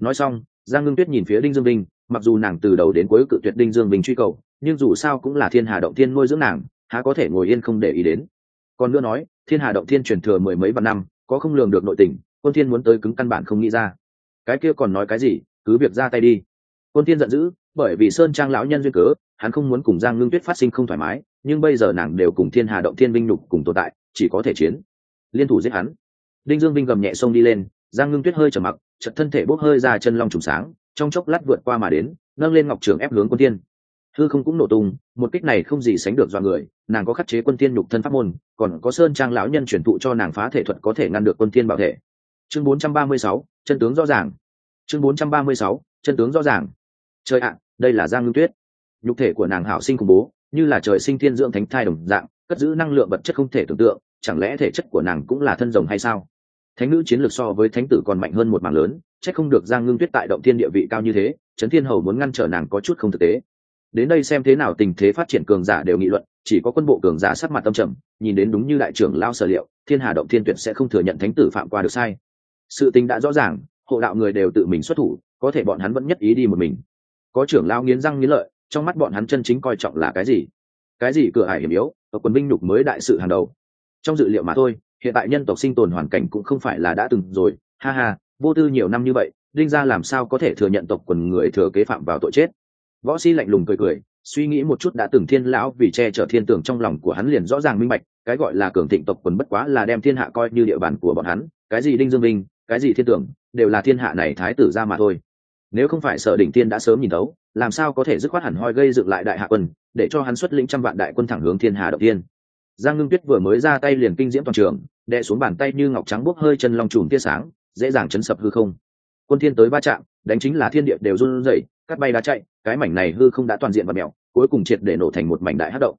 nói xong, giang ngưng tuyết nhìn phía đinh dương vinh, mặc dù nàng từ đầu đến cuối cự tuyệt đinh dương vinh truy cầu, nhưng dù sao cũng là thiên hà động thiên nuôi dưỡng nàng, há có thể ngồi yên không để ý đến. Còn nữa nói, thiên hà động thiên truyền thừa mười mấy vạn năm, có không lường được nội tình, quân thiên muốn tới cứng căn bản không nghĩ ra. Cái kia còn nói cái gì, cứ việc ra tay đi. Quân thiên giận dữ, bởi vì sơn trang lão nhân duyên cớ, hắn không muốn cùng giang ngưng tuyết phát sinh không thoải mái, nhưng bây giờ nàng đều cùng thiên hà động thiên binh nhục cùng tồn tại, chỉ có thể chiến. Liên thủ giết hắn. Đinh dương vinh gầm nhẹ xông đi lên, giang ngưng tuyết hơi trầm mặc chật thân thể bốc hơi ra chân long trùng sáng trong chốc lát vượt qua mà đến nâng lên ngọc trường ép hướng quân tiên hư không cũng nổ tung một kích này không gì sánh được do người nàng có khắc chế quân tiên nhục thân pháp môn còn có sơn trang lão nhân truyền thụ cho nàng phá thể thuật có thể ngăn được quân tiên bảo thể. Chương 436, chân tướng rõ ràng. Chương 436, chân tướng rõ ràng. Trời ạ đây là giang ngưng tuyết. Nhục thể của nàng hảo sinh khủng bố như là trời sinh thiên dưỡng thánh thai đồng dạng cất giữ năng lượng vật chất không thể tưởng tượng chẳng lẽ thể chất của nàng cũng là thân rồng hay sao? Thánh nữ chiến lược so với thánh tử còn mạnh hơn một mảng lớn, chắc không được giang ngưng tuyết tại động thiên địa vị cao như thế, trấn thiên hầu muốn ngăn trở nàng có chút không thực tế. Đến đây xem thế nào tình thế phát triển cường giả đều nghị luận, chỉ có quân bộ cường giả sắc mặt tâm trầm, nhìn đến đúng như đại trưởng lao sở liệu, thiên hà động thiên tuyệt sẽ không thừa nhận thánh tử phạm qua được sai. Sự tình đã rõ ràng, hộ đạo người đều tự mình xuất thủ, có thể bọn hắn vẫn nhất ý đi một mình. Có trưởng lao nghiến răng nghiến lợi, trong mắt bọn hắn chân chính coi trọng là cái gì? Cái gì cửa hải hiểm yếu ở quân binh nhục mới đại sự hàng đầu. Trong dự liệu mà thôi hiện tại nhân tộc sinh tồn hoàn cảnh cũng không phải là đã từng rồi. Ha ha, vô tư nhiều năm như vậy, đinh gia làm sao có thể thừa nhận tộc quần người thừa kế phạm vào tội chết? Võ sĩ lạnh lùng cười cười, suy nghĩ một chút đã từng thiên lão vì che chở thiên tường trong lòng của hắn liền rõ ràng minh bạch, cái gọi là cường thịnh tộc quần bất quá là đem thiên hạ coi như địa bàn của bọn hắn, cái gì đinh dương minh, cái gì thiên tưởng, đều là thiên hạ này thái tử ra mà thôi. Nếu không phải sở đỉnh tiên đã sớm nhìn thấu, làm sao có thể dứt khoát hẳn hoi gây dựng lại đại hạ quân, để cho hắn xuất lĩnh trăm vạn đại quân thẳng hướng thiên hà đầu tiên giang ngưng tuyết vừa mới ra tay liền kinh diễm toàn trường, đè xuống bàn tay như ngọc trắng bốc hơi chân long trùm tia sáng, dễ dàng chấn sập hư không. Quân thiên tới va chạm, đánh chính là thiên địa đều run rẩy, cắt bay đá chạy, cái mảnh này hư không đã toàn diện và mèo cuối cùng triệt để nổ thành một mảnh đại hắc động.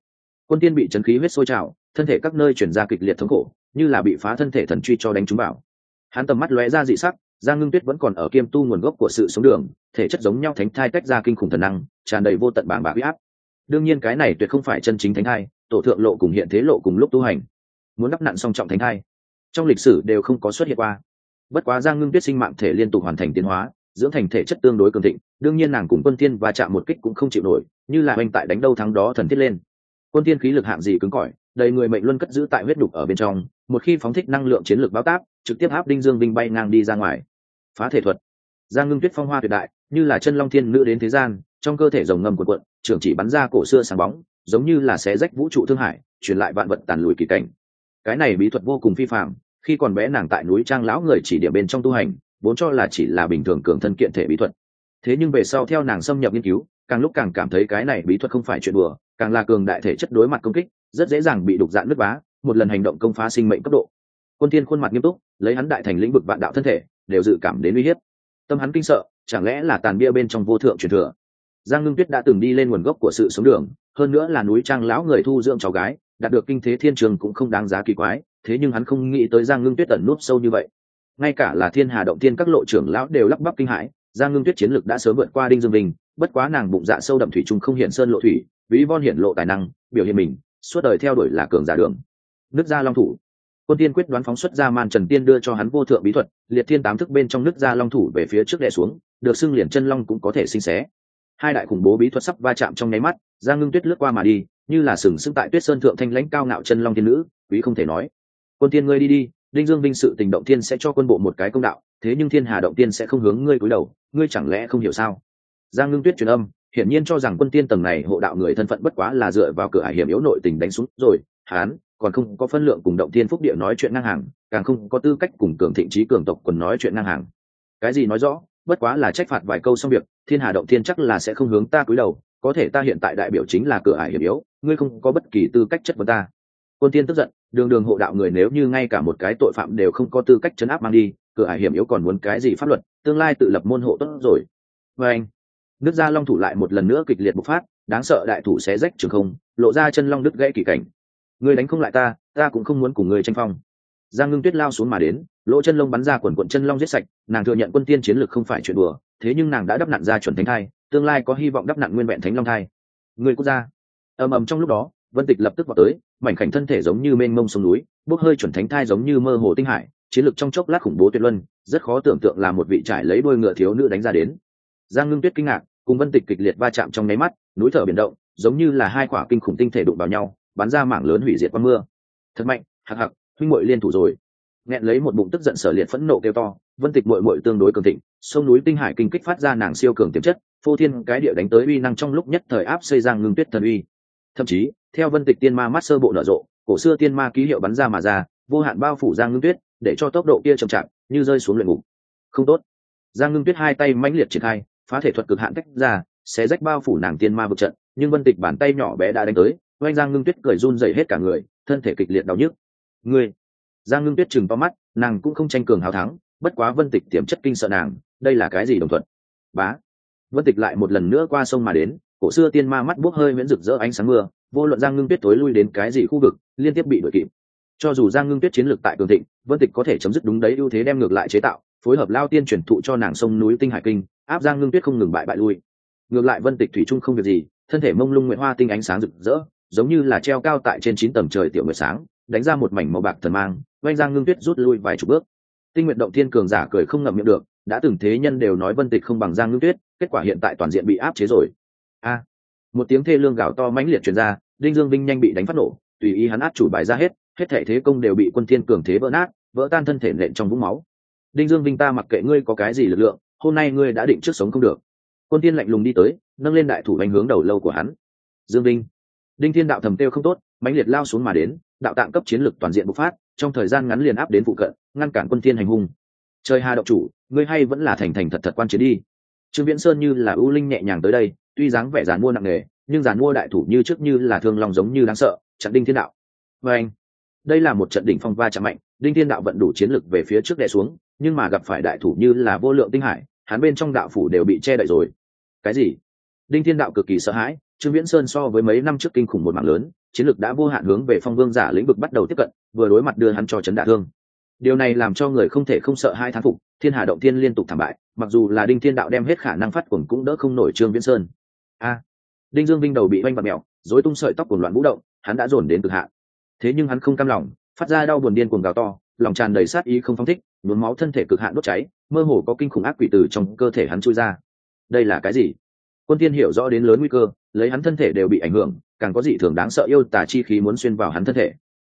Quân thiên bị chấn khí huyết sôi trào, thân thể các nơi chuyển ra kịch liệt thống khổ, như là bị phá thân thể thần truy cho đánh trúng vào. Hắn tầm mắt lóe ra dị sắc, giang ngưng tuyết vẫn còn ở kiêm tu nguồn gốc của sự sống đường, thể chất giống nhau thánh thai tách ra kinh khủng thần năng, tràn đầy vô tận bảng bạc huy áp. Đương nhiên cái này tuyệt không phải chân chính thánh thai tổ thượng lộ cùng hiện thế lộ cùng lúc tu hành. Muốn đắp nặn song trọng thánh thai. Trong lịch sử đều không có xuất hiện qua. Bất quá giang ngưng tuyết sinh mạng thể liên tục hoàn thành tiến hóa, dưỡng thành thể chất tương đối cường thịnh, đương nhiên nàng cùng quân tiên và chạm một kích cũng không chịu nổi, như là oanh tại đánh đâu thắng đó thần thiết lên. Quân tiên khí lực hạng gì cứng cỏi, đầy người mệnh luân cất giữ tại huyết đục ở bên trong, một khi phóng thích năng lượng chiến lược báo táp trực tiếp áp đinh dương binh bay ngang đi ra ngoài. Phá thể thuật. Giang ngưng tuyết phong hoa tuyệt đại, như là chân long thiên nữ đến thế gian, trong cơ thể rồng ngầm quần quận trưởng chỉ bắn ra cổ xưa sáng bóng giống như là xé rách vũ trụ thương hải, truyền lại vạn vật tàn lùi kỳ cảnh. Cái này bí thuật vô cùng phi phạm khi còn bé nàng tại núi trang lão người chỉ điểm bên trong tu hành, vốn cho là chỉ là bình thường cường thân kiện thể bí thuật. Thế nhưng về sau theo nàng xâm nhập nghiên cứu, càng lúc càng cảm thấy cái này bí thuật không phải chuyện đùa, càng là cường đại thể chất đối mặt công kích, rất dễ dàng bị đục dạn nước vá, một lần hành động công phá sinh mệnh cấp độ. Quân thiên khuôn mặt nghiêm túc, lấy hắn đại thành lĩnh vực vạn đạo thân thể, đều dự cảm đến uy hiếp. Tâm hắn kinh sợ, chẳng lẽ là tàn bia bên trong vô thượng truyền thừa? Giang ngưng tuyết đã từng đi lên nguồn gốc của sự sống đường hơn nữa là núi trang lão người thu dưỡng cháu gái, đạt được kinh thế thiên trường cũng không đáng giá kỳ quái, thế nhưng hắn không nghĩ tới giang ngưng tuyết tẩn nút sâu như vậy. Ngay cả là thiên hà động thiên các lộ trưởng lão đều lắp bắp kinh hãi, giang ngưng tuyết chiến lực đã sớm vượt qua đinh dương bình, bất quá nàng bụng dạ sâu đậm thủy trung không hiện sơn lộ thủy, ví von hiện lộ tài năng, biểu hiện mình, suốt đời theo đuổi là cường giả đường. Nước gia long thủ. Quân tiên quyết đoán phóng xuất ra màn trần tiên đưa cho hắn vô thượng bí thuật, liệt thiên tám thức bên trong nước gia long thủ về phía trước đè xuống, được xưng liền chân long cũng có thể sinh xé hai đại khủng bố bí thuật sắp va chạm trong nháy mắt giang ngưng tuyết lướt qua mà đi, như là sừng sững tại tuyết sơn thượng thanh lãnh cao ngạo chân long thiên nữ, quý không thể nói. Quân tiên ngươi đi đi, đinh dương vinh sự tình động tiên sẽ cho quân bộ một cái công đạo, thế nhưng thiên hà động tiên sẽ không hướng ngươi cúi đầu, ngươi chẳng lẽ không hiểu sao? Giang ngưng tuyết truyền âm, hiển nhiên cho rằng quân tiên tầng này hộ đạo người thân phận bất quá là dựa vào cửa hải hiểm yếu nội tình đánh xuống, rồi, hán, còn không có phân lượng cùng động tiên phúc địa nói chuyện ngang hàng, càng không có tư cách cùng cường thịnh trí cường tộc quần nói chuyện ngang hàng. Cái gì nói rõ? Bất quá là trách phạt vài câu xong việc, thiên hà động thiên chắc là sẽ không hướng ta cúi đầu, có thể ta hiện tại đại biểu chính là cửa ải hiểm yếu, ngươi không có bất kỳ tư cách chất vấn ta. Quân tiên tức giận, đường đường hộ đạo người nếu như ngay cả một cái tội phạm đều không có tư cách chấn áp mang đi, cửa ải hiểm yếu còn muốn cái gì pháp luật, tương lai tự lập môn hộ tốt rồi. Và anh, nước ra long thủ lại một lần nữa kịch liệt bộc phát, đáng sợ đại thủ xé rách trường không, lộ ra chân long đứt gãy kỳ cảnh. Người đánh không lại ta ta cũng không muốn cùng người tranh phong. Giang ngưng tuyết lao xuống mà đến lỗ chân lông bắn ra quần quận chân long giết sạch, nàng thừa nhận quân tiên chiến lược không phải chuyện đùa, thế nhưng nàng đã đắp nặn ra chuẩn thánh thai, tương lai có hy vọng đắp nặn nguyên vẹn thánh long thai. Người quốc gia. Ầm ầm trong lúc đó, vân tịch lập tức vào tới, mảnh khảnh thân thể giống như mênh mông sông núi, bốc hơi chuẩn thánh thai giống như mơ hồ tinh hải, chiến lược trong chốc lát khủng bố tuyệt luân, rất khó tưởng tượng là một vị trải lấy đôi ngựa thiếu nữ đánh ra đến. Giang ngưng tuyết kinh ngạc, cùng vân tịch kịch liệt va chạm trong nháy mắt, núi thở biển động, giống như là hai quả kinh khủng tinh thể đụng vào nhau, bắn ra mảng lớn hủy diệt qua mưa. Thật mạnh hạc hạc huynh muội liên thủ rồi nghẹn lấy một bụng tức giận sở liệt phẫn nộ kêu to, vân tịch muội muội tương đối cường thịnh, sông núi tinh hải kinh kích phát ra nàng siêu cường tiềm chất, phô thiên cái địa đánh tới uy năng trong lúc nhất thời áp xây giang ngưng tuyết thần uy. Thậm chí, theo vân tịch tiên ma mắt sơ bộ nở rộ, cổ xưa tiên ma ký hiệu bắn ra mà ra, vô hạn bao phủ giang ngưng tuyết, để cho tốc độ kia chậm chạp, như rơi xuống luyện ngục. Không tốt. Giang ngưng tuyết hai tay mãnh liệt triển khai, phá thể thuật cực hạn tách ra, xé rách bao phủ nàng tiên ma vực trận, nhưng vân tịch bàn tay nhỏ bé đã đánh tới, oanh giang ngưng tuyết cười run dày hết cả người, thân thể kịch liệt đau nhức. Người giang ngưng tuyết chừng to mắt, nàng cũng không tranh cường hào thắng, bất quá vân tịch tiềm chất kinh sợ nàng, đây là cái gì đồng thuận? Bá. Vân tịch lại một lần nữa qua sông mà đến, cổ xưa tiên ma mắt buốc hơi miễn rực rỡ ánh sáng mưa, vô luận giang ngưng tuyết tối lui đến cái gì khu vực, liên tiếp bị đuổi kịp. Cho dù giang ngưng tuyết chiến lược tại cường thịnh, vân tịch có thể chấm dứt đúng đấy ưu thế đem ngược lại chế tạo, phối hợp lao tiên chuyển thụ cho nàng sông núi tinh hải kinh, áp giang ngưng tuyết không ngừng bại bại lui. Ngược lại vân tịch thủy trung không việc gì, thân thể mông lung nguyện hoa tinh ánh sáng rực rỡ, giống như là treo cao tại trên chín tầng trời tiểu nguyệt sáng đánh ra một mảnh màu bạc thần mang, oanh giang ngưng tuyết rút lui vài chục bước. Tinh nguyện động thiên cường giả cười không ngậm miệng được, đã từng thế nhân đều nói vân tịch không bằng giang ngưng tuyết, kết quả hiện tại toàn diện bị áp chế rồi. A! Một tiếng thê lương gào to mãnh liệt truyền ra, đinh dương vinh nhanh bị đánh phát nổ, tùy ý hắn át chủ bài ra hết hết thể thế công đều bị quân thiên cường thế vỡ nát, vỡ tan thân thể nện trong vũng máu. Đinh dương vinh ta mặc kệ ngươi có cái gì lực lượng, hôm nay ngươi đã định trước sống không được. Quân thiên lạnh lùng đi tới, nâng lên đại thủ đánh hướng đầu lâu của hắn. Dương vinh! Đinh thiên đạo thầm tiêu không tốt, mãnh liệt lao xuống mà đến đạo tạng cấp chiến lực toàn diện bộc phát, trong thời gian ngắn liền áp đến phụ cận, ngăn cản quân thiên hành hung. Trời hà động chủ, ngươi hay vẫn là thành thành thật thật quan chiến đi. Trương viễn sơn như là ưu linh nhẹ nhàng tới đây, tuy dáng vẻ giàn mua nặng nề, nhưng giàn mua đại thủ như trước như là thương lòng giống như đáng sợ, chặn đinh thiên đạo. Và anh, đây là một trận đỉnh phong va chạm mạnh, đinh thiên đạo vận đủ chiến lực về phía trước đè xuống, nhưng mà gặp phải đại thủ như là vô lượng tinh hải, hắn bên trong đạo phủ đều bị che đậy rồi. Cái gì? Đinh thiên đạo cực kỳ sợ hãi, trương viễn sơn so với mấy năm trước kinh khủng một mạng lớn chiến lược đã vô hạn hướng về phong vương giả lĩnh vực bắt đầu tiếp cận, vừa đối mặt đưa hắn cho chấn đả thương. Điều này làm cho người không thể không sợ hai thán phục, thiên hà động thiên liên tục thảm bại, mặc dù là đinh thiên đạo đem hết khả năng phát cuồng cũng đỡ không nổi trương viễn sơn. A, đinh dương vinh đầu bị oanh bạt mèo dối tung sợi tóc cuồng loạn vũ động, hắn đã dồn đến cực hạn. Thế nhưng hắn không cam lòng, phát ra đau buồn điên cuồng gào to, lòng tràn đầy sát ý không phong thích, nhuốm máu thân thể cực hạn đốt cháy, mơ hồ có kinh khủng ác quỷ từ trong cơ thể hắn chui ra. Đây là cái gì? Quân tiên hiểu rõ đến lớn nguy cơ, lấy hắn thân thể đều bị ảnh hưởng càng có dị thường đáng sợ yêu tà chi khí muốn xuyên vào hắn thân thể.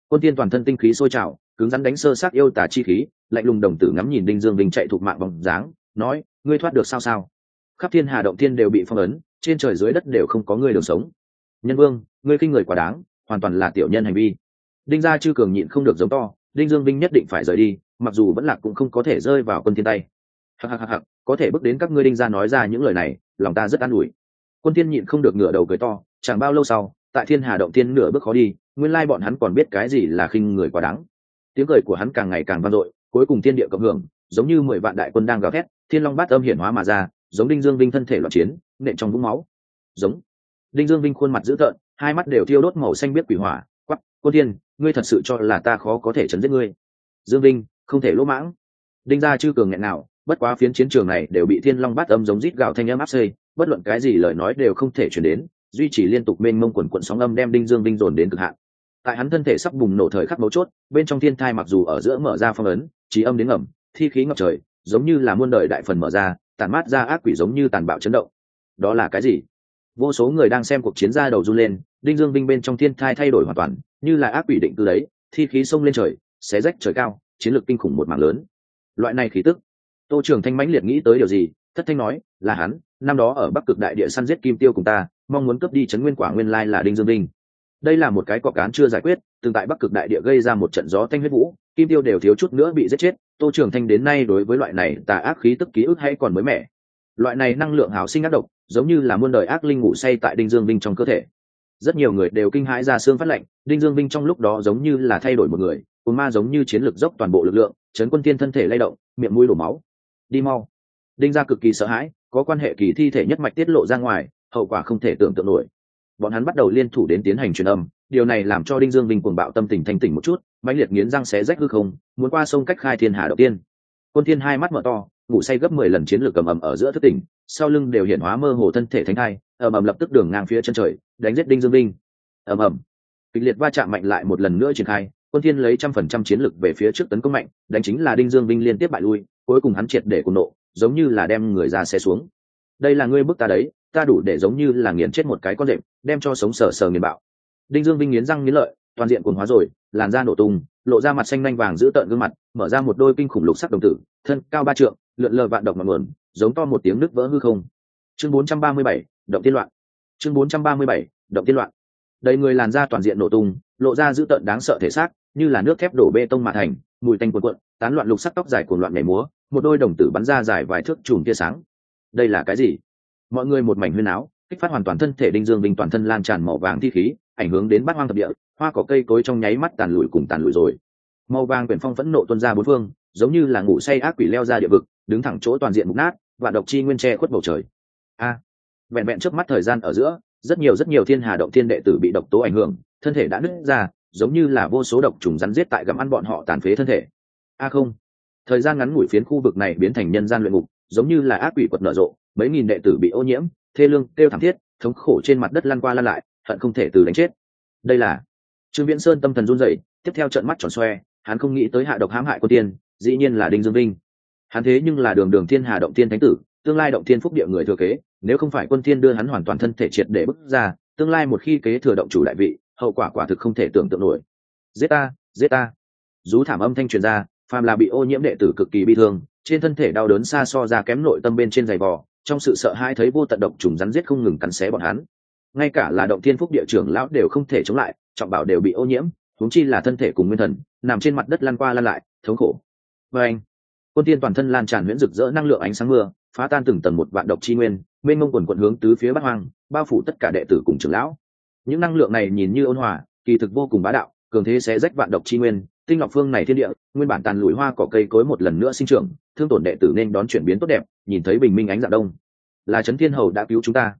Quân tiên toàn thân tinh khí sôi trào, cứng rắn đánh sơ sát yêu tà chi khí, lạnh lùng đồng tử ngắm nhìn đinh dương vinh chạy thuộc mạng bóng dáng, nói, ngươi thoát được sao sao? Khắp thiên hà động thiên đều bị phong ấn, trên trời dưới đất đều không có người đường sống. Nhân vương, ngươi khinh người quá đáng, hoàn toàn là tiểu nhân hành vi. Đinh gia chư cường nhịn không được giống to, đinh dương vinh nhất định phải rời đi, mặc dù vẫn lạc cũng không có thể rơi vào quân thiên tay. Hạc hạc hạc có thể bước đến các ngươi đinh gia nói ra những lời này, lòng ta rất an ủi. Quân thiên nhịn không được ngửa đầu cười to chẳng bao lâu sau, tại thiên hà động thiên nửa bước khó đi, nguyên lai bọn hắn còn biết cái gì là khinh người quá đáng. Tiếng cười của hắn càng ngày càng vang dội, cuối cùng thiên địa cộng hưởng, giống như mười vạn đại quân đang gào thét, thiên long bát âm hiển hóa mà ra, giống đinh dương vinh thân thể loạn chiến, nện trong vũng máu. Giống. Đinh dương vinh khuôn mặt dữ tợn, hai mắt đều thiêu đốt màu xanh biết quỷ hỏa quắp quân thiên, ngươi thật sự cho là ta khó có thể chấn giết ngươi? Dương vinh, không thể lỗ mãng. Đinh gia chư cường nghẹn nào bất quá phiến chiến trường này đều bị thiên long bát âm giống rít gạo thanh âm áp xây bất luận cái gì lời nói đều không thể chuyển đến duy trì liên tục mênh mông quần quận sóng âm đem đinh dương vinh dồn đến cực hạn. Tại hắn thân thể sắp bùng nổ thời khắc mấu chốt, bên trong thiên thai mặc dù ở giữa mở ra phong ấn, trí âm đến ngầm, thi khí ngập trời, giống như là muôn đời đại phần mở ra tàn mát ra ác quỷ giống như tàn bạo chấn động. Đó là cái gì? Vô số người đang xem cuộc chiến ra đầu run lên, đinh dương vinh bên trong thiên thai thay đổi hoàn toàn, như là ác quỷ định cư đấy, thi khí xông lên trời, xé rách trời cao, chiến lược kinh khủng một mảng lớn. Loại này khí tức, tô trưởng thanh mãnh liệt nghĩ tới điều gì thất thanh nói, là hắn, năm đó ở bắc cực đại địa săn giết kim tiêu cùng ta, mong muốn cướp đi chấn nguyên quả nguyên lai là đinh dương vinh. Đây là một cái cọ cán chưa giải quyết, từng tại bắc cực đại địa gây ra một trận gió thanh huyết vũ, kim tiêu đều thiếu chút nữa bị giết chết, tô trường thanh đến nay đối với loại này tà ác khí tức ký ức hay còn mới mẻ. Loại này năng lượng hào sinh ác độc, giống như là muôn đời ác linh ngủ say tại đinh dương vinh trong cơ thể. Rất nhiều người đều kinh hãi ra xương phát lệnh đinh dương vinh trong lúc đó giống như là thay đổi một người cồn ma giống như chiến lược dốc toàn bộ lực lượng, chấn quân tiên thân thể lay động, miệng mũi đổ máu. Đi mau đinh gia cực kỳ sợ hãi, có quan hệ kỳ thi thể nhất mạch tiết lộ ra ngoài, hậu quả không thể tưởng tượng nổi. Bọn hắn bắt đầu liên thủ đến tiến hành truyền âm, điều này làm cho đinh dương vinh cuồng bạo tâm tình thanh tỉnh một chút, mãnh liệt nghiến răng xé rách hư không, muốn qua sông cách khai thiên hà đầu tiên. Quân thiên hai mắt mở to, ngủ say gấp mười lần chiến lược cầm ầm ở giữa thức tỉnh, sau lưng đều hiện hóa mơ hồ thân thể thánh thai, ầm ầm lập tức đường ngang phía chân trời, đánh giết đinh dương vinh. Ầm ầm. Kịch liệt va chạm mạnh lại một lần nữa triển khai, quân thiên lấy trăm phần trăm chiến lực về phía trước tấn công mạnh, đánh chính là đinh dương vinh liên tiếp bại lui, cuối cùng hắn triệt để cuồng nộ giống như là đem người ra xe xuống. Đây là ngươi bức ta đấy ta đủ để giống như là nghiền chết một cái con rệp đem cho sống sờ sờ nghiền bạo. Đinh dương vinh nghiến răng nghiến lợi toàn diện cuồng hóa rồi làn da nổ tung lộ ra mặt xanh nanh vàng giữ tợn gương mặt mở ra một đôi kinh khủng lục sắc đồng tử thân cao ba trượng lượn lờ vạn độc mặt mượn giống to một tiếng nứt vỡ hư không. Chương 437, động tiên loạn. Chương 437, động tiên loạn. Đầy người làn da toàn diện nổ tung lộ ra dữ tợn đáng sợ thể xác như là nước thép đổ bê tông mà thành mùi tanh cuộn cuộn tán loạn lục sắc tóc dài cuồng loạn nhảy múa một đôi đồng tử bắn ra dài vài thước chùm tia sáng. Đây là cái gì? Mọi người một mảnh huyên áo kích phát hoàn toàn thân thể đinh dương bình toàn thân lan tràn màu vàng thi khí ảnh hưởng đến bát hoang thập địa hoa có cây cối trong nháy mắt tàn lụi cùng tàn lụi rồi. Màu vàng quyển phong phẫn nộ tuôn ra bốn phương giống như là ngủ say ác quỷ leo ra địa vực đứng thẳng chỗ toàn diện mục nát và độc chi nguyên tre khuất bầu trời. A! À, vẹn vẹn trước mắt thời gian ở giữa rất nhiều rất nhiều thiên hà động thiên đệ tử bị độc tố ảnh hưởng thân thể đã nứt ra giống như là vô số độc trùng rắn giết tại gặm ăn bọn họ tàn phế thân thể. A không! Thời gian ngắn ngủi phiến khu vực này biến thành nhân gian luyện ngục, giống như là ác quỷ quật nở rộ, mấy nghìn đệ tử bị ô nhiễm, thê lương, kêu thảm thiết, thống khổ trên mặt đất lăn qua lăn lại, hận không thể từ đánh chết. Đây là trương viễn sơn tâm thần run rẩy, tiếp theo trận mắt tròn xoe, hắn không nghĩ tới hạ độc hãm hại quân tiên, dĩ nhiên là đinh dương vinh. Hắn thế nhưng là đường đường thiên hà động tiên thánh tử, tương lai động thiên phúc địa người thừa kế, nếu không phải quân thiên đưa hắn hoàn toàn thân thể triệt để bức ra, tương lai một khi kế thừa động chủ đại vị, hậu quả quả thực không thể tưởng tượng nổi. Giết ta giết ta. Rú thảm âm thanh truyền ra phàm là bị ô nhiễm đệ tử cực kỳ bi thương, trên thân thể đau đớn xa so ra kém nội tâm bên trên giày vò, trong sự sợ hãi thấy vô tận độc trùng rắn giết không ngừng cắn xé bọn hắn. Ngay cả là động thiên phúc địa trưởng lão đều không thể chống lại, trọng bảo đều bị ô nhiễm, huống chi là thân thể cùng nguyên thần, nằm trên mặt đất lan qua lan lại, thống khổ. Và anh quân tiên toàn thân lan tràn huyễn rực rỡ năng lượng ánh sáng mưa, phá tan từng tầng một vạn độc chi nguyên, mênh mông quần quận hướng tứ phía bắc hoang, bao phủ tất cả đệ tử cùng trưởng lão. Những năng lượng này nhìn như ôn hòa, kỳ thực vô cùng bá đạo, cường thế sẽ rách vạn độc chi nguyên tinh lọc phương này thiên địa, nguyên bản tàn lùi hoa cỏ cây cối một lần nữa sinh trưởng, thương tổn đệ tử nên đón chuyển biến tốt đẹp, nhìn thấy bình minh ánh dạng đông. Là trấn thiên hầu đã cứu chúng ta.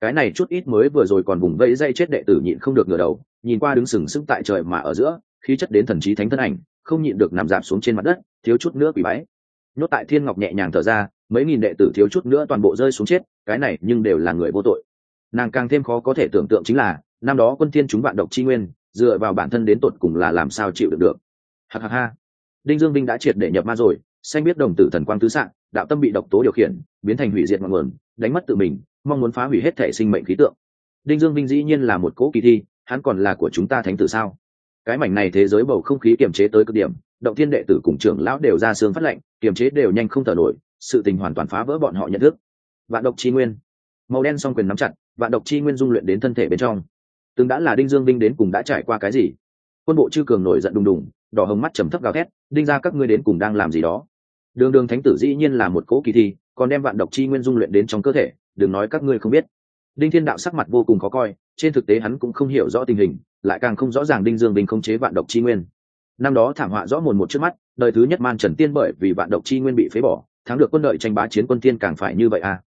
Cái này chút ít mới vừa rồi còn vùng vẫy dây chết đệ tử nhịn không được ngửa đầu, nhìn qua đứng sừng sững tại trời mà ở giữa, khí chất đến thần trí thánh thân ảnh, không nhịn được nằm dạp xuống trên mặt đất, thiếu chút nữa quỷ bái. Nhốt tại thiên ngọc nhẹ nhàng thở ra, mấy nghìn đệ tử thiếu chút nữa toàn bộ rơi xuống chết, cái này nhưng đều là người vô tội. Nàng càng thêm khó có thể tưởng tượng chính là, năm đó quân thiên chúng bạn độc chi nguyên, dựa vào bản thân đến tột cùng là làm sao chịu được được ha ha ha. Đinh dương vinh đã triệt để nhập ma rồi, xanh biết đồng tử thần quang tứ sạn đạo tâm bị độc tố điều khiển, biến thành hủy diệt mọi nguồn, đánh mất tự mình, mong muốn phá hủy hết thể sinh mệnh khí tượng. Đinh dương vinh dĩ nhiên là một cố kỳ thi, hắn còn là của chúng ta thánh tử sao? Cái mảnh này thế giới bầu không khí kiềm chế tới cực điểm, động thiên đệ tử cùng trưởng lão đều ra xương phát lệnh, kiềm chế đều nhanh không thở nổi, sự tình hoàn toàn phá vỡ bọn họ nhận thức. Vạn độc chi nguyên. Màu đen song quyền nắm chặt, vạn độc chi nguyên dung luyện đến thân thể bên trong. Từng đã là đinh dương vinh đến cùng đã trải qua cái gì? Quân bộ chư cường nổi giận đùng đùng đỏ hồng mắt trầm thấp gào thét, đinh ra các ngươi đến cùng đang làm gì đó? Đường đường thánh tử dĩ nhiên là một cỗ kỳ thi, còn đem vạn độc chi nguyên dung luyện đến trong cơ thể, đừng nói các ngươi không biết. Đinh thiên đạo sắc mặt vô cùng khó coi, trên thực tế hắn cũng không hiểu rõ tình hình, lại càng không rõ ràng đinh dương bình không chế vạn độc chi nguyên. Năm đó thảm họa rõ mồn một trước mắt, đời thứ nhất man trần tiên bởi vì vạn độc chi nguyên bị phế bỏ, thắng được quân đội tranh bá chiến quân tiên càng phải như vậy à?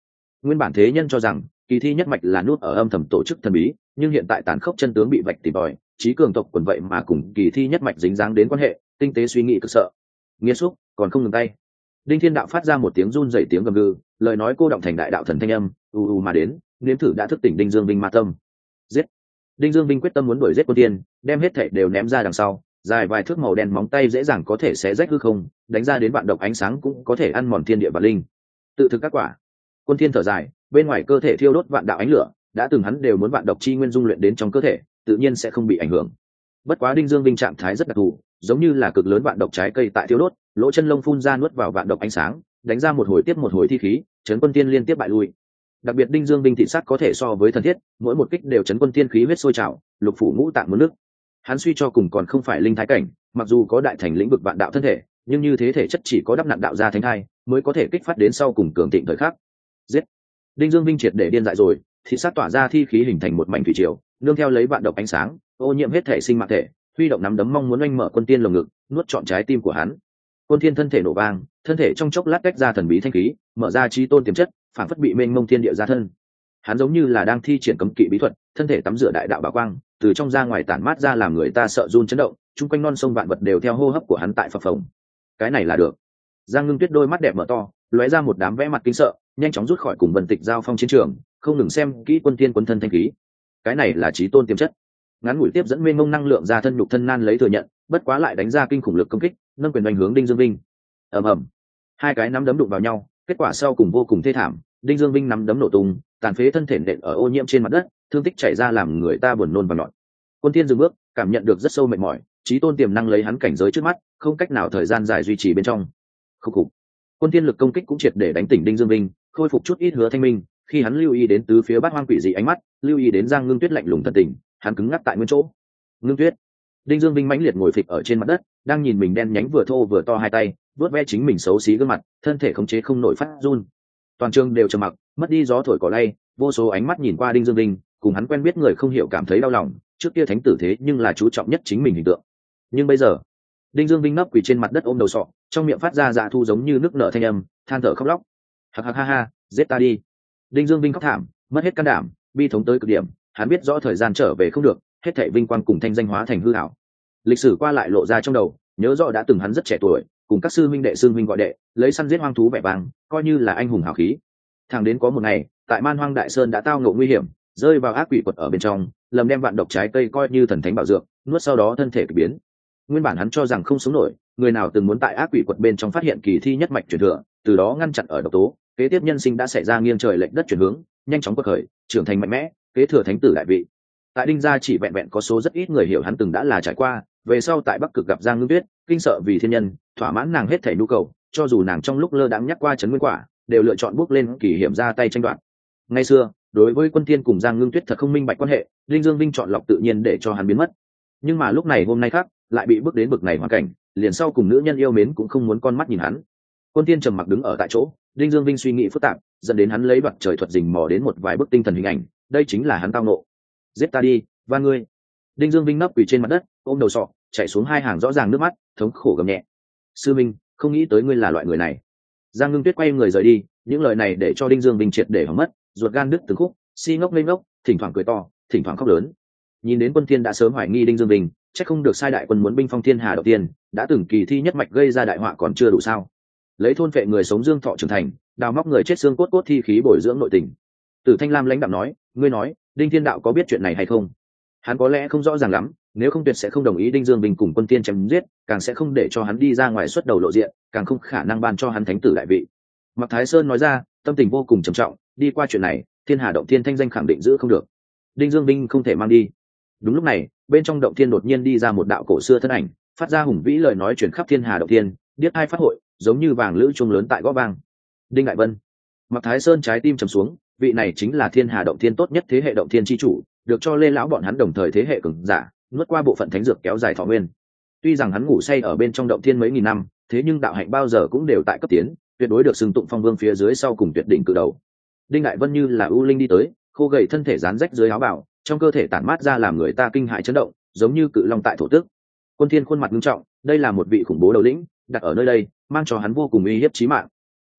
Nguyên bản thế nhân cho rằng, kỳ thi nhất mạch là nút ở âm thầm tổ chức thần bí nhưng hiện tại tàn khốc chân tướng bị vạch tìm tòi, trí cường tộc quần vậy mà cùng kỳ thi nhất mạch dính dáng đến quan hệ tinh tế suy nghĩ cực sợ. Nghĩa xúc, còn không ngừng tay. Đinh thiên đạo phát ra một tiếng run dày tiếng gầm gừ, lời nói cô động thành đại đạo thần thanh âm u u mà đến, nếm thử đã thức tỉnh đinh dương vinh ma tâm. Giết! Đinh dương vinh quyết tâm muốn đuổi giết quân tiên, đem hết thảy đều ném ra đằng sau, dài vài thước màu đen móng tay dễ dàng có thể xé rách hư không, đánh ra đến bạn độc ánh sáng cũng có thể ăn mòn thiên địa và linh. Tự thực các quả. Quân thiên thở dài, bên ngoài cơ thể thiêu đốt vạn đạo ánh lửa đã từng hắn đều muốn vạn độc chi nguyên dung luyện đến trong cơ thể, tự nhiên sẽ không bị ảnh hưởng. Bất quá đinh dương vinh trạng thái rất đặc thù, giống như là cực lớn vạn độc trái cây tại thiêu đốt, lỗ chân lông phun ra nuốt vào vạn độc ánh sáng, đánh ra một hồi tiếp một hồi thi khí chấn quân tiên liên tiếp bại lui. Đặc biệt đinh dương Vinh thị sát có thể so với thần thiết, mỗi một kích đều chấn quân tiên khí huyết sôi trào, lục phủ ngũ tạng muốn nước. Hắn suy cho cùng còn không phải linh thái cảnh, mặc dù có đại thành lĩnh vực vạn đạo thân thể, nhưng như thế thể chất chỉ có đắp nặng đạo gia thánh thai, mới có thể kích phát đến sau cùng cường thịnh thời khắc. Giết! Đinh dương Vinh triệt để điên dại rồi thị sát tỏa ra thi khí hình thành một mảnh thủy triều, nương theo lấy vạn độc ánh sáng, ô nhiễm hết thể sinh mạng thể, huy động nắm đấm mong muốn oanh mở quân tiên lồng ngực, nuốt trọn trái tim của hắn. Quân thiên thân thể nổ vang, thân thể trong chốc lát tách ra thần bí thanh khí, mở ra trí tôn tiềm chất, phản phất bị mênh mông thiên địa ra thân. Hắn giống như là đang thi triển cấm kỵ bí thuật, thân thể tắm rửa đại đạo bảo quang, từ trong ra ngoài tản mát ra làm người ta sợ run chấn động, chung quanh non sông vạn vật đều theo hô hấp của hắn tại phập phồng. Cái này là được. Giang ngưng tuyết đôi mắt đẹp mở to, lóe ra một đám vẽ mặt kinh sợ, nhanh chóng rút khỏi cùng vân tịch giao phong chiến trường không ngừng xem kỹ quân thiên quân thân thanh khí. Cái này là trí tôn tiềm chất. Ngắn ngủi tiếp dẫn mênh mông năng lượng ra thân nhục thân nan lấy thừa nhận, bất quá lại đánh ra kinh khủng lực công kích, nâng quyền đánh hướng đinh dương vinh. Ầm ầm. Hai cái nắm đấm đụng vào nhau, kết quả sau cùng vô cùng thê thảm, đinh dương vinh nắm đấm nổ tung, tàn phế thân thể nện ở ô nhiễm trên mặt đất, thương tích chảy ra làm người ta buồn nôn và nhọn quân thiên dừng bước, cảm nhận được rất sâu mệt mỏi, trí tôn tiềm năng lấy hắn cảnh giới trước mắt, không cách nào thời gian dài duy trì bên trong. Khúc khục. Quân thiên lực công kích cũng triệt để đánh tỉnh đinh dương vinh, khôi phục chút ít hứa thanh minh khi hắn lưu ý đến tứ phía bát hoang quỷ dị ánh mắt, lưu ý đến giang ngưng tuyết lạnh lùng thần tình, hắn cứng ngắc tại nguyên chỗ. Ngưng tuyết. Đinh dương vinh mãnh liệt ngồi phịch ở trên mặt đất, đang nhìn mình đen nhánh vừa thô vừa to hai tay vớt ve chính mình xấu xí gương mặt, thân thể khống chế không nổi phát run. Toàn trường đều trầm mặc, mất đi gió thổi cỏ lay, vô số ánh mắt nhìn qua đinh dương vinh, cùng hắn quen biết người không hiểu cảm thấy đau lòng, trước kia thánh tử thế nhưng là chú trọng nhất chính mình hình tượng. Nhưng bây giờ, đinh dương vinh nấp quỳ trên mặt đất ôm đầu sọ, trong miệng phát ra dạ thu giống như nước nở thanh âm, than thở khóc lóc. Hạc hạc ha ha, giết ta đi đinh dương vinh khóc thảm, mất hết can đảm, bi thống tới cực điểm, hắn biết rõ thời gian trở về không được, hết thảy vinh quang cùng thanh danh hóa thành hư ảo. Lịch sử qua lại lộ ra trong đầu, nhớ rõ đã từng hắn rất trẻ tuổi, cùng các sư minh đệ, sư minh gọi đệ, lấy săn giết hoang thú vẻ vàng coi như là anh hùng hào khí. Thằng đến có một ngày, tại man hoang đại sơn đã tao ngộ nguy hiểm, rơi vào ác quỷ quật ở bên trong, lầm đem vạn độc trái cây coi như thần thánh bảo dược, nuốt sau đó thân thể k biến. Nguyên bản hắn cho rằng không sống nổi, người nào từng muốn tại ác quỷ quật bên trong phát hiện kỳ thi nhất mạch truyền thừa, từ đó ngăn chặn ở độc tố kế tiếp nhân sinh đã xảy ra nghiêng trời lệch đất chuyển hướng, nhanh chóng cuộc khởi, trưởng thành mạnh mẽ, kế thừa thánh tử đại vị. Tại đinh gia chỉ vẹn vẹn có số rất ít người hiểu hắn từng đã là trải qua, về sau tại bắc cực gặp giang ngưng tuyết, kinh sợ vì thiên nhân, thỏa mãn nàng hết thể nhu cầu, cho dù nàng trong lúc lơ đãng nhắc qua trấn nguyên quả, đều lựa chọn bước lên kỳ hiểm ra tay tranh đoạt. Ngay xưa, đối với quân thiên cùng giang ngưng tuyết thật không minh bạch quan hệ linh dương vinh chọn lọc tự nhiên để cho hắn biến mất. Nhưng mà lúc này hôm nay khác, lại bị bước đến bực này hoàn cảnh, liền sau cùng nữ nhân yêu mến cũng không muốn con mắt nhìn hắn. Quân thiên trầm mặc đứng ở tại chỗ Đinh dương vinh suy nghĩ phức tạp, dẫn đến hắn lấy bậc trời thuật dình mò đến một vài bức tinh thần hình ảnh, đây chính là hắn tao nộ giết ta đi, và ngươi. Đinh dương vinh nấp quỳ trên mặt đất, ôm đầu sọ, chạy xuống hai hàng rõ ràng nước mắt, thống khổ gầm nhẹ. Sư minh, không nghĩ tới ngươi là loại người này. Giang ngưng tuyết quay người rời đi, những lời này để cho đinh dương vinh triệt để hỏng mất, ruột gan đứt từng khúc, si ngốc lên ngốc, thỉnh thoảng cười to, thỉnh thoảng khóc lớn. Nhìn đến quân thiên đã sớm hoài nghi đinh dương vinh, chắc không được sai đại quân muốn binh phong thiên hà đầu tiên, đã từng kỳ thi nhất mạch gây ra đại họa còn chưa đủ sao lấy thôn vệ người sống dương thọ trưởng thành, đào móc người chết xương cốt cốt thi khí bồi dưỡng nội tình. Tử thanh lam lãnh đạo nói, ngươi nói, đinh thiên đạo có biết chuyện này hay không? Hắn có lẽ không rõ ràng lắm, nếu không tuyệt sẽ không đồng ý đinh dương bình cùng quân tiên chém giết, càng sẽ không để cho hắn đi ra ngoài xuất đầu lộ diện, càng không khả năng ban cho hắn thánh tử đại vị. Mặc thái sơn nói ra, tâm tình vô cùng trầm trọng, đi qua chuyện này, thiên hà động thiên thanh danh khẳng định giữ không được. Đinh dương binh không thể mang đi. Đúng lúc này, bên trong động thiên đột nhiên đi ra một đạo cổ xưa thân ảnh, phát ra hùng vĩ lời nói chuyển khắp thiên hà động thiên điếc hai phát hội, giống như vàng lữ chuông lớn tại gõ vang. Đinh đại vân. Mặc thái sơn trái tim trầm xuống, vị này chính là thiên hà động thiên tốt nhất thế hệ động thiên tri chủ, được cho lê lão bọn hắn đồng thời thế hệ cường giả, nuốt qua bộ phận thánh dược kéo dài thọ nguyên. Tuy rằng hắn ngủ say ở bên trong động thiên mấy nghìn năm, thế nhưng đạo hạnh bao giờ cũng đều tại cấp tiến, tuyệt đối được xưng tụng phong vương phía dưới sau cùng tuyệt đỉnh cự đầu. Đinh đại vân như là ưu linh đi tới, khô gầy thân thể rán rách dưới áo bảo trong cơ thể tản mát ra làm người ta kinh hại chấn động, giống như cự long tại thổ tức. Quân thiên khuôn mặt nghiêm trọng, đây là một vị khủng bố đầu lĩnh đặt ở nơi đây, mang cho hắn vô cùng uy hiếp chí mạng.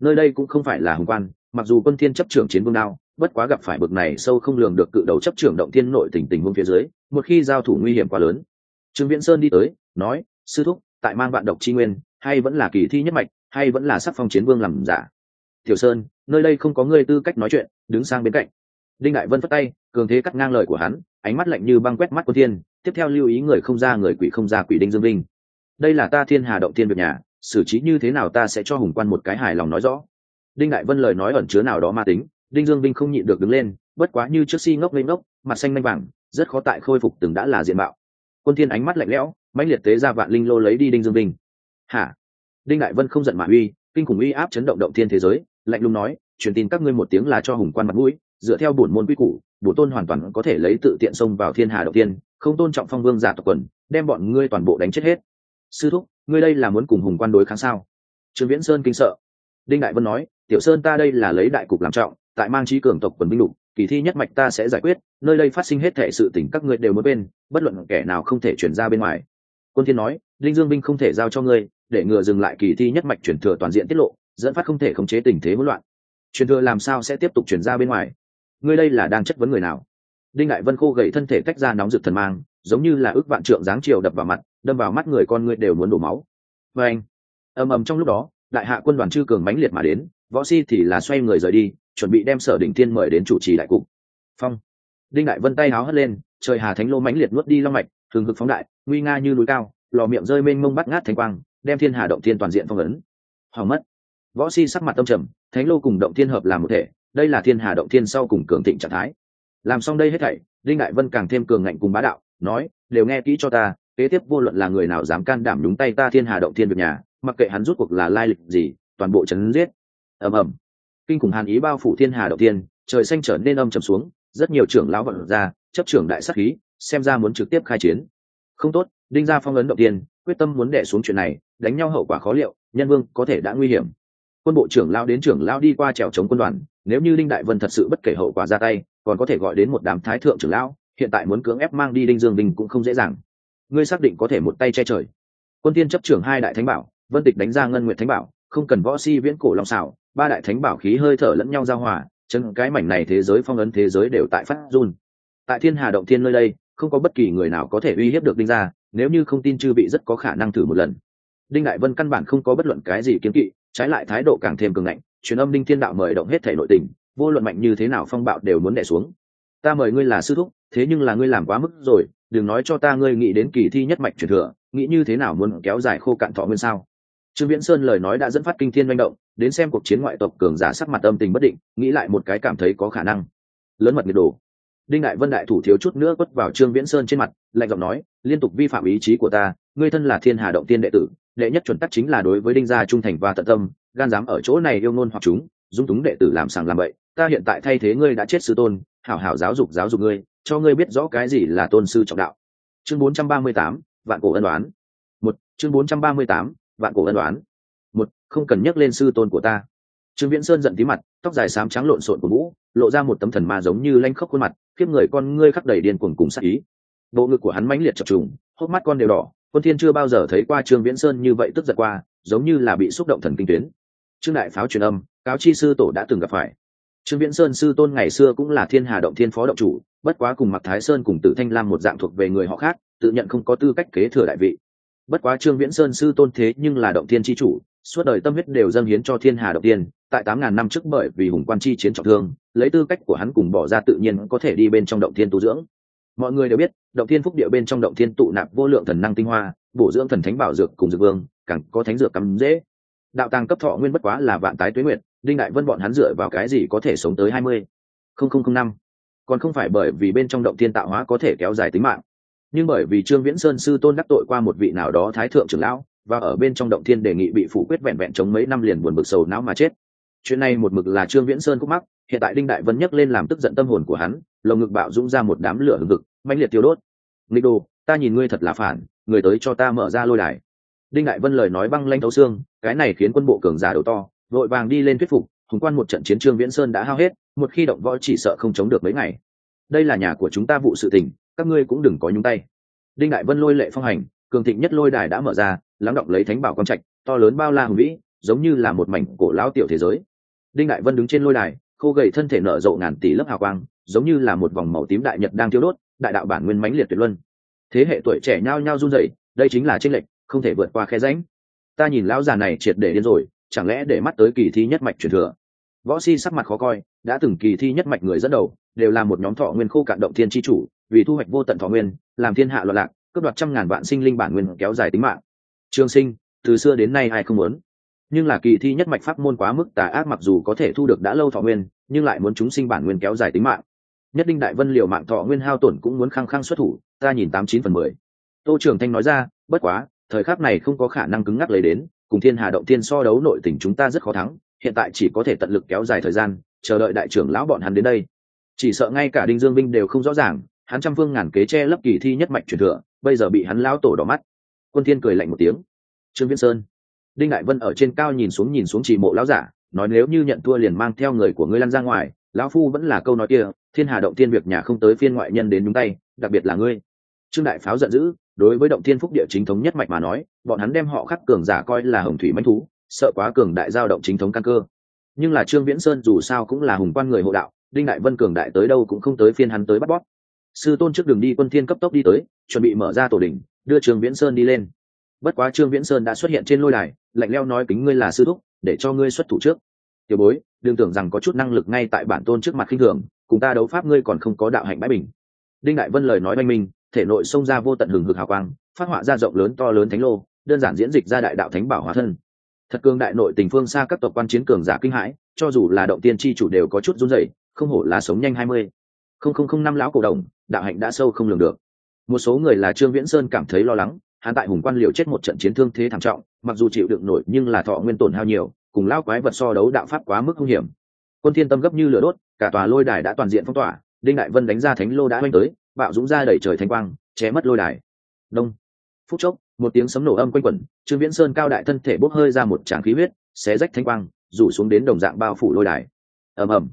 Nơi đây cũng không phải là hồng quan, mặc dù quân thiên chấp trưởng chiến vương đao, bất quá gặp phải bực này sâu không lường được cự đầu chấp trưởng động thiên nội tình tình huống phía dưới, một khi giao thủ nguy hiểm quá lớn. Trương viễn sơn đi tới, nói, sư thúc, tại mang vạn độc chi nguyên, hay vẫn là kỳ thi nhất mạch, hay vẫn là sắc phong chiến vương làm giả? Tiểu sơn, nơi đây không có người tư cách nói chuyện, đứng sang bên cạnh. Đinh đại vân phất tay, cường thế cắt ngang lời của hắn, ánh mắt lạnh như băng quét mắt quân thiên, tiếp theo lưu ý người không ra người quỷ không ra quỷ đinh dương vinh đây là ta thiên hà động thiên việc nhà, xử trí như thế nào ta sẽ cho hùng quan một cái hài lòng nói rõ. Đinh đại vân lời nói ẩn chứa nào đó ma tính, đinh dương vinh không nhịn được đứng lên, bất quá như trước si ngốc lên ngốc, mặt xanh manh vàng, rất khó tại khôi phục từng đã là diện mạo. Quân thiên ánh mắt lạnh lẽo, mãnh liệt tế ra vạn linh lô lấy đi đinh dương vinh. Hả? Đinh đại vân không giận mà uy, kinh khủng uy áp chấn động động thiên thế giới, lạnh lùng nói, truyền tin các ngươi một tiếng là cho hùng quan mặt mũi, dựa theo bổn môn quy củ, bổn tôn hoàn toàn có thể lấy tự tiện xông vào thiên hà động tiên, không tôn trọng phong vương giả tộc quần, đem bọn ngươi toàn bộ đánh chết hết sư thúc, ngươi đây là muốn cùng hùng quan đối kháng sao? Trương viễn sơn kinh sợ. Đinh đại vân nói, tiểu sơn ta đây là lấy đại cục làm trọng, tại mang trí cường tộc quần binh lục, kỳ thi nhất mạch ta sẽ giải quyết, nơi đây phát sinh hết thể sự tình các ngươi đều mới bên bất luận kẻ nào không thể chuyển ra bên ngoài. Quân thiên nói, linh dương binh không thể giao cho ngươi, để ngừa dừng lại kỳ thi nhất mạch chuyển thừa toàn diện tiết lộ, dẫn phát không thể khống chế tình thế hỗn loạn. Truyền thừa làm sao sẽ tiếp tục chuyển ra bên ngoài? Ngươi đây là đang chất vấn người nào? Đinh đại vân khô gầy thân thể tách ra nóng rực thần mang, giống như là ước vạn trượng dáng chiều đập vào mặt đâm vào mắt người con người đều muốn đổ máu. Và anh, ầm ầm trong lúc đó, đại hạ quân đoàn chư cường mãnh liệt mà đến, võ si thì là xoay người rời đi, chuẩn bị đem sở đỉnh thiên mời đến chủ trì đại cục. Phong. Đinh đại vân tay háo hất lên, trời hà thánh lô mãnh liệt nuốt đi long mạch, thường hực phóng đại, nguy nga như núi cao, lò miệng rơi mênh mông bắt ngát thánh quang, đem thiên hà động thiên toàn diện phong ấn. Hoàng mất. Võ si sắc mặt tâm trầm, thánh lô cùng động thiên hợp làm một thể, đây là thiên hà động thiên sau cùng cường thịnh trạng thái. Làm xong đây hết thảy, đinh đại vân càng thêm cường ngạnh cùng bá đạo, nói, đều nghe kỹ cho ta kế tiếp vô luận là người nào dám can đảm đúng tay ta thiên hà động thiên việc nhà, mặc kệ hắn rút cuộc là lai lịch gì, toàn bộ chấn giết. Ầm ầm. Kinh khủng hàn ý bao phủ thiên hà động thiên, trời xanh trở nên âm trầm xuống, rất nhiều trưởng lão vận ra, chấp trưởng đại sắc khí, xem ra muốn trực tiếp khai chiến. Không tốt, đinh gia phong ấn động tiên quyết tâm muốn đẻ xuống chuyện này, đánh nhau hậu quả khó liệu, nhân vương có thể đã nguy hiểm. Quân bộ trưởng lao đến trưởng lao đi qua trèo chống quân đoàn, nếu như đinh đại vân thật sự bất kể hậu quả ra tay, còn có thể gọi đến một đám thái thượng trưởng lão, hiện tại muốn cưỡng ép mang đi đinh dương đình cũng không dễ dàng ngươi xác định có thể một tay che trời. Quân tiên chấp trưởng hai đại thánh bảo, vân tịch đánh ra ngân nguyện thánh bảo, không cần võ si viễn cổ long xảo, ba đại thánh bảo khí hơi thở lẫn nhau giao hòa, chân cái mảnh này thế giới phong ấn thế giới đều tại phát run. Tại thiên hà động thiên nơi đây, không có bất kỳ người nào có thể uy hiếp được đinh gia, nếu như không tin chư bị rất có khả năng thử một lần. Đinh đại vân căn bản không có bất luận cái gì kiếm kỵ, trái lại thái độ càng thêm cường ngạnh, truyền âm đinh thiên đạo mời động hết thể nội tình, vô luận mạnh như thế nào phong bạo đều muốn đẻ xuống. Ta mời ngươi là sư thúc thế nhưng là ngươi làm quá mức rồi, đừng nói cho ta ngươi nghĩ đến kỳ thi nhất mạch truyền thừa, nghĩ như thế nào muốn kéo dài khô cạn thọ nguyên sao? Trương viễn sơn lời nói đã dẫn phát kinh thiên manh động, đến xem cuộc chiến ngoại tộc cường giả sắc mặt âm tình bất định, nghĩ lại một cái cảm thấy có khả năng. Lớn mật nhiệt đồ. Đinh đại vân đại thủ thiếu chút nữa quất vào trương viễn sơn trên mặt, lạnh giọng nói, liên tục vi phạm ý chí của ta, ngươi thân là thiên hà động tiên đệ tử, đệ nhất chuẩn tắc chính là đối với đinh gia trung thành và tận tâm, gan dám ở chỗ này yêu ngôn hoặc chúng, dung túng đệ tử làm sàng làm bậy, ta hiện tại thay thế ngươi đã chết sư tôn, hảo hảo giáo dục giáo dục ngươi cho ngươi biết rõ cái gì là tôn sư trọng đạo. Chương 438, vạn cổ ân đoán một chương 438, vạn cổ ân đoán một không cần nhắc lên sư tôn của ta. Trương viễn sơn giận tí mặt tóc dài xám trắng lộn xộn của vũ lộ ra một tấm thần ma giống như lanh khóc khuôn mặt khiếp người con ngươi khắc đầy điên cuồng cùng sát ý. Bộ ngực của hắn mãnh liệt chập trùng hốc mắt con đều đỏ quân thiên chưa bao giờ thấy qua trương viễn sơn như vậy tức giận qua giống như là bị xúc động thần kinh tuyến. Trương đại pháo truyền âm cáo chi sư tổ đã từng gặp phải trương viễn sơn sư tôn ngày xưa cũng là thiên hà động thiên phó động chủ, bất quá cùng mặc thái sơn cùng tử thanh lam một dạng thuộc về người họ khác, tự nhận không có tư cách kế thừa đại vị bất quá trương viễn sơn sư tôn thế nhưng là động thiên chi chủ, suốt đời tâm huyết đều dâng hiến cho thiên hà động tiên tại tám ngàn năm trước bởi vì hùng quan chi chiến trọng thương, lấy tư cách của hắn cùng bỏ ra tự nhiên có thể đi bên trong động thiên tu dưỡng mọi người đều biết, động thiên phúc địa bên trong động thiên tụ nạp vô lượng thần năng tinh hoa, bổ dưỡng thần thánh bảo dược cùng dược vương, càng có thánh dược cắm dễ đạo tàng cấp thọ nguyên bất quá là vạn tái tuế nguyệt đinh đại vân bọn hắn dựa vào cái gì có thể sống tới hai mươi? Không không không năm. Còn không phải bởi vì bên trong động thiên tạo hóa có thể kéo dài tính mạng, nhưng bởi vì trương viễn sơn sư tôn đắc tội qua một vị nào đó thái thượng trưởng lão, và ở bên trong động thiên đề nghị bị phủ quyết vẹn vẹn chống mấy năm liền buồn bực sầu não mà chết. Chuyện này một mực là trương viễn sơn khúc mắc, hiện tại đinh đại vân nhấc lên làm tức giận tâm hồn của hắn, lồng ngực bạo dũng ra một đám lửa hừng ngực mãnh liệt tiêu đốt. Nghịch đồ, ta nhìn ngươi thật là phản, người tới cho ta mở ra lôi đài. Đinh đại vân lời nói băng lanh thấu xương, cái này khiến quân bộ cường giả đầu to vội vàng đi lên thuyết phục, hùng quan một trận chiến trương viễn sơn đã hao hết, một khi động võ chỉ sợ không chống được mấy ngày. Đây là nhà của chúng ta vụ sự tình, các ngươi cũng đừng có nhúng tay. Đinh đại vân lôi lệ phong hành, cường thịnh nhất lôi đài đã mở ra, lắng động lấy thánh bảo quang trạch, to lớn bao la hùng vĩ, giống như là một mảnh cổ lão tiểu thế giới. Đinh đại vân đứng trên lôi đài, khô gầy thân thể nở rộ ngàn tỷ lớp hào quang, giống như là một vòng màu tím đại nhật đang thiêu đốt, đại đạo bản nguyên mãnh liệt tuyệt luân. Thế hệ tuổi trẻ nhao nhao run rẩy, đây chính là tranh lệch, không thể vượt qua khe ránh ta nhìn lão già này triệt để điên rồi chẳng lẽ để mắt tới kỳ thi nhất mạch truyền thừa? Võ si sắc mặt khó coi, đã từng kỳ thi nhất mạch người dẫn đầu, đều là một nhóm thọ nguyên khô cạn động thiên tri chủ, vì thu hoạch vô tận thọ nguyên, làm thiên hạ loạn lạc, cướp đoạt trăm ngàn vạn sinh linh bản nguyên kéo dài tính mạng. Trường sinh, từ xưa đến nay ai không muốn? Nhưng là kỳ thi nhất mạch pháp môn quá mức tà ác mặc dù có thể thu được đã lâu thọ nguyên, nhưng lại muốn chúng sinh bản nguyên kéo dài tính mạng. Nhất định đại vân liều mạng thọ nguyên hao tổn cũng muốn khăng khăng xuất thủ, ta nhìn tám chín phần mười. Tô trường thanh nói ra, bất quá, thời khắc này không có khả năng cứng ngắc lấy đến cùng thiên hà động thiên so đấu nội tình chúng ta rất khó thắng, hiện tại chỉ có thể tận lực kéo dài thời gian, chờ đợi đại trưởng lão bọn hắn đến đây. Chỉ sợ ngay cả đinh dương binh đều không rõ ràng, hắn trăm phương ngàn kế che lấp kỳ thi nhất mạch truyền thừa, bây giờ bị hắn lão tổ đỏ mắt. Quân thiên cười lạnh một tiếng. Trương viễn sơn, đinh đại vân ở trên cao nhìn xuống nhìn xuống chỉ mộ lão giả, nói nếu như nhận thua liền mang theo người của ngươi lăn ra ngoài, lão phu vẫn là câu nói kia, thiên hà động thiên việc nhà không tới phiên ngoại nhân đến đúng tay, đặc biệt là ngươi trương đại pháo giận dữ, đối với động thiên phúc địa chính thống nhất mạch mà nói, bọn hắn đem họ khắc cường giả coi là hồng thủy manh thú, sợ quá cường đại giao động chính thống căn cơ. Nhưng là trương viễn sơn dù sao cũng là hùng quan người hộ đạo, đinh đại vân cường đại tới đâu cũng không tới phiên hắn tới bắt bóp. Sư tôn trước đường đi quân thiên cấp tốc đi tới, chuẩn bị mở ra tổ đỉnh, đưa trương viễn sơn đi lên. Bất quá trương viễn sơn đã xuất hiện trên lôi đài, lạnh leo nói kính ngươi là sư thúc, để cho ngươi xuất thủ trước. Tiểu bối, đừng tưởng rằng có chút năng lực ngay tại bản tôn trước mặt khinh thường, cùng ta đấu pháp ngươi còn không có đạo hạnh bãi bình. Đinh đại vân lời nói oanh minh thể nội xông ra vô tận hừng hực hào quang, phát họa ra rộng lớn to lớn thánh lô, đơn giản diễn dịch ra đại đạo thánh bảo hóa thân. Thật cường đại nội tình phương xa các tộc quan chiến cường giả kinh hãi, cho dù là động tiên tri chủ đều có chút run rẩy, không hổ là sống nhanh hai mươi. Không không không năm lão cổ đồng, đạo hạnh đã sâu không lường được. Một số người là trương viễn sơn cảm thấy lo lắng, hắn tại hùng quan liều chết một trận chiến thương thế thảm trọng, mặc dù chịu đựng nổi nhưng là thọ nguyên tổn hao nhiều, cùng lao quái vật so đấu đạo pháp quá mức hung hiểm. Quân thiên tâm gấp như lửa đốt, cả tòa lôi đài đã toàn diện phong tỏa, đinh đại vân đánh ra thánh lô đã oanh tới bạo dũng ra đẩy trời thanh quang ché mất lôi đài. Đông. Phút chốc, một tiếng sấm nổ âm quanh quẩn, trương viễn sơn cao đại thân thể bốc hơi ra một tràng khí huyết, xé rách thanh quang, rủ xuống đến đồng dạng bao phủ lôi đài. Ầm ầm.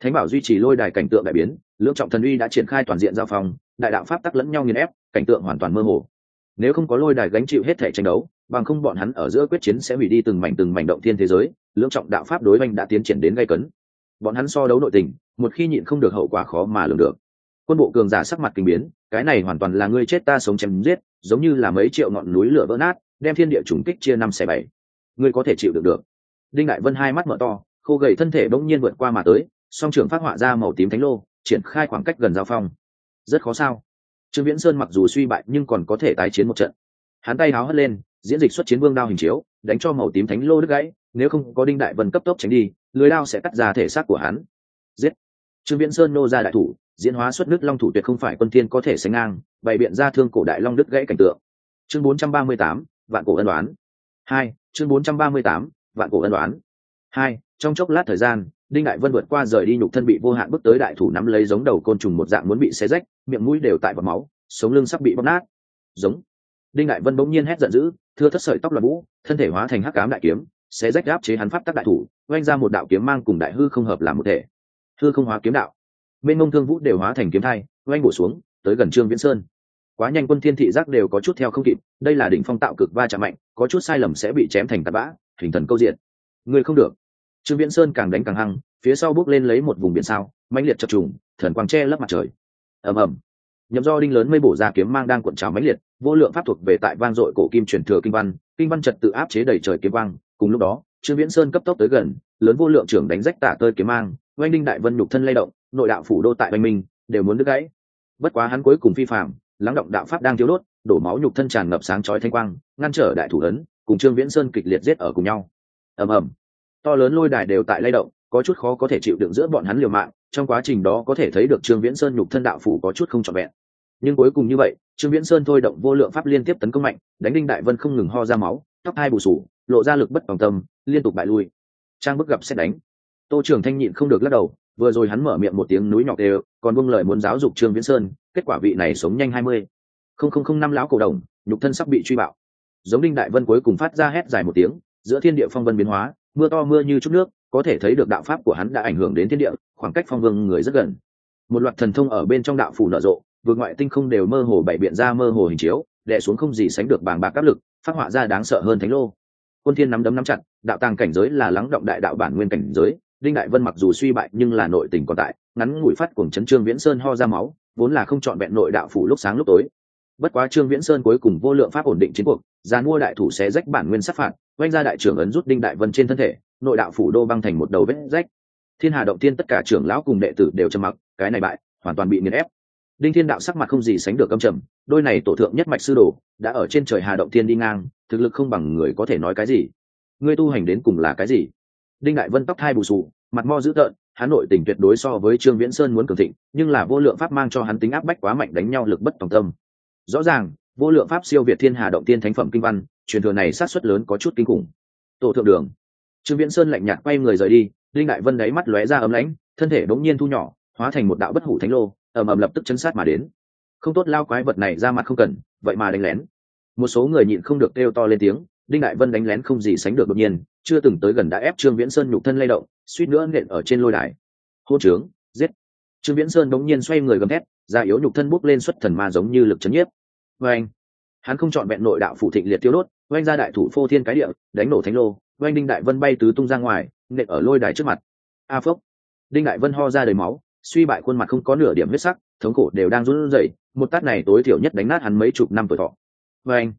Thánh bảo duy trì lôi đài cảnh tượng đại biến, lưỡng trọng thần uy đã triển khai toàn diện giao phòng đại đạo pháp tắc lẫn nhau nghiền ép, cảnh tượng hoàn toàn mơ hồ. Nếu không có lôi đài gánh chịu hết thể tranh đấu, bằng không bọn hắn ở giữa quyết chiến sẽ hủy đi từng mảnh từng mảnh động thiên thế giới, lưỡng trọng đạo pháp đối oanh đã tiến triển đến gây cấn. Bọn hắn so đấu nội tình, một khi nhịn không được hậu quả khó mà lường được quân bộ cường giả sắc mặt kinh biến, cái này hoàn toàn là ngươi chết ta sống chém giết, giống như là mấy triệu ngọn núi lửa vỡ nát, đem thiên địa trùng kích chia năm xẻ bảy. Ngươi có thể chịu được được. Đinh đại vân hai mắt mở to, khô gầy thân thể bỗng nhiên vượt qua mà tới, song trưởng phát họa ra màu tím thánh lô, triển khai khoảng cách gần giao phong. Rất khó sao? Trương viễn sơn mặc dù suy bại nhưng còn có thể tái chiến một trận. Hắn tay háo hất lên, diễn dịch xuất chiến vương đao hình chiếu, đánh cho màu tím thánh lô đứt gãy, nếu không có đinh đại vân cấp tốc tránh đi, lưới đao sẽ cắt ra thể xác của hắn. Giết! Trương viễn sơn nô ra đại thủ diễn hóa xuất nước long thủ tuyệt không phải quân thiên có thể sánh ngang bày biện ra thương cổ đại long đứt gãy cảnh tượng. Chương 438, vạn cổ ân đoán hai chương 438, vạn cổ ân đoán hai trong chốc lát thời gian đinh đại vân vượt qua rời đi nhục thân bị vô hạn bước tới đại thủ nắm lấy giống đầu côn trùng một dạng muốn bị xé rách miệng mũi đều tại vào máu sống lưng sắp bị bóp nát. Giống. Đinh đại vân bỗng nhiên hét giận dữ thưa thất sợi tóc là vũ thân thể hóa thành hắc cám đại kiếm xé rách áp chế hắn pháp tắc đại thủ oanh ra một đạo kiếm mang cùng đại hư không hợp làm một thể. Hư không hóa kiếm đạo bên mông thương vũ đều hóa thành kiếm thai, oanh bổ xuống, tới gần trương viễn sơn. Quá nhanh quân thiên thị giác đều có chút theo không kịp, đây là đỉnh phong tạo cực va chạm mạnh, có chút sai lầm sẽ bị chém thành tạt bã, hình thần câu diện. Người không được. Trương viễn sơn càng đánh càng hăng, phía sau bước lên lấy một vùng biển sao, mãnh liệt chập trùng, thần quang che lấp mặt trời. Ầm ầm. Nhậm do đinh lớn mây bổ ra kiếm mang đang cuộn trào mãnh liệt, vô lượng pháp thuộc về tại vang dội cổ kim truyền thừa kinh văn kinh văn trật tự áp chế đầy trời kiếm quang. Cùng lúc đó, trương viễn sơn cấp tốc tới gần, lớn vô lượng trưởng đánh rách tả tơi kiếm mang, oanh đinh đại vân nhục thân lay động nội đạo phủ đô tại oanh minh, đều muốn đứt gãy. Bất quá hắn cuối cùng phi phạm, lắng động đạo pháp đang thiếu đốt, đổ máu nhục thân tràn ngập sáng chói thanh quang, ngăn trở đại thủ ấn, cùng trương viễn sơn kịch liệt giết ở cùng nhau. Ầm ầm. To lớn lôi đài đều tại lay động, có chút khó có thể chịu đựng giữa bọn hắn liều mạng, trong quá trình đó có thể thấy được trương viễn sơn nhục thân đạo phủ có chút không trọn vẹn. Nhưng cuối cùng như vậy, trương viễn sơn thôi động vô lượng pháp liên tiếp tấn công mạnh, đánh đinh đại vân không ngừng ho ra máu, tóc hai bù sủ lộ ra lực bất bằng tâm, liên tục bại lui. Trang bức gặp xét đánh. Tô trưởng thanh nhịn không được lắc đầu vừa rồi hắn mở miệng một tiếng núi nhọc đều còn buông lời muốn giáo dục trương viễn sơn, kết quả vị này sống nhanh hai mươi. Không không không năm lão cổ đồng, nhục thân sắp bị truy bạo. Giống đinh đại vân cuối cùng phát ra hét dài một tiếng, giữa thiên địa phong vân biến hóa, mưa to mưa như chút nước, có thể thấy được đạo pháp của hắn đã ảnh hưởng đến thiên địa, khoảng cách phong vương người rất gần. Một loạt thần thông ở bên trong đạo phủ nở rộ, vượt ngoại tinh không đều mơ hồ bảy biện ra mơ hồ hình chiếu, đè xuống không gì sánh được bàng bạc áp lực, phát họa ra đáng sợ hơn thánh lô. Quân thiên nắm đấm nắm chặt, đạo tàng cảnh giới là lắng động đại đạo bản nguyên cảnh giới đinh đại vân mặc dù suy bại nhưng là nội tình còn tại, ngắn ngủi phát cuồng chấn trương viễn sơn ho ra máu, vốn là không chọn vẹn nội đạo phủ lúc sáng lúc tối. Bất quá trương viễn sơn cuối cùng vô lượng pháp ổn định chiến cuộc giàn mua đại thủ xé rách bản nguyên sát phạt, oanh ra đại trưởng ấn rút đinh đại vân trên thân thể, nội đạo phủ đô băng thành một đầu vết rách. Thiên hà động tiên tất cả trưởng lão cùng đệ tử đều trầm mặc, cái này bại, hoàn toàn bị nghiền ép. Đinh thiên đạo sắc mặt không gì sánh được âm trầm, đôi này tổ thượng nhất mạch sư đồ, đã ở trên trời hà động tiên đi ngang, thực lực không bằng người có thể nói cái gì. Ngươi tu hành đến cùng là cái gì? Đinh đại vân tóc hai bù sù mặt mo dữ tợn hắn nội tình tuyệt đối so với trương viễn sơn muốn cường thịnh, nhưng là vô lượng pháp mang cho hắn tính áp bách quá mạnh đánh nhau lực bất tòng tâm. Rõ ràng, vô lượng pháp siêu việt thiên hà động tiên thánh phẩm kinh văn, truyền thừa này sát xuất lớn có chút kinh khủng. Tổ thượng đường. Trương viễn sơn lạnh nhạt quay người rời đi linh đại vân đáy mắt lóe ra ấm lãnh, thân thể bỗng nhiên thu nhỏ, hóa thành một đạo bất hủ thánh lô, ầm ầm lập tức chấn sát mà đến. Không tốt lao quái vật này ra mặt không cần, vậy mà đánh lén. Một số người nhịn không được kêu to lên tiếng đinh đại vân đánh lén không gì sánh được đột nhiên, chưa từng tới gần đã ép trương viễn sơn nhục thân lay động, suýt nữa nện ở trên lôi đài. Hô trướng, giết. Trương viễn sơn đống nhiên xoay người gầm thét ra yếu nhục thân bốc lên xuất thần ma giống như lực chấn nhiếp. Vê anh hắn không chọn vẹn nội đạo phủ thịnh liệt tiêu đốt, oanh ra đại thủ phô thiên cái địa, đánh nổ thánh lô, oanh đinh đại vân bay tứ tung ra ngoài, nện ở lôi đài trước mặt. A phốc. Đinh đại vân ho ra đầy máu, suy bại khuôn mặt không có nửa điểm huyết sắc, thống khổ đều đang run rẩy, một tát này tối thiểu nhất đánh nát hắn mấy chục năm tuổi thọ. Vê anh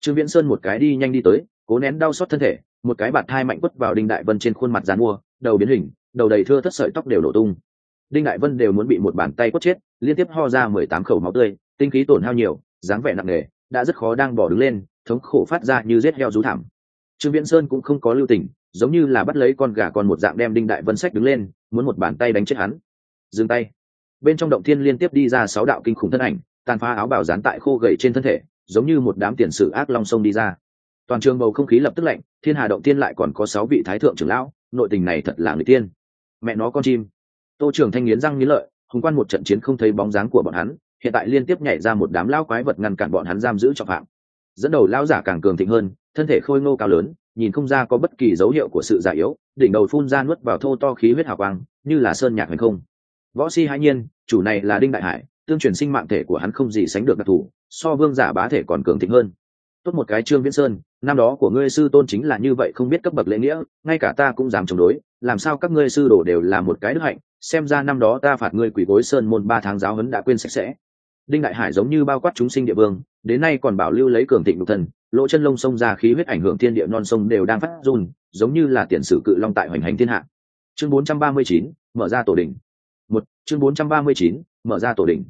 trương viễn sơn một cái đi nhanh đi tới, cố nén đau xót thân thể, một cái bạt thai mạnh quất vào đinh đại vân trên khuôn mặt dán mua, đầu biến hình, đầu đầy thưa thất sợi tóc đều nổ tung. Đinh đại vân đều muốn bị một bàn tay quất chết, liên tiếp ho ra mười tám khẩu máu tươi, tinh khí tổn hao nhiều, dáng vẻ nặng nề, đã rất khó đang bỏ đứng lên, thống khổ phát ra như rết heo rú thảm. Trương viễn sơn cũng không có lưu tình, giống như là bắt lấy con gà con một dạng đem đinh đại vân sách đứng lên, muốn một bàn tay đánh chết hắn. Dừng tay. Bên trong động thiên liên tiếp đi ra sáu đạo kinh khủng thân ảnh, tàn phá áo bảo dán tại khô gầy trên thân thể giống như một đám tiền sử ác long sông đi ra. Toàn trường bầu không khí lập tức lạnh, thiên hà động tiên lại còn có sáu vị thái thượng trưởng lão, nội tình này thật là người tiên. Mẹ nó con chim. Tô trưởng thanh nghiến răng nghiến lợi, hùng quan một trận chiến không thấy bóng dáng của bọn hắn, hiện tại liên tiếp nhảy ra một đám lao quái vật ngăn cản bọn hắn giam giữ trọng phạm. Dẫn đầu lao giả càng cường thịnh hơn, thân thể khôi ngô cao lớn, nhìn không ra có bất kỳ dấu hiệu của sự già yếu, đỉnh đầu phun ra nuốt vào thô to khí huyết hào quang, như là sơn nhạc hành không. Võ si hãi nhiên, chủ này là đinh đại hải, tương truyền sinh mạng thể của hắn không gì sánh được đặc thù so vương giả bá thể còn cường thịnh hơn. Tốt một cái trương viễn sơn năm đó của ngươi sư tôn chính là như vậy không biết cấp bậc lễ nghĩa ngay cả ta cũng dám chống đối làm sao các ngươi sư đồ đều là một cái đức hạnh xem ra năm đó ta phạt ngươi quỷ gối sơn môn ba tháng giáo huấn đã quên sạch sẽ. Đinh đại hải giống như bao quát chúng sinh địa vương đến nay còn bảo lưu lấy cường thịnh đục thần lỗ chân lông sông ra khí huyết ảnh hưởng thiên địa non sông đều đang phát run giống như là tiền sử cự long tại hoành hành thiên hạ. Chương 439, mở ra tổ đỉnh. Một chương 439, mở ra tổ đỉnh.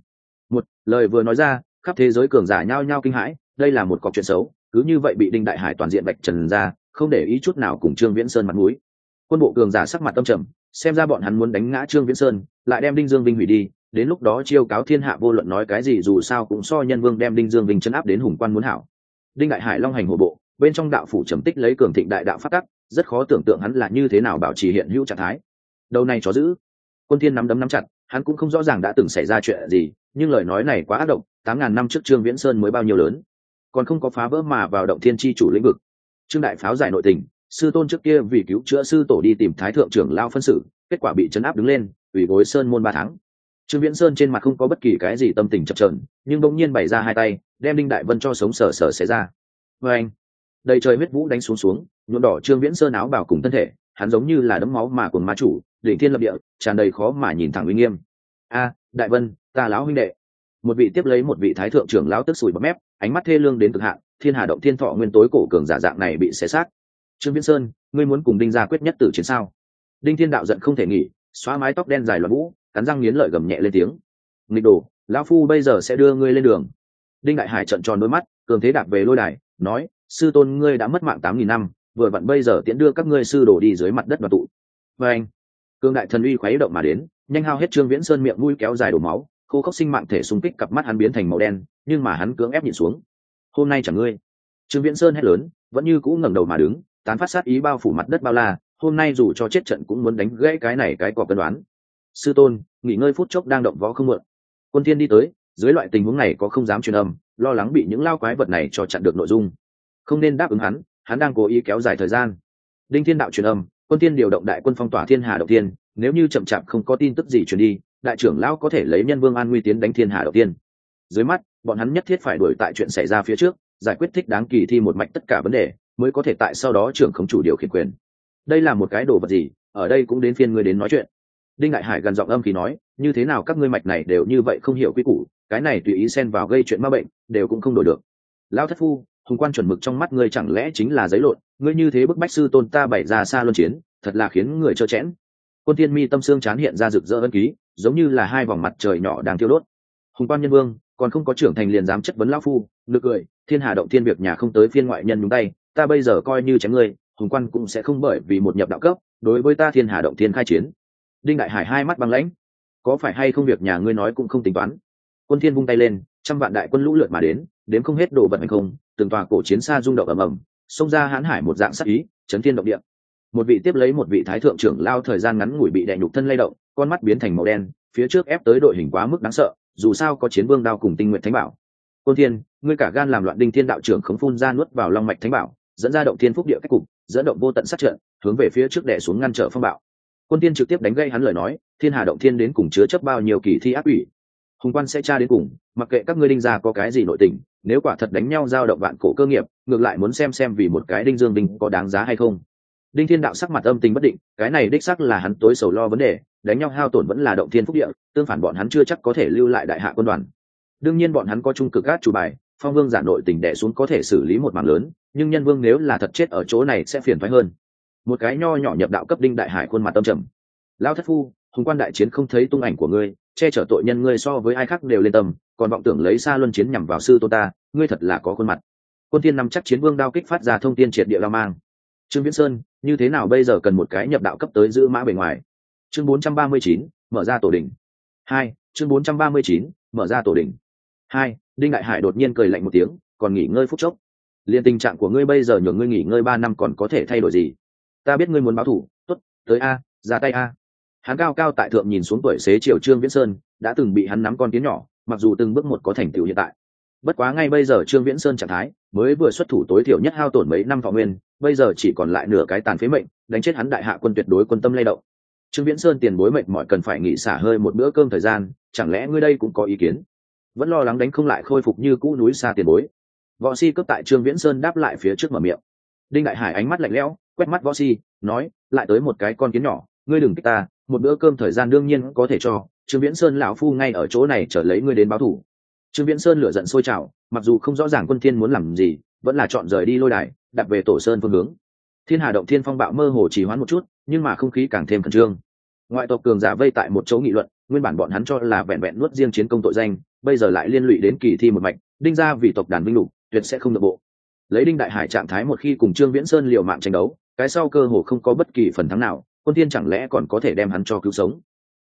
Một lời vừa nói ra khắp thế giới cường giả nhao nhao kinh hãi, đây là một cọc chuyện xấu, cứ như vậy bị đinh đại hải toàn diện bạch trần ra, không để ý chút nào cùng trương viễn sơn mặt mũi. Quân bộ cường giả sắc mặt tâm trầm, xem ra bọn hắn muốn đánh ngã trương viễn sơn, lại đem đinh dương vinh hủy đi, đến lúc đó chiêu cáo thiên hạ vô luận nói cái gì dù sao cũng so nhân vương đem đinh dương vinh chấn áp đến hùng quan muốn hảo. Đinh đại hải long hành hộ bộ, bên trong đạo phủ trầm tích lấy cường thịnh đại đạo phát tắc, rất khó tưởng tượng hắn là như thế nào bảo trì hiện hữu trạng thái. Đầu này chó giữ. Quân thiên nắm đấm nắm chặt, hắn cũng không rõ ràng đã từng xảy ra chuyện gì nhưng lời nói này quá ác độc, tám ngàn năm trước trương viễn sơn mới bao nhiêu lớn. Còn không có phá vỡ mà vào động thiên tri chủ lĩnh vực. Trương đại pháo giải nội tình, sư tôn trước kia vì cứu chữa sư tổ đi tìm thái thượng trưởng lao phân xử, kết quả bị chấn áp đứng lên, ủy gối sơn môn ba tháng. Trương viễn sơn trên mặt không có bất kỳ cái gì tâm tình chập trờn nhưng bỗng nhiên bày ra hai tay, đem đinh đại vân cho sống sờ sờ xé ra. Vê anh, đầy trời huyết vũ đánh xuống xuống, nhuộm đỏ trương viễn sơn áo bảo cùng thân thể, hắn giống như là đấm máu mà cùng ma chủ, đỉnh thiên lập địa, tràn đầy khó mà nhìn thẳng uy nghiêm a, đại vân, ta lão huynh đệ. Một vị tiếp lấy một vị thái thượng trưởng lão tức sùi bấm mép, ánh mắt thê lương đến cực hạn, thiên hà động thiên thọ nguyên tối cổ cường giả dạng này bị xé xác. Trương viễn sơn, ngươi muốn cùng đinh gia quyết nhất tử chiến sao? Đinh thiên đạo giận không thể nghỉ, xóa mái tóc đen dài loạn vũ, cắn răng nghiến lợi gầm nhẹ lên tiếng. Nghịch đồ, lão phu bây giờ sẽ đưa ngươi lên đường. Đinh đại hải trận tròn đôi mắt, cường thế đạp về lôi đài, nói, sư tôn ngươi đã mất mạng tám nghìn năm, vừa vặn bây giờ tiễn đưa các ngươi sư đổ đi dưới mặt đất và tụ. Và anh cương đại thần uy khuấy động mà đến, nhanh hao hết trương viễn sơn miệng mũi kéo dài đổ máu, khô khốc sinh mạng thể xung kích cặp mắt hắn biến thành màu đen, nhưng mà hắn cưỡng ép nhịn xuống. Hôm nay chẳng ngươi. Trương viễn sơn hét lớn, vẫn như cũ ngẩng đầu mà đứng, tán phát sát ý bao phủ mặt đất bao la, hôm nay dù cho chết trận cũng muốn đánh gãy cái này cái cọc cân đoán. Sư tôn, nghỉ ngơi phút chốc đang động võ không mượn. Quân thiên đi tới, dưới loại tình huống này có không dám truyền âm, lo lắng bị những lao quái vật này cho chặn được nội dung. Không nên đáp ứng hắn hắn đang cố ý kéo dài thời gian. Đinh thiên đạo truyền âm quân tiên điều động đại quân phong tỏa thiên hà đầu tiên nếu như chậm chạp không có tin tức gì truyền đi, đại trưởng lão có thể lấy nhân vương an nguy tiến đánh thiên hà đầu tiên dưới mắt, bọn hắn nhất thiết phải đuổi tại chuyện xảy ra phía trước, giải quyết thích đáng kỳ thi một mạch tất cả vấn đề, mới có thể tại sau đó trưởng khống chủ điều khiển quyền. Đây là một cái đồ vật gì? Ở đây cũng đến phiên ngươi đến nói chuyện. Đinh đại hải gần giọng âm khí nói, như thế nào các ngươi mạch này đều như vậy không hiểu quy củ, cái này tùy ý xen vào gây chuyện ma bệnh, đều cũng không đổi được. Lão thất phu hùng quan chuẩn mực trong mắt ngươi chẳng lẽ chính là giấy lộn, ngươi như thế bức bách sư tôn ta bày ra xa luân chiến, thật là khiến người trơ chẽn quân thiên mi tâm xương chán hiện ra rực rỡ ân ký, giống như là hai vòng mặt trời nhỏ đang thiêu đốt. Hùng quan nhân vương, còn không có trưởng thành liền dám chất vấn lão phu, được cười, thiên hà động thiên việc nhà không tới phiên ngoại nhân nhúng tay, ta bây giờ coi như chém ngươi, hùng quan cũng sẽ không bởi vì một nhập đạo cấp, đối với ta thiên hà động thiên khai chiến. Đinh đại hải hai mắt băng lãnh, có phải hay không việc nhà ngươi nói cũng không tính toán. Quân thiên vung tay lên trăm vạn đại quân lũ lượt mà đến đến không hết đồ vật hành không, từng tòa cổ chiến xa rung động ầm ầm, xông ra hãn hải một dạng sắc ý, chấn thiên động địa. Một vị tiếp lấy một vị thái thượng trưởng lao thời gian ngắn ngủi bị đè nhục thân lay động, con mắt biến thành màu đen, phía trước ép tới đội hình quá mức đáng sợ, dù sao có chiến vương đao cùng tinh nguyện thánh bảo. Côn thiên, ngươi cả gan làm loạn đinh thiên đạo trưởng khống phun ra nuốt vào long mạch thánh bảo, dẫn ra động thiên phúc địa cách cục, dẫn động vô tận sát trận, hướng về phía trước đè xuống ngăn trở phong bạo. Quân tiên trực tiếp đánh gây hắn lời nói, thiên hà động thiên đến cùng chứa chấp bao nhiêu kỳ thi áp ủy hùng quan sẽ tra đến cùng, mặc kệ các ngươi đinh gia có cái gì nội tình, nếu quả thật đánh nhau giao động vạn cổ cơ nghiệp, ngược lại muốn xem xem vì một cái đinh dương đinh có đáng giá hay không. Đinh thiên đạo sắc mặt âm tình bất định, cái này đích sắc là hắn tối sầu lo vấn đề, đánh nhau hao tổn vẫn là động thiên phúc địa, tương phản bọn hắn chưa chắc có thể lưu lại đại hạ quân đoàn. Đương nhiên bọn hắn có trung cực gác chủ bài, phong vương giả nội tình đẻ xuống có thể xử lý một mảng lớn, nhưng nhân vương nếu là thật chết ở chỗ này sẽ phiền phái hơn. Một cái nho nhỏ nhập đạo cấp đinh đại hải khuôn mặt tâm trầm. Lao thất phu, hùng quan đại chiến không thấy tung ảnh của ngươi che chở tội nhân ngươi so với ai khác đều lên tâm còn vọng tưởng lấy xa luân chiến nhằm vào sư tôn ta ngươi thật là có khuôn mặt. Quân tiên nắm chắc chiến vương đao kích phát ra thông tin triệt địa lao mang. Trương viễn sơn như thế nào bây giờ cần một cái nhập đạo cấp tới giữ mã bề ngoài? Chương 439, mở ra tổ đỉnh. Hai chương 439, mở ra tổ đỉnh. Hai đinh đại hải đột nhiên cười lạnh một tiếng còn nghỉ ngơi phút chốc. Liền tình trạng của ngươi bây giờ nhường ngươi nghỉ ngơi ba năm còn có thể thay đổi gì? Ta biết ngươi muốn báo thủ. Tốt tới a ra tay a hắn cao cao tại thượng nhìn xuống tuổi xế triều trương viễn sơn, đã từng bị hắn nắm con kiến nhỏ, mặc dù từng bước một có thành tựu hiện tại. Bất quá ngay bây giờ trương viễn sơn trạng thái, mới vừa xuất thủ tối thiểu nhất hao tổn mấy năm thọ nguyên, bây giờ chỉ còn lại nửa cái tàn phế mệnh, đánh chết hắn đại hạ quân tuyệt đối quân tâm lay động. Trương viễn sơn tiền bối mệnh mọi cần phải nghỉ xả hơi một bữa cơm thời gian, chẳng lẽ ngươi đây cũng có ý kiến? Vẫn lo lắng đánh không lại khôi phục như cũ núi xa tiền bối. Võ si cướp tại trương viễn sơn đáp lại phía trước mở miệng. Đinh đại hải ánh mắt lạnh lẽo, quét mắt võ si, nói, lại tới một cái con kiến nhỏ, ngươi đừng kích ta một bữa cơm thời gian đương nhiên có thể cho, trương viễn sơn lão phu ngay ở chỗ này trở lấy ngươi đến báo thủ. Trương viễn sơn lửa giận sôi trào, mặc dù không rõ ràng quân thiên muốn làm gì, vẫn là chọn rời đi lôi đài, đặt về tổ sơn phương hướng. Thiên hà động thiên phong bạo mơ hồ chỉ hoãn một chút, nhưng mà không khí càng thêm khẩn trương. Ngoại tộc cường giả vây tại một chỗ nghị luận, nguyên bản bọn hắn cho là vẹn vẹn nuốt riêng chiến công tội danh, bây giờ lại liên lụy đến kỳ thi một mạch, đinh ra vì tộc đàn vinh lục, tuyệt sẽ không được bộ. Lấy đinh đại hải trạng thái một khi cùng trương viễn sơn liều mạng tranh đấu, cái sau cơ hồ không có bất kỳ phần thắng nào quân thiên chẳng lẽ còn có thể đem hắn cho cứu sống?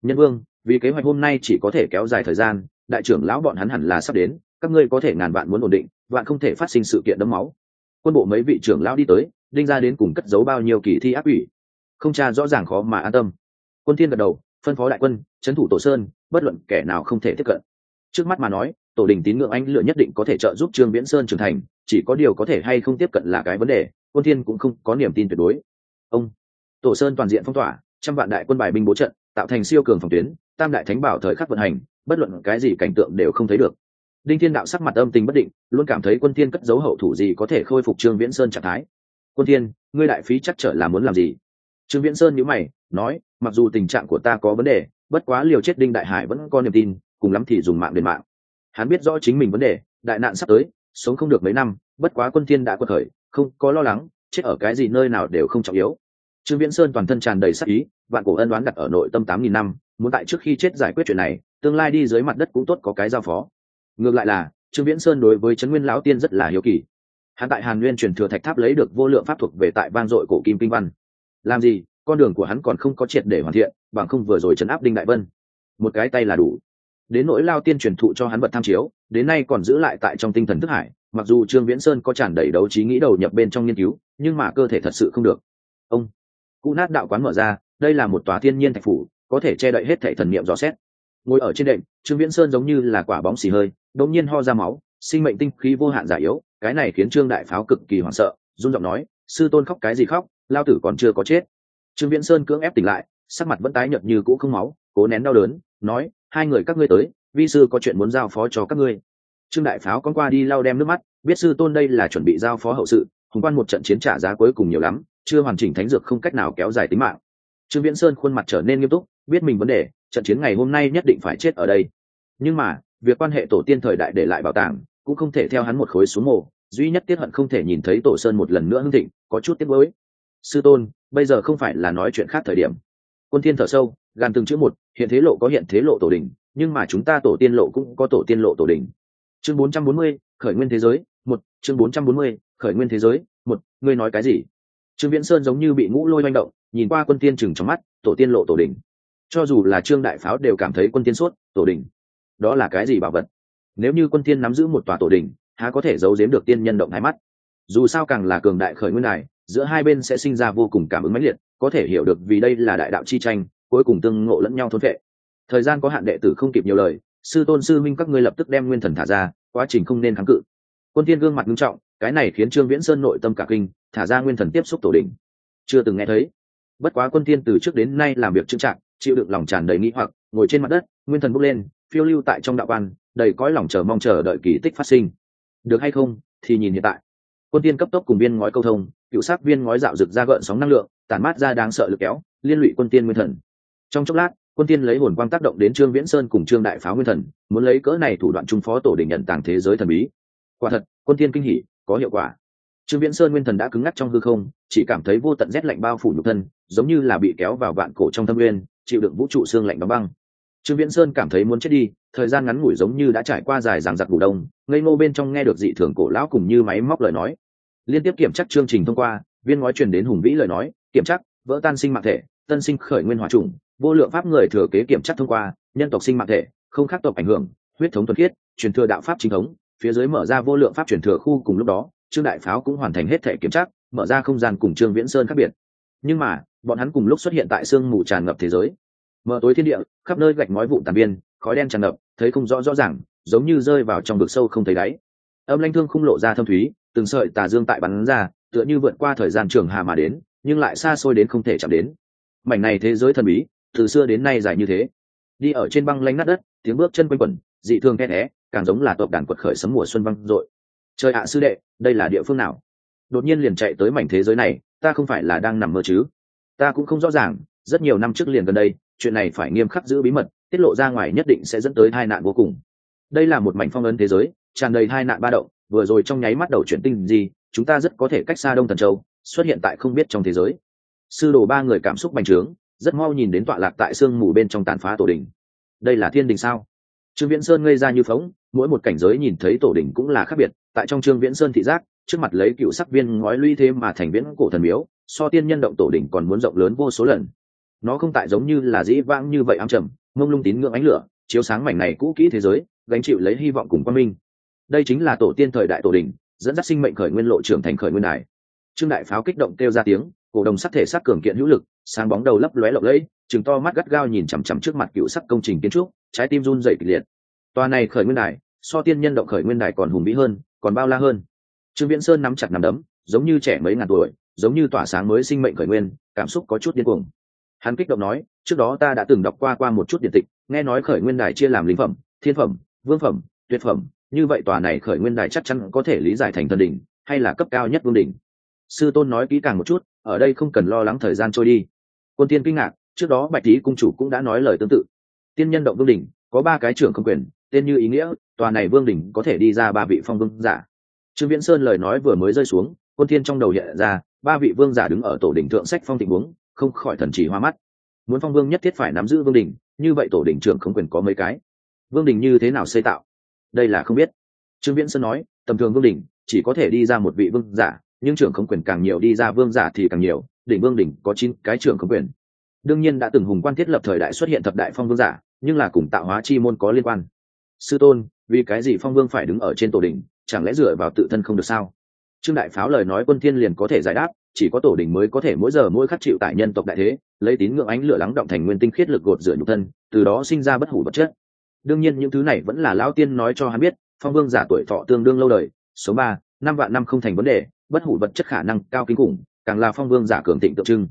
Nhân vương, vì kế hoạch hôm nay chỉ có thể kéo dài thời gian, đại trưởng lão bọn hắn hẳn là sắp đến, các ngươi có thể ngàn vạn muốn ổn định, vạn không thể phát sinh sự kiện đấm máu. Quân bộ mấy vị trưởng lão đi tới, đinh ra đến cùng cất giấu bao nhiêu kỳ thi áp ủy không tra rõ ràng khó mà an tâm. Quân thiên gật đầu, phân phó đại quân, chấn thủ tổ sơn, bất luận kẻ nào không thể tiếp cận. Trước mắt mà nói, tổ đình tín ngưỡng anh lựa nhất định có thể trợ giúp trương viễn sơn trưởng thành, chỉ có điều có thể hay không tiếp cận là cái vấn đề, quân thiên cũng không có niềm tin tuyệt đối. Ông tổ sơn toàn diện phong tỏa, trăm vạn đại quân bài binh bố trận, tạo thành siêu cường phòng tuyến, tam đại thánh bảo thời khắc vận hành, bất luận cái gì cảnh tượng đều không thấy được. Đinh thiên đạo sắc mặt âm tình bất định, luôn cảm thấy quân thiên cất giấu hậu thủ gì có thể khôi phục trương viễn sơn trạng thái. Quân thiên, ngươi đại phí chắc trở là muốn làm gì? Trương viễn sơn nhíu mày, nói, mặc dù tình trạng của ta có vấn đề, bất quá liều chết đinh đại hải vẫn có niềm tin, cùng lắm thì dùng mạng đền mạng. Hắn biết rõ chính mình vấn đề, đại nạn sắp tới, sống không được mấy năm, bất quá quân thiên đã quật khởi, không có lo lắng, chết ở cái gì nơi nào đều không trọng yếu trương viễn sơn toàn thân tràn đầy sắc ý, vạn cổ ân đoán đặt ở nội tâm tám nghìn năm, muốn tại trước khi chết giải quyết chuyện này, tương lai đi dưới mặt đất cũng tốt có cái giao phó. Ngược lại là, trương viễn sơn đối với trấn nguyên lão tiên rất là hiếu kỳ. Hắn tại hàn nguyên truyền thừa thạch tháp lấy được vô lượng pháp thuộc về tại vang dội cổ kim kinh văn. Làm gì, con đường của hắn còn không có triệt để hoàn thiện, bằng không vừa rồi chấn áp đinh đại vân. Một cái tay là đủ. Đến nỗi lao tiên truyền thụ cho hắn vật tham chiếu, đến nay còn giữ lại tại trong tinh thần thức hải, mặc dù trương viễn sơn có tràn đầy đấu trí nghĩ đầu nhập bên trong nghiên cứu, nhưng mà cơ thể thật sự không được. Ông cụ nát đạo quán mở ra, đây là một tòa thiên nhiên thạch phủ, có thể che đậy hết thệ thần niệm dò xét. Ngồi ở trên đệm, trương viễn sơn giống như là quả bóng xì hơi đống nhiên ho ra máu, sinh mệnh tinh khí vô hạn giả yếu, cái này khiến trương đại pháo cực kỳ hoảng sợ, run giọng nói, sư tôn khóc cái gì khóc, lao tử còn chưa có chết. Trương viễn sơn cưỡng ép tỉnh lại, sắc mặt vẫn tái nhợt như cũ không máu, cố nén đau đớn, nói, hai người các ngươi tới, vi sư có chuyện muốn giao phó cho các ngươi. Trương đại pháo con qua đi lau đem nước mắt, biết sư tôn đây là chuẩn bị giao phó hậu sự, hùng quan một trận chiến trả giá cuối cùng nhiều lắm chưa hoàn chỉnh thánh dược không cách nào kéo dài tính mạng. Trương viễn sơn khuôn mặt trở nên nghiêm túc biết mình vấn đề trận chiến ngày hôm nay nhất định phải chết ở đây. Nhưng mà việc quan hệ tổ tiên thời đại để lại bảo tàng cũng không thể theo hắn một khối xuống mồ. Duy nhất tiết hận không thể nhìn thấy tổ sơn một lần nữa hưng thịnh có chút tiếc gối sư tôn bây giờ không phải là nói chuyện khác thời điểm. Quân thiên thở sâu gàn từng chữ một hiện thế lộ có hiện thế lộ tổ đình nhưng mà chúng ta tổ tiên lộ cũng có tổ tiên lộ tổ đình. Chương 440, khởi nguyên thế giới một chương 440, khởi nguyên thế giới một ngươi nói cái gì? Trương viễn sơn giống như bị ngũ lôi manh động, nhìn qua quân tiên chừng trong mắt, tổ tiên lộ tổ đình cho dù là trương đại pháo đều cảm thấy quân tiên suốt tổ đình đó là cái gì bảo vật? Nếu như quân tiên nắm giữ một tòa tổ đình há có thể giấu giếm được tiên nhân động hai mắt? Dù sao càng là cường đại khởi nguyên này, giữa hai bên sẽ sinh ra vô cùng cảm ứng mãnh liệt, có thể hiểu được vì đây là đại đạo chi tranh, cuối cùng tương ngộ lẫn nhau thôn vệ thời gian có hạn đệ tử không kịp nhiều lời, sư tôn sư minh các ngươi lập tức đem nguyên thần thả ra, quá trình không nên kháng cự quân Thiên gương mặt nghiêm trọng, cái này khiến trương viễn sơn nội tâm cả kinh, thả ra nguyên thần tiếp xúc tổ đình chưa từng nghe thấy. Bất quá quân Thiên từ trước đến nay làm việc trưng trạng chịu đựng lòng tràn đầy nghĩ hoặc, ngồi trên mặt đất, nguyên thần bốc lên, phiêu lưu tại trong đạo quan, đầy cõi lòng chờ mong chờ đợi kỳ tích phát sinh. Được hay không, thì nhìn hiện tại. Quân tiên cấp tốc cùng viên ngói câu thông, cựu sát viên ngói dạo rực ra gợn sóng năng lượng, tản mát ra đáng sợ lực kéo, liên lụy quân tiên nguyên thần. Trong chốc lát, quân tiên lấy hồn quang tác động đến trương viễn sơn cùng trương đại pháo nguyên thần, muốn lấy cỡ này thủ đoạn trung phó tổ đình nhận tàng thế giới thần bí quả thật, quân tiên kinh hỉ, có hiệu quả. Trương viễn sơn nguyên thần đã cứng ngắc trong hư không, chỉ cảm thấy vô tận rét lạnh bao phủ nhục thân, giống như là bị kéo vào vạn cổ trong thâm nguyên, chịu đựng vũ trụ xương lạnh đóng băng. Trương viễn sơn cảm thấy muốn chết đi, thời gian ngắn ngủi giống như đã trải qua dài ràng giặc ngủ đông, ngây ngô bên trong nghe được dị thường cổ lão cùng như máy móc lời nói. Liên tiếp kiểm tra chương trình thông qua, viên ngói truyền đến hùng vĩ lời nói, kiểm tra, vỡ tan sinh mạng thể, tân sinh khởi nguyên hòa trùng, vô lượng pháp người thừa kế kiểm tra thông qua, nhân tộc sinh mạng thể, không khác tộc ảnh hưởng, huyết thống thuần khiết, truyền thừa đạo pháp chính thống phía dưới mở ra vô lượng pháp truyền thừa khu cùng lúc đó, trương đại pháo cũng hoàn thành hết thể kiểm tra, mở ra không gian cùng trương viễn sơn khác biệt. Nhưng mà, bọn hắn cùng lúc xuất hiện tại sương mù tràn ngập thế giới. Mở tối thiên địa, khắp nơi gạch ngói vụn tàn biên, khói đen tràn ngập, thấy không rõ rõ ràng, giống như rơi vào trong vực sâu không thấy đáy. Âm lanh thương không lộ ra thâm thúy, từng sợi tà dương tại bắn ra, tựa như vượt qua thời gian trường hà mà đến, nhưng lại xa xôi đến không thể chạm đến. Mảnh này thế giới thần bí, từ xưa đến nay dài như thế. Đi ở trên băng lanh nát đất, tiếng bước chân quanh quẩn, dị thương khe né càng giống là tộc đàn quật khởi sấm mùa xuân văng dội. Trời ạ, sư đệ, đây là địa phương nào? Đột nhiên liền chạy tới mảnh thế giới này, ta không phải là đang nằm mơ chứ? Ta cũng không rõ ràng, rất nhiều năm trước liền gần đây, chuyện này phải nghiêm khắc giữ bí mật, tiết lộ ra ngoài nhất định sẽ dẫn tới tai nạn vô cùng. Đây là một mảnh phong ấn thế giới, tràn đầy hai nạn ba động, vừa rồi trong nháy mắt đầu chuyển tinh gì, chúng ta rất có thể cách xa đông thần châu, xuất hiện tại không biết trong thế giới. Sư đồ ba người cảm xúc bành trướng, rất mau nhìn đến tọa lạc tại sương mù bên trong tàn phá tổ đình. Đây là thiên đình sao? Trương viễn sơn ngây ra như phóng mỗi một cảnh giới nhìn thấy tổ đình cũng là khác biệt. Tại trong trương viễn sơn thị giác, trước mặt lấy cựu sắc viên ngói luy thế mà thành viễn cổ thần miếu, so tiên nhân động tổ đình còn muốn rộng lớn vô số lần. Nó không tại giống như là dĩ vãng như vậy ám trầm, mông lung tín ngưỡng ánh lửa, chiếu sáng mảnh này cũ kỹ thế giới, gánh chịu lấy hy vọng cùng quan minh. Đây chính là tổ tiên thời đại tổ đình dẫn dắt sinh mệnh khởi nguyên lộ trưởng thành khởi nguyên đài. Trương đại pháo kích động kêu ra tiếng, cổ đồng sắc thể sắc cường kiện hữu lực, sáng bóng đầu lấp lóe lộng lẫy, chừng to mắt gắt gao nhìn chằm chằm trước mặt cựu sắc công trình kiến trúc, trái tim run dậy kịch liệt tòa này khởi nguyên đài, so tiên nhân động khởi nguyên đài còn hùng vĩ hơn, còn bao la hơn. Trương viễn sơn nắm chặt nắm đấm, giống như trẻ mấy ngàn tuổi, giống như tỏa sáng mới sinh mệnh khởi nguyên, cảm xúc có chút điên cuồng. Hắn kích động nói, trước đó ta đã từng đọc qua qua một chút điện tịch, nghe nói khởi nguyên đài chia làm linh phẩm, thiên phẩm, vương phẩm, tuyệt phẩm, như vậy tòa này khởi nguyên đài chắc chắn có thể lý giải thành thần đỉnh, hay là cấp cao nhất vương đỉnh. Sư tôn nói kỹ càng một chút, ở đây không cần lo lắng thời gian trôi đi. Quân tiên kinh ngạc, trước đó bạch tý cung chủ cũng đã nói lời tương tự. Tiên nhân động vương đỉnh, có ba cái trưởng không quyền tên như ý nghĩa, tòa này vương đỉnh có thể đi ra ba vị phong vương giả. Trương viễn sơn lời nói vừa mới rơi xuống, quân thiên trong đầu hiện ra, ba vị vương giả đứng ở tổ đỉnh thượng sách phong tình huống không khỏi thần chỉ hoa mắt. Muốn phong vương nhất thiết phải nắm giữ vương đỉnh, như vậy tổ đỉnh trưởng không quyền có mấy cái? Vương đỉnh như thế nào xây tạo? Đây là không biết. Trương viễn sơn nói, tầm thường vương đỉnh, chỉ có thể đi ra một vị vương giả, nhưng trưởng không quyền càng nhiều đi ra vương giả thì càng nhiều, đỉnh vương đỉnh có chín cái trưởng không quyền. Đương nhiên đã từng hùng quan thiết lập thời đại xuất hiện thập đại phong vương giả, nhưng là cùng tạo hóa chi môn có liên quan sư tôn vì cái gì phong vương phải đứng ở trên tổ đình, chẳng lẽ dựa vào tự thân không được sao? Trương đại pháo lời nói quân thiên liền có thể giải đáp chỉ có tổ đình mới có thể mỗi giờ mỗi khắc chịu tại nhân tộc đại thế lấy tín ngưỡng ánh lửa lắng động thành nguyên tinh khiết lực gột rửa nhục thân từ đó sinh ra bất hủ vật chất. Đương nhiên những thứ này vẫn là lão tiên nói cho hắn biết phong vương giả tuổi thọ tương đương lâu đời số ba năm vạn năm không thành vấn đề bất hủ vật chất khả năng cao kinh khủng càng là phong vương giả cường thịnh tượng trưng.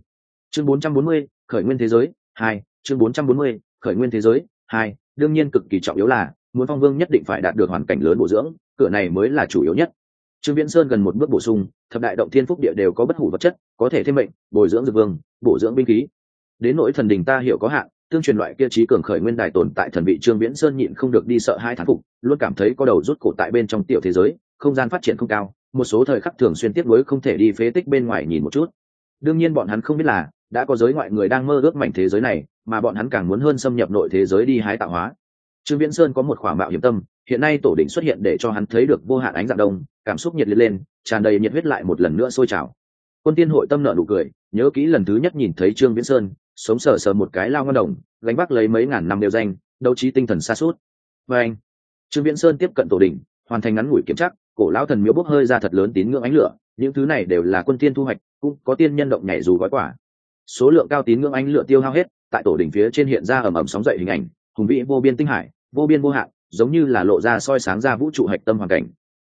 Chương 440, khởi nguyên thế giới hai chương 440, khởi nguyên thế giới hai đương nhiên cực kỳ trọng yếu là muốn phong vương nhất định phải đạt được hoàn cảnh lớn bổ dưỡng, cửa này mới là chủ yếu nhất. Trương viễn sơn gần một bước bổ sung, thập đại động thiên phúc địa đều có bất hủ vật chất, có thể thêm mệnh, bồi dưỡng dược vương, bổ dưỡng binh khí. Đến nỗi thần đình ta hiểu có hạn, tương truyền loại kia trí cường khởi nguyên đài tồn tại thần vị trương viễn sơn nhịn không được đi sợ hai thán phục, luôn cảm thấy có đầu rút cổ tại bên trong tiểu thế giới, không gian phát triển không cao, một số thời khắc thường xuyên tiếp nối không thể đi phế tích bên ngoài nhìn một chút. Đương nhiên bọn hắn không biết là, đã có giới ngoại người đang mơ ước mảnh thế giới này, mà bọn hắn càng muốn hơn xâm nhập nội thế giới đi hái tạo hóa trương viễn sơn có một khoảng mạo hiểm tâm hiện nay tổ đỉnh xuất hiện để cho hắn thấy được vô hạn ánh dạng đông cảm xúc nhiệt liệt lên tràn đầy nhiệt huyết lại một lần nữa sôi trào. Quân tiên hội tâm nợ nụ cười nhớ kỹ lần thứ nhất nhìn thấy trương viễn sơn sống sờ sờ một cái lao ngân đồng gánh vác lấy mấy ngàn năm đều danh đấu trí tinh thần xa suốt. Và anh trương viễn sơn tiếp cận tổ đỉnh hoàn thành ngắn ngủi kiểm chắc, cổ lão thần miếu bốc hơi ra thật lớn tín ngưỡng ánh lửa những thứ này đều là quân tiên thu hoạch cũng có tiên nhân động nhảy dù gói quả. Số lượng cao tín ngưỡng ánh lửa tiêu hao hết tại tổ đỉnh phía trên hiện ra ẩm ẩm sóng dậy hình ảnh hùng vĩ vô biên tinh hải vô biên vô hạn giống như là lộ ra soi sáng ra vũ trụ hạch tâm hoàn cảnh.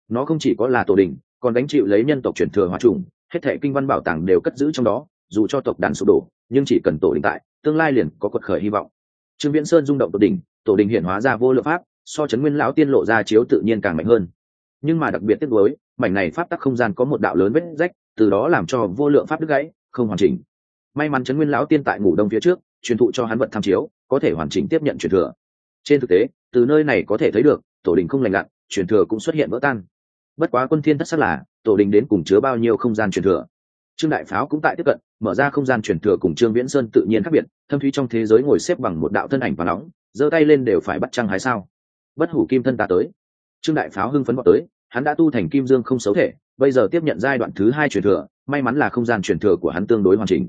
Nó không chỉ có là tổ đình còn đánh chịu lấy nhân tộc truyền thừa hòa trùng hết thệ kinh văn bảo tàng đều cất giữ trong đó dù cho tộc đàn sụp đổ nhưng chỉ cần tổ đình tại tương lai liền có quật khởi hy vọng. Trương viễn sơn rung động tổ đình tổ đình hiện hóa ra vô lượng pháp so chấn nguyên lão tiên lộ ra chiếu tự nhiên càng mạnh hơn. Nhưng mà đặc biệt tiếc đối, mảnh này pháp tắc không gian có một đạo lớn vết rách từ đó làm cho vô lượng pháp đứt gãy không hoàn chỉnh may mắn chấn nguyên lão tiên tại ngủ đông phía trước, truyền thụ cho hắn vật tham chiếu, có thể hoàn chỉnh tiếp nhận truyền thừa. Trên thực tế, từ nơi này có thể thấy được, tổ đình không lành lặn, truyền thừa cũng xuất hiện vỡ tan. Bất quá quân thiên thất sắc là, tổ đình đến cùng chứa bao nhiêu không gian truyền thừa. Trương đại pháo cũng tại tiếp cận, mở ra không gian truyền thừa cùng trương viễn sơn tự nhiên khác biệt, thâm thúy trong thế giới ngồi xếp bằng một đạo thân ảnh và nóng, giơ tay lên đều phải bắt trăng hái sao? Bất hủ kim thân ta tới. Trương đại pháo hưng phấn bọc tới, hắn đã tu thành kim dương không xấu thể, bây giờ tiếp nhận giai đoạn thứ hai truyền thừa, may mắn là không gian truyền thừa của hắn tương đối hoàn chỉnh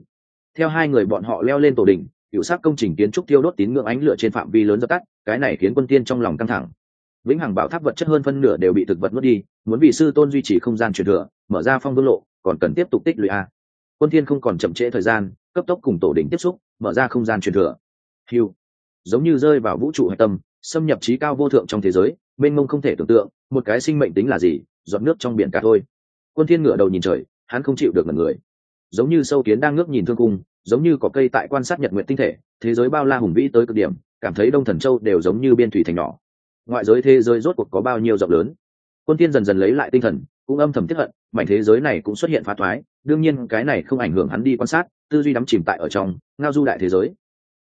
theo hai người bọn họ leo lên tổ đỉnh cựu sắc công trình kiến trúc tiêu đốt tín ngưỡng ánh lửa trên phạm vi lớn dập tắt, cái này khiến quân tiên trong lòng căng thẳng. Vĩnh hằng bảo tháp vật chất hơn phân nửa đều bị thực vật mất đi, muốn vị sư tôn duy trì không gian truyền thừa, mở ra phong vương lộ, còn cần tiếp tục tích lũy a. Quân thiên không còn chậm trễ thời gian, cấp tốc cùng tổ đỉnh tiếp xúc, mở ra không gian truyền thừa. Hiu giống như rơi vào vũ trụ hạch tâm, xâm nhập trí cao vô thượng trong thế giới, mênh mông không thể tưởng tượng, một cái sinh mệnh tính là gì, giọt nước trong biển cả thôi. Quân thiên ngửa đầu nhìn trời, hắn không chịu được ngẩn người giống như sâu kiến đang ngước nhìn thương cung, giống như có cây tại quan sát nhật nguyện tinh thể, thế giới bao la hùng vĩ tới cực điểm, cảm thấy đông thần châu đều giống như biên thủy thành nhỏ. Ngoại giới thế giới rốt cuộc có bao nhiêu rộng lớn? Quân tiên dần dần lấy lại tinh thần, cũng âm thầm tiếp hận, mảnh thế giới này cũng xuất hiện phá thoái, đương nhiên cái này không ảnh hưởng hắn đi quan sát, tư duy đắm chìm tại ở trong, ngao du đại thế giới.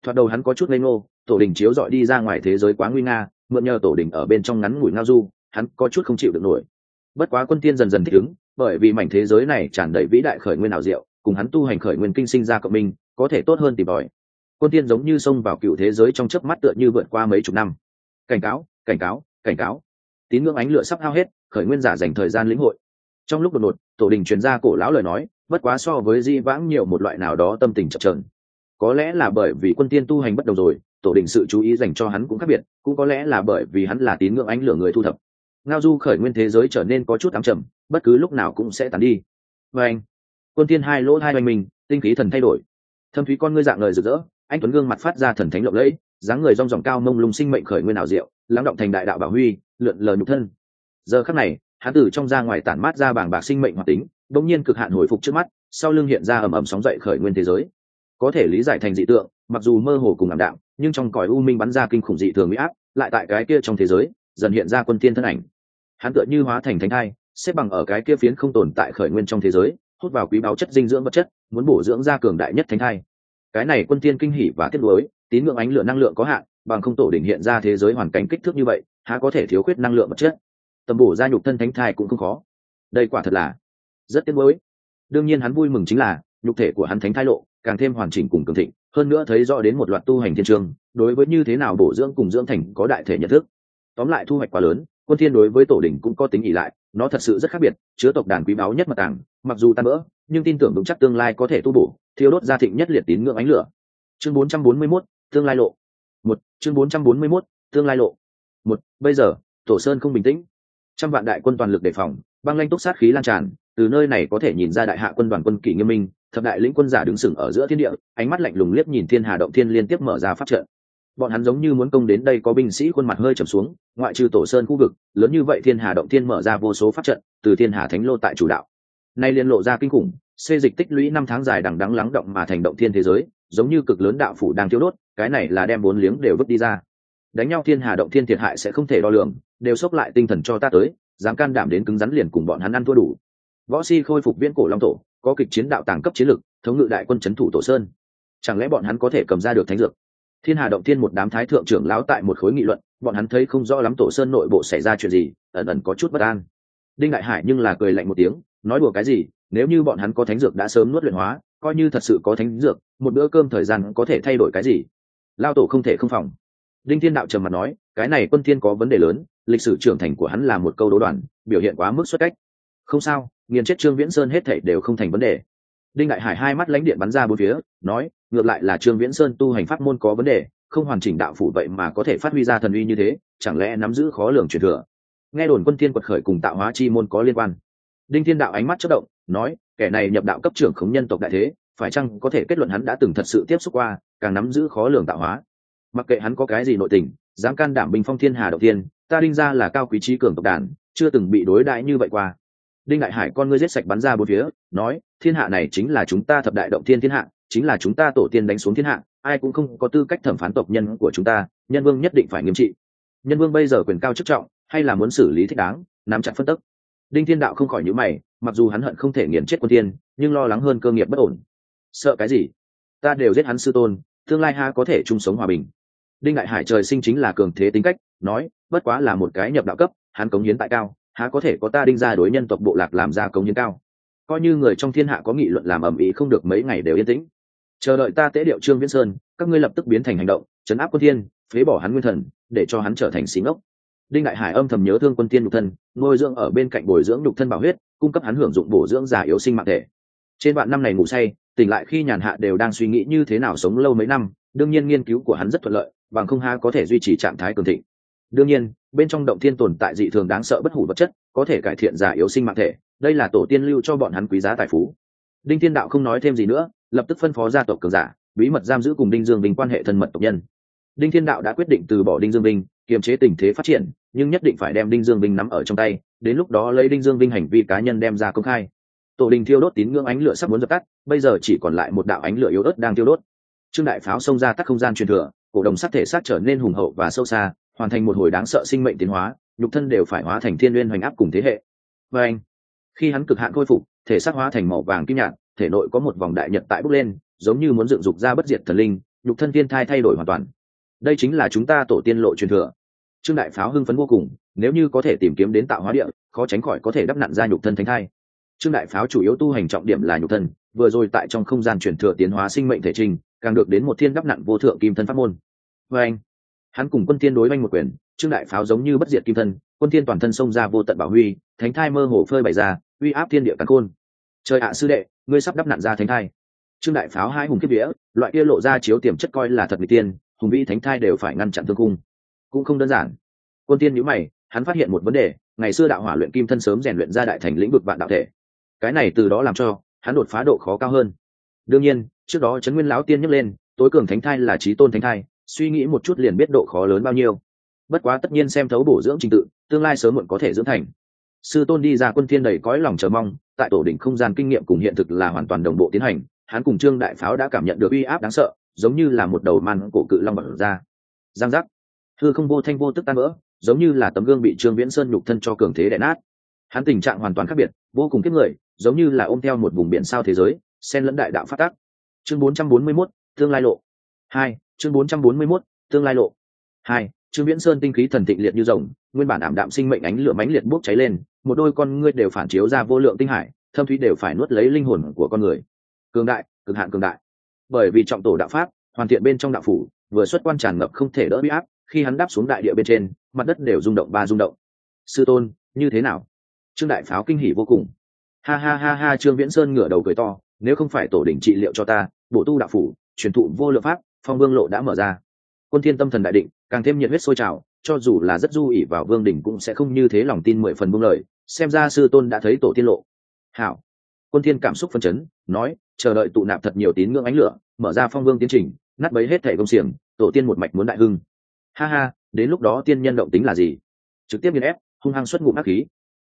Thoạt đầu hắn có chút lây ngô, tổ đình chiếu dọi đi ra ngoài thế giới quá nguy nga, mượn nhờ tổ đình ở bên trong ngắn ngủi ngao du, hắn có chút không chịu được nổi. Bất quá quân tiên dần dần thích ứng, bởi vì mảnh thế giới này tràn đầy vĩ đại khởi nguyên nào diệu cùng hắn tu hành khởi nguyên kinh sinh ra cộng minh, có thể tốt hơn tìm tòi. Quân tiên giống như xông vào cựu thế giới trong chớp mắt tựa như vượt qua mấy chục năm. Cảnh cáo cảnh cáo cảnh cáo. Tín ngưỡng ánh lửa sắp hao hết, khởi nguyên giả dành thời gian lĩnh hội. Trong lúc đột ngột, tổ đình truyền ra cổ lão lời nói, bất quá so với di vãng nhiều một loại nào đó tâm tình chập trờn có lẽ là bởi vì quân tiên tu hành bất đồng rồi, tổ đình sự chú ý dành cho hắn cũng khác biệt, cũng có lẽ là bởi vì hắn là tín ngưỡng ánh lửa người thu thập. Ngao du khởi nguyên thế giới trở nên có chút ám trầm, bất cứ lúc nào cũng sẽ tàn đi. Và anh quân tiên hai lỗ hai oanh mình, tinh khí thần thay đổi. Thâm thúy con ngươi dạng lời rực rỡ, anh tuấn gương mặt phát ra thần thánh lộng lẫy, dáng người rong ròng cao mông lung sinh mệnh khởi nguyên ảo diệu, lắng động thành đại đạo bảo huy, lượn lờ nhục thân. Giờ khắc này, hắn từ trong ra ngoài tản mát ra bảng bạc sinh mệnh hoạt tính, bỗng nhiên cực hạn hồi phục trước mắt, sau lưng hiện ra ầm ầm sóng dậy khởi nguyên thế giới. Có thể lý giải thành dị tượng, mặc dù mơ hồ cùng ảm đạm, nhưng trong cõi u minh bắn ra kinh khủng dị thường mỹ áp, lại tại cái kia trong thế giới, dần hiện ra quân tiên thân ảnh. Hắn tựa như hóa thành thánh thai, xếp bằng ở cái kia phiến không tồn tại khởi nguyên trong thế giới hút vào quý báu chất dinh dưỡng vật chất, muốn bổ dưỡng ra cường đại nhất thánh thai. Cái này quân tiên kinh hỉ và tiết đối tín ngưỡng ánh lửa năng lượng có hạn, bằng không tổ đỉnh hiện ra thế giới hoàn cảnh kích thước như vậy, há có thể thiếu khuyết năng lượng vật chất. Tầm bổ ra nhục thân thánh thai cũng không khó. Đây quả thật là rất tiếc mới đương nhiên hắn vui mừng chính là, nhục thể của hắn thánh thai lộ, càng thêm hoàn chỉnh cùng cường thịnh, hơn nữa thấy rõ đến một loạt tu hành thiên trường, đối với như thế nào bổ dưỡng cùng dưỡng thành có đại thể nhận thức. Tóm lại thu hoạch quá lớn, quân thiên đối với tổ đỉnh cũng có tính ỉ lại nó thật sự rất khác biệt chứa tộc đàn quý báu nhất mặt tàng mặc dù tan vỡ nhưng tin tưởng vững chắc tương lai có thể tu bổ thiếu đốt gia thịnh nhất liệt tín ngưỡng ánh lửa. Chương 441, tương lai lộ. Một chương 441, tương lai lộ. Một bây giờ tổ sơn không bình tĩnh. Trăm vạn đại quân toàn lực đề phòng băng lanh túc sát khí lan tràn từ nơi này có thể nhìn ra đại hạ quân đoàn quân kỷ nghiêm minh thập đại lĩnh quân giả đứng sừng ở giữa thiên địa ánh mắt lạnh lùng liếc nhìn thiên hà động thiên liên tiếp mở ra phát trận bọn hắn giống như muốn công đến đây có binh sĩ khuôn mặt hơi trầm xuống, ngoại trừ tổ sơn khu vực, lớn như vậy thiên hà động thiên mở ra vô số phát trận, từ thiên hà thánh lô tại chủ đạo. Nay liên lộ ra kinh khủng, xê dịch tích lũy năm tháng dài đằng đắng lắng động mà thành động thiên thế giới, giống như cực lớn đạo phủ đang tiêu đốt, cái này là đem bốn liếng đều vứt đi ra. Đánh nhau thiên hà động thiên thiệt hại sẽ không thể đo lường, đều xốc lại tinh thần cho ta tới, dám can đảm đến cứng rắn liền cùng bọn hắn ăn thua đủ. Võ si khôi phục viễn cổ long tổ, có kịch chiến đạo tàng cấp chiến lực, thống ngự đại quân c h ấ n thủ tổ sơn. Chẳng lẽ bọn hắn có thể cầm ra được thánh dược? Thiên hà động thiên một đám thái thượng trưởng lão tại một khối nghị luận, bọn hắn thấy không rõ lắm tổ sơn nội bộ xảy ra chuyện gì, ẩn ẩn có chút bất an. Đinh đại hải nhưng là cười lạnh một tiếng, nói đùa cái gì, nếu như bọn hắn có thánh dược đã sớm nuốt luyện hóa, coi như thật sự có thánh dược, một bữa cơm thời gian có thể thay đổi cái gì? Lao tổ không thể không phòng. Đinh thiên đạo trầm mặt nói, cái này quân thiên có vấn đề lớn, lịch sử trưởng thành của hắn là một câu đố đoàn biểu hiện quá mức xuất cách. Không sao, nghiền chết trương viễn sơn hết thảy đều không thành vấn đề. Đinh đại hải hai mắt lãnh điện bắn ra bốn phía, nói ngược lại là trương viễn sơn tu hành pháp môn có vấn đề, không hoàn chỉnh đạo phủ vậy mà có thể phát huy ra thần uy như thế, chẳng lẽ nắm giữ khó lường truyền thừa? Nghe đồn quân thiên quật khởi cùng tạo hóa chi môn có liên quan. Đinh thiên đạo ánh mắt chớp động, nói, kẻ này nhập đạo cấp trưởng khống nhân tộc đại thế, phải chăng có thể kết luận hắn đã từng thật sự tiếp xúc qua, càng nắm giữ khó lường tạo hóa? Mặc kệ hắn có cái gì nội tình, dám can đảm bình phong thiên hà đầu tiên ta đinh ra là cao quý trí cường tộc đàn, chưa từng bị đối đãi như vậy qua. Đinh đại hải con ngươi giết sạch bắn ra bốn phía, nói, thiên hạ này chính là chúng ta thập đại động thiên thiên hạ chính là chúng ta tổ tiên đánh xuống thiên hạ, ai cũng không có tư cách thẩm phán tộc nhân của chúng ta, nhân vương nhất định phải nghiêm trị. Nhân vương bây giờ quyền cao chức trọng, hay là muốn xử lý thích đáng, nắm chặt phân tức. Đinh thiên đạo không khỏi nhữ mày, mặc dù hắn hận không thể nghiền chết quân tiên, nhưng lo lắng hơn cơ nghiệp bất ổn. Sợ cái gì? Ta đều giết hắn sư tôn, tương lai ha có thể chung sống hòa bình. Đinh đại hải trời sinh chính là cường thế tính cách, nói, bất quá là một cái nhập đạo cấp, hắn cống hiến tại cao, há có thể có ta đinh ra đối nhân tộc bộ lạc làm ra cống hiến cao. Coi như người trong thiên hạ có nghị luận làm ầm ĩ không được mấy ngày đều yên tĩnh chờ đợi ta tế điệu trương viễn sơn, các ngươi lập tức biến thành hành động, chấn áp quân thiên, phế bỏ hắn nguyên thần, để cho hắn trở thành xí ngốc. Đinh đại hải âm thầm nhớ thương quân tiên nhục thân, nuôi dưỡng ở bên cạnh bồi dưỡng nhục thân bảo huyết, cung cấp hắn hưởng dụng bổ dưỡng giả yếu sinh mạng thể. Trên bạn năm này ngủ say, tỉnh lại khi nhàn hạ đều đang suy nghĩ như thế nào sống lâu mấy năm, đương nhiên nghiên cứu của hắn rất thuận lợi, bằng không ha có thể duy trì trạng thái cường thịnh. Đương nhiên, bên trong động thiên tồn tại dị thường đáng sợ bất hủ vật chất, có thể cải thiện giả yếu sinh mạng thể, đây là tổ tiên lưu cho bọn hắn quý giá tài phú. Đinh thiên đạo không nói thêm gì nữa lập tức phân phó gia tộc cường giả, bí mật giam giữ cùng đinh dương vinh quan hệ thân mật tộc nhân. Đinh thiên đạo đã quyết định từ bỏ đinh dương vinh, kiềm chế tình thế phát triển, nhưng nhất định phải đem đinh dương vinh nắm ở trong tay, đến lúc đó lấy đinh dương vinh hành vi cá nhân đem ra công khai. Tổ đình thiêu đốt tín ngưỡng ánh lửa sắp muốn dập tắt, bây giờ chỉ còn lại một đạo ánh lửa yếu ớt đang thiêu đốt. Trương đại pháo xông ra tắt không gian truyền thừa, cổ đồng sắc thể xác trở nên hùng hậu và sâu xa, hoàn thành một hồi đáng sợ sinh mệnh tiến hóa, nhục thân đều phải hóa thành thiên liên hoành áp cùng thế hệ. Và anh, khi hắn cực hạn khôi phục, thể xác hóa thành màu vàng kim nhạt thể nội có một vòng đại nhật tại bốc lên, giống như muốn dựng dục ra bất diệt thần linh, nhục thân thiên thai thay đổi hoàn toàn. Đây chính là chúng ta tổ tiên lộ truyền thừa. Trương đại pháo hưng phấn vô cùng, nếu như có thể tìm kiếm đến tạo hóa địa, khó tránh khỏi có thể đắp nặn ra nhục thân thánh thai. Trương đại pháo chủ yếu tu hành trọng điểm là nhục thân, vừa rồi tại trong không gian truyền thừa tiến hóa sinh mệnh thể trình, càng được đến một thiên đắp nặn vô thượng kim thân pháp môn. Vê anh, hắn cùng quân tiên đối oanh một quyền, trương đại pháo giống như bất diệt kim thân, quân tiên toàn thân xông ra vô tận bảo huy, thánh thai mơ hồ phơi bày ra, uy áp thiên địa cắn khôn trời ạ, sư đệ, ngươi sắp đắp nạn ra thánh thai. Trương đại pháo hai hùng kiếp vía, loại kia lộ ra chiếu tiềm chất coi là thật người tiên, hùng vĩ thánh thai đều phải ngăn chặn thương cung. Cũng không đơn giản. Quân tiên nhữ mày, hắn phát hiện một vấn đề, ngày xưa đạo hỏa luyện kim thân sớm rèn luyện ra đại thành lĩnh vực vạn đạo thể. Cái này từ đó làm cho, hắn đột phá độ khó cao hơn. Đương nhiên, trước đó trấn nguyên lão tiên nhắc lên, tối cường thánh thai là trí tôn thánh thai, suy nghĩ một chút liền biết độ khó lớn bao nhiêu. Bất quá tất nhiên xem thấu bổ dưỡng trình tự, tương lai sớm muộn có thể dưỡng thành. Sư tôn đi ra quân thiên đầy cõi lòng chờ mong tại tổ đỉnh không gian kinh nghiệm cùng hiện thực là hoàn toàn đồng bộ tiến hành hắn cùng trương đại pháo đã cảm nhận được uy áp đáng sợ giống như là một đầu man cổ cự long bật ra. Giang giác. Thư không vô thanh vô tức tan vỡ giống như là tấm gương bị trương viễn sơn nhục thân cho cường thế đè nát. Hắn tình trạng hoàn toàn khác biệt vô cùng kiếp người giống như là ôm theo một vùng biển sao thế giới xen lẫn đại đạo phát tác. Chương 441, tương lai lộ. Hai chương 441, tương lai lộ. Hai trương viễn sơn tinh khí thần tịnh liệt như rồng, nguyên bản ảm đạm sinh mệnh ánh lửa mãnh liệt bốc cháy lên, một đôi con ngươi đều phản chiếu ra vô lượng tinh hải, thâm thúy đều phải nuốt lấy linh hồn của con người. Cường đại, cực hạn cường đại. Bởi vì trọng tổ đạo pháp, hoàn thiện bên trong đạo phủ, vừa xuất quan tràn ngập không thể đỡ bị áp, khi hắn đáp xuống đại địa bên trên, mặt đất đều rung động ba rung động. Sư tôn, như thế nào? Trương đại pháo kinh hỉ vô cùng. Ha ha ha ha, trương viễn sơn ngửa đầu cười to, nếu không phải tổ đỉnh trị liệu cho ta, bổ tu đạo phủ, truyền thụ vô lượng pháp, phong vương lộ đã mở ra. Quân thiên tâm thần đại định càng thêm nhiệt huyết sôi trào, cho dù là rất du ỉ vào vương đỉnh cũng sẽ không như thế lòng tin mười phần buông lời, xem ra sư tôn đã thấy tổ tiên lộ. Hảo. Quân thiên cảm xúc phân chấn, nói, chờ đợi tụ nạp thật nhiều tín ngưỡng ánh lửa, mở ra phong vương tiến trình, nát bấy hết thể công xiềng, tổ tiên một mạch muốn đại hưng. Ha ha, đến lúc đó tiên nhân động tính là gì? Trực tiếp nghiền ép, hung hăng xuất ngụm ác khí.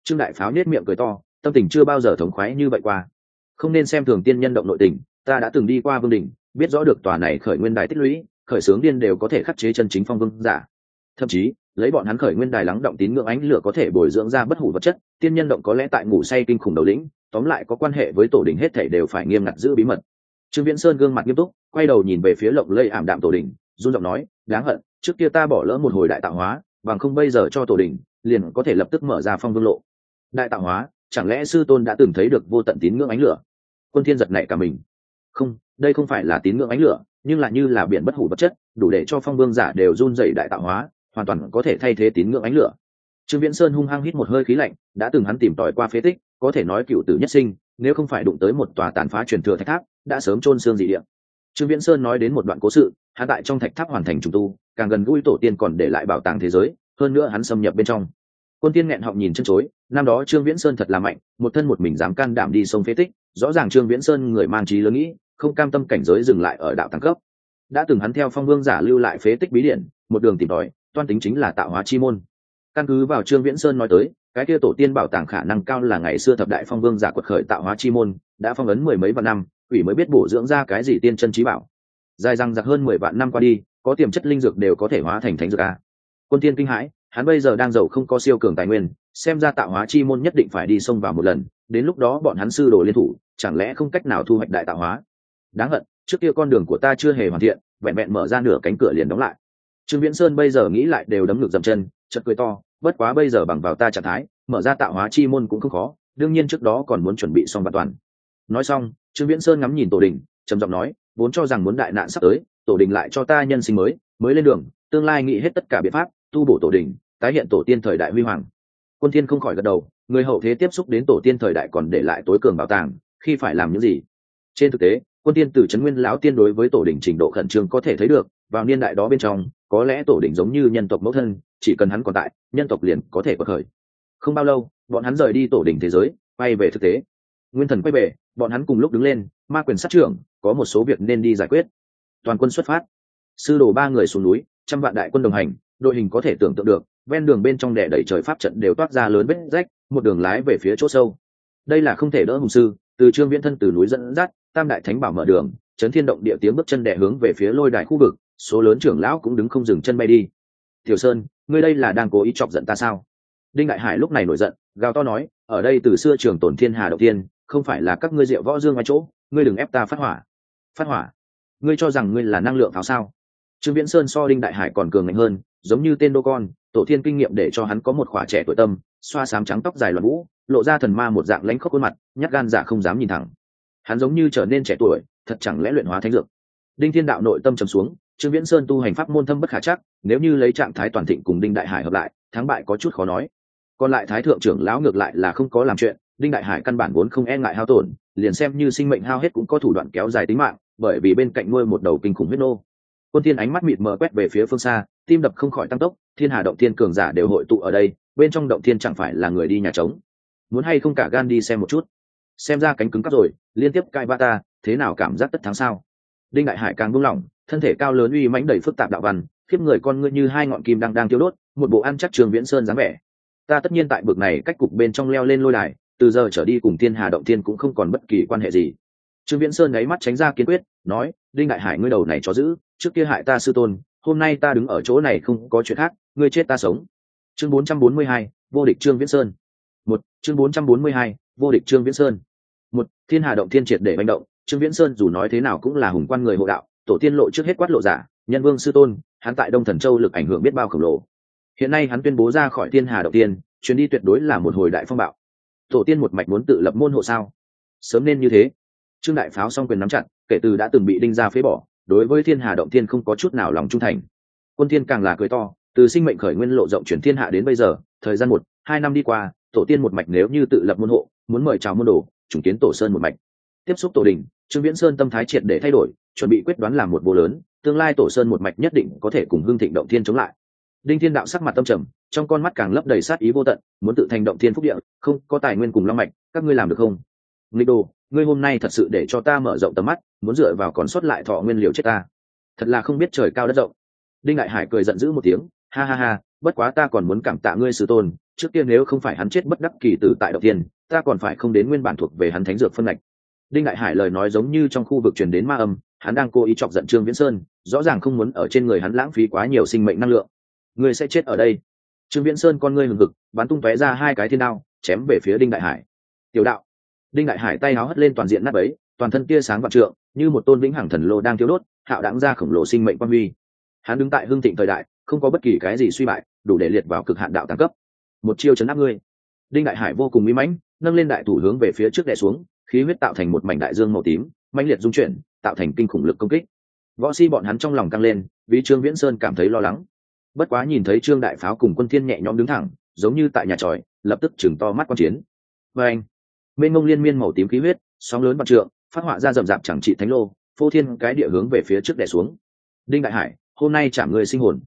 Trương đại pháo nết miệng cười to, tâm tình chưa bao giờ thống khoái như vậy qua. Không nên xem thường tiên nhân động nội tình, ta đã từng đi qua vương đỉnh, biết rõ được tòa này khởi nguyên đài tích lũy khởi sướng điên đều có thể khắc chế chân chính phong vương giả. Thậm chí, lấy bọn hắn khởi nguyên đài lắng động tín ngưỡng ánh lửa có thể bồi dưỡng ra bất hủ vật chất, tiên nhân động có lẽ tại ngủ say kinh khủng đầu lĩnh, tóm lại có quan hệ với tổ đình hết thể đều phải nghiêm ngặt giữ bí mật. Trương viễn sơn gương mặt nghiêm túc, quay đầu nhìn về phía lộng lây ảm đạm tổ đình, run giọng nói, đáng hận, trước kia ta bỏ lỡ một hồi đại tạo hóa, bằng không bây giờ cho tổ đình, liền có thể lập tức mở ra phong vương lộ. Đại tạo hóa, chẳng lẽ sư tôn đã từng thấy được vô tận tín ngưỡng ánh lửa? Quân thiên giật này cả mình. Không, đây không phải là tín ngưỡng ánh lửa nhưng lại như là biển bất hủ vật chất, đủ để cho phong vương giả đều run dày đại tạo hóa, hoàn toàn có thể thay thế tín ngưỡng ánh lửa. Trương viễn sơn hung hăng hít một hơi khí lạnh, đã từng hắn tìm tòi qua phế tích, có thể nói cựu tử nhất sinh, nếu không phải đụng tới một tòa tàn phá truyền thừa thạch tháp, đã sớm trôn xương dị địa. Trương viễn sơn nói đến một đoạn cố sự, hắn tại trong thạch tháp hoàn thành trùng tu, càng gần gũi tổ tiên còn để lại bảo tàng thế giới, hơn nữa hắn xâm nhập bên trong. Quân tiên nghẹn họng nhìn chân chối, năm đó trương viễn sơn thật là mạnh, một thân một mình dám can đảm đi sông phế tích, rõ ràng trương viễn sơn người mang trí lớn nghĩ không cam tâm cảnh giới dừng lại ở đạo tăng cấp. Đã từng hắn theo phong vương giả lưu lại phế tích bí điện một đường tìm tòi, toan tính chính là tạo hóa chi môn. Căn cứ vào trương viễn sơn nói tới, cái kia tổ tiên bảo tàng khả năng cao là ngày xưa thập đại phong vương giả quật khởi tạo hóa chi môn, đã phong ấn mười mấy vạn năm, quỷ mới biết bổ dưỡng ra cái gì tiên chân trí bảo. Dài răng giặc hơn mười vạn năm qua đi, có tiềm chất linh dược đều có thể hóa thành thánh dược a. Quân tiên kinh hãi, hắn bây giờ đang giàu không có siêu cường tài nguyên, xem ra tạo hóa chi môn nhất định phải đi xông vào một lần, đến lúc đó bọn hắn sư đồ liên thủ, chẳng lẽ không cách nào thu hoạch đại tạo hóa? Đáng hận, trước kia con đường của ta chưa hề hoàn thiện, vẹn vẹn mở ra nửa cánh cửa liền đóng lại. Trương viễn sơn bây giờ nghĩ lại đều đấm ngược dậm chân chật cười to, bất quá bây giờ bằng vào ta trạng thái, mở ra tạo hóa chi môn cũng không khó, đương nhiên trước đó còn muốn chuẩn bị xong vạn toàn. Nói xong, trương viễn sơn ngắm nhìn tổ đình, trầm giọng nói, vốn cho rằng muốn đại nạn sắp tới, tổ đình lại cho ta nhân sinh mới mới lên đường, tương lai nghĩ hết tất cả biện pháp, tu bổ tổ đình, tái hiện tổ tiên thời đại huy hoàng. Quân thiên không khỏi gật đầu, người hậu thế tiếp xúc đến tổ tiên thời đại còn để lại tối cường bảo tàng, khi phải làm những gì? Trên thực tế quân tiên từ trấn nguyên lão tiên đối với tổ đình trình độ khẩn trương có thể thấy được, vào niên đại đó bên trong, có lẽ tổ đình giống như nhân tộc mẫu thân, chỉ cần hắn còn tại, nhân tộc liền có thể bật khởi. Không bao lâu, bọn hắn rời đi tổ đình thế giới, quay về thực tế. Nguyên thần quay về, bọn hắn cùng lúc đứng lên, ma quyền sát trưởng, có một số việc nên đi giải quyết. Toàn quân xuất phát. Sư đồ ba người xuống núi, trăm vạn đại quân đồng hành, đội hình có thể tưởng tượng được, ven đường bên trong đè đẩy trời pháp trận đều toát ra lớn vết rách, một đường lái về phía chỗ sâu. Đây là không thể đỡ hùng sư, từ trương viễn thân từ núi dẫn dắt tam đại thánh bảo mở đường, chấn thiên động địa tiếng bước chân đè hướng về phía lôi đài khu vực, số lớn trưởng lão cũng đứng không dừng chân bay đi. Tiểu sơn, ngươi đây là đang cố ý chọc giận ta sao? Đinh đại hải lúc này nổi giận, gào to nói, ở đây từ xưa trường tổn thiên hà đầu tiên, không phải là các ngươi diệu võ dương ngoài chỗ, ngươi đừng ép ta phát hỏa. Phát hỏa? Ngươi cho rằng ngươi là năng lượng pháo sao? Trương viễn sơn so đinh đại hải còn cường mạnh hơn, giống như tên đô con, tổ thiên kinh nghiệm để cho hắn có một khỏa trẻ tuổi tâm, xoa sám trắng tóc dài loạn vũ, lộ ra thần ma một dạng lãnh khóc khuôn mặt, nhát gan giả không dám nhìn thẳng hắn giống như trở nên trẻ tuổi, thật chẳng lẽ luyện hóa thánh dược? Đinh thiên đạo nội tâm trầm xuống, trương viễn sơn tu hành pháp môn thâm bất khả chắc, nếu như lấy trạng thái toàn thịnh cùng đinh đại hải hợp lại, thắng bại có chút khó nói. Còn lại thái thượng trưởng lão ngược lại là không có làm chuyện, đinh đại hải căn bản vốn không e ngại hao tổn, liền xem như sinh mệnh hao hết cũng có thủ đoạn kéo dài tính mạng, bởi vì bên cạnh nuôi một đầu kinh khủng huyết nô. Quân thiên ánh mắt mịt mờ quét về phía phương xa, tim đập không khỏi tăng tốc, thiên hà động thiên cường giả đều hội tụ ở đây, bên trong động thiên chẳng phải là người đi nhà trống. Muốn hay không cả gan đi xem một chút. Xem ra cánh cứng cắp rồi liên tiếp cai ba ta thế nào cảm giác tất thắng sao? Đinh đại hải càng buông lỏng thân thể cao lớn uy mãnh đầy phức tạp đạo văn khiếp người con ngươi như hai ngọn kim đang đang tiêu đốt một bộ ăn chắc trường viễn sơn dáng vẻ. Ta tất nhiên tại bực này cách cục bên trong leo lên lôi đài từ giờ trở đi cùng thiên hà động thiên cũng không còn bất kỳ quan hệ gì. Trương viễn sơn ngáy mắt tránh ra kiên quyết nói đinh đại hải ngươi đầu này cho giữ trước kia hại ta sư tôn hôm nay ta đứng ở chỗ này không có chuyện khác ngươi chết ta sống. Chương 442, vô địch trương viễn sơn. Một chương 442, vô địch trương viễn sơn một, thiên hà động thiên triệt để manh động, trương viễn sơn dù nói thế nào cũng là hùng quan người hộ đạo, tổ tiên lộ trước hết quát lộ giả, nhân vương sư tôn, hắn tại đông thần châu lực ảnh hưởng biết bao khổng lồ. Hiện nay hắn tuyên bố ra khỏi thiên hà động tiên, chuyến đi tuyệt đối là một hồi đại phong bạo. Tổ tiên một mạch muốn tự lập môn hộ sao? Sớm nên như thế. Trương đại pháo xong quyền nắm chặt, kể từ đã từng bị đinh ra phế bỏ, đối với thiên hà động thiên không có chút nào lòng trung thành. Quân thiên càng là cười to, từ sinh mệnh khởi nguyên lộ rộng chuyển thiên hạ đến bây giờ, thời gian một, hai năm đi qua, tổ tiên một mạch nếu như tự lập môn hộ, muốn mời chào môn đồ trùng kiến tổ sơn một mạch. Tiếp xúc tổ đình, trương viễn sơn tâm thái triệt để thay đổi, chuẩn bị quyết đoán làm một vô lớn, tương lai tổ sơn một mạch nhất định có thể cùng hương thịnh động thiên chống lại. Đinh thiên đạo sắc mặt tâm trầm, trong con mắt càng lấp đầy sát ý vô tận, muốn tự thành động thiên phúc địa, không, có tài nguyên cùng long mạch, các ngươi làm được không? Nghịch đồ, ngươi hôm nay thật sự để cho ta mở rộng tầm mắt, muốn dựa vào còn sót lại thọ nguyên liều chết ta. Thật là không biết trời cao đất rộng. Đinh đại hải cười giận dữ một tiếng, ha ha ha bất quá ta còn muốn cảm tạ ngươi sư tôn, trước tiên nếu không phải hắn chết bất đắc kỳ tử tại đầu tiên ta còn phải không đến nguyên bản thuộc về hắn thánh dược phân ngạch. Đinh đại hải lời nói giống như trong khu vực truyền đến ma âm, hắn đang cố ý chọc giận trương viễn sơn, rõ ràng không muốn ở trên người hắn lãng phí quá nhiều sinh mệnh năng lượng. Ngươi sẽ chết ở đây. Trương viễn sơn con ngươi hừng hực, bắn tung tóe ra hai cái thiên đao, chém về phía đinh đại hải. Tiểu đạo. Đinh đại hải tay áo hất lên toàn diện nát ấy, toàn thân tia sáng vạn trượng, như một tôn vĩnh hằng thần lô đang thiếu đốt, hạo đáng ra khổng lồ sinh mệnh quan huy. Hắn đứng tại hương thịnh thời đại không có bất kỳ cái gì suy bại, đủ để liệt vào cực hạn đạo tăng cấp. Một chiêu chấn áp ngươi. Đinh đại hải vô cùng mỹ mãnh, nâng lên đại thủ hướng về phía trước đè xuống, khí huyết tạo thành một mảnh đại dương màu tím, mãnh liệt dung chuyển, tạo thành kinh khủng lực công kích. Võ si bọn hắn trong lòng căng lên, vì trương viễn sơn cảm thấy lo lắng. Bất quá nhìn thấy trương đại pháo cùng quân thiên nhẹ nhõm đứng thẳng, giống như tại nhà tròi, lập tức chừng to mắt quan chiến. Và anh bên ngông liên miên màu tím khí huyết, sóng lớn mặt trượng, phát họa ra rậm rạp chẳng trị thánh lô, phô thiên cái địa hướng về phía trước đè xuống. Đinh đại hải, hôm nay trả người sinh hồn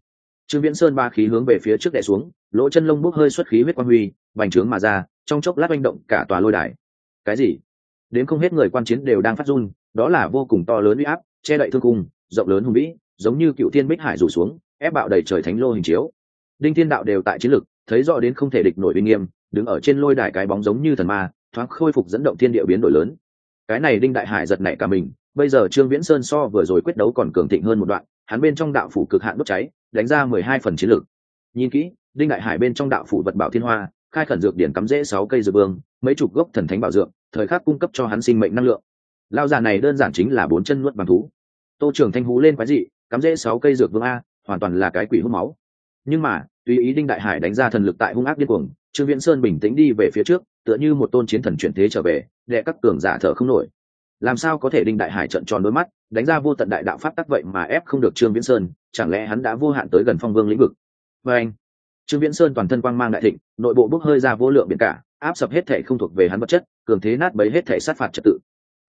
trương viễn sơn ba khí hướng về phía trước đè xuống, lỗ chân lông bốc hơi xuất khí huyết quang huy vành trướng mà ra, trong chốc lát manh động cả tòa lôi đài. Cái gì? Đến không hết người quan chiến đều đang phát run, đó là vô cùng to lớn uy áp, che đậy thương cung, rộng lớn hùng vĩ, giống như cựu thiên bích hải rủ xuống, ép bạo đầy trời thánh lô hình chiếu. Đinh thiên đạo đều tại chiến lực, thấy rõ đến không thể địch nổi uy nghiêm, đứng ở trên lôi đài cái bóng giống như thần ma, thoáng khôi phục dẫn động thiên địa biến đổi lớn. Cái này đinh đại hải giật nảy cả mình, bây giờ trương viễn sơn so vừa rồi quyết đấu còn cường thịnh hơn một đoạn, hắn bên trong đạo phủ cực hạn đốt cháy đánh ra mười hai phần chiến lược. Nhìn kỹ, đinh đại hải bên trong đạo phủ vật bảo thiên hoa, khai khẩn dược điển cắm rễ sáu cây dược vương, mấy chục gốc thần thánh bảo dược, thời khắc cung cấp cho hắn sinh mệnh năng lượng. Lao già này đơn giản chính là bốn chân nuốt bằng thú. Tô trưởng thanh hú lên quái dị, cắm rễ sáu cây dược vương a, hoàn toàn là cái quỷ hút máu. Nhưng mà, tùy ý đinh đại hải đánh ra thần lực tại hung ác điên cuồng, trương viễn sơn bình tĩnh đi về phía trước, tựa như một tôn chiến thần chuyển thế trở về đệ các cường giả thở không nổi làm sao có thể đinh đại hải trận tròn đôi mắt, đánh ra vô tận đại đạo pháp tắc vậy mà ép không được trương viễn sơn, chẳng lẽ hắn đã vô hạn tới gần phong vương lĩnh vực? Và anh, trương viễn sơn toàn thân quang mang đại thịnh, nội bộ bốc hơi ra vô lượng biển cả, áp sập hết thể không thuộc về hắn vật chất, cường thế nát bấy hết thể sát phạt trật tự.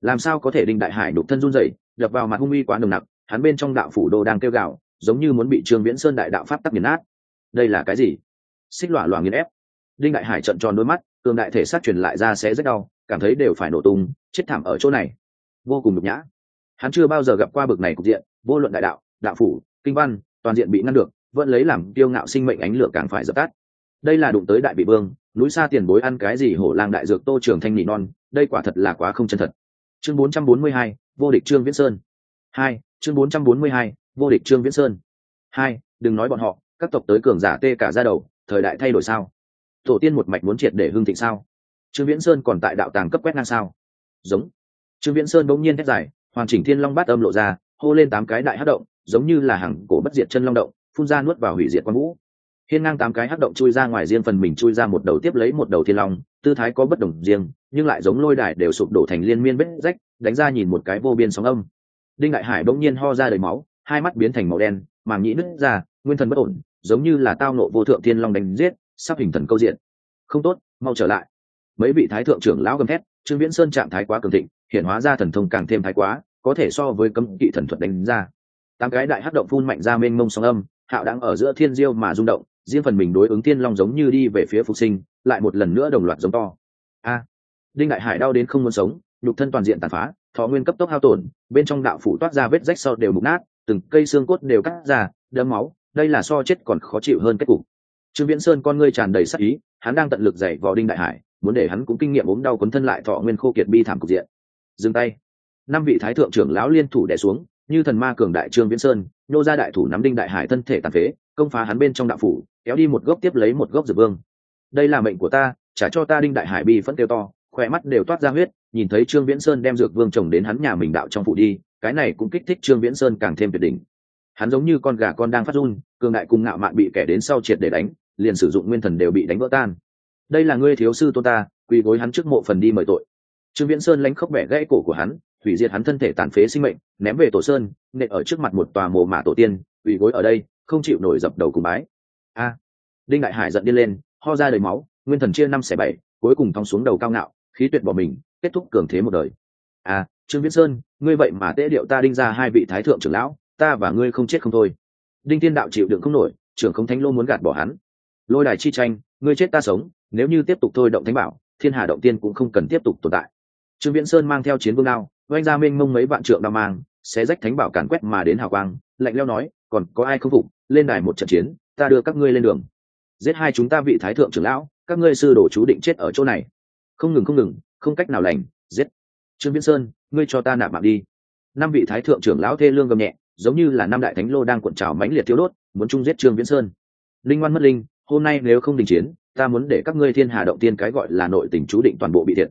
Làm sao có thể đinh đại hải đục thân run rẩy, đập vào mặt hung uy quá nồng nặc, hắn bên trong đạo phủ đồ đang kêu gào, giống như muốn bị trương viễn sơn đại đạo pháp tắc nghiền nát. Đây là cái gì? Xích lọa loà nghiền ép. Đinh đại hải trận tròn đôi mắt, cường đại thể sát truyền lại ra sẽ rất đau, cảm thấy đều phải nổ tung, chết thảm ở chỗ này vô cùng nhục nhã. Hắn chưa bao giờ gặp qua bực này cục diện vô luận đại đạo đạo phủ kinh văn toàn diện bị ngăn được vẫn lấy làm kiêu ngạo sinh mệnh ánh lửa càng phải dập tắt. Đây là đụng tới đại bị vương núi xa tiền bối ăn cái gì hổ lang đại dược tô trường thanh nỉ non đây quả thật là quá không chân thật. Chương 442, vô địch trương viễn sơn. Hai chương 442, vô địch trương viễn sơn. Hai đừng nói bọn họ các tộc tới cường giả tê cả ra đầu thời đại thay đổi sao? Tổ tiên một mạch muốn triệt để hương thịnh sao? Trương viễn sơn còn tại đạo tàng cấp quét ngang sao? Giống trương viễn sơn bỗng nhiên thét dài hoàn chỉnh thiên long bát âm lộ ra, hô lên tám cái đại hát động, giống như là hàng cổ bất diệt chân long động, phun ra nuốt vào hủy diệt quang vũ. Hiên ngang tám cái hát động chui ra ngoài riêng phần mình chui ra một đầu tiếp lấy một đầu thiên long, tư thái có bất đồng riêng, nhưng lại giống lôi đài đều sụp đổ thành liên miên vết rách, đánh ra nhìn một cái vô biên sóng âm. Đinh đại hải bỗng nhiên ho ra đầy máu, hai mắt biến thành màu đen, màng nhĩ nứt ra, nguyên thần bất ổn, giống như là tao nộ vô thượng thiên long đánh giết, sắp hình thần câu diện. Không tốt, mau trở lại mấy vị thái thượng trưởng lão gầm thét, trương viễn sơn trạng thái quá cường thịnh, hiện hóa ra thần thông càng thêm thái quá, có thể so với cấm kỵ thần thuật đánh ra. Tám cái đại hát động phun mạnh ra mênh mông sóng âm, hạo đang ở giữa thiên diêu mà rung động, riêng phần mình đối ứng thiên long giống như đi về phía phục sinh, lại một lần nữa đồng loạt giống to. A! Đinh đại hải đau đến không muốn sống, nhục thân toàn diện tàn phá, thọ nguyên cấp tốc hao tổn, bên trong đạo phủ toát ra vết rách sau đều mục nát, từng cây xương cốt đều cắt ra đấm máu, đây là so chết còn khó chịu hơn kết cục. Trương viễn sơn con ngươi tràn đầy sắc ý, hắn đang tận lực dạy vào đinh đại hải muốn để hắn cũng kinh nghiệm ốm đau quấn thân lại thọ nguyên khô kiệt bi thảm cục diện. Dừng tay. Năm vị thái thượng trưởng lão liên thủ đẻ xuống, như thần ma cường đại trương viễn sơn, nô ra đại thủ nắm đinh đại hải thân thể tàn phế, công phá hắn bên trong đạo phủ, kéo đi một gốc tiếp lấy một gốc dược vương. Đây là mệnh của ta, trả cho ta đinh đại hải bi phẫn kêu to khỏe mắt đều toát ra huyết, nhìn thấy trương viễn sơn đem dược vương trồng đến hắn nhà mình đạo trong phủ đi, cái này cũng kích thích trương viễn sơn càng thêm tuyệt đỉnh. Hắn giống như con gà con đang phát run, cường đại cùng ngạo mạn bị kẻ đến sau triệt để đánh, liền sử dụng nguyên thần đều bị đánh vỡ tan đây là ngươi thiếu sư tôn ta, quỳ gối hắn trước mộ phần đi mời tội. Trương viễn sơn lánh khóc bẻ gãy cổ của hắn, hủy diệt hắn thân thể tàn phế sinh mệnh, ném về tổ sơn, nện ở trước mặt một tòa mồ mả tổ tiên, quỳ gối ở đây, không chịu nổi dập đầu cùng bái. A! Đinh đại hải giận điên lên, ho ra đầy máu, nguyên thần chia năm xẻ bảy, cuối cùng thong xuống đầu cao ngạo, khí tuyệt bỏ mình, kết thúc cường thế một đời. A! Trương viễn sơn, ngươi vậy mà tế điệu ta đinh ra hai vị thái thượng trưởng lão, ta và ngươi không chết không thôi. Đinh tiên đạo chịu đựng không nổi, trưởng không thánh lô muốn gạt bỏ hắn. Lôi đài chi tranh ngươi chết ta sống, nếu như tiếp tục thôi động thánh bảo, thiên hà động tiên cũng không cần tiếp tục tồn tại. Trương viễn sơn mang theo chiến vương đao, oanh ra mênh mông mấy vạn trượng đao mang sẽ rách thánh bảo càn quét mà đến hào quang, lạnh leo nói, còn có ai không phục, lên đài một trận chiến, ta đưa các ngươi lên đường. Giết hai chúng ta vị thái thượng trưởng lão, các ngươi sư đổ chú định chết ở chỗ này. Không ngừng không ngừng, không cách nào lành, giết. Trương viễn sơn, ngươi cho ta nạp mạng đi. Năm vị thái thượng trưởng lão thê lương gầm nhẹ, giống như là năm đại thánh lô đang cuộn trào mãnh liệt thiếu đốt, muốn chung giết trương viễn sơn. Linh ngoan mất linh hôm nay nếu không đình chiến, ta muốn để các ngươi thiên hà động tiên cái gọi là nội tình chú định toàn bộ bị thiệt.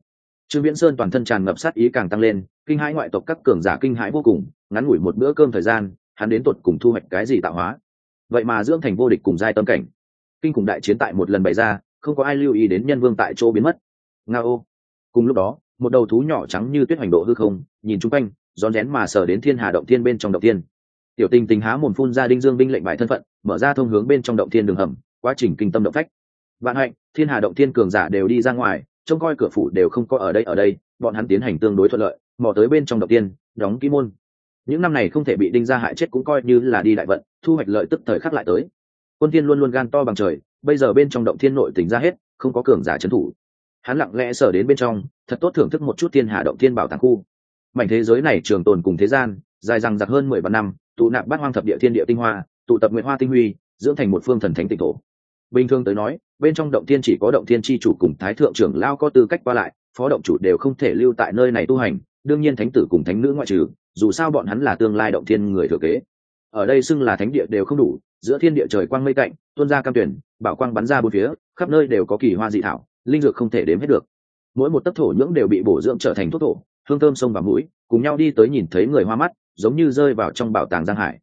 Trương viễn sơn toàn thân tràn ngập sát ý càng tăng lên, kinh hãi ngoại tộc các cường giả kinh hãi vô cùng, ngắn ngủi một bữa cơm thời gian, hắn đến tột cùng thu hoạch cái gì tạo hóa. Vậy mà dưỡng thành vô địch cùng giai tâm cảnh. Kinh cùng đại chiến tại một lần bày ra, không có ai lưu ý đến nhân vương tại chỗ biến mất. Nga ô. Cùng lúc đó, một đầu thú nhỏ trắng như tuyết hoành độ hư không, nhìn chung quanh, rón rén mà sờ đến thiên hà động thiên bên trong động thiên tiểu tình tình há mồm phun ra đinh dương binh lệnh bài thân phận, mở ra thông hướng bên trong động thiên đường hầm quá trình kinh tâm động phách. Vạn hạnh, thiên hà động thiên cường giả đều đi ra ngoài, trông coi cửa phủ đều không có ở đây ở đây, bọn hắn tiến hành tương đối thuận lợi, mò tới bên trong động tiên, đóng ký môn. Những năm này không thể bị đinh ra hại chết cũng coi như là đi đại vận, thu hoạch lợi tức thời khắc lại tới. Quân thiên luôn luôn gan to bằng trời, bây giờ bên trong động thiên nội tỉnh ra hết, không có cường giả trấn thủ. Hắn lặng lẽ sở đến bên trong, thật tốt thưởng thức một chút thiên hà động thiên bảo tàng khu. Mảnh thế giới này trường tồn cùng thế gian, dài rằng giặc hơn mười vạn năm, tụ nạp bát hoang thập địa thiên địa tinh hoa, tụ tập nguyện hoa tinh huy, dưỡng thành một phương thần thánh tịnh thổ bình thường tới nói, bên trong động thiên chỉ có động thiên tri chủ cùng thái thượng trưởng lao có tư cách qua lại, phó động chủ đều không thể lưu tại nơi này tu hành, đương nhiên thánh tử cùng thánh nữ ngoại trừ, dù sao bọn hắn là tương lai động thiên người thừa kế. Ở đây xưng là thánh địa đều không đủ, giữa thiên địa trời quang mây cạnh tuôn ra cam tuyển, bảo quang bắn ra bốn phía, khắp nơi đều có kỳ hoa dị thảo, linh dược không thể đếm hết được. Mỗi một tấc thổ nhưỡng đều bị bổ dưỡng trở thành thuốc thổ, hương thơm sông và mũi, cùng nhau đi tới nhìn thấy người hoa mắt, giống như rơi vào trong bảo tàng giang hải.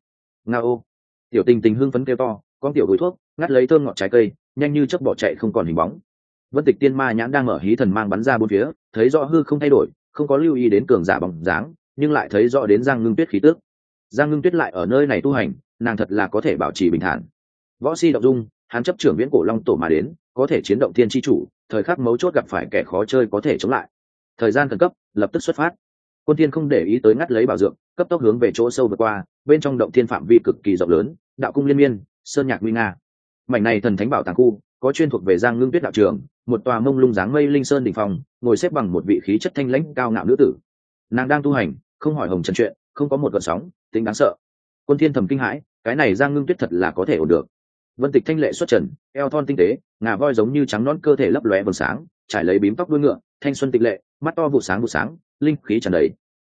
Nga ô. Tiểu tình tình hương phấn kêu to con tiểu gối thuốc, ngắt lấy thơm ngọt trái cây, nhanh như chớp bỏ chạy không còn hình bóng. Vân tịch tiên ma nhãn đang mở hí thần mang bắn ra bốn phía, thấy rõ hư không thay đổi, không có lưu ý đến cường giả bóng dáng, nhưng lại thấy rõ đến giang ngưng tuyết khí tước giang ngưng tuyết lại ở nơi này tu hành, nàng thật là có thể bảo trì bình thản. Võ si động dung, hắn chấp trưởng viễn cổ long tổ mà đến, có thể chiến động thiên tri chủ, thời khắc mấu chốt gặp phải kẻ khó chơi có thể chống lại. Thời gian khẩn cấp, lập tức xuất phát. Quân thiên không để ý tới ngắt lấy bảo dược, cấp tốc hướng về chỗ sâu vượt qua, bên trong động thiên phạm vi cực kỳ rộng lớn, đạo cung liên miên sơn nhạc nguy nga. Mảnh này thần thánh bảo tàng khu, có chuyên thuộc về giang ngưng tuyết đạo trường, một tòa mông lung dáng mây linh sơn đỉnh phòng ngồi xếp bằng một vị khí chất thanh lãnh cao ngạo nữ tử. Nàng đang tu hành, không hỏi hồng trần chuyện, không có một gợn sóng, tính đáng sợ. Quân thiên thầm kinh hãi, cái này giang ngưng tuyết thật là có thể ổn được. Vân tịch thanh lệ xuất trần, eo thon tinh tế, ngà voi giống như trắng non cơ thể lấp lóe vầng sáng, trải lấy bím tóc đuôi ngựa, thanh xuân tịch lệ, mắt to vụ sáng vụ sáng, linh khí tràn đầy.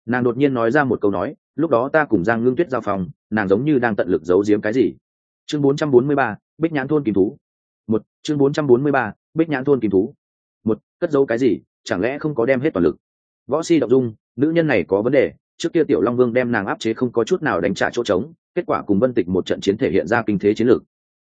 Nàng đột nhiên nói ra một câu nói, lúc đó ta cùng giang ngưng tuyết giao phòng, nàng giống như đang tận lực giấu giếm cái gì chương 443, bích nhãn thôn kim thú. Một chương 443, bích nhãn thôn kim thú. Một cất giấu cái gì? Chẳng lẽ không có đem hết toàn lực? Võ si động dung nữ nhân này có vấn đề. Trước kia tiểu long vương đem nàng áp chế không có chút nào đánh trả chỗ trống kết quả cùng vân tịch một trận chiến thể hiện ra kinh thế chiến lược.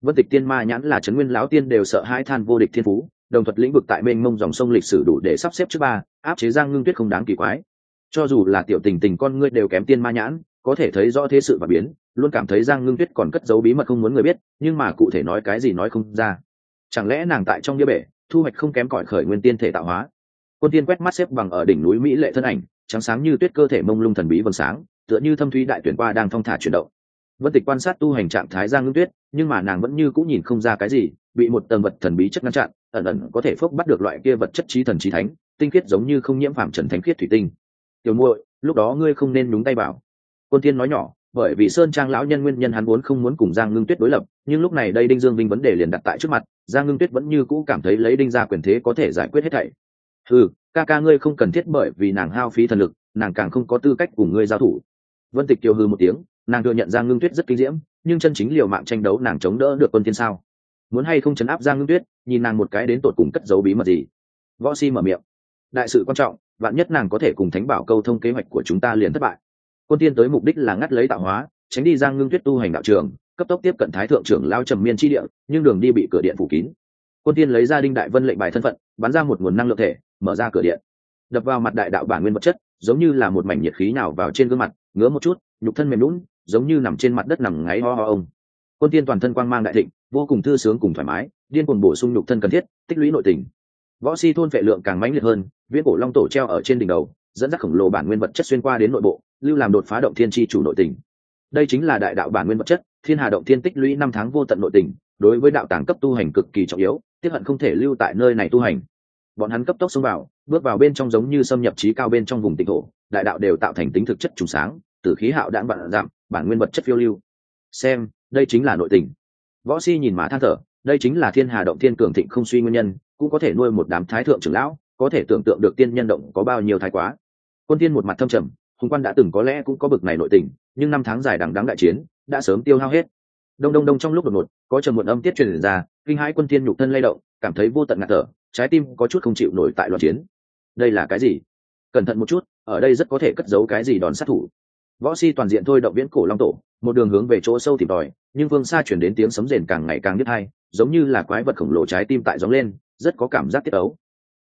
Vân tịch tiên ma nhãn là trấn nguyên lão tiên đều sợ hai than vô địch thiên phú đồng thuật lĩnh vực tại mênh mông dòng sông lịch sử đủ để sắp xếp trước ba áp chế giang ngưng tuyết không đáng kỳ quái. Cho dù là tiểu tình tình con ngươi đều kém tiên ma nhãn có thể thấy rõ thế sự và biến, luôn cảm thấy giang ngưng tuyết còn cất giấu bí mật không muốn người biết, nhưng mà cụ thể nói cái gì nói không ra. Chẳng lẽ nàng tại trong đĩa bể, thu hoạch không kém cỏi khởi nguyên tiên thể tạo hóa? Quân tiên quét mắt xếp bằng ở đỉnh núi mỹ lệ thân ảnh, trắng sáng như tuyết cơ thể mông lung thần bí vầng sáng, tựa như thâm thúy đại tuyển qua đang thong thả chuyển động. Vân tịch quan sát tu hành trạng thái giang ngưng tuyết, nhưng mà nàng vẫn như cũng nhìn không ra cái gì, bị một tầng vật thần bí chất ngăn chặn, ẩn ẩn có thể phốc bắt được loại kia vật chất trí thần trí thánh, tinh khiết giống như không nhiễm phạm trần thánh khiết thủy tinh. Tiểu muội, lúc đó ngươi không nên nhúng tay bảo quân tiên nói nhỏ, bởi vì sơn trang lão nhân nguyên nhân hắn vốn không muốn cùng giang ngưng tuyết đối lập, nhưng lúc này đây đinh dương vinh vấn đề liền đặt tại trước mặt, giang ngưng tuyết vẫn như cũ cảm thấy lấy đinh ra quyền thế có thể giải quyết hết thảy. Ừ ca ca ngươi không cần thiết bởi vì nàng hao phí thần lực, nàng càng không có tư cách cùng ngươi giao thủ. Vân tịch kiều hư một tiếng, nàng thừa nhận giang ngưng tuyết rất kinh diễm, nhưng chân chính liều mạng tranh đấu nàng chống đỡ được quân tiên sao? Muốn hay không chấn áp giang ngưng tuyết, nhìn nàng một cái đến tột cùng cất giấu bí mật gì? Võ si mở miệng, đại sự quan trọng, vạn nhất nàng có thể cùng thánh bảo câu thông kế hoạch của chúng ta liền thất bại quân tiên tới mục đích là ngắt lấy tạo hóa, tránh đi giang ngưng tuyết tu hành đạo trường, cấp tốc tiếp cận thái thượng trưởng lao trầm miên chi địa, nhưng đường đi bị cửa điện phủ kín. Quân tiên lấy ra đinh đại vân lệnh bài thân phận, bắn ra một nguồn năng lượng thể, mở ra cửa điện. Đập vào mặt đại đạo bản nguyên vật chất, giống như là một mảnh nhiệt khí nào vào trên gương mặt, ngứa một chút, nhục thân mềm lún giống như nằm trên mặt đất nằm ngáy ho ho ông. Quân tiên toàn thân quang mang đại thịnh, vô cùng thư sướng cùng thoải mái, điên cuồng bổ sung nhục thân cần thiết, tích lũy nội tình. Võ si thôn vệ lượng càng mãnh liệt hơn, viễn cổ long tổ treo ở trên đỉnh đầu, dẫn dắt khổng lồ bản nguyên vật chất xuyên qua đến nội bộ lưu làm đột phá động thiên tri chủ nội tình. Đây chính là đại đạo bản nguyên vật chất, thiên hà động thiên tích lũy năm tháng vô tận nội tình, đối với đạo tàng cấp tu hành cực kỳ trọng yếu, tiếp hận không thể lưu tại nơi này tu hành. Bọn hắn cấp tốc xông vào, bước vào bên trong giống như xâm nhập trí cao bên trong vùng tịnh thổ, đại đạo đều tạo thành tính thực chất trùng sáng, từ khí hạo đạn vạn giảm, bản nguyên vật chất phiêu lưu. Xem, đây chính là nội tình. Võ si nhìn mà than thở, đây chính là thiên hà động thiên cường thịnh không suy nguyên nhân, cũng có thể nuôi một đám thái thượng trưởng lão, có thể tưởng tượng được tiên nhân động có bao nhiêu thái quá. Quân tiên một mặt thâm trầm hùng quan đã từng có lẽ cũng có bực này nội tình, nhưng năm tháng dài đằng đắng đại chiến, đã sớm tiêu hao hết. Đông đông đông trong lúc đột ngột, có trầm một âm tiết truyền ra, kinh hãi quân thiên nhục thân lay động, cảm thấy vô tận ngạt thở, trái tim có chút không chịu nổi tại loạt chiến. Đây là cái gì? Cẩn thận một chút, ở đây rất có thể cất giấu cái gì đòn sát thủ. Võ si toàn diện thôi động viễn cổ long tổ, một đường hướng về chỗ sâu tìm tòi, nhưng vương xa chuyển đến tiếng sấm rền càng ngày càng nhức hay giống như là quái vật khổng lồ trái tim tại gióng lên, rất có cảm giác tiết ấu.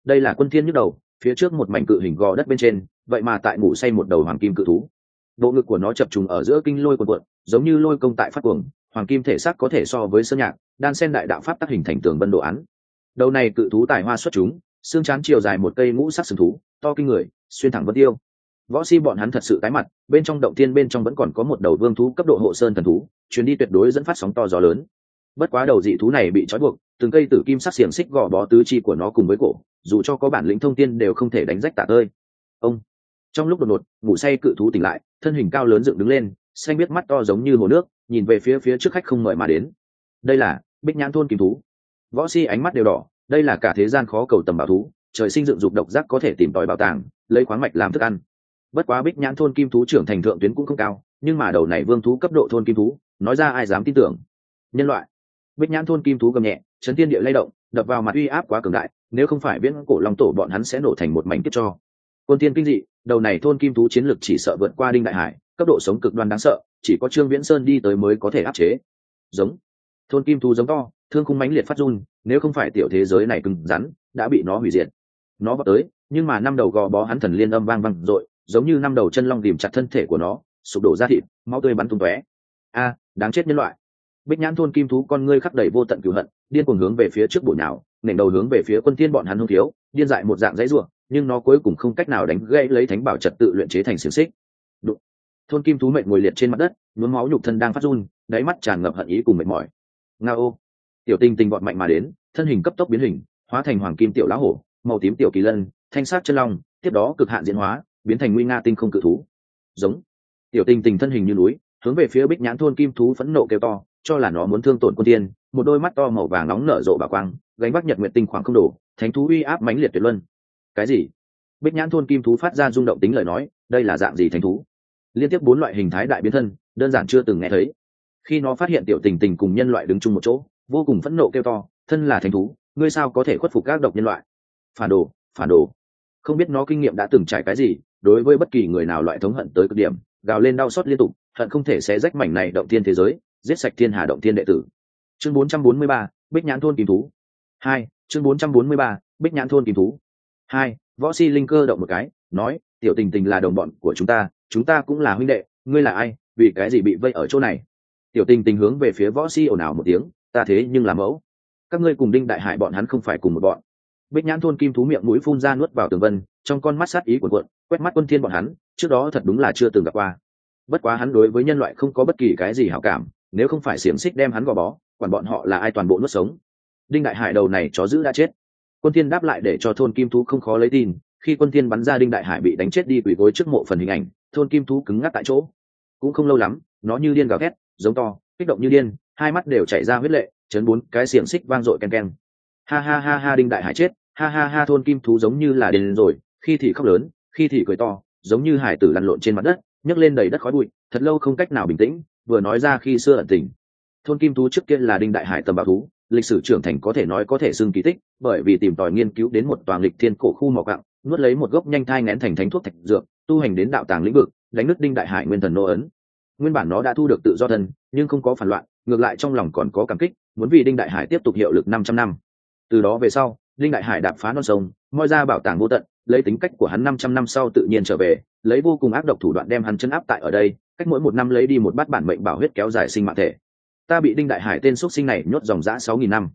Đây là quân thiên nhức đầu, phía trước một mảnh cự hình gò đất bên trên vậy mà tại ngủ say một đầu hoàng kim cự thú. Bộ ngực của nó chập trùng ở giữa kinh lôi quần quận giống như lôi công tại phát cuồng, hoàng kim thể xác có thể so với sơn nhạc, đan sen đại đạo pháp tác hình thành tường vân đồ án. Đầu này cự thú tài hoa xuất chúng, xương chán chiều dài một cây ngũ sắc sừng thú, to kinh người, xuyên thẳng vân tiêu. Võ si bọn hắn thật sự tái mặt, bên trong động tiên bên trong vẫn còn có một đầu vương thú cấp độ hộ sơn thần thú, chuyến đi tuyệt đối dẫn phát sóng to gió lớn. Bất quá đầu dị thú này bị trói buộc, từng cây tử kim sắc xiềng xích gò bó tứ chi của nó cùng với cổ, dù cho có bản lĩnh thông tiên đều không thể đánh rách tả tơi. Ông trong lúc đột ngột, ngủ say cự thú tỉnh lại, thân hình cao lớn dựng đứng lên, xanh biết mắt to giống như hồ nước, nhìn về phía phía trước khách không mời mà đến. Đây là bích nhãn thôn kim thú. Võ si ánh mắt đều đỏ, đây là cả thế gian khó cầu tầm bảo thú, trời sinh dựng dục độc giác có thể tìm tòi bảo tàng, lấy khoáng mạch làm thức ăn. Bất quá bích nhãn thôn kim thú trưởng thành thượng tuyến cũng không cao, nhưng mà đầu này vương thú cấp độ thôn kim thú, nói ra ai dám tin tưởng. Nhân loại. Bích nhãn thôn kim thú gầm nhẹ, chấn tiên địa lay động, đập vào mặt uy áp quá cường đại, nếu không phải viễn cổ long tổ bọn hắn sẽ nổ thành một mảnh kết cho quân tiên kinh dị, đầu này thôn kim thú chiến lực chỉ sợ vượt qua đinh đại hải, cấp độ sống cực đoan đáng sợ, chỉ có trương viễn sơn đi tới mới có thể áp chế. Giống. Thôn kim thú giống to, thương khung mãnh liệt phát run, nếu không phải tiểu thế giới này cứng rắn, đã bị nó hủy diệt. Nó vào tới, nhưng mà năm đầu gò bó hắn thần liên âm vang vang dội, giống như năm đầu chân long tìm chặt thân thể của nó, sụp đổ ra thịt, máu tươi bắn tung tóe. A, đáng chết nhân loại. Bích nhãn thôn kim thú con ngươi khắc đầy vô tận cửu hận, điên cuồng hướng về phía trước bụi nào nền đầu hướng về phía quân thiên bọn hắn hung thiếu, điên dại một dạng dãy rủa nhưng nó cuối cùng không cách nào đánh gãy lấy thánh bảo trật tự luyện chế thành xiềng xích. Đụng. thôn kim thú mệnh ngồi liệt trên mặt đất, nhuốm máu nhục thân đang phát run, đáy mắt tràn ngập hận ý cùng mệt mỏi. Nga ô tiểu tinh tinh bọn mạnh mà đến, thân hình cấp tốc biến hình, hóa thành hoàng kim tiểu lá hổ, màu tím tiểu kỳ lân, thanh sát chân long, tiếp đó cực hạn diễn hóa, biến thành nguy nga tinh không cự thú. Giống. Tiểu tinh tinh thân hình như núi, hướng về phía bích nhãn thôn kim thú phẫn nộ kêu to, cho là nó muốn thương tổn quân tiên, một đôi mắt to màu vàng nóng nở rộ bà quang, gánh vác nhật nguyện tinh khoảng không đủ, thánh thú uy áp mãnh liệt tuyệt luân cái gì? Bích nhãn thôn kim thú phát ra rung động tính lời nói đây là dạng gì thánh thú? Liên tiếp bốn loại hình thái đại biến thân đơn giản chưa từng nghe thấy. Khi nó phát hiện tiểu tình tình cùng nhân loại đứng chung một chỗ vô cùng phẫn nộ kêu to thân là thánh thú ngươi sao có thể khuất phục các độc nhân loại? Phản đồ phản đồ. Không biết nó kinh nghiệm đã từng trải cái gì đối với bất kỳ người nào loại thống hận tới cực điểm gào lên đau xót liên tục hận không thể sẽ rách mảnh này động thiên thế giới giết sạch thiên hà động thiên đệ tử. Chương 443, bích nhãn thôn kim thú. Hai chương 443, bích nhãn thôn kim thú hai, võ si linh cơ động một cái, nói, tiểu tình tình là đồng bọn của chúng ta chúng ta cũng là huynh đệ, ngươi là ai, vì cái gì bị vây ở chỗ này? Tiểu tình tình hướng về phía võ si ồn ào một tiếng, ta thế nhưng là mẫu. Các ngươi cùng đinh đại hải bọn hắn không phải cùng một bọn. Bích nhãn thôn kim thú miệng mũi phun ra nuốt vào tường vân, trong con mắt sát ý của quận quét mắt quân thiên bọn hắn, trước đó thật đúng là chưa từng gặp qua. Bất quá hắn đối với nhân loại không có bất kỳ cái gì hảo cảm, nếu không phải xiềng xích đem hắn gò bó, quản bọn họ là ai toàn bộ nuốt sống. Đinh đại hải đầu này chó giữ đã chết quân thiên đáp lại để cho thôn kim thú không khó lấy tin, khi quân thiên bắn ra đinh đại hải bị đánh chết đi quỳ gối trước mộ phần hình ảnh, thôn kim thú cứng ngắc tại chỗ. Cũng không lâu lắm, nó như điên gào thét, giống to, kích động như điên, hai mắt đều chảy ra huyết lệ, chấn bốn cái xiềng xích vang dội ken ken ha ha ha ha, đinh đại hải chết, ha ha ha, thôn kim thú giống như là điên rồi, khi thì khóc lớn, khi thì cười to, giống như hải tử lăn lộn trên mặt đất, nhấc lên đầy đất khói bụi, thật lâu không cách nào bình tĩnh, vừa nói ra khi xưa ẩn tình. Thôn kim thú trước kia là đinh đại hải tầm bảo thú lịch sử trưởng thành có thể nói có thể xưng kỳ tích, bởi vì tìm tòi nghiên cứu đến một toàn lịch thiên cổ khu mỏ cặng nuốt lấy một gốc nhanh thai ngén thành thánh thuốc thạch dược, tu hành đến đạo tàng lĩnh vực, đánh nứt đinh đại hải nguyên thần nô ấn. Nguyên bản nó đã thu được tự do thân, nhưng không có phản loạn, ngược lại trong lòng còn có cảm kích, muốn vì đinh đại hải tiếp tục hiệu lực năm trăm năm. Từ đó về sau, đinh đại hải đạp phá non sông, moi ra bảo tàng vô tận, lấy tính cách của hắn năm trăm năm sau tự nhiên trở về, lấy vô cùng ác độc thủ đoạn đem hắn chân áp tại ở đây, cách mỗi một năm lấy đi một bát bản mệnh bảo huyết kéo dài sinh mạng thể ta bị đinh đại hải tên x sinh này nhốt dòng dã sáu nghìn năm.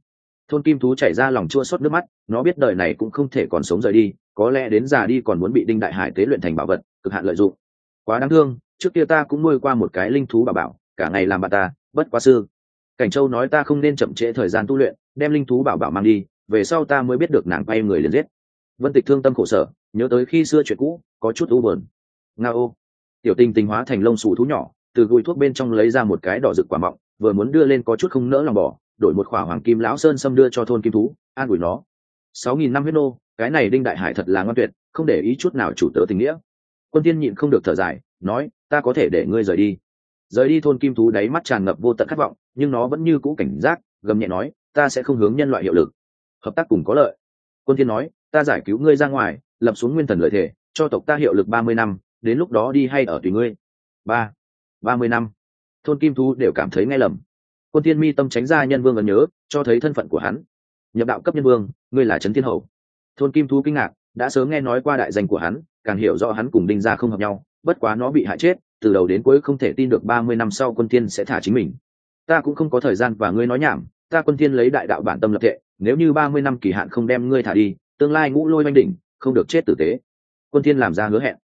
Thôn kim thú chảy ra lòng chua xót nước mắt, nó biết đời này cũng không thể còn sống rời đi, có lẽ đến già đi còn muốn bị đinh đại hải tế luyện thành bảo vật, cực hạn lợi dụng. Quá đáng thương, trước kia ta cũng nuôi qua một cái linh thú bà bảo, cả ngày làm bà ta, bất quá sư. Cảnh châu nói ta không nên chậm trễ thời gian tu luyện, đem linh thú bảo bảo mang đi, về sau ta mới biết được nàng bay người liền giết. Vân tịch thương tâm khổ sở, nhớ tới khi xưa chuyện cũ, có chút u buồn. Nga ô tiểu tình tình hóa thành lông xù thú nhỏ, từ gùi thuốc bên trong lấy ra một cái đỏ rực quả mọng vừa muốn đưa lên có chút không nỡ lòng bỏ, đổi một khỏa hoàng kim lão sơn xâm đưa cho thôn kim thú, an ủi nó. Sáu nghìn năm huyết nô, cái này đinh đại hải thật là ngoan tuyệt, không để ý chút nào chủ tớ tình nghĩa. Quân tiên nhịn không được thở dài, nói, ta có thể để ngươi rời đi. Rời đi thôn kim thú đáy mắt tràn ngập vô tận khát vọng, nhưng nó vẫn như cũ cảnh giác, gầm nhẹ nói, ta sẽ không hướng nhân loại hiệu lực. Hợp tác cùng có lợi. Quân thiên nói, ta giải cứu ngươi ra ngoài, lập xuống nguyên thần lợi thể, cho tộc ta hiệu lực ba mươi năm, đến lúc đó đi hay ở tùy ngươi. Ba. Ba mươi năm thôn kim thú đều cảm thấy nghe lầm. Quân thiên mi tâm tránh ra nhân vương ấn nhớ, cho thấy thân phận của hắn. Nhập đạo cấp nhân vương, ngươi là trấn thiên hậu thôn kim thú kinh ngạc, đã sớm nghe nói qua đại danh của hắn, càng hiểu rõ hắn cùng đinh gia không hợp nhau, bất quá nó bị hại chết, từ đầu đến cuối không thể tin được ba mươi năm sau quân thiên sẽ thả chính mình. Ta cũng không có thời gian và ngươi nói nhảm, ta quân thiên lấy đại đạo bản tâm lập tệ nếu như ba mươi năm kỳ hạn không đem ngươi thả đi, tương lai ngũ lôi oanh đỉnh, không được chết tử tế. Quân thiên làm ra hứa hẹn.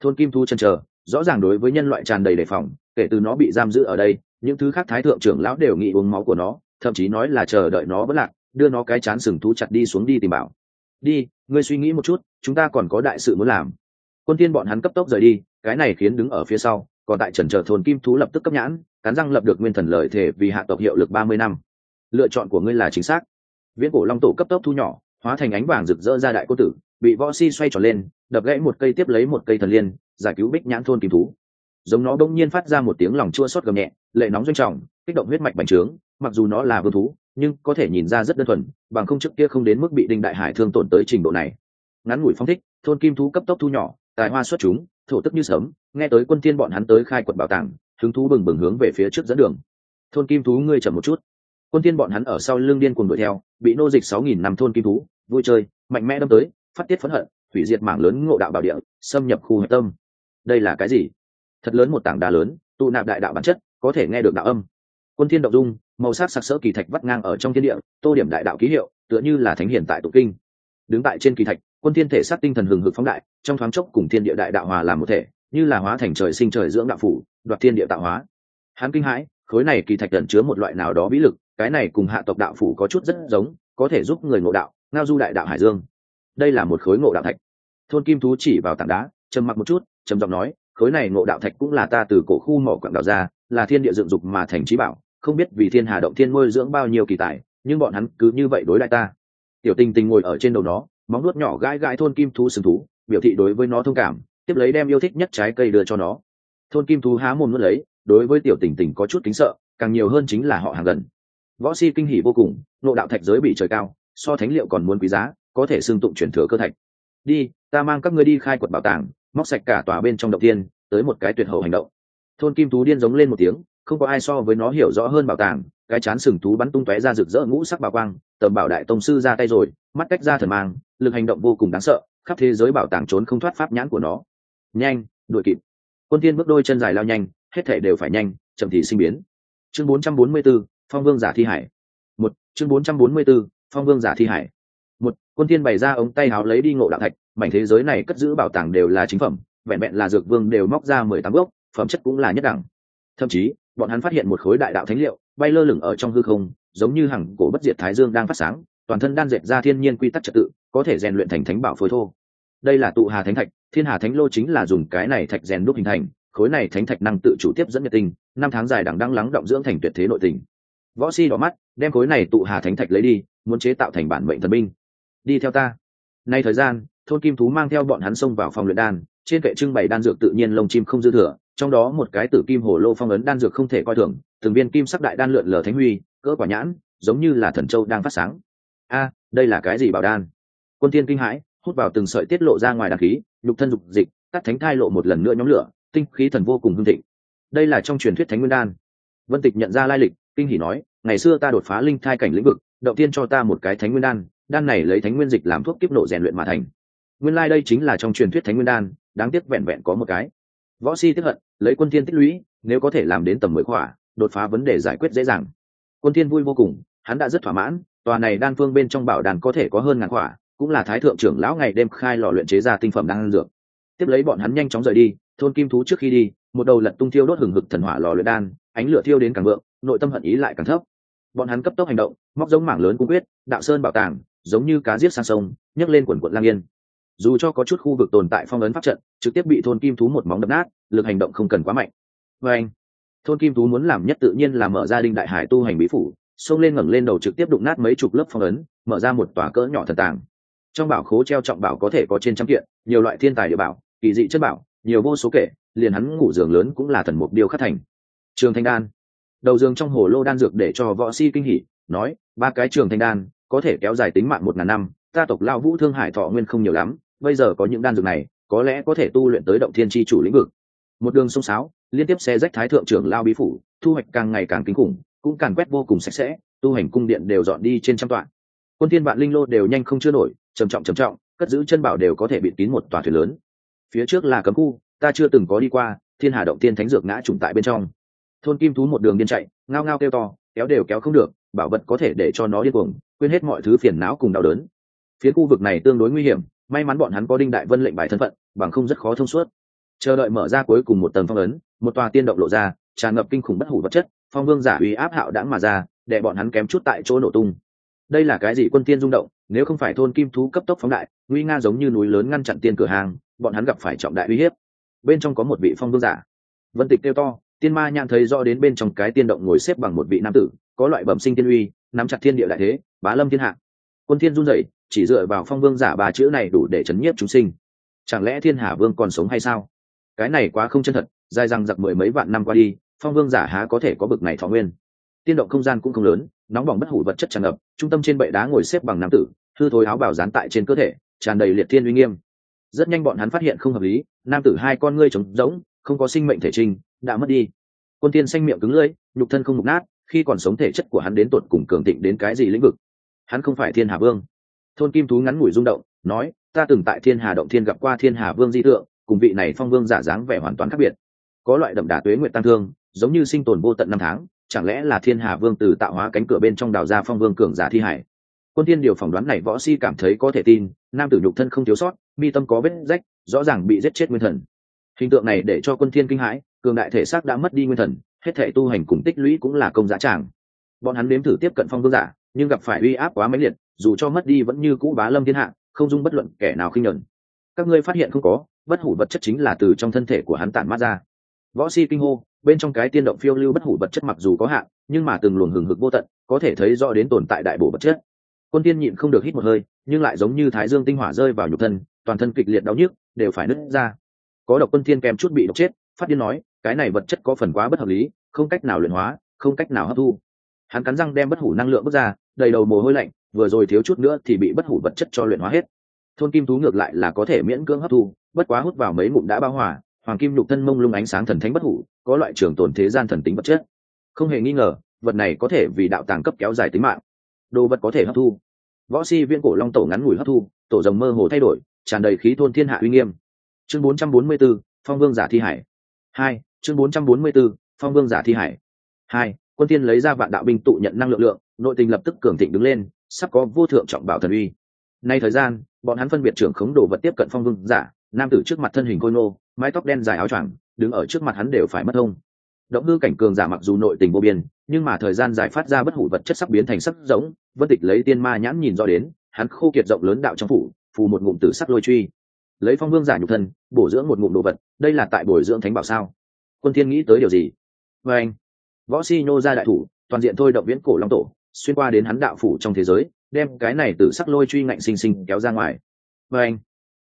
Thôn kim thu chân chờ, rõ ràng đối với nhân loại tràn đầy đề phòng kể từ nó bị giam giữ ở đây, những thứ khác thái thượng trưởng lão đều nghĩ uống máu của nó, thậm chí nói là chờ đợi nó vẫn lạc, đưa nó cái chán sừng thú chặt đi xuống đi tìm bảo. Đi, ngươi suy nghĩ một chút, chúng ta còn có đại sự muốn làm. Quân tiên bọn hắn cấp tốc rời đi, cái này khiến đứng ở phía sau, còn tại trần chờ thôn kim thú lập tức cấp nhãn, cắn răng lập được nguyên thần lợi thể vì hạ tộc hiệu lực ba mươi năm. Lựa chọn của ngươi là chính xác. Viễn cổ long tổ cấp tốc thu nhỏ, hóa thành ánh vàng rực rỡ ra đại cô tử, bị võ si xoay tròn lên, đập gãy một cây tiếp lấy một cây thần liên, giải cứu bích nhãn thôn kim thú giống nó bỗng nhiên phát ra một tiếng lòng chua xót gầm nhẹ, lệ nóng doanh trọng, kích động huyết mạch bành trướng, mặc dù nó là vương thú, nhưng có thể nhìn ra rất đơn thuần, bằng không trước kia không đến mức bị đinh đại hải thương tổn tới trình độ này. Ngắn ngủi phong thích, thôn kim thú cấp tốc thu nhỏ, tài hoa xuất chúng, thổ tức như sớm nghe tới quân thiên bọn hắn tới khai quật bảo tàng, hứng thú bừng bừng hướng về phía trước dẫn đường. Thôn kim thú ngươi chậm một chút. Quân thiên bọn hắn ở sau lưng điên cuồng đuổi theo, bị nô dịch sáu nghìn năm thôn kim thú, vui chơi, mạnh mẽ đâm tới, phát tiết phẫn hận, hủy diệt mảng lớn ngộ đạo bảo địa, xâm nhập khu hạch tâm. Đây là cái gì? Thật lớn một tảng đá lớn, tụ nạp đại đạo bản chất, có thể nghe được đạo âm. Quân thiên động dung, màu sắc sặc sỡ kỳ thạch vắt ngang ở trong thiên địa, tô điểm đại đạo ký hiệu, tựa như là thánh hiển tại tụ kinh. Đứng tại trên kỳ thạch, quân thiên thể sát tinh thần hừng hực phóng đại, trong thoáng chốc cùng thiên địa đại đạo hòa làm một thể, như là hóa thành trời sinh trời dưỡng đạo phủ, đoạt thiên địa tạo hóa. Hắn kinh hãi, khối này kỳ thạch ẩn chứa một loại nào đó bí lực, cái này cùng hạ tộc đạo phủ có chút rất giống, có thể giúp người ngộ đạo, ngao du đại đạo hải dương. Đây là một khối ngộ đạo thạch. Thôn kim thú chỉ vào tảng đá, trầm mặc một chút, trầm giọng nói khối này ngộ đạo thạch cũng là ta từ cổ khu mỏ quặng đào ra, là thiên địa dựng dục mà thành trí bảo, không biết vì thiên hà động thiên nuôi dưỡng bao nhiêu kỳ tài, nhưng bọn hắn cứ như vậy đối lại ta. Tiểu tình tình ngồi ở trên đầu nó, móng nuốt nhỏ gãi gãi thôn kim thú sừng thú, biểu thị đối với nó thông cảm, tiếp lấy đem yêu thích nhất trái cây đưa cho nó. Thôn kim thú há mồm nuốt lấy, đối với tiểu tình tình có chút kính sợ, càng nhiều hơn chính là họ hàng gần. Võ si kinh hỉ vô cùng nộ đạo thạch giới bị trời cao, so thánh liệu còn muốn quý giá, có thể xương tụng chuyển thừa cơ thạch. Đi, ta mang các ngươi đi khai quật bảo tàng móc sạch cả tòa bên trong động tiên tới một cái tuyệt hậu hành động. Thôn kim thú điên giống lên một tiếng không có ai so với nó hiểu rõ hơn bảo tàng cái chán sừng thú bắn tung tóe ra rực rỡ ngũ sắc bảo quang tầm bảo đại tông sư ra tay rồi mắt cách ra thần mang lực hành động vô cùng đáng sợ khắp thế giới bảo tàng trốn không thoát pháp nhãn của nó. Nhanh đuổi kịp. Quân tiên bước đôi chân dài lao nhanh hết thể đều phải nhanh chậm thì sinh biến. Chương 444, phong vương giả thi hải. Một chương 444, phong vương giả thi hải. Một quân tiên bày ra ống tay háo lấy đi ngộ đạo thạch mảnh thế giới này cất giữ bảo tàng đều là chính phẩm, vẹn vẹn là dược vương đều móc ra mười tám gốc, phẩm chất cũng là nhất đẳng. Thậm chí, bọn hắn phát hiện một khối đại đạo thánh liệu, bay lơ lửng ở trong hư không, giống như hằng cổ bất diệt thái dương đang phát sáng, toàn thân đan dệt ra thiên nhiên quy tắc trật tự, có thể rèn luyện thành thánh bảo phối thô. Đây là tụ hà thánh thạch, thiên hà thánh lô chính là dùng cái này thạch rèn đúc hình thành, khối này thánh thạch năng tự chủ tiếp dẫn nhiệt tinh năm tháng dài đằng đang lắng động dưỡng thành tuyệt thế nội tình. Võ si đỏ mắt, đem khối này tụ hà thánh thạch lấy đi, muốn chế tạo thành bản mệnh thần binh. Đi theo ta. Nay thời gian thôn kim thú mang theo bọn hắn xông vào phòng luyện đan, trên kệ trưng bày đan dược tự nhiên lông chim không dư thừa, trong đó một cái tử kim hồ lô phong ấn đan dược không thể coi thường, từng viên kim sắc đại đan lượn lờ thánh huy, cỡ quả nhãn, giống như là thần châu đang phát sáng. A, đây là cái gì bảo đan? Quân tiên kinh hãi, hút vào từng sợi tiết lộ ra ngoài đàn khí, nhục thân dục dịch, cắt thánh thai lộ một lần nữa nhóm lửa, tinh khí thần vô cùng hưng thịnh. Đây là trong truyền thuyết thánh nguyên đan. Vân tịch nhận ra lai lịch, kinh hỉ nói, ngày xưa ta đột phá linh thai cảnh lĩnh vực, động tiên cho ta một cái thánh nguyên đan đan này lấy thánh nguyên dịch làm thuốc kiếp nộ rèn luyện mà thành nguyên lai đây chính là trong truyền thuyết thánh nguyên đan, đáng tiếc vẹn vẹn có một cái. Võ si tiếp hận, lấy quân thiên tích lũy, nếu có thể làm đến tầm mười khỏa, đột phá vấn đề giải quyết dễ dàng. Quân thiên vui vô cùng, hắn đã rất thỏa mãn, tòa này đan phương bên trong bảo đàn có thể có hơn ngàn khỏa, cũng là thái thượng trưởng lão ngày đêm khai lò luyện chế ra tinh phẩm đan dược. Tiếp lấy bọn hắn nhanh chóng rời đi, thôn kim thú trước khi đi, một đầu lật tung thiêu đốt hừng hực thần hỏa lò luyện đan, ánh lửa thiêu đến càng vượng, nội tâm hận ý lại càng thấp. Bọn hắn cấp tốc hành động, móc giống mảng lớn cung quyết, đạo sơn bảo tàng, giống như cá giết sang sông, nhấc lên quần quận lang yên dù cho có chút khu vực tồn tại phong ấn pháp trận, trực tiếp bị thôn kim thú một móng đập nát, lực hành động không cần quá mạnh. Và anh, thôn kim thú muốn làm nhất tự nhiên là mở ra đinh đại hải tu hành bí phủ, xông lên ngẩng lên đầu trực tiếp đụng nát mấy chục lớp phong ấn, mở ra một tòa cỡ nhỏ thần tàng. Trong bảo khố treo trọng bảo có thể có trên trăm kiện, nhiều loại thiên tài địa bảo, kỳ dị chất bảo, nhiều vô số kể, liền hắn ngủ giường lớn cũng là thần mục điêu khắc thành. Trường thanh đan, đầu giường trong hồ lô đan dược để cho võ si kinh hỉ, nói, ba cái trường thanh đan, có thể kéo dài tính mạng một ngàn năm, ta tộc lao vũ thương hải thọ nguyên không nhiều lắm bây giờ có những đan dược này, có lẽ có thể tu luyện tới động thiên tri chủ lĩnh vực. Một đường sông sáo, liên tiếp xe rách thái thượng trưởng lao bí phủ, thu hoạch càng ngày càng kinh khủng, cũng càng quét vô cùng sạch sẽ, tu hành cung điện đều dọn đi trên trăm tọa. Quân thiên vạn linh lô đều nhanh không chưa nổi, trầm trọng trầm trọng, cất giữ chân bảo đều có thể bịt tín một tòa thuyền lớn. Phía trước là cấm khu, ta chưa từng có đi qua, thiên hà động tiên thánh dược ngã trùng tại bên trong. Thôn kim thú một đường điên chạy, ngao ngao kêu to, kéo đều kéo không được, bảo vật có thể để cho nó điên cuồng, quên hết mọi thứ phiền não cùng đau đớn. Phía khu vực này tương đối nguy hiểm may mắn bọn hắn có đinh đại vân lệnh bài thân phận, bằng không rất khó thông suốt. Chờ đợi mở ra cuối cùng một tầng phong ấn, một tòa tiên động lộ ra, tràn ngập kinh khủng bất hủ vật chất, phong vương giả uy áp hạo đãng mà ra, để bọn hắn kém chút tại chỗ nổ tung. Đây là cái gì quân tiên rung động, nếu không phải thôn kim thú cấp tốc phóng đại, nguy nga giống như núi lớn ngăn chặn tiên cửa hàng, bọn hắn gặp phải trọng đại uy hiếp. Bên trong có một vị phong vương giả. Vân tịch kêu to, tiên ma nhãn thấy rõ đến bên trong cái tiên động ngồi xếp bằng một vị nam tử, có loại bẩm sinh tiên uy, nắm chặt thiên địa đại thế, bá lâm thiên hạ. Quân thiên run rẩy chỉ dựa vào phong vương giả ba chữ này đủ để chấn nhiếp chúng sinh. Chẳng lẽ thiên hà vương còn sống hay sao? Cái này quá không chân thật, dài rằng giặc mười mấy vạn năm qua đi, phong vương giả há có thể có bực này thọ nguyên? Tiên động không gian cũng không lớn, nóng bỏng bất hủ vật chất tràn ngập, trung tâm trên bệ đá ngồi xếp bằng nam tử, hư thối áo bào dán tại trên cơ thể, tràn đầy liệt thiên uy nghiêm. Rất nhanh bọn hắn phát hiện không hợp lý, nam tử hai con ngươi trống rỗng, không có sinh mệnh thể trình, đã mất đi. Quân tiên xanh miệng cứng lưỡi, nhục thân không mục nát, khi còn sống thể chất của hắn đến tột cùng cường thịnh đến cái gì lĩnh vực? Hắn không phải thiên hà vương thôn kim thú ngắn ngủi rung động, nói, ta từng tại thiên hà động thiên gặp qua thiên hà vương di tượng, cùng vị này phong vương giả dáng vẻ hoàn toàn khác biệt. Có loại đậm đà tuế nguyện tăng thương, giống như sinh tồn vô tận năm tháng, chẳng lẽ là thiên hà vương từ tạo hóa cánh cửa bên trong đào ra phong vương cường giả thi hải? Quân thiên điều phỏng đoán này võ si cảm thấy có thể tin, nam tử nhục thân không thiếu sót, mi tâm có vết rách, rõ ràng bị giết chết nguyên thần. Hình tượng này để cho quân thiên kinh hãi, cường đại thể xác đã mất đi nguyên thần, hết thể tu hành cùng tích lũy cũng là công giá tràng. Bọn hắn nếm thử tiếp cận phong vương giả, nhưng gặp phải uy áp quá mãnh liệt dù cho mất đi vẫn như cũ bá lâm thiên hạ, không dung bất luận kẻ nào khinh nhẫn. Các ngươi phát hiện không có, bất hủ vật chất chính là từ trong thân thể của hắn tản mát ra. Võ si kinh hô, bên trong cái tiên động phiêu lưu bất hủ vật chất mặc dù có hạn, nhưng mà từng luồng hừng hực vô tận, có thể thấy rõ đến tồn tại đại bổ vật chất. Quân tiên nhịn không được hít một hơi, nhưng lại giống như thái dương tinh hỏa rơi vào nhục thân, toàn thân kịch liệt đau nhức, đều phải nứt ra. Có độc quân thiên kèm chút bị độc chết, phát điên nói, cái này vật chất có phần quá bất hợp lý, không cách nào luyện hóa, không cách nào hấp thu. Hắn cắn răng đem bất hủ năng lượng bước ra, đầy đầu mồ hôi lạnh vừa rồi thiếu chút nữa thì bị bất hủ vật chất cho luyện hóa hết. Thôn kim thú ngược lại là có thể miễn cưỡng hấp thu bất quá hút vào mấy ngụm đã bao hòa hoàng kim nhục thân mông lung ánh sáng thần thánh bất hủ có loại trường tồn thế gian thần tính vật chất. Không hề nghi ngờ vật này có thể vì đạo tàng cấp kéo dài tính mạng. Đồ vật có thể hấp thu. Võ si viên cổ long tổ ngắn ngủi hấp thu tổ rồng mơ hồ thay đổi tràn đầy khí thôn thiên hạ uy nghiêm. Chương 444, phong vương giả thi hải. Hai chương 444, phong vương giả thi hải. Hai quân tiên lấy ra vạn đạo binh tụ nhận năng lượng lượng nội tình lập tức cường thịnh đứng lên sắp có vô thượng trọng bảo thần uy. Nay thời gian, bọn hắn phân biệt trưởng khống đồ vật tiếp cận phong vương giả, nam tử trước mặt thân hình khôi nô mái tóc đen dài áo choàng, đứng ở trước mặt hắn đều phải mất thông động hư cảnh cường giả mặc dù nội tình vô biên, nhưng mà thời gian dài phát ra bất hủ vật chất sắc biến thành sắc giống vân tịch lấy tiên ma nhãn nhìn rõ đến, hắn khô kiệt rộng lớn đạo trong phủ, phù một ngụm tử sắc lôi truy. Lấy phong vương giả nhục thân, bổ dưỡng một ngụm đồ vật, đây là tại bồi dưỡng thánh bảo sao? Quân thiên nghĩ tới điều gì? Vê anh võ si nhô ra đại thủ, toàn diện thôi động viễn cổ long tổ xuyên qua đến hắn đạo phủ trong thế giới, đem cái này tử sắc lôi truy ngạnh sinh sinh kéo ra ngoài. Và anh,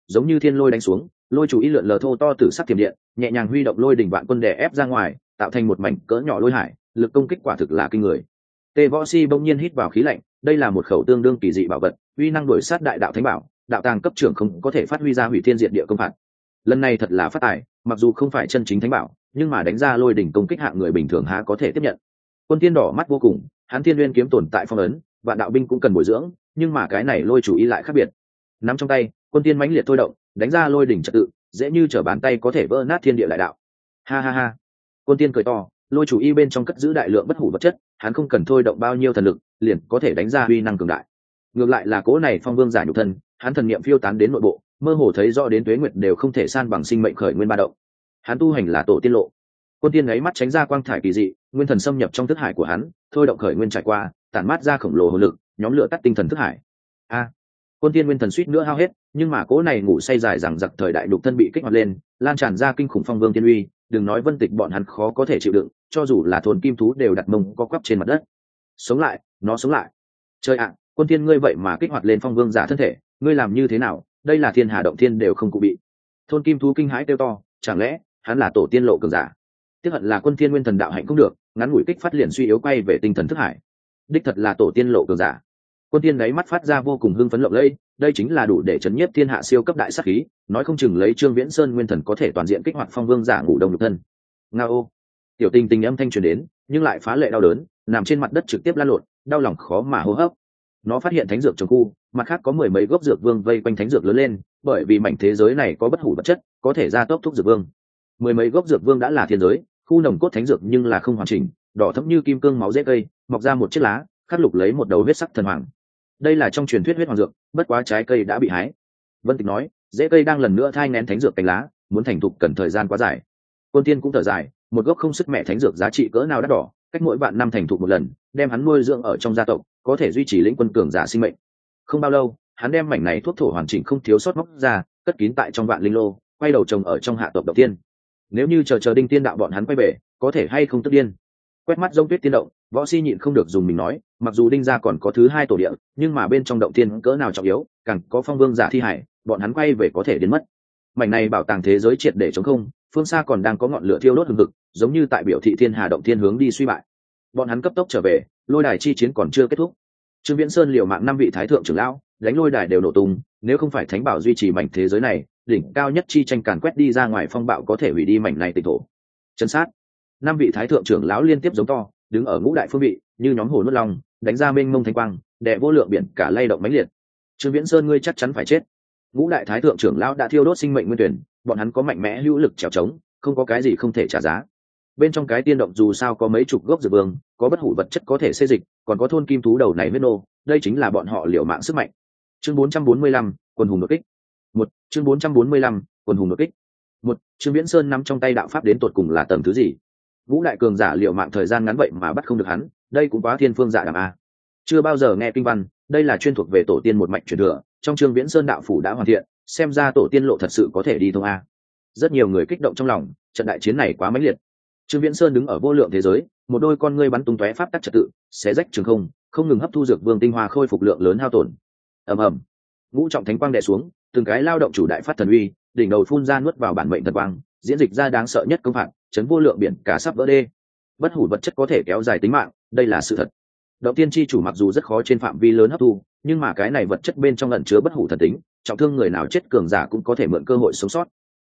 giống như thiên lôi đánh xuống, lôi chủ ý lượn lờ thô to tử sắc tiềm điện, nhẹ nhàng huy động lôi đỉnh vạn quân đè ép ra ngoài, tạo thành một mảnh cỡ nhỏ lôi hải, lực công kích quả thực là kinh người. Tề võ si bỗng nhiên hít vào khí lạnh, đây là một khẩu tương đương kỳ dị bảo vật, uy năng đổi sát đại đạo thánh bảo, đạo tàng cấp trưởng không có thể phát huy ra hủy thiên diện địa công phạt. Lần này thật là phát tài, mặc dù không phải chân chính thánh bảo, nhưng mà đánh ra lôi đỉnh công kích hạng người bình thường há có thể tiếp nhận. Quân tiên đỏ mắt vô cùng hắn thiên nguyên kiếm tồn tại phong ấn và đạo binh cũng cần bồi dưỡng, nhưng mà cái này lôi chủ ý lại khác biệt. Nắm trong tay, quân tiên mãnh liệt thôi động, đánh ra lôi đỉnh trật tự, dễ như trở bàn tay có thể vỡ nát thiên địa đại đạo. Ha ha ha. Quân tiên cười to, lôi chủ y bên trong cất giữ đại lượng bất hủ vật chất, hắn không cần thôi động bao nhiêu thần lực, liền có thể đánh ra uy năng cường đại. Ngược lại là cố này phong vương giả nhục thân, hắn thần niệm phiêu tán đến nội bộ, mơ hồ thấy rõ đến tuế nguyệt đều không thể san bằng sinh mệnh khởi nguyên ba động. Hắn tu hành là tổ tiên lộ. Quân tiên ấy mắt tránh ra quang thải kỳ dị, nguyên thần xâm nhập trong thức hải của hắn thôi động khởi nguyên trải qua, tản mát ra khổng lồ hồ lực, nhóm lửa tắt tinh thần thức hải. A, quân tiên nguyên thần suýt nữa hao hết, nhưng mà cố này ngủ say dài rằng giặc thời đại đục thân bị kích hoạt lên, lan tràn ra kinh khủng phong vương tiên uy, đừng nói vân tịch bọn hắn khó có thể chịu đựng, cho dù là thôn kim thú đều đặt mông có quắp trên mặt đất. Sống lại, nó sống lại. Chơi ạ, quân thiên ngươi vậy mà kích hoạt lên phong vương giả thân thể, ngươi làm như thế nào? Đây là thiên hà động thiên đều không cụ bị. Thôn kim thú kinh hãi kêu to, chẳng lẽ hắn là tổ tiên lộ cường giả? Tiếp hận là quân thiên nguyên thần đạo hạnh cũng được, ngắn ngủi kích phát liền suy yếu quay về tinh thần thức hải. Đích thật là tổ tiên lộ cường giả. Quân tiên đáy mắt phát ra vô cùng hưng phấn lộng lẫy, đây chính là đủ để chấn nhiếp thiên hạ siêu cấp đại sát khí, nói không chừng lấy trương viễn sơn nguyên thần có thể toàn diện kích hoạt phong vương giả ngủ đông nhục thân. Nga ô. Tiểu tình tình âm thanh truyền đến, nhưng lại phá lệ đau đớn, nằm trên mặt đất trực tiếp lan lộn, đau lòng khó mà hô hấp. Nó phát hiện thánh dược trong khu, mặt khác có mười mấy gốc dược vương vây quanh thánh dược lớn lên, bởi vì mảnh thế giới này có bất hủ vật chất, có thể ra tốc thuốc dược vương. Mười mấy gốc dược vương đã là thiên giới khu nồng cốt thánh dược nhưng là không hoàn chỉnh, đỏ thẫm như kim cương máu dễ cây, mọc ra một chiếc lá, khắc lục lấy một đầu huyết sắc thần hoàng. Đây là trong truyền thuyết huyết hoàng dược, bất quá trái cây đã bị hái. Vân tịch nói dễ cây đang lần nữa thai ngén thánh dược cánh lá, muốn thành thục cần thời gian quá dài. Quân tiên cũng thở dài, một gốc không sức mẹ thánh dược giá trị cỡ nào đắt đỏ, cách mỗi bạn năm thành thục một lần, đem hắn nuôi dưỡng ở trong gia tộc, có thể duy trì lĩnh quân cường giả sinh mệnh. Không bao lâu, hắn đem mảnh này thuốc thổ hoàn chỉnh không thiếu sót móc ra, cất kín tại trong vạn linh lô, quay đầu trồng ở trong hạ tộc đầu tiên nếu như chờ chờ đinh tiên đạo bọn hắn quay về, có thể hay không tức điên? Quét mắt giống tuyết tiên động, võ si nhịn không được dùng mình nói, mặc dù đinh gia còn có thứ hai tổ địa, nhưng mà bên trong động tiên cỡ nào trọng yếu, càng có phong vương giả thi hải, bọn hắn quay về có thể đến mất. Mảnh này bảo tàng thế giới triệt để chống không, phương xa còn đang có ngọn lửa thiêu đốt hừng hực, giống như tại biểu thị thiên hà động thiên hướng đi suy bại. Bọn hắn cấp tốc trở về, lôi đài chi chiến còn chưa kết thúc. Trương viễn sơn liều mạng năm vị thái thượng trưởng lão, đánh lôi đài đều nổ tung nếu không phải thánh bảo duy trì mảnh thế giới này, đỉnh cao nhất chi tranh càn quét đi ra ngoài phong bạo có thể hủy đi mảnh này tịch thổ. Chân sát. Năm vị thái thượng trưởng lão liên tiếp giống to, đứng ở ngũ đại phương vị, như nhóm hồ nuốt long đánh ra mênh mông thanh quang đệ vô lượng biển, cả lay động mãnh liệt. Trương viễn sơn ngươi chắc chắn phải chết. Ngũ đại thái thượng trưởng lão đã thiêu đốt sinh mệnh nguyên tuyển, bọn hắn có mạnh mẽ hữu lực trèo trống, không có cái gì không thể trả giá. Bên trong cái tiên động dù sao có mấy chục gốc dược vương, có bất hủ vật chất có thể xây dịch, còn có thôn kim thú đầu này huyết nô, đây chính là bọn họ liều mạng sức mạnh chương 445, quần hùng đột kích. Một chương 445, quần hùng đột kích. Một trương viễn sơn nắm trong tay đạo pháp đến tột cùng là tầm thứ gì? Vũ đại cường giả liệu mạng thời gian ngắn vậy mà bắt không được hắn đây cũng quá thiên phương dạ đàm a. Chưa bao giờ nghe kinh văn đây là chuyên thuộc về tổ tiên một mạch truyền thừa trong trương viễn sơn đạo phủ đã hoàn thiện xem ra tổ tiên lộ thật sự có thể đi thông a. Rất nhiều người kích động trong lòng trận đại chiến này quá mãnh liệt. Trương viễn sơn đứng ở vô lượng thế giới một đôi con ngươi bắn tung tóe pháp tắc trật tự xé rách trường không không ngừng hấp thu dược vương tinh hoa khôi phục lượng lớn hao tổn ầm ầm. Ngũ trọng thánh quang đè xuống, từng cái lao động chủ đại phát thần uy, đỉnh đầu phun ra nuốt vào bản mệnh thần quang, diễn dịch ra đáng sợ nhất công phạt, chấn vô lượng biển, cả sắp vỡ đê. Bất hủ vật chất có thể kéo dài tính mạng, đây là sự thật. Động tiên tri chủ mặc dù rất khó trên phạm vi lớn hấp thu, nhưng mà cái này vật chất bên trong ẩn chứa bất hủ thần tính, trọng thương người nào chết cường giả cũng có thể mượn cơ hội sống sót.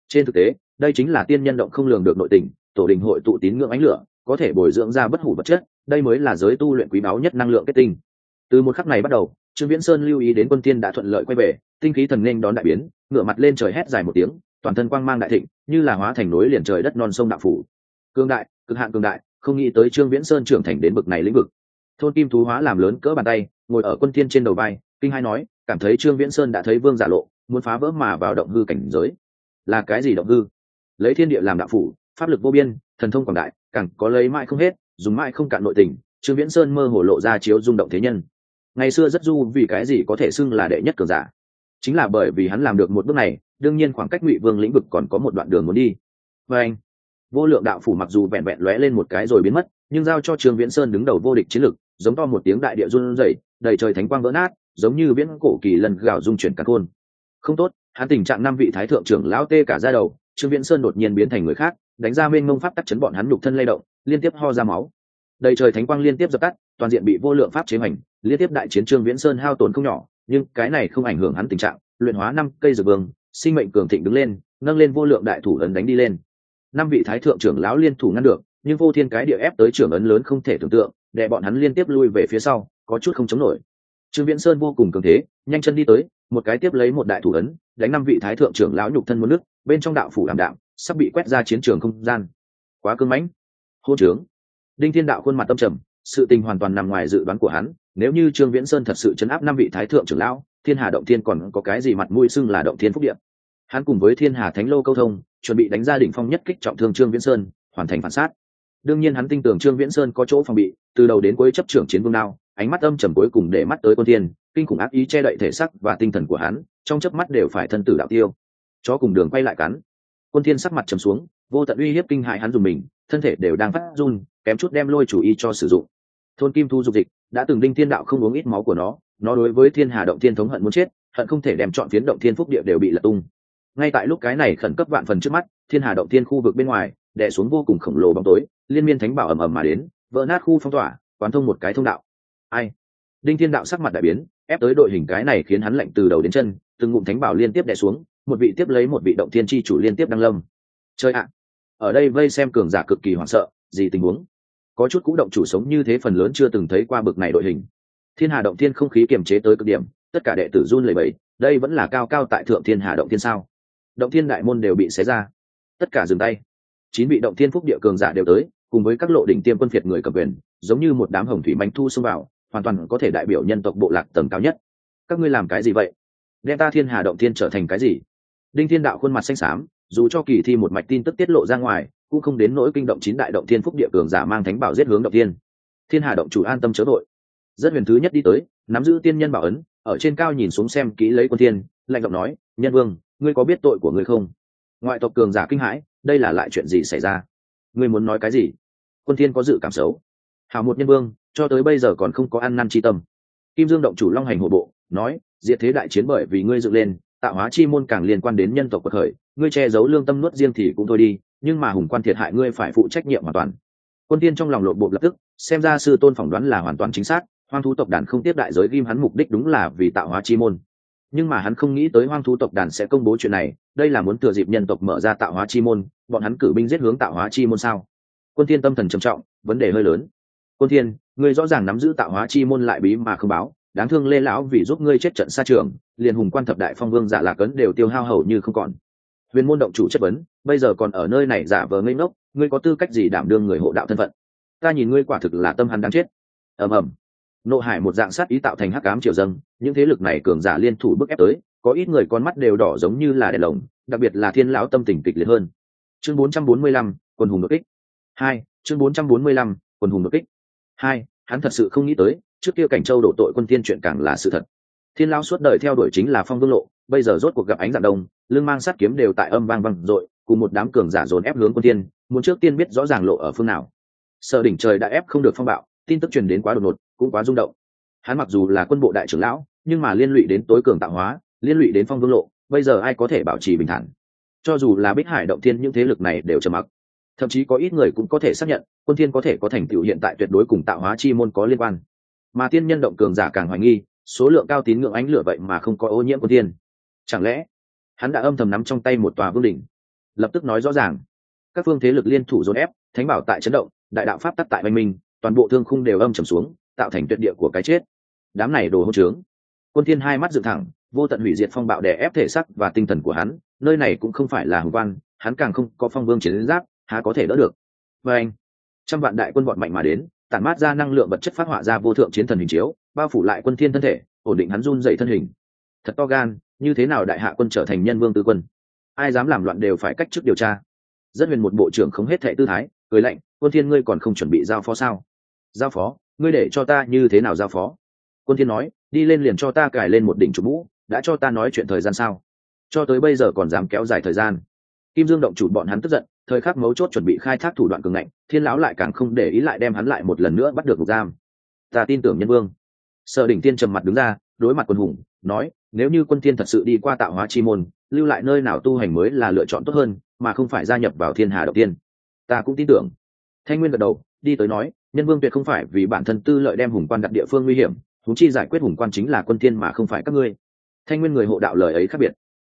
Trên thực tế, đây chính là tiên nhân động không lường được nội tình, tổ đình hội tụ tín ngưỡng ánh lửa, có thể bồi dưỡng ra bất hủ vật chất, đây mới là giới tu luyện quý báu nhất năng lượng kết tinh. Từ một khắc này bắt đầu trương viễn sơn lưu ý đến quân tiên đã thuận lợi quay về, tinh khí thần nên đón đại biến, ngửa mặt lên trời hét dài một tiếng, toàn thân quang mang đại thịnh, như là hóa thành núi liền trời đất non sông đạo phủ. Cương đại, cực hạn cường đại, không nghĩ tới trương viễn sơn trưởng thành đến bực này lĩnh vực. Thôn kim thú hóa làm lớn cỡ bàn tay, ngồi ở quân thiên trên đầu vai, kinh hai nói, cảm thấy trương viễn sơn đã thấy vương giả lộ, muốn phá vỡ mà vào động hư cảnh giới. Là cái gì động hư? Lấy thiên địa làm đạo phủ, pháp lực vô biên, thần thông quảng đại, càng có lấy mãi không hết, dùng mãi không cạn nội tình, trương viễn sơn mơ hồ lộ ra chiếu rung động thế nhân ngày xưa rất du vì cái gì có thể xưng là đệ nhất cường giả. Chính là bởi vì hắn làm được một bước này, đương nhiên khoảng cách ngụy vương lĩnh vực còn có một đoạn đường muốn đi. Và anh, vô lượng đạo phủ mặc dù vẹn vẹn lóe lên một cái rồi biến mất, nhưng giao cho trương viễn sơn đứng đầu vô địch chiến lực giống to một tiếng đại địa run rẩy, đầy trời thánh quang vỡ nát, giống như viễn cổ kỳ lần gạo dung chuyển cả thôn. Không tốt, hắn tình trạng năm vị thái thượng trưởng lão tê cả ra đầu, trương viễn sơn đột nhiên biến thành người khác, đánh ra mênh mông pháp tắc chấn bọn hắn nhục thân lay động, liên tiếp ho ra máu. Đầy trời thánh quang liên tiếp dập tắt, toàn diện bị vô lượng pháp chế hành liên tiếp đại chiến trương viễn sơn hao tổn không nhỏ, nhưng cái này không ảnh hưởng hắn tình trạng, luyện hóa năm cây dược vương, sinh mệnh cường thịnh đứng lên, nâng lên vô lượng đại thủ ấn đánh đi lên. Năm vị thái thượng trưởng lão liên thủ ngăn được, nhưng vô thiên cái địa ép tới trưởng ấn lớn không thể tưởng tượng, để bọn hắn liên tiếp lui về phía sau, có chút không chống nổi. Trương viễn sơn vô cùng cường thế, nhanh chân đi tới, một cái tiếp lấy một đại thủ ấn, đánh năm vị thái thượng trưởng lão nhục thân muốn nước, bên trong đạo phủ làm đạo sắp bị quét ra chiến trường không gian. Quá cưng mãnh. Hô trướng. Đinh thiên đạo khuôn mặt tâm trầm, sự tình hoàn toàn nằm ngoài dự đoán của hắn nếu như trương viễn sơn thật sự chấn áp năm vị thái thượng trưởng lão, thiên hà động thiên còn có cái gì mặt mũi xưng là động thiên phúc điện hắn cùng với thiên hà thánh lô câu thông, chuẩn bị đánh ra đỉnh phong nhất kích trọng thương trương viễn sơn, hoàn thành phản sát. Đương nhiên hắn tin tưởng trương viễn sơn có chỗ phòng bị, từ đầu đến cuối chấp trưởng chiến vương đao, ánh mắt âm trầm cuối cùng để mắt tới quân thiên, kinh khủng ác ý che đậy thể sắc và tinh thần của hắn, trong chớp mắt đều phải thân tử đạo tiêu. Chó cùng đường quay lại cắn. Quân thiên sắc mặt trầm xuống, vô tận uy hiếp kinh hại hắn dùng mình, thân thể đều đang phát run, kém chút đem lôi chủ y cho sử dụng thôn kim thu dục dịch, đã từng đinh thiên đạo không uống ít máu của nó nó đối với thiên hà động thiên thống hận muốn chết, hận không thể đem chọn phiến động thiên phúc địa đều bị lật tung. Ngay tại lúc cái này khẩn cấp vạn phần trước mắt, thiên hà động thiên khu vực bên ngoài, đè xuống vô cùng khổng lồ bóng tối, liên miên thánh bảo ầm ầm mà đến, vỡ nát khu phong tỏa, quán thông một cái thông đạo. Ai? Đinh thiên đạo sắc mặt đại biến, ép tới đội hình cái này khiến hắn lạnh từ đầu đến chân, từng ngụm thánh bảo liên tiếp đè xuống, một vị tiếp lấy một vị động thiên tri chủ liên tiếp đăng lâm. Chơi ạ! Ở đây vây xem cường giả cực kỳ hoảng sợ, gì tình huống? Có chút cũ động chủ sống như thế phần lớn chưa từng thấy qua bực này đội hình. Thiên hà động thiên không khí kiềm chế tới cực điểm, tất cả đệ tử run lẩy bẩy, đây vẫn là cao cao tại thượng thiên hà động thiên sao? Động thiên đại môn đều bị xé ra. Tất cả dừng tay. Chín vị động thiên phúc địa cường giả đều tới, cùng với các lộ đỉnh tiêm quân phiệt người cầm quyền, giống như một đám hồng thủy manh thu xông vào, hoàn toàn có thể đại biểu nhân tộc bộ lạc tầng cao nhất. Các ngươi làm cái gì vậy? Đem ta thiên hà động thiên trở thành cái gì? Đinh thiên đạo khuôn mặt xanh xám dù cho kỳ thi một mạch tin tức tiết lộ ra ngoài, cũng không đến nỗi kinh động chín đại động thiên phúc địa cường giả mang thánh bảo giết hướng động thiên. Thiên hà động chủ an tâm chớ đội rất huyền thứ nhất đi tới, nắm giữ tiên nhân bảo ấn, ở trên cao nhìn xuống xem kỹ lấy quân thiên, lạnh giọng nói, nhân vương, ngươi có biết tội của ngươi không? Ngoại tộc cường giả kinh hãi, đây là lại chuyện gì xảy ra? Ngươi muốn nói cái gì? Quân thiên có dự cảm xấu. Hảo một nhân vương, cho tới bây giờ còn không có ăn năn chi tâm. Kim dương động chủ long hành hộ bộ, nói, diệt thế đại chiến bởi vì ngươi dựng lên tạo hóa chi môn càng liên quan đến nhân tộc cuộc khởi, ngươi che giấu lương tâm nuốt riêng thì cũng thôi đi, nhưng mà hùng quan thiệt hại ngươi phải phụ trách nhiệm hoàn toàn. Quân tiên trong lòng lộn bộ lập tức, xem ra sư tôn phỏng đoán là hoàn toàn chính xác, hoang thú tộc đàn không tiếp đại giới ghim hắn mục đích đúng là vì tạo hóa chi môn. Nhưng mà hắn không nghĩ tới hoang thú tộc đàn sẽ công bố chuyện này, đây là muốn thừa dịp nhân tộc mở ra tạo hóa chi môn, bọn hắn cử binh giết hướng tạo hóa chi môn sao? Quân thiên tâm thần trầm trọng, vấn đề hơi lớn. Quân thiên ngươi rõ ràng nắm giữ tạo hóa chi môn lại bí mà không báo đáng thương lê lão vì giúp ngươi chết trận xa trường liền hùng quan thập đại phong vương giả lạc ấn đều tiêu hao hầu như không còn. Huyền môn động chủ chất vấn bây giờ còn ở nơi này giả vờ ngây ngốc ngươi có tư cách gì đảm đương người hộ đạo thân phận? Ta nhìn ngươi quả thực là tâm hắn đáng chết. Ầm ầm. Nộ hải một dạng sát ý tạo thành hắc ám triều dâng những thế lực này cường giả liên thủ bức ép tới có ít người con mắt đều đỏ giống như là đèn lồng đặc biệt là thiên lão tâm tình kịch liệt hơn. Chương 445, quân hùng đột kích. Hai chương 445, quân hùng đột kích. Hai hắn thật sự không nghĩ tới trước kia cảnh châu đổ tội quân thiên chuyện càng là sự thật. Thiên lão suốt đời theo đuổi chính là phong vương lộ, bây giờ rốt cuộc gặp ánh dạng đông lương mang sát kiếm đều tại âm vang vang dội, cùng một đám cường giả dồn ép hướng quân thiên, muốn trước tiên biết rõ ràng lộ ở phương nào. Sợ đỉnh trời đã ép không được phong bạo, tin tức truyền đến quá đột ngột, cũng quá rung động. Hắn mặc dù là quân bộ đại trưởng lão, nhưng mà liên lụy đến tối cường tạo hóa, liên lụy đến phong vương lộ, bây giờ ai có thể bảo trì bình thản? Cho dù là bích hải động thiên những thế lực này đều trầm mặc. Thậm chí có ít người cũng có thể xác nhận, quân thiên có thể có thành tựu hiện tại tuyệt đối cùng tạo hóa chi môn có liên quan mà tiên nhân động cường giả càng hoài nghi số lượng cao tín ngưỡng ánh lửa vậy mà không có ô nhiễm quân tiên, chẳng lẽ hắn đã âm thầm nắm trong tay một tòa vương đỉnh? Lập tức nói rõ ràng. Các phương thế lực liên thủ dồn ép thánh bảo tại chấn động đại đạo pháp tắc tại văn minh toàn bộ thương khung đều âm trầm xuống tạo thành tuyệt địa của cái chết. Đám này đồ hỗn trướng. Quân thiên hai mắt dựng thẳng vô tận hủy diệt phong bạo đè ép thể xác và tinh thần của hắn nơi này cũng không phải là hùng quan hắn càng không có phong vương chiến giáp há có thể đỡ được. Với anh trăm vạn đại quân bọn mạnh mà đến tản mát ra năng lượng vật chất phát họa ra vô thượng chiến thần hình chiếu, bao phủ lại quân thiên thân thể, ổn định hắn run dậy thân hình. Thật to gan, như thế nào đại hạ quân trở thành nhân vương tư quân? Ai dám làm loạn đều phải cách chức điều tra. Rất huyền một bộ trưởng không hết thệ tư thái, cười lạnh, quân thiên ngươi còn không chuẩn bị giao phó sao? Giao phó? Ngươi để cho ta như thế nào giao phó? Quân thiên nói, đi lên liền cho ta cài lên một đỉnh chủ mũ, đã cho ta nói chuyện thời gian sao? Cho tới bây giờ còn dám kéo dài thời gian kim dương động chủ bọn hắn tức giận, thời khắc mấu chốt chuẩn bị khai thác thủ đoạn cường ngạnh, thiên lão lại càng không để ý lại đem hắn lại một lần nữa bắt được ngục giam. Ta tin tưởng nhân vương. Sở đỉnh tiên trầm mặt đứng ra, đối mặt quân hùng, nói, nếu như quân thiên thật sự đi qua tạo hóa chi môn, lưu lại nơi nào tu hành mới là lựa chọn tốt hơn, mà không phải gia nhập vào thiên hà đầu tiên. Ta cũng tin tưởng. Thanh nguyên gật đầu, đi tới nói, nhân vương tuyệt không phải vì bản thân tư lợi đem hùng quan đặt địa phương nguy hiểm hùng chi giải quyết hùng quan chính là quân thiên mà không phải các ngươi. Thanh nguyên người hộ đạo lời ấy khác biệt.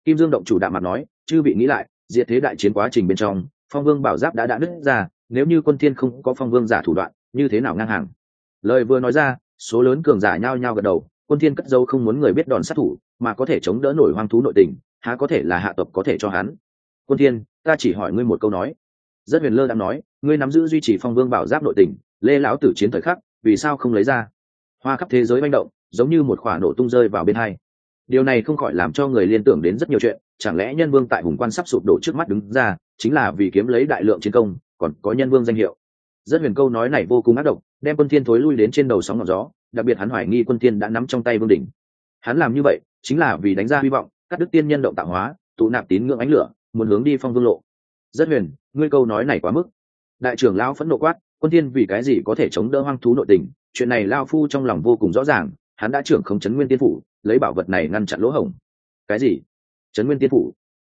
Kim dương động chủ đạo mặt nói, chư bị nghĩ lại diệt thế đại chiến quá trình bên trong, phong vương bảo giáp đã đã nứt ra, nếu như quân thiên không có phong vương giả thủ đoạn, như thế nào ngang hàng? Lời vừa nói ra, số lớn cường giả nhao nhao gật đầu, quân thiên cất dấu không muốn người biết đòn sát thủ, mà có thể chống đỡ nổi hoang thú nội tình, há có thể là hạ tộc có thể cho hắn? Quân thiên, ta chỉ hỏi ngươi một câu nói. Rất huyền lơ đang nói, ngươi nắm giữ duy trì phong vương bảo giáp nội tình, lê lão tử chiến thời khắc, vì sao không lấy ra? Hoa khắp thế giới manh động, giống như một quả nổ tung rơi vào bên hai. Điều này không khỏi làm cho người liên tưởng đến rất nhiều chuyện chẳng lẽ nhân vương tại hùng quan sắp sụp đổ trước mắt đứng ra, chính là vì kiếm lấy đại lượng chiến công, còn có nhân vương danh hiệu. Rất huyền câu nói này vô cùng ác độc, đem quân thiên thối lui đến trên đầu sóng ngọn gió, đặc biệt hắn hoài nghi quân thiên đã nắm trong tay vương đỉnh. Hắn làm như vậy, chính là vì đánh ra hy vọng, cắt đứt tiên nhân động tạo hóa, tụ nạp tín ngưỡng ánh lửa, muốn hướng đi phong vương lộ. Rất huyền, ngươi câu nói này quá mức. Đại trưởng lão phẫn nộ quát, quân thiên vì cái gì có thể chống đỡ hoang thú nội tình? Chuyện này lao phu trong lòng vô cùng rõ ràng, hắn đã trưởng không chấn nguyên tiên phủ, lấy bảo vật này ngăn chặn lỗ hổng. Cái gì? Chấn nguyên tiên phủ.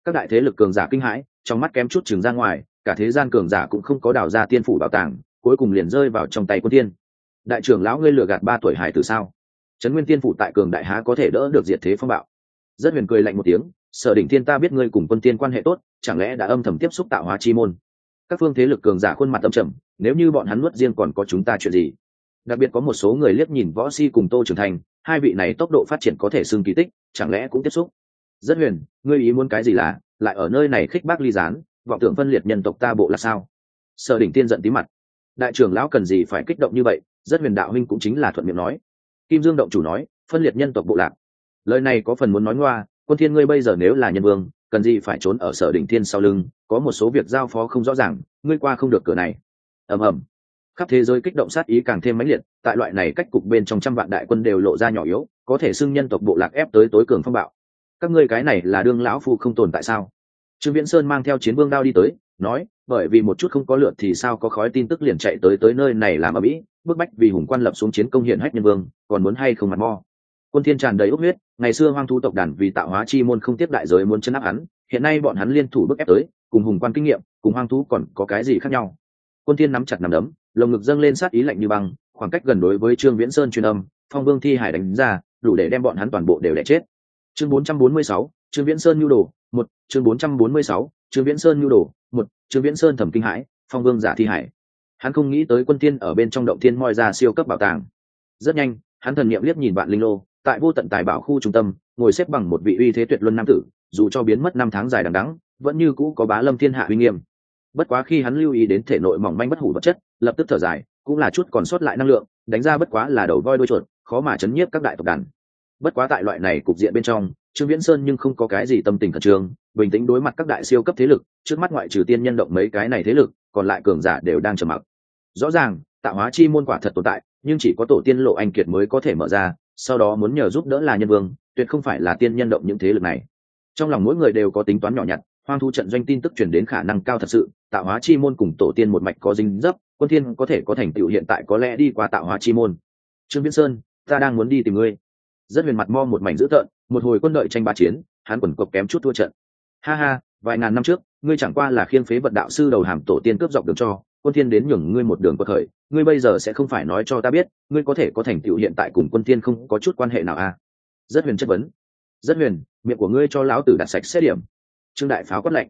Các đại thế lực cường giả kinh hãi, trong mắt kém chút trường ra ngoài, cả thế gian cường giả cũng không có đào ra tiên phủ bảo tàng, cuối cùng liền rơi vào trong tay quân tiên đại trưởng lão ngươi lừa gạt ba tuổi hải từ sao? Trấn nguyên tiên phủ tại cường đại há có thể đỡ được diệt thế phong bạo. Rất huyền cười lạnh một tiếng, sở đỉnh thiên ta biết ngươi cùng quân tiên quan hệ tốt, chẳng lẽ đã âm thầm tiếp xúc tạo hóa chi môn? Các phương thế lực cường giả khuôn mặt âm trầm, nếu như bọn hắn nuốt riêng còn có chúng ta chuyện gì? Đặc biệt có một số người liếc nhìn võ si cùng tô trưởng thành, hai vị này tốc độ phát triển có thể xưng kỳ tích, chẳng lẽ cũng tiếp xúc? Rất huyền, ngươi ý muốn cái gì là, lại ở nơi này khích bác ly gián, vọng tưởng phân liệt nhân tộc ta bộ là sao? Sở đỉnh tiên giận tí mặt. Đại trưởng lão cần gì phải kích động như vậy, rất huyền đạo huynh cũng chính là thuận miệng nói. Kim dương động chủ nói, phân liệt nhân tộc bộ lạc. Lời này có phần muốn nói ngoa, quân thiên ngươi bây giờ nếu là nhân vương, cần gì phải trốn ở sở đỉnh thiên sau lưng, có một số việc giao phó không rõ ràng, ngươi qua không được cửa này. Ầm ầm. Khắp thế giới kích động sát ý càng thêm mãnh liệt, tại loại này cách cục bên trong trăm vạn đại quân đều lộ ra nhỏ yếu, có thể xưng nhân tộc bộ lạc ép tới tối cường phong bạo các ngươi cái này là đương lão phu không tồn tại sao? Trương viễn sơn mang theo chiến vương đao đi tới, nói, bởi vì một chút không có lượt thì sao có khói tin tức liền chạy tới tới nơi này làm ở mỹ, bức bách vì hùng quan lập xuống chiến công hiện hách nhân vương, còn muốn hay không mặt mo? Quân thiên tràn đầy ốc huyết, ngày xưa hoang thu tộc đàn vì tạo hóa chi môn không tiếp đại giới muốn chấn áp hắn, hiện nay bọn hắn liên thủ bức ép tới, cùng hùng quan kinh nghiệm, cùng hoang thú còn có cái gì khác nhau? Quân thiên nắm chặt nắm đấm, lồng ngực dâng lên sát ý lạnh như băng, khoảng cách gần đối với trương viễn sơn truyền âm, phong vương thi hải đánh ra, đủ để đem bọn hắn toàn bộ đều đẻ chết chương 446, trương viễn sơn nhu đồ một chương 446, trương viễn sơn nhu đồ một trương viễn sơn thẩm kinh hãi phong vương giả thi hải. Hắn không nghĩ tới quân tiên ở bên trong động thiên moi ra siêu cấp bảo tàng. Rất nhanh hắn thần niệm liếc nhìn vạn linh lô tại vô tận tài bảo khu trung tâm ngồi xếp bằng một vị uy thế tuyệt luân nam tử dù cho biến mất năm tháng dài đằng đắng vẫn như cũ có bá lâm thiên hạ uy nghiêm. Bất quá khi hắn lưu ý đến thể nội mỏng manh bất hủ vật chất lập tức thở dài cũng là chút còn sót lại năng lượng đánh ra bất quá là đầu voi đuôi chuột khó mà chấn nhiếp các đại tộc đàn bất quá tại loại này cục diện bên trong, trương viễn sơn nhưng không có cái gì tâm tình khẩn trương, bình tĩnh đối mặt các đại siêu cấp thế lực, trước mắt ngoại trừ tiên nhân động mấy cái này thế lực, còn lại cường giả đều đang trầm mặc. Rõ ràng, tạo hóa chi môn quả thật tồn tại, nhưng chỉ có tổ tiên lộ anh kiệt mới có thể mở ra, sau đó muốn nhờ giúp đỡ là nhân vương, tuyệt không phải là tiên nhân động những thế lực này. Trong lòng mỗi người đều có tính toán nhỏ nhặt, hoang thu trận doanh tin tức truyền đến khả năng cao thật sự, tạo hóa chi môn cùng tổ tiên một mạch có dinh dấp, quân thiên có thể có thành tựu hiện tại có lẽ đi qua tạo hóa chi môn. Trương viễn sơn, ta đang muốn đi tìm ngươi rất huyền mặt mo một mảnh dữ tợn, một hồi quân đội tranh ba chiến, hắn quần cộc kém chút thua trận. Ha ha, vài ngàn năm trước, ngươi chẳng qua là khiên phế vật đạo sư đầu hàm tổ tiên cướp dọc đường cho, quân thiên đến nhường ngươi một đường có khởi, ngươi bây giờ sẽ không phải nói cho ta biết, ngươi có thể có thành tựu hiện tại cùng quân thiên không có chút quan hệ nào à? Rất huyền chất vấn. Rất huyền, miệng của ngươi cho lão tử đặt sạch xét điểm. Trương đại pháo quát lạnh.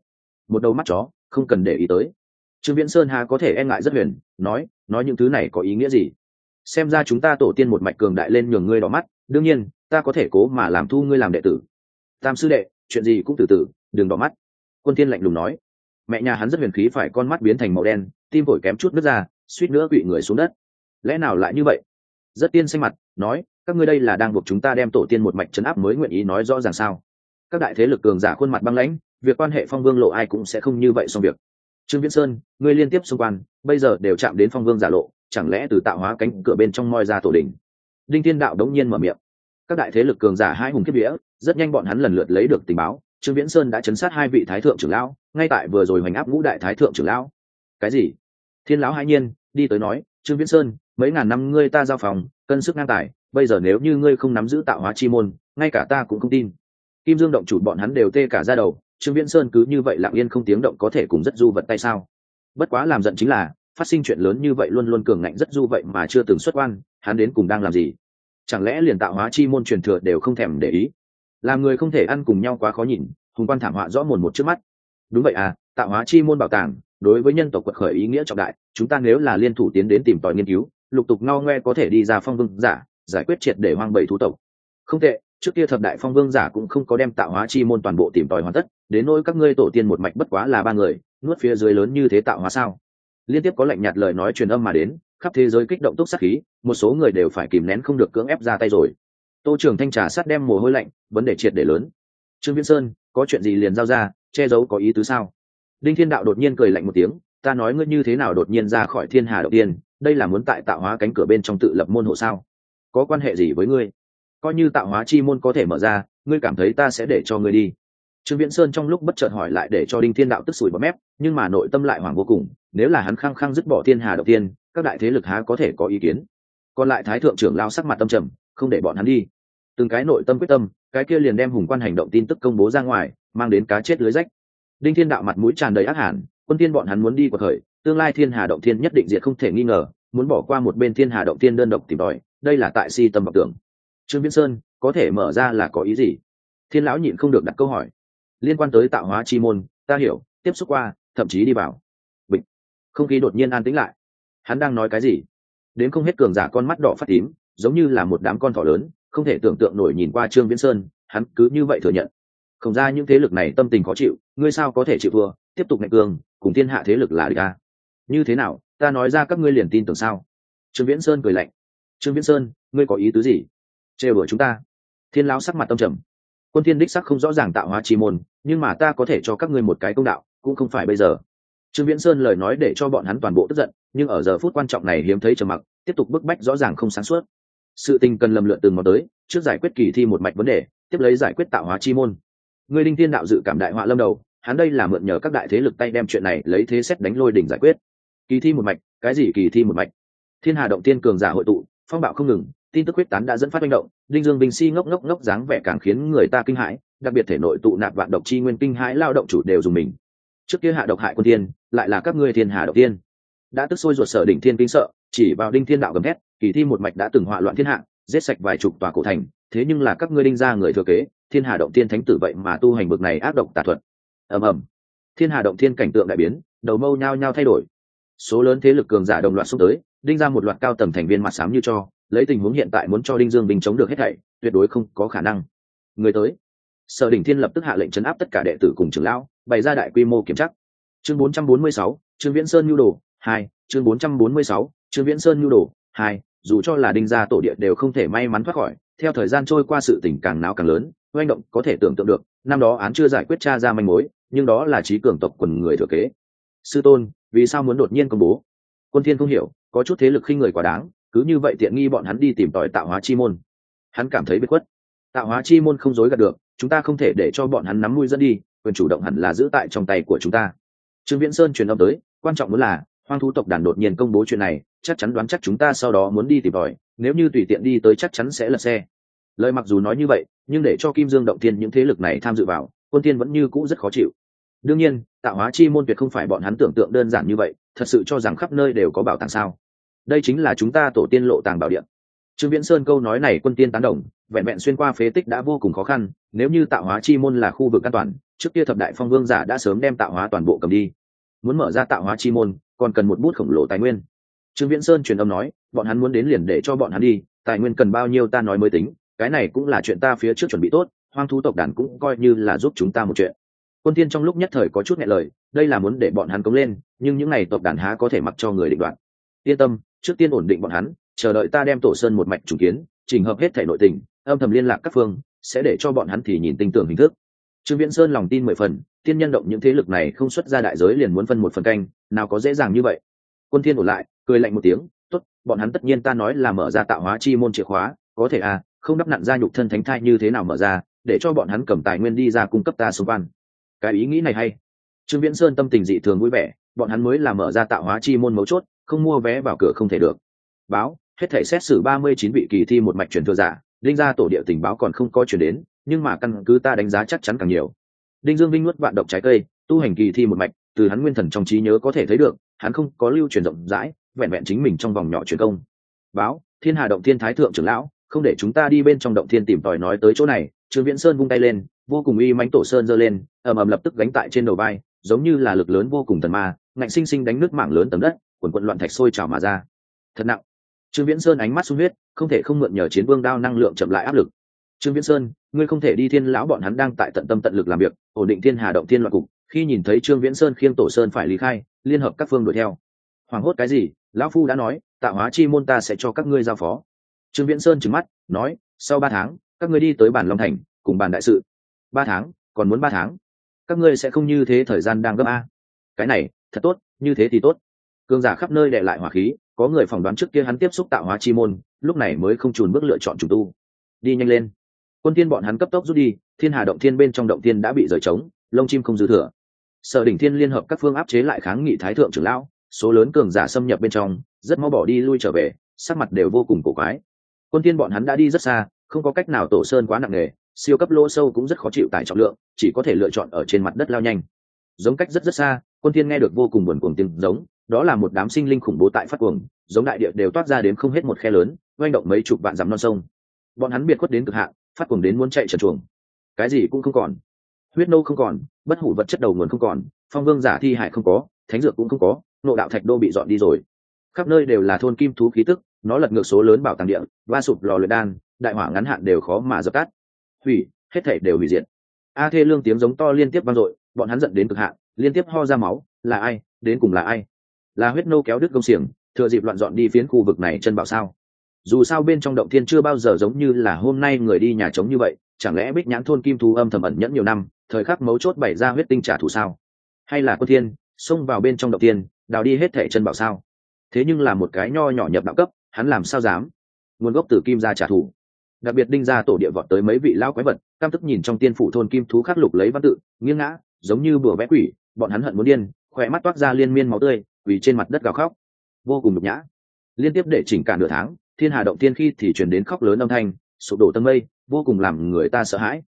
Một đầu mắt chó, không cần để ý tới. Trương viễn sơn hà có thể e ngại rất huyền, nói nói những thứ này có ý nghĩa gì? Xem ra chúng ta tổ tiên một mạch cường đại lên nhường ngươi đỏ mắt đương nhiên, ta có thể cố mà làm thu ngươi làm đệ tử. Tam sư đệ, chuyện gì cũng từ từ, đừng đỏ mắt. Quân thiên lạnh lùng nói. Mẹ nhà hắn rất huyền khí phải con mắt biến thành màu đen, tim phổi kém chút nước ra, suýt nữa quỵ người xuống đất. Lẽ nào lại như vậy? Rất tiên xanh mặt, nói, các ngươi đây là đang buộc chúng ta đem tổ tiên một mạch chấn áp mới nguyện ý nói rõ ràng sao? Các đại thế lực cường giả khuôn mặt băng lãnh, việc quan hệ phong vương lộ ai cũng sẽ không như vậy xong việc. Trương viễn sơn, ngươi liên tiếp xung quanh, bây giờ đều chạm đến phong vương giả lộ, chẳng lẽ từ tạo hóa cánh cửa bên trong moi ra tổ đình đinh thiên đạo đống nhiên mở miệng. Các đại thế lực cường giả hai hùng kiếp vía, rất nhanh bọn hắn lần lượt lấy được tình báo, trương viễn sơn đã chấn sát hai vị thái thượng trưởng lão, ngay tại vừa rồi hoành áp ngũ đại thái thượng trưởng lão. Cái gì? Thiên lão hai nhiên, đi tới nói, trương viễn sơn, mấy ngàn năm ngươi ta giao phòng, cân sức ngang tài, bây giờ nếu như ngươi không nắm giữ tạo hóa chi môn, ngay cả ta cũng không tin. Kim dương động chủ bọn hắn đều tê cả ra đầu, trương viễn sơn cứ như vậy lặng yên không tiếng động có thể cùng rất du vật tay sao? Bất quá làm giận chính là, phát sinh chuyện lớn như vậy luôn luôn cường ngạnh rất du vậy mà chưa từng xuất quan, hắn đến cùng đang làm gì? Chẳng lẽ liền tạo hóa chi môn truyền thừa đều không thèm để ý? Làm người không thể ăn cùng nhau quá khó nhìn, hùng quan thảm họa rõ mồn một trước mắt. Đúng vậy à tạo hóa chi môn bảo tàng, đối với nhân tộc quật khởi ý nghĩa trọng đại, chúng ta nếu là liên thủ tiến đến tìm tòi nghiên cứu, lục tục no ngoe có thể đi ra phong vương giả, giải quyết triệt để hoang bầy thú tộc. Không tệ, trước kia thập đại phong vương giả cũng không có đem tạo hóa chi môn toàn bộ tìm tòi hoàn tất, đến nỗi các ngươi tổ tiên một mạch bất quá là ba người, nuốt phía dưới lớn như thế tạo hóa sao? Liên tiếp có lạnh nhạt lời nói truyền âm mà đến khắp thế giới kích động túc sát khí, một số người đều phải kìm nén không được cưỡng ép ra tay rồi. Tô trưởng thanh trà sát đem mồ hôi lạnh, vấn đề triệt để lớn. Trương viễn sơn, có chuyện gì liền giao ra, che giấu có ý tứ sao? Đinh thiên đạo đột nhiên cười lạnh một tiếng, ta nói ngươi như thế nào đột nhiên ra khỏi thiên hà đầu tiên, đây là muốn tại tạo hóa cánh cửa bên trong tự lập môn hộ sao? Có quan hệ gì với ngươi? Coi như tạo hóa chi môn có thể mở ra, ngươi cảm thấy ta sẽ để cho ngươi đi trương viễn sơn trong lúc bất chợt hỏi lại để cho đinh thiên đạo tức sủi bọt mép nhưng mà nội tâm lại hoảng vô cùng nếu là hắn khăng khăng dứt bỏ thiên hà đầu tiên các đại thế lực há có thể có ý kiến? Còn lại thái thượng trưởng lao sắc mặt tâm trầm không để bọn hắn đi. Từng cái nội tâm quyết tâm cái kia liền đem hùng quan hành động tin tức công bố ra ngoài mang đến cá chết lưới rách. Đinh thiên đạo mặt mũi tràn đầy ác hẳn quân tiên bọn hắn muốn đi của thời tương lai thiên hà động thiên nhất định diệt không thể nghi ngờ muốn bỏ qua một bên thiên hà động thiên đơn độc tìm đòi, đây là tại si tâm bọc tưởng. Trương viễn sơn có thể mở ra là có ý gì? Thiên lão nhịn không được đặt câu hỏi liên quan tới tạo hóa chi môn, ta hiểu, tiếp xúc qua, thậm chí đi vào. Bịch. Không khí đột nhiên an tĩnh lại. Hắn đang nói cái gì? Đến không hết cường giả con mắt đỏ phát tím, giống như là một đám con thỏ lớn, không thể tưởng tượng nổi nhìn qua trương viễn sơn, hắn cứ như vậy thừa nhận. Không ra những thế lực này tâm tình khó chịu, ngươi sao có thể chịu vừa tiếp tục ngạch cường, cùng thiên hạ thế lực là địch ta như thế nào, ta nói ra các ngươi liền tin tưởng sao? Trương viễn sơn cười lạnh. Trương viễn sơn, ngươi có ý tứ gì? Chê đuổi chúng ta. Thiên lão sắc mặt tâm trầm quân thiên đích sắc không rõ ràng tạo hóa chi môn, nhưng mà ta có thể cho các ngươi một cái công đạo, cũng không phải bây giờ. Trương viễn sơn lời nói để cho bọn hắn toàn bộ tức giận, nhưng ở giờ phút quan trọng này hiếm thấy trầm mặc, tiếp tục bức bách rõ ràng không sáng suốt. Sự tình cần lầm lượn từng mò tới, trước giải quyết kỳ thi một mạch vấn đề, tiếp lấy giải quyết tạo hóa chi môn. Người đinh thiên đạo dự cảm đại họa lâm đầu, hắn đây là mượn nhờ các đại thế lực tay đem chuyện này lấy thế xét đánh lôi đỉnh giải quyết. Kỳ thi một mạch, cái gì kỳ thi một mạch? Thiên hà động tiên cường giả hội tụ, phong bạo không ngừng tin tức quyết tán đã dẫn phát manh động, đinh dương bình si ngốc ngốc ngốc dáng vẻ càng khiến người ta kinh hãi, đặc biệt thể nội tụ nạp vạn độc chi nguyên kinh hãi lao động chủ đều dùng mình. Trước kia hạ độc hại quân tiên lại là các ngươi thiên hà động tiên đã tức sôi ruột sở đỉnh thiên kinh sợ, chỉ vào đinh thiên đạo gầm thét, kỳ thi một mạch đã từng họa loạn thiên hạ, giết sạch vài chục tòa cổ thành, thế nhưng là các ngươi đinh gia người thừa kế, thiên hà động tiên thánh tử vậy mà tu hành bực này ác độc tà thuật. Ầm ầm. Thiên hà động thiên cảnh tượng đại biến, đầu mâu nhao nhao thay đổi. Số lớn thế lực cường giả đồng loạt xúc tới, đinh ra một loạt cao tầm thành viên mặt sám như cho lấy tình huống hiện tại muốn cho đinh dương bình chống được hết thảy tuyệt đối không có khả năng. Người tới. Sở đỉnh thiên lập tức hạ lệnh chấn áp tất cả đệ tử cùng trưởng lão bày ra đại quy mô kiểm tra. Chương 446, trương viễn sơn nhu đồ hai chương 446, trương viễn sơn nhu đồ hai dù cho là đinh gia tổ địa đều không thể may mắn thoát khỏi theo thời gian trôi qua sự tình càng náo càng lớn oanh động có thể tưởng tượng được năm đó án chưa giải quyết tra ra manh mối nhưng đó là trí cường tộc quần người thừa kế. Sư tôn vì sao muốn đột nhiên công bố? Quân thiên không hiểu có chút thế lực khinh người quá đáng cứ như vậy tiện nghi bọn hắn đi tìm tòi tạo hóa chi môn. Hắn cảm thấy bất khuất. Tạo hóa chi môn không dối gạt được, chúng ta không thể để cho bọn hắn nắm nuôi dẫn đi, quyền chủ động hẳn là giữ tại trong tay của chúng ta. Trương viễn sơn truyền âm tới, quan trọng muốn là, hoang thú tộc đàn đột nhiên công bố chuyện này, chắc chắn đoán chắc chúng ta sau đó muốn đi tìm tòi, nếu như tùy tiện đi tới chắc chắn sẽ lật xe. Lời mặc dù nói như vậy, nhưng để cho kim dương động tiên những thế lực này tham dự vào, quân tiên vẫn như cũ rất khó chịu. Đương nhiên, tạo hóa chi môn tuyệt không phải bọn hắn tưởng tượng đơn giản như vậy, thật sự cho rằng khắp nơi đều có bảo tàng sao? Đây chính là chúng ta tổ tiên lộ tàng bảo điện. Trương viễn sơn câu nói này quân tiên tán đồng, vẹn vẹn xuyên qua phế tích đã vô cùng khó khăn, nếu như tạo hóa chi môn là khu vực an toàn, trước kia thập đại phong vương giả đã sớm đem tạo hóa toàn bộ cầm đi. Muốn mở ra tạo hóa chi môn, còn cần một bút khổng lồ tài nguyên. Trương viễn sơn truyền âm nói, bọn hắn muốn đến liền để cho bọn hắn đi, tài nguyên cần bao nhiêu ta nói mới tính, cái này cũng là chuyện ta phía trước chuẩn bị tốt, hoang thú tộc đàn cũng coi như là giúp chúng ta một chuyện. Quân tiên trong lúc nhất thời có chút nhẹ lời, đây là muốn để bọn hắn cống lên, nhưng những n à y tộc đàn há có thể mặc cho người định đoạt. Yên tâm trước tiên ổn định bọn hắn, chờ đợi ta đem tổ sơn một mạch chủ kiến, trình hợp hết thể nội tình, âm thầm liên lạc các phương, sẽ để cho bọn hắn thì nhìn tinh tưởng hình thức. Trương viễn sơn lòng tin mười phần, tiên nhân động những thế lực này không xuất ra đại giới liền muốn phân một phần canh, nào có dễ dàng như vậy. Quân thiên ổn lại, cười lạnh một tiếng, tốt, bọn hắn tất nhiên ta nói là mở ra tạo hóa chi môn chìa khóa, có thể à không đắp nặn ra nhục thân thánh thai như thế nào mở ra, để cho bọn hắn cầm tài nguyên đi ra cung cấp ta xung văn. cái ý nghĩ này hay. Trương viễn sơn tâm tình dị thường vui vẻ, bọn hắn mới là mở ra tạo hóa chi môn mấu chốt không mua vé vào cửa không thể được. Báo, hết thể xét xử ba mươi chín vị kỳ thi một mạch truyền thừa giả, đinh ra tổ địa tình báo còn không có chuyển đến, nhưng mà căn cứ ta đánh giá chắc chắn càng nhiều. Đinh dương vinh nuốt vạn độc trái cây, tu hành kỳ thi một mạch, từ hắn nguyên thần trong trí nhớ có thể thấy được, hắn không có lưu truyền rộng rãi, vẹn vẹn chính mình trong vòng nhỏ truyền công. Báo, thiên hà động thiên thái thượng trưởng lão, không để chúng ta đi bên trong động thiên tìm tòi nói tới chỗ này, trương viễn sơn vung tay lên, vô cùng uy mãnh tổ sơn giơ lên, ầm ầm lập tức gánh tại trên đầu vai, giống như là lực lớn vô cùng thần ma, ngạnh sinh sinh đánh nước mạng lớn tầng đất quần quận loạn thạch sôi trào mà ra. Thật nặng. Trương viễn sơn ánh mắt sung huyết, không thể không mượn nhờ chiến vương đao năng lượng chậm lại áp lực. Trương viễn sơn, ngươi không thể đi thiên lão, bọn hắn đang tại tận tâm tận lực làm việc, ổn định thiên hà động thiên loạn cục. Khi nhìn thấy trương viễn sơn khiêng tổ sơn phải lý khai, liên hợp các phương đuổi theo. Hoảng hốt cái gì? Lão phu đã nói tạo hóa chi môn ta sẽ cho các ngươi giao phó. Trương viễn sơn trừng mắt, nói, sau ba tháng, các ngươi đi tới bản long thành, cùng bàn đại sự. Ba tháng, còn muốn ba tháng. Các ngươi sẽ không như thế thời gian đang gấp a. Cái này, thật tốt, như thế thì tốt cương giả khắp nơi đệ lại hỏa khí, có người phỏng đoán trước kia hắn tiếp xúc tạo hóa chi môn, lúc này mới không trùn bước lựa chọn trùng tu. Đi nhanh lên. Quân tiên bọn hắn cấp tốc rút đi, thiên hà động thiên bên trong động thiên đã bị rời trống, lông chim không dư thừa. Sở đỉnh thiên liên hợp các phương áp chế lại kháng nghị thái thượng trưởng lão, số lớn cường giả xâm nhập bên trong, rất mau bỏ đi lui trở về, sắc mặt đều vô cùng cổ quái. Quân tiên bọn hắn đã đi rất xa, không có cách nào tổ sơn quá nặng nề, siêu cấp lỗ sâu cũng rất khó chịu tải trọng lượng, chỉ có thể lựa chọn ở trên mặt đất lao nhanh. Giống cách rất rất xa, quân tiên nghe được vô cùng buồn cuồng tiếng giống đó là một đám sinh linh khủng bố tại phát cuồng, giống đại địa đều toát ra đến không hết một khe lớn, oanh động mấy chục vạn dằm non sông. Bọn hắn biệt khuất đến cực hạn, phát cuồng đến muốn chạy trần chuồng cái gì cũng không còn. Huyết nô không còn, bất hủ vật chất đầu nguồn không còn, phong vương giả thi hải không có, thánh dược cũng không có, nộ đạo thạch đô bị dọn đi rồi. Khắp nơi đều là thôn kim thú khí tức, nó lật ngược số lớn bảo tàng địa, va sụp lò luyện đan, đại hỏa ngắn hạn đều khó mà dập tắt. Hủy, hết thể đều hủy diệt. A thê lương tiếng giống to liên tiếp vang dội, bọn hắn giận đến cực hạn, liên tiếp ho ra máu, là ai, đến cùng là ai? Là huyết nô kéo đứt công xiềng thừa dịp loạn dọn đi phiến khu vực này chân bảo sao. Dù sao bên trong động thiên chưa bao giờ giống như là hôm nay người đi nhà trống như vậy chẳng lẽ bích nhãn thôn kim thú âm thầm ẩn nhẫn nhiều năm thời khắc mấu chốt bày ra huyết tinh trả thù sao? Hay là quân thiên xông vào bên trong động thiên, đào đi hết thẻ chân bảo sao? Thế nhưng là một cái nho nhỏ nhập đạo cấp hắn làm sao dám? Nguồn gốc từ kim gia trả thù. Đặc biệt đinh gia tổ địa vọt tới mấy vị lao quái vật cam tức nhìn trong tiên phủ thôn kim thú khắc lục lấy văn tự nghiêng ngã giống như bừa vẽ quỷ bọn hắn hận muốn điên khỏe mắt toát ra liên miên máu tươi vì trên mặt đất gào khóc. Vô cùng nhục nhã. Liên tiếp để chỉnh cả nửa tháng thiên hà động tiên khi thì chuyển đến khóc lớn âm thanh sụp đổ tâm mây vô cùng làm người ta sợ hãi.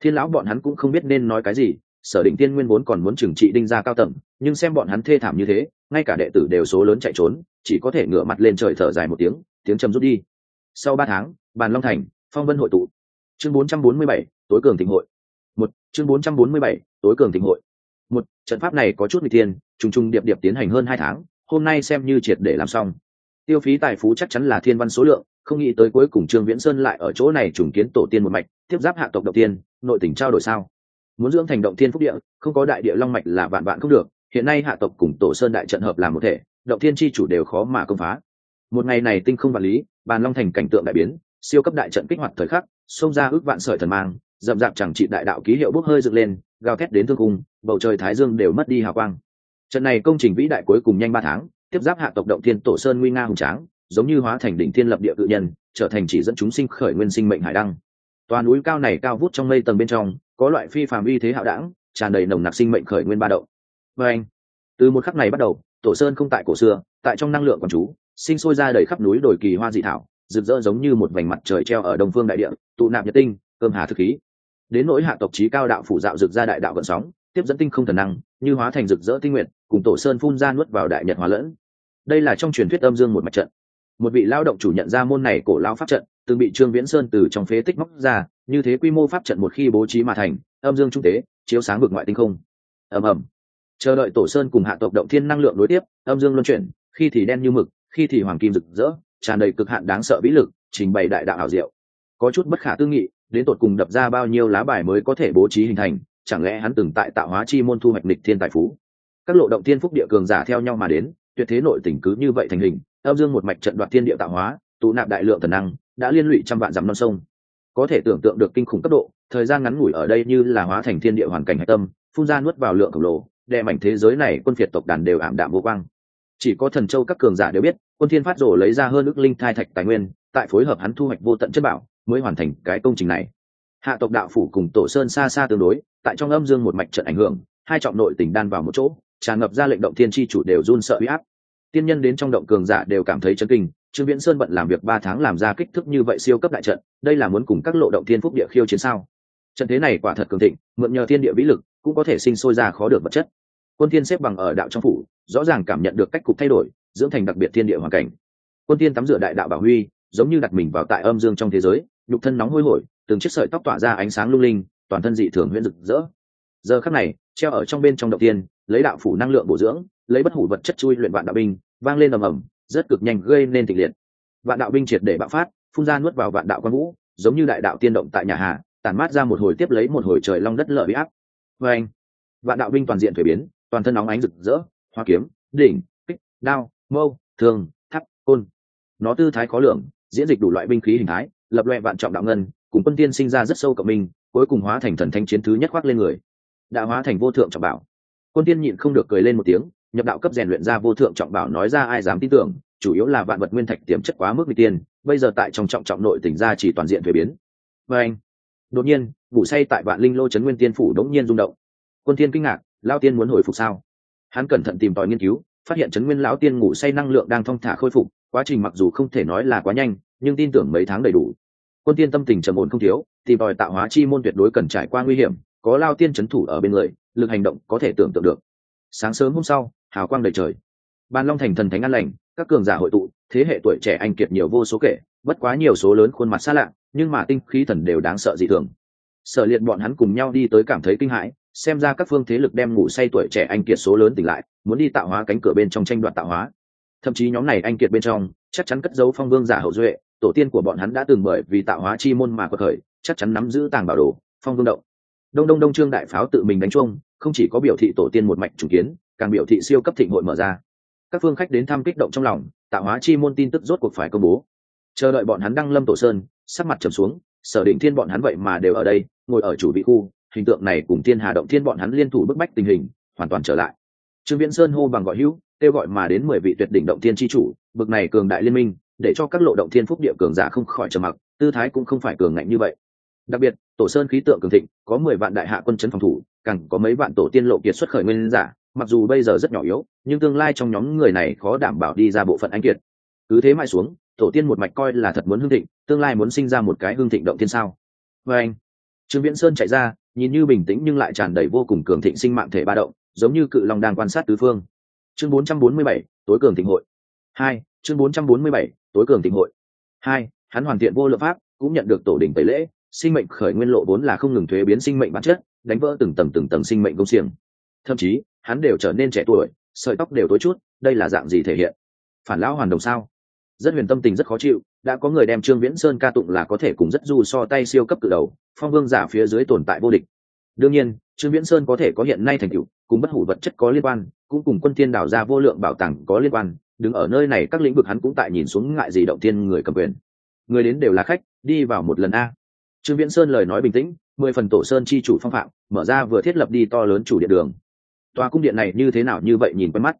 Thiên lão bọn hắn cũng không biết nên nói cái gì sở định tiên nguyên vốn còn muốn trừng trị đinh ra cao tầng nhưng xem bọn hắn thê thảm như thế ngay cả đệ tử đều số lớn chạy trốn chỉ có thể ngửa mặt lên trời thở dài một tiếng tiếng trầm rút đi. Sau ba tháng bàn long thành phong vân hội tụ. Chương 447, tối cường thịnh hội. Một chương 447, tối cường thịnh hội một trận pháp này có chút n tiền, trùng trùng điệp điệp tiến hành hơn hai tháng hôm nay xem như triệt để làm xong. Tiêu phí tài phú chắc chắn là thiên văn số lượng không nghĩ tới cuối cùng trương viễn sơn lại ở chỗ này trùng kiến tổ tiên một mạch tiếp giáp hạ tộc động tiên nội tỉnh trao đổi sao? Muốn dưỡng thành động thiên phúc địa không có đại địa long mạch là vạn vạn không được hiện nay hạ tộc cùng tổ sơn đại trận hợp làm một thể động thiên chi chủ đều khó mà công phá. Một ngày này tinh không vật lý bàn long thành cảnh tượng đại biến siêu cấp đại trận kích hoạt thời khắc xông ra ước vạn sợi thần mang rậm rạp chẳng trị đại đạo ký hiệu bốc hơi dựng lên, gào thét đến thương cung bầu trời thái dương đều mất đi hào quang. Trận này công trình vĩ đại cuối cùng nhanh ba tháng, tiếp giáp hạ tộc động thiên tổ sơn nguy nga hùng tráng, giống như hóa thành đỉnh thiên lập địa cự nhân, trở thành chỉ dẫn chúng sinh khởi nguyên sinh mệnh hải đăng. Toàn núi cao này cao vút trong mây tầng bên trong, có loại phi phàm uy thế hạo đảng tràn đầy nồng nặc sinh mệnh khởi nguyên ba động. Và anh, từ một khắc này bắt đầu, tổ sơn không tại cổ xưa, tại trong năng lượng quần chú, sinh sôi ra đầy khắp núi đồi kỳ hoa dị thảo, rực rỡ giống như một vành mặt trời treo ở đông phương đại địa, tụ nạp nhật tinh, cơm hà thực khí đến nỗi hạ tộc trí cao đạo phủ dạo rực ra đại đạo vận sóng, tiếp dẫn tinh không thần năng, như hóa thành rực rỡ tinh nguyện cùng tổ sơn phun ra nuốt vào đại nhật hóa lẫn. Đây là trong truyền thuyết âm dương một mặt trận. Một vị lao động chủ nhận ra môn này cổ lao pháp trận, từng bị trương viễn sơn từ trong phế tích móc ra, như thế quy mô pháp trận một khi bố trí mà thành, âm dương trung tế, chiếu sáng vực ngoại tinh không. Ầm ầm. Chờ đợi tổ sơn cùng hạ tộc động thiên năng lượng đối tiếp, âm dương luân chuyển, khi thì đen như mực, khi thì hoàng kim rực rỡ, tràn đầy cực hạn đáng sợ vĩ lực, trình bày đại đạo hảo diệu. Có chút bất khả tư nghị đến tột cùng đập ra bao nhiêu lá bài mới có thể bố trí hình thành, chẳng lẽ hắn từng tại tạo hóa chi môn thu hoạch nịch thiên tài phú? Các lộ động thiên phúc địa cường giả theo nhau mà đến, tuyệt thế nội tỉnh cứ như vậy thành hình, âm dương một mạch trận đoạt thiên địa tạo hóa, tụ nạp đại lượng thần năng, đã liên lụy trăm vạn dặm non sông. Có thể tưởng tượng được kinh khủng cấp độ, thời gian ngắn ngủi ở đây như là hóa thành thiên địa hoàn cảnh hạch tâm, phun ra nuốt vào lượng khổng lồ đè mảnh thế giới này quân phiệt tộc đàn đều ảm đạm vô quang. Chỉ có thần châu các cường giả đều biết, quân thiên phát rổ lấy ra hơn ước linh thai thạch tài nguyên, tại phối hợp hắn thu hoạch vô tận chất bảo mới hoàn thành cái công trình này. Hạ tộc đạo phủ cùng tổ sơn xa xa tương đối, tại trong âm dương một mạch trận ảnh hưởng, hai trọng nội tình đan vào một chỗ, tràn ngập ra lệnh động thiên tri chủ đều run sợ huy áp. Tiên nhân đến trong động cường giả đều cảm thấy chấn kinh, trương viễn sơn bận làm việc ba tháng làm ra kích thước như vậy siêu cấp đại trận, đây là muốn cùng các lộ động thiên phúc địa khiêu chiến sao? Trận thế này quả thật cường thịnh, mượn nhờ thiên địa vĩ lực, cũng có thể sinh sôi ra khó được vật chất. Quân thiên xếp bằng ở đạo trong phủ, rõ ràng cảm nhận được cách cục thay đổi, dưỡng thành đặc biệt thiên địa hoàn cảnh. Quân thiên tắm rửa đại đạo bảo huy, giống như đặt mình vào tại âm dương trong thế giới nhục thân nóng hôi hổi, từng chiếc sợi tóc tỏa ra ánh sáng lung linh, toàn thân dị thường huyễn rực rỡ. Giờ khắc này, treo ở trong bên trong đầu tiên, lấy đạo phủ năng lượng bổ dưỡng, lấy bất hủ vật chất chui luyện vạn đạo binh, vang lên ầm ầm, rất cực nhanh gây nên tịch liệt. Vạn đạo binh triệt để bạo phát, phun ra nuốt vào vạn đạo quan vũ, giống như đại đạo tiên động tại nhà hà, tản mát ra một hồi tiếp lấy một hồi trời long đất lợi bị áp. Vê anh, vạn đạo binh toàn diện thuế biến, toàn thân nóng ánh rực rỡ, hoa kiếm, đỉnh, kích, đao, mâu thường thắp côn. Nó tư thái khó lường, diễn dịch đủ loại binh khí hình thái lập loè vạn trọng đạo ngân, cùng quân tiên sinh ra rất sâu cộng minh, cuối cùng hóa thành thần thanh chiến thứ nhất khoác lên người. Đã hóa thành vô thượng trọng bảo. Quân tiên nhịn không được cười lên một tiếng, nhập đạo cấp rèn luyện ra vô thượng trọng bảo nói ra ai dám tin tưởng, chủ yếu là vạn vật nguyên thạch tiềm chất quá mức n tiên, bây giờ tại trong trọng trọng nội tỉnh ra chỉ toàn diện thuế biến. Và anh, đột nhiên, ngủ say tại vạn linh lô trấn nguyên tiên phủ đống nhiên rung động. Quân tiên kinh ngạc lao tiên muốn hồi phục sao? Hắn cẩn thận tìm tòi nghiên cứu, phát hiện trấn nguyên lão tiên ngủ say năng lượng đang thong thả khôi phục, quá trình mặc dù không thể nói là quá nhanh nhưng tin tưởng mấy tháng đầy đủ. Quân tiên tâm tình trầm ổn không thiếu, thì đòi tạo hóa chi môn tuyệt đối cần trải qua nguy hiểm, có lao tiên c h ấ n thủ ở bên người, lực hành động có thể tưởng tượng được. Sáng sớm hôm sau, hào quang đầy trời. Ban long thành thần thánh an lành, các cường giả hội tụ, thế hệ tuổi trẻ anh kiệt nhiều vô số kể, bất quá nhiều số lớn khuôn mặt xa lạ, nhưng mà tinh khí thần đều đáng sợ dị thường. Sở liệt bọn hắn cùng nhau đi tới cảm thấy kinh hãi, xem ra các phương thế lực đem ngủ say tuổi trẻ anh kiệt số lớn tỉnh lại, muốn đi tạo hóa cánh cửa bên trong tranh đoạt tạo hóa. Thậm chí nhóm này anh kiệt bên trong, chắc chắn cất dấu phong vương giả hậu duệ tổ tiên của bọn hắn đã từng bởi vì tạo hóa chi môn mà quật khởi, chắc chắn nắm giữ tàng bảo đồ, phong vương động. Đông đông đông trương đại pháo tự mình đánh chuông, không chỉ có biểu thị tổ tiên một mạch chủ kiến, càng biểu thị siêu cấp thịnh hội mở ra. Các phương khách đến thăm kích động trong lòng, tạo hóa chi môn tin tức rốt cuộc phải công bố. Chờ đợi bọn hắn đăng lâm tổ sơn, sắc mặt trầm xuống, sở định thiên bọn hắn vậy mà đều ở đây, ngồi ở chủ vị khu, hình tượng này cùng thiên hà động thiên bọn hắn liên thủ bức bách tình hình, hoàn toàn trở lại. Trương viễn sơn hô bằng gọi hữu, kêu gọi mà đến mười vị tuyệt đỉnh động thiên tri chủ, bực này cường đại liên minh để cho các lộ động thiên phúc địa cường giả không khỏi trầm mặc tư thái cũng không phải cường ngạnh như vậy. Đặc biệt tổ sơn khí tượng cường thịnh có mười vạn đại hạ quân chấn phòng thủ càng có mấy vạn tổ tiên lộ kiệt xuất khởi nguyên giả mặc dù bây giờ rất nhỏ yếu nhưng tương lai trong nhóm người này khó đảm bảo đi ra bộ phận anh kiệt. Cứ thế mãi xuống tổ tiên một mạch coi là thật muốn hương thịnh tương lai muốn sinh ra một cái hương thịnh động thiên sao. Vê anh trương viễn sơn chạy ra nhìn như bình tĩnh nhưng lại tràn đầy vô cùng cường thịnh sinh mạng thể ba động giống như cự long đang quan sát tứ phương. Chương 447, tối cường thịnh hội. Hai chương 447, tối cường tịnh hội. Hai, hắn hoàn thiện vô lượng pháp, cũng nhận được tổ đình tẩy lễ, sinh mệnh khởi nguyên lộ vốn là không ngừng thuế biến sinh mệnh bản chất, đánh vỡ từng tầng từng tầng sinh mệnh công xiềng. Thậm chí, hắn đều trở nên trẻ tuổi, sợi tóc đều tối chút, đây là dạng gì thể hiện? Phản lão hoàn đồng sao? Rất huyền tâm tình rất khó chịu, đã có người đem trương viễn sơn ca tụng là có thể cùng rất du so tay siêu cấp cự đầu, phong vương giả phía dưới tồn tại vô địch. Đương nhiên, trương viễn sơn có thể có hiện nay thành tựu, cùng bất hủ vật chất có liên quan, cũng cùng quân thiên đảo ra vô lượng bảo tàng có liên quan đứng ở nơi này các lĩnh vực hắn cũng tại nhìn xuống ngại gì động tiên người cầm quyền. Người đến đều là khách, đi vào một lần a. Trương viễn sơn lời nói bình tĩnh, mười phần tổ sơn chi chủ phong phạm, mở ra vừa thiết lập đi to lớn chủ điện đường. Tòa cung điện này như thế nào như vậy nhìn quen mắt.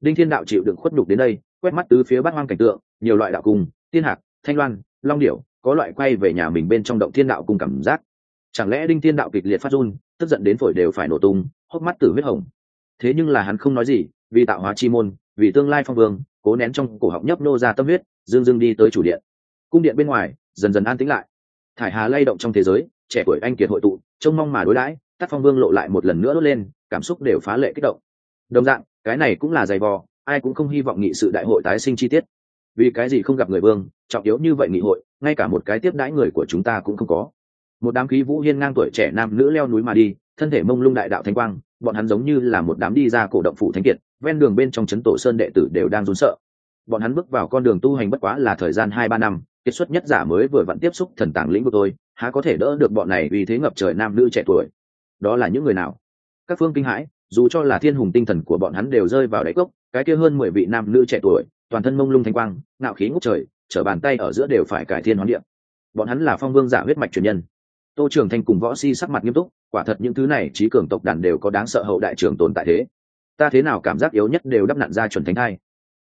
Đinh thiên đạo chịu đựng khuất nhục đến đây, quét mắt tứ phía bát hoang cảnh tượng, nhiều loại đạo cung, tiên hạc, thanh loan, long điểu, có loại quay về nhà mình bên trong động thiên đạo cung cảm giác. Chẳng lẽ đinh thiên đạo kịch liệt phát run, tức giận đến phổi đều phải nổ tung, hốc mắt tử huyết hồng. Thế nhưng là hắn không nói gì, vì tạo hóa chi môn vì tương lai phong vương, cố nén trong cổ họng nhấp nô ra tâm huyết, dương dương đi tới chủ điện. Cung điện bên ngoài, dần dần an tĩnh lại. Thải hà lay động trong thế giới, trẻ tuổi anh kiệt hội tụ, trông mong mà đối đãi tác phong vương lộ lại một lần nữa đốt lên, cảm xúc đều phá lệ kích động. Đồng dạng, cái này cũng là giày vò, ai cũng không hy vọng nghị sự đại hội tái sinh chi tiết. Vì cái gì không gặp người vương, trọng yếu như vậy nghị hội, ngay cả một cái tiếp đãi người của chúng ta cũng không có. Một đám khí vũ hiên ngang tuổi trẻ nam nữ leo núi mà đi, thân thể mông lung đại đạo thanh quang, bọn hắn giống như là một đám đi ra cổ động phủ thánh kiệt ven đường bên trong trấn tổ sơn đệ tử đều đang run sợ. Bọn hắn bước vào con đường tu hành bất quá là thời gian hai ba năm kết xuất nhất giả mới vừa vặn tiếp xúc thần tàng lĩnh vực tôi há có thể đỡ được bọn này vì thế ngập trời nam nữ trẻ tuổi. Đó là những người nào? Các phương kinh hãi, dù cho là thiên hùng tinh thần của bọn hắn đều rơi vào đáy cốc, cái kia hơn mười vị nam nữ trẻ tuổi, toàn thân mông lung thanh quang nạo khí ngút trời, trở bàn tay ở giữa đều phải cải thiên hoán địa. bọn hắn là phong vương giả huyết mạch truyền nhân. Tô trường thanh cùng võ si sắc mặt nghiêm túc, quả thật những thứ này trí cường tộc đàn đều có đáng sợ hậu đại trường tồn tại thế ta thế nào cảm giác yếu nhất đều đắp nặn ra chuẩn thánh thai.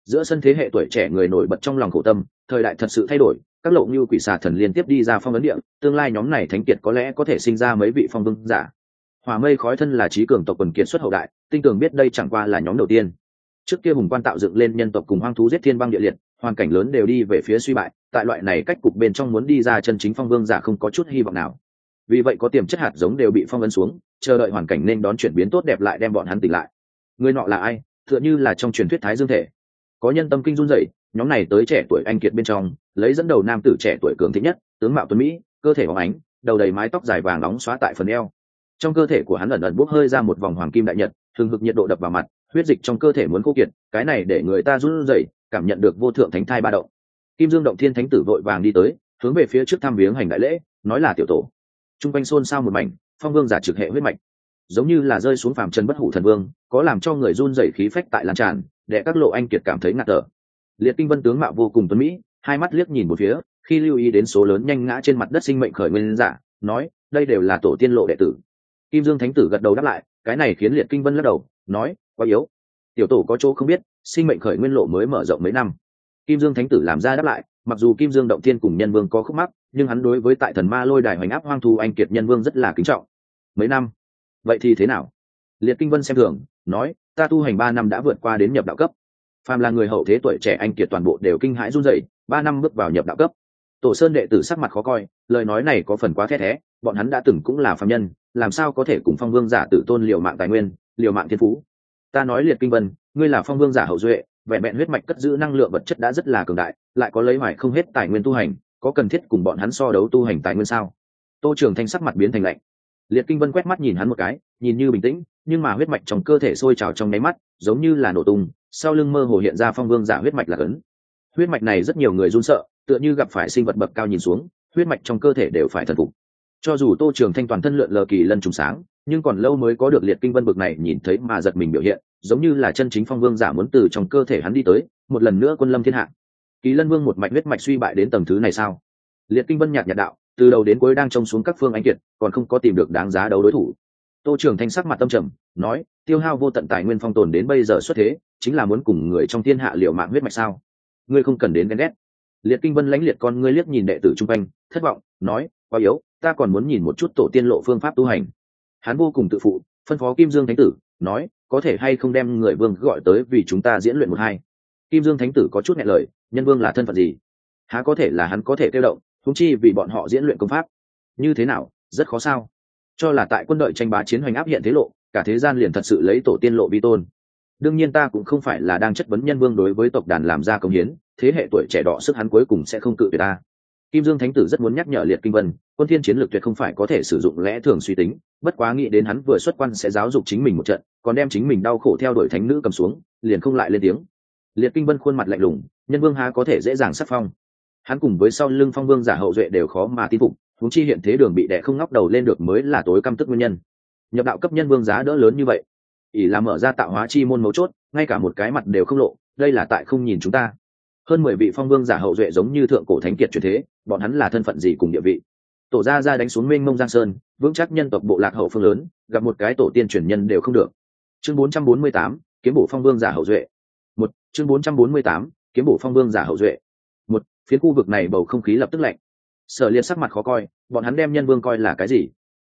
Giữa sân thế hệ tuổi trẻ người nổi bật trong lòng khổ tâm, thời đại thật sự thay đổi, các lộ như quỷ xà thần liên tiếp đi ra phong ấn địa, tương lai nhóm này thánh kiệt có lẽ có thể sinh ra mấy vị phong vương giả. Hòa mây khói thân là trí cường tộc quần kiệt xuất hậu đại, tinh tường biết đây chẳng qua là nhóm đầu tiên. Trước kia hùng quan tạo dựng lên nhân tộc cùng hoang thú giết thiên băng địa liệt, hoàn cảnh lớn đều đi về phía suy bại, tại loại này cách cục bên trong muốn đi ra chân chính phong vương giả không có chút hy vọng nào. Vì vậy có tiềm chất hạt giống đều bị phong ấn xuống, chờ đợi hoàn cảnh nên đón chuyển biến tốt đẹp lại đem bọn hắn tỉnh lại người nọ là ai? Tựa như là trong truyền thuyết thái dương thể. Có nhân tâm kinh run dậy nhóm này tới trẻ tuổi anh kiệt bên trong, lấy dẫn đầu nam tử trẻ tuổi cường thích nhất, tướng mạo tuấn mỹ, cơ thể bóng ánh, đầu đầy mái tóc dài vàng nóng xóa tại phần eo. Trong cơ thể của hắn ẩn ẩn bốc hơi ra một vòng hoàng kim đại nhật thường hực nhiệt độ đập vào mặt, huyết dịch trong cơ thể muốn khô kiệt, cái này để người ta run rẩy, cảm nhận được vô thượng thánh thai ba động. Kim dương động thiên thánh tử vội vàng đi tới, hướng về phía trước thăm viếng hành đại lễ, nói là tiểu tổ. T quanh xôn xao một mảnh, phong vương giả trực hệ huyết mạch giống như là rơi xuống phàm trần bất hủ thần vương, có làm cho người run rẩy khí phách tại lan tràn, để các lộ anh kiệt cảm thấy ngạt thở. Liệt kinh vân tướng mạo vô cùng tuấn mỹ, hai mắt liếc nhìn một phía, khi lưu ý đến số lớn nhanh ngã trên mặt đất sinh mệnh khởi nguyên giả, nói, đây đều là tổ tiên lộ đệ tử. Kim dương thánh tử gật đầu đáp lại, cái này khiến liệt kinh vân lắc đầu, nói, quá yếu. Tiểu tổ có chỗ không biết, sinh mệnh khởi nguyên lộ mới mở rộng mấy năm. Kim dương thánh tử làm ra đáp lại, mặc dù kim dương động thiên cùng nhân vương có khúc mắc, nhưng hắn đối với tại thần ma lôi đài hoành áp hoang thu anh kiệt nhân vương rất là kính trọng. Mấy năm vậy thì thế nào? Liệt kinh vân xem thường, nói, ta tu hành ba năm đã vượt qua đến nhập đạo cấp. Phàm là người hậu thế tuổi trẻ anh kiệt toàn bộ đều kinh hãi run rẩy, ba năm bước vào nhập đạo cấp. Tổ sơn đệ tử sắc mặt khó coi, lời nói này có phần quá thét thé, bọn hắn đã từng cũng là phạm nhân, làm sao có thể cùng phong vương giả tự tôn liều mạng tài nguyên, liều mạng thiên phú? Ta nói liệt kinh vân, ngươi là phong vương giả hậu duệ, vẹn vẹn huyết mạch cất giữ năng lượng vật chất đã rất là cường đại, lại có lấy hoài không hết tài nguyên tu hành, có cần thiết cùng bọn hắn so đấu tu hành tài nguyên sao? Tô trường thanh sắc mặt biến thành lạnh liệt kinh vân quét mắt nhìn hắn một cái, nhìn như bình tĩnh, nhưng mà huyết mạch trong cơ thể sôi trào trong nháy mắt, giống như là nổ tung, sau lưng mơ hồ hiện ra phong vương giả huyết mạch là cấn huyết mạch này rất nhiều người run sợ, tựa như gặp phải sinh vật bậc cao nhìn xuống, huyết mạch trong cơ thể đều phải thần phục. Cho dù tô trường thanh toàn thân lượn lờ kỳ lân trùng sáng, nhưng còn lâu mới có được liệt kinh vân bực này nhìn thấy mà giật mình biểu hiện, giống như là chân chính phong vương giả muốn từ trong cơ thể hắn đi tới, một lần nữa quân lâm thiên hạ. Kỳ lân vương một mạch huyết mạch suy bại đến tầng thứ này sao? Liệt kinh vân nhạt nhạt đạo từ đầu đến cuối đang trông xuống các phương anh kiệt, còn không có tìm được đáng giá đấu đối thủ. Tô trưởng thanh sắc mặt tâm trầm, nói, tiêu hao vô tận tài nguyên phong tồn đến bây giờ xuất thế, chính là muốn cùng người trong thiên hạ liệu mạng huyết mạch sao? Ngươi không cần đến ghen ghét. Liệt kinh vân lãnh liệt con ngươi liếc nhìn đệ tử trung quanh, thất vọng, nói, quá yếu, ta còn muốn nhìn một chút tổ tiên lộ phương pháp tu hành. Hắn vô cùng tự phụ, phân phó kim dương thánh tử, nói, có thể hay không đem người vương gọi tới vì chúng ta diễn luyện một hai? Kim dương thánh tử có chút nghe lời, nhân vương là thân phận gì? Há có thể là hắn có thể kêu động húng chi vì bọn họ diễn luyện công pháp. Như thế nào, rất khó sao? Cho là tại quân đội tranh bá chiến hoành áp hiện thế lộ, cả thế gian liền thật sự lấy tổ tiên lộ vi tôn. Đương nhiên ta cũng không phải là đang chất vấn nhân vương đối với tộc đàn làm ra công hiến, thế hệ tuổi trẻ đỏ sức hắn cuối cùng sẽ không cự tuyệt ta. Kim dương thánh tử rất muốn nhắc nhở liệt kinh vân, quân thiên chiến lược tuyệt không phải có thể sử dụng lẽ thường suy tính, bất quá nghĩ đến hắn vừa xuất quan sẽ giáo dục chính mình một trận, còn đem chính mình đau khổ theo đuổi thánh nữ cầm xuống, liền không lại lên tiếng. Liệt kinh vân khuôn mặt lạnh lùng, nhân vương há có thể dễ dàng sắc phong hắn cùng với sau lưng phong vương giả hậu duệ đều khó mà tin phục huống chi hiện thế đường bị đẻ không ngóc đầu lên được mới là tối căm tức nguyên nhân. Nhập đạo cấp nhân vương giá đỡ lớn như vậy ỷ là mở ra tạo hóa chi môn mấu chốt ngay cả một cái mặt đều không lộ đây là tại không nhìn chúng ta. Hơn mười vị phong vương giả hậu duệ giống như thượng cổ thánh kiệt truyền thế bọn hắn là thân phận gì cùng địa vị? Tổ gia ra đánh xuống mênh mông giang sơn vững chắc nhân tộc bộ lạc hậu phương lớn gặp một cái tổ tiên truyền nhân đều không được. Chương 448, kiếm bổ phong vương giả hậu duệ. Một chương 448, kiếm bổ phong vương giả hậu duệ phiến phía khu vực này bầu không khí lập tức lạnh. Sở liệt sắc mặt khó coi bọn hắn đem nhân vương coi là cái gì?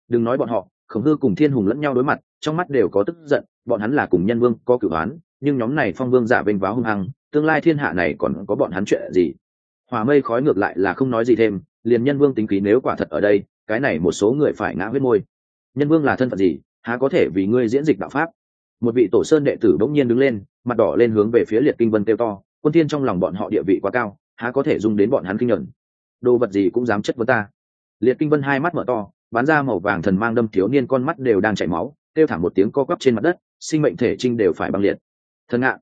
Đừng nói bọn họ khổng hư cùng thiên hùng lẫn nhau đối mặt trong mắt đều có tức giận bọn hắn là cùng nhân vương có cửu oán, nhưng nhóm này phong vương giả vênh váo hung hăng tương lai thiên hạ này còn có bọn hắn chuyện gì? Hòa mây khói ngược lại là không nói gì thêm liền nhân vương tính khí nếu quả thật ở đây cái này một số người phải ngã huyết môi. Nhân vương là thân phận gì? Há có thể vì ngươi diễn dịch đạo pháp? Một vị tổ sơn đệ tử bỗng nhiên đứng lên mặt đỏ lên hướng về phía liệt kinh vân kêu to quân thiên trong lòng bọn họ địa vị quá cao há có thể dung đến bọn hắn kinh nhận đồ vật gì cũng dám chất vấn ta. Liệt kinh vân hai mắt mở to bán ra màu vàng thần mang đâm thiếu niên con mắt đều đang chảy máu, kêu thảm một tiếng co quắp trên mặt đất, sinh mệnh thể trinh đều phải băng liệt. Thần ngạn.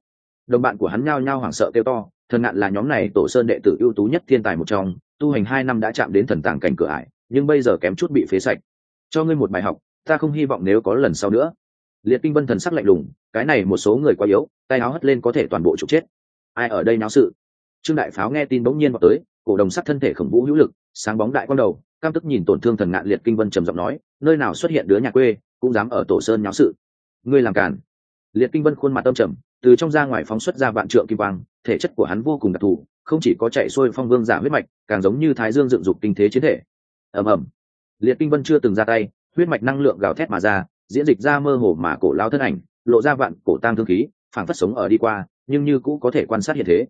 Đồng bạn của hắn nhao nhao hoảng sợ kêu to, thần ngạn là nhóm này tổ sơn đệ tử ưu tú nhất thiên tài một trong, tu hành hai năm đã chạm đến thần tàng cảnh cửa ải, nhưng bây giờ kém chút bị phế sạch. Cho ngươi một bài học, ta không hy vọng nếu có lần sau nữa. Liệt kinh vân thần sắc lạnh lùng, cái này một số người quá yếu, tay áo hất lên có thể toàn bộ trục chết. Ai ở đây náo sự? Trương đại pháo nghe tin bỗng nhiên vào tới, cổ đồng sắt thân thể khổng vũ hữu lực, sáng bóng đại quang đầu, cam tức nhìn tổn thương thần ngạn liệt kinh vân trầm giọng nói, nơi nào xuất hiện đứa nhà quê, cũng dám ở tổ sơn nháo sự. Ngươi làm cản liệt kinh vân khuôn mặt tâm trầm, từ trong ra ngoài phóng xuất ra vạn trượng kim quang, thể chất của hắn vô cùng đặc thù, không chỉ có chạy xuôi phong vương giả huyết mạch, càng giống như thái dương dựng dục kinh thế chiến thể. Ầm ầm. Liệt kinh vân chưa từng ra tay, huyết mạch năng lượng gào thét mà ra, diễn dịch ra mơ hồ mà cổ lao thân ảnh, lộ ra vạn cổ tang thương khí, phảng phất sống ở đi qua, nhưng như cũ có thể quan sát hiện thế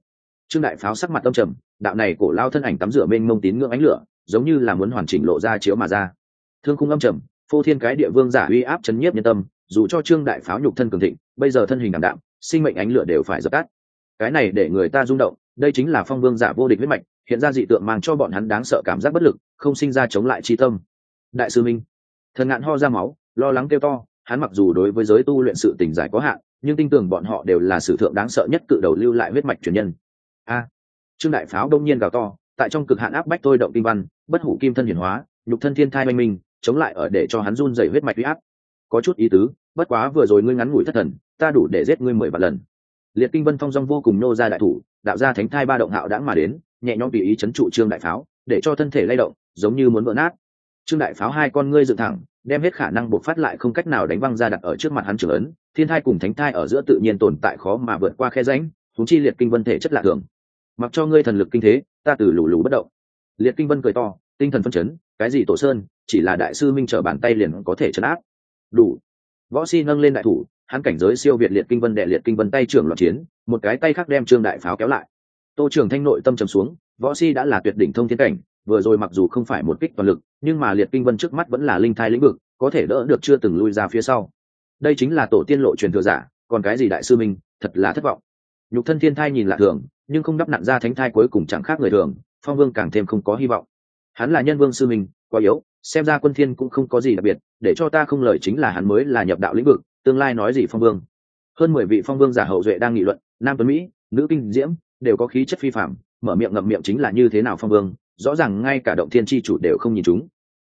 trương đại pháo sắc mặt âm trầm, đạo này cổ lao thân ảnh tắm rửa bên mông tín ngưỡng ánh lửa, giống như là muốn hoàn chỉnh lộ ra chiếu mà ra. Thương khung âm trầm, phô thiên cái địa vương giả uy áp chấn nhiếp nhân tâm, dù cho trương đại pháo nhục thân cường thịnh, bây giờ thân hình đảm đạm, sinh mệnh ánh lửa đều phải dập tắt. Cái này để người ta rung động, đây chính là phong vương giả vô địch huyết mạch, hiện ra dị tượng mang cho bọn hắn đáng sợ cảm giác bất lực, không sinh ra chống lại chi tâm. Đại sư minh, thần ngạn ho ra máu, lo lắng kêu to, hắn mặc dù đối với giới tu luyện sự tình giải có hạn, nhưng tin tưởng bọn họ đều là sử thượng đáng sợ nhất cự đầu lưu lại huyết mạch truyền nhân a. Trương đại pháo đông nhiên gào to, tại trong cực hạn áp bách tôi động kinh văn, bất hủ kim thân hiển hóa, nhục thân thiên thai oanh minh, chống lại ở để cho hắn run dày huyết mạch huy áp. Có chút ý tứ, bất quá vừa rồi ngươi ngắn ngủi thất thần, ta đủ để giết ngươi mười vạn lần. Liệt kinh vân phong dong vô cùng nô ra đại thủ, đạo ra thánh thai ba động hạo đãng mà đến, nhẹ nhõm tùy ý chấn trụ trương đại pháo, để cho thân thể lay động, giống như muốn vỡ nát. Trương đại pháo hai con ngươi dựng thẳng, đem hết khả năng buộc phát lại không cách nào đánh văng ra đặt ở trước mặt hắn trưởng ấn, thiên thai cùng thánh thai ở giữa tự nhiên tồn tại khó mà vượt qua khe ránh thúng chi liệt kinh vân thể chất lạ thường. Mặc cho ngươi thần lực kinh thế, ta từ lù lù bất động. Liệt kinh vân cười to, tinh thần phân chấn, cái gì tổ sơn, chỉ là đại sư minh trở bàn tay liền có thể chấn áp. Đủ. Võ si nâng lên đại thủ, hắn cảnh giới siêu việt liệt kinh vân đệ liệt kinh vân tay trưởng loạt chiến, một cái tay khác đem trương đại pháo kéo lại. Tô trưởng thanh nội tâm trầm xuống, võ si đã là tuyệt đỉnh thông thiên cảnh, vừa rồi mặc dù không phải một kích toàn lực, nhưng mà liệt kinh vân trước mắt vẫn là linh thai lĩnh vực, có thể đỡ được chưa từng lui ra phía sau. Đây chính là tổ tiên lộ truyền thừa giả, còn cái gì đại sư minh, thật là thất vọng nhục thân thiên thai nhìn lạ thường nhưng không đắp nặn ra thánh thai cuối cùng chẳng khác người thường phong vương càng thêm không có hy vọng. Hắn là nhân vương sư mình, quá yếu xem ra quân thiên cũng không có gì đặc biệt để cho ta không lời chính là hắn mới là nhập đạo lĩnh vực tương lai nói gì phong vương. Hơn mười vị phong vương giả hậu duệ đang nghị luận nam tuấn mỹ nữ kinh diễm đều có khí chất phi phạm mở miệng ngậm miệng chính là như thế nào phong vương rõ ràng ngay cả động thiên chi chủ đều không nhìn chúng.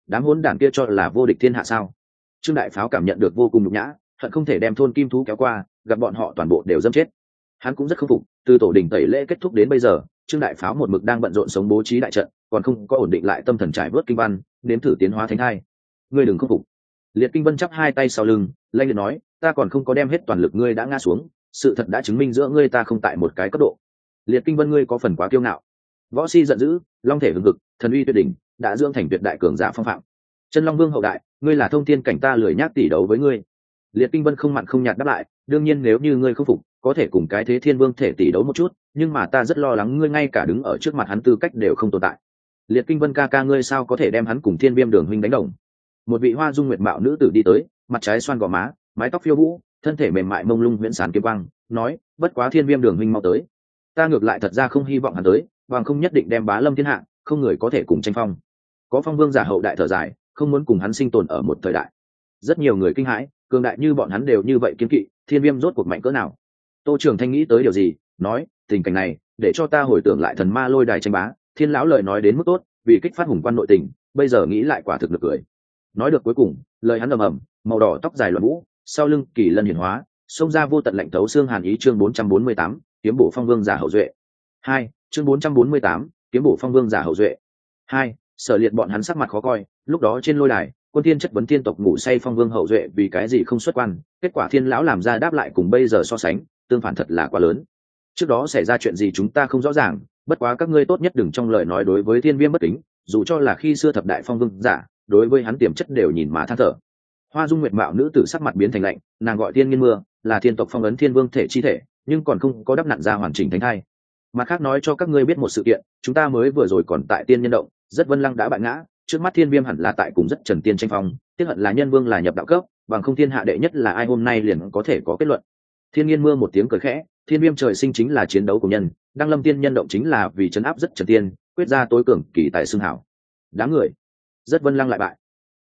Đám hỗn đản kia cho là vô địch thiên hạ sao? Trương đại pháo cảm nhận được vô cùng nhục nhã hận không thể đem thôn kim thú kéo qua gặp bọn họ toàn bộ đều dâm chết hắn cũng rất khâm phục, từ tổ đình tẩy lễ kết thúc đến bây giờ, trương đại pháo một mực đang bận rộn sống bố trí đại trận, còn không có ổn định lại tâm thần trải vớt kinh văn, nếm thử tiến hóa thánh hai ngươi đừng khâm phục. Liệt kinh vân chắp hai tay sau lưng lanh liệt nói, ta còn không có đem hết toàn lực ngươi đã ngã xuống, sự thật đã chứng minh giữa ngươi ta không tại một cái cấp độ. Liệt kinh vân ngươi có phần quá kiêu ngạo. Võ si giận dữ, long thể hưng cực thần uy tuyệt đỉnh, đã dưỡng thành tuyệt đại cường giả phong phạm. Chân long vương hậu đại, ngươi là thông thiên cảnh ta lười nhác tỷ đấu với ngươi liệt kinh vân không mặn không nhạt đáp lại, đương nhiên nếu như ngươi không phục, có thể cùng cái thế thiên vương thể tỷ đấu một chút, nhưng mà ta rất lo lắng ngươi ngay cả đứng ở trước mặt hắn tư cách đều không tồn tại. Liệt kinh vân ca ca ngươi sao có thể đem hắn cùng thiên viêm đường huynh đánh đồng? Một vị hoa dung nguyệt mạo nữ tử đi tới, mặt trái xoan gò má, mái tóc phiêu vũ, thân thể mềm mại mông lung huyễn sán kiếm băng nói, bất quá thiên viêm đường huynh mau tới. Ta ngược lại thật ra không hy vọng hắn tới, bằng không nhất định đem bá lâm thiên hạ, không người có thể cùng tranh phong. Có phong vương giả hậu đại thở dài, không muốn cùng hắn sinh tồn ở một thời đại. Rất nhiều người kinh hãi cường đại như bọn hắn đều như vậy kiên kỵ thiên viêm rốt cuộc mạnh cỡ nào? Tô trường thanh nghĩ tới điều gì nói tình cảnh này để cho ta hồi tưởng lại thần ma lôi đài tranh bá thiên lão lời nói đến mức tốt vì kích phát hùng quan nội tình bây giờ nghĩ lại quả thực được cười. Nói được cuối cùng lời hắn ầm ầm màu đỏ tóc dài loạn vũ sau lưng kỳ lân hiển hóa xông ra vô tận lạnh thấu xương hàn ý chương 448, kiếm bổ phong vương giả hậu duệ. Hai chương 448, kiếm bổ phong vương giả hậu duệ. Hai sở liệt bọn hắn sắc mặt khó coi lúc đó trên lôi đài quân thiên chất vấn thiên tộc ngủ say phong vương hậu duệ vì cái gì không xuất quan, kết quả thiên lão làm ra đáp lại cùng bây giờ so sánh, tương phản thật là quá lớn. Trước đó xảy ra chuyện gì chúng ta không rõ ràng, bất quá các ngươi tốt nhất đừng trong lời nói đối với thiên viêm bất kính, dù cho là khi xưa thập đại phong vương giả, đối với hắn tiềm chất đều nhìn mà than thở. Hoa dung nguyệt mạo nữ tử sắc mặt biến thành lạnh, nàng gọi thiên nghiên mưa, là thiên tộc phong ấn thiên vương thể chi thể, nhưng còn không có đắp nặn ra hoàn chỉnh thánh thai. Mặt khác nói cho các ngươi biết một sự kiện, chúng ta mới vừa rồi còn tại tiên nhân động, rất vân lăng đã bại ngã trước mắt thiên viêm hẳn là tại cùng rất trần tiên tranh phong, tiếc hận là nhân vương là nhập đạo cấp, bằng không thiên hạ đệ nhất là ai hôm nay liền có thể có kết luận. Thiên nhiên mưa một tiếng cười khẽ, thiên viêm trời sinh chính là chiến đấu của nhân, đăng lâm tiên nhân động chính là vì chấn áp rất trần tiên, quyết ra tối cường kỳ tại xương hảo. Đáng người. Rất vân lăng lại bại.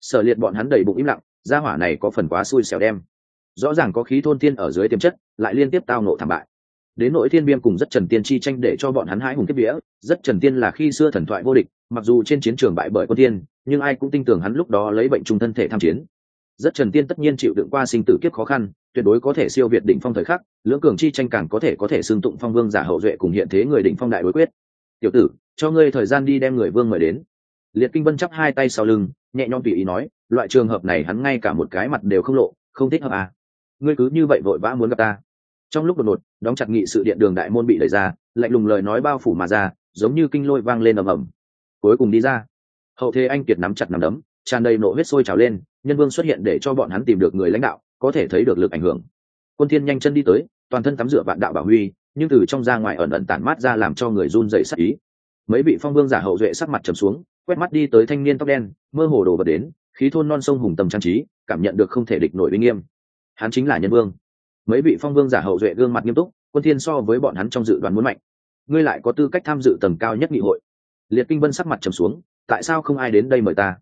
Sở liệt bọn hắn đầy bụng im lặng, gia hỏa này có phần quá xui xẻo đem. Rõ ràng có khí thôn tiên ở dưới tiềm chất, lại liên tiếp tao nộ thảm bại. Đến nỗi thiên viêm cùng rất trần tiên chi tranh để cho bọn hắn hãi hùng kiếp vía, rất trần tiên là khi xưa thần thoại vô địch mặc dù trên chiến trường bại bởi quân tiên nhưng ai cũng tin tưởng hắn lúc đó lấy bệnh trung thân thể tham chiến. Rất trần tiên tất nhiên chịu đựng qua sinh tử kiếp khó khăn, tuyệt đối có thể siêu việt đỉnh phong thời khắc, lưỡng cường chi tranh càng có thể có thể xưng tụng phong vương giả hậu duệ cùng hiện thế người đỉnh phong đại đối quyết. Tiểu tử, cho ngươi thời gian đi đem người vương mời đến. Liệt kinh vân chắp hai tay sau lưng, nhẹ nhõm tùy ý nói, loại trường hợp này hắn ngay cả một cái mặt đều không lộ, không thích hợp à? Ngươi cứ như vậy vội vã muốn gặp ta. Trong lúc đột ngột, đóng chặt nghị sự điện đường đại môn bị đẩy ra, lạnh lùng lời nói bao phủ mà ra, giống như kinh lôi vang lên ầm ầm cuối cùng đi ra. Hậu thế anh kiệt nắm chặt nắm đấm, tràn đầy nộ huyết sôi trào lên, nhân vương xuất hiện để cho bọn hắn tìm được người lãnh đạo, có thể thấy được lực ảnh hưởng. Quân thiên nhanh chân đi tới, toàn thân tắm rửa vạn đạo bảo huy, nhưng từ trong ra ngoài ẩn ẩn tản mát ra làm cho người run rẩy sắc ý. Mấy vị phong vương giả hậu duệ sắc mặt trầm xuống, quét mắt đi tới thanh niên tóc đen, mơ hồ đồ vật đến, khí thôn non sông hùng tầm trang trí, cảm nhận được không thể địch nổi uy nghiêm. Hắn chính là nhân vương. Mấy vị phong vương giả hậu duệ gương mặt nghiêm túc, quân thiên so với bọn hắn trong dự đoán muốn mạnh. Ngươi lại có tư cách tham dự tầng cao nhất nghị hội liệt kinh vân sắc mặt trầm xuống, tại sao không ai đến đây mời ta?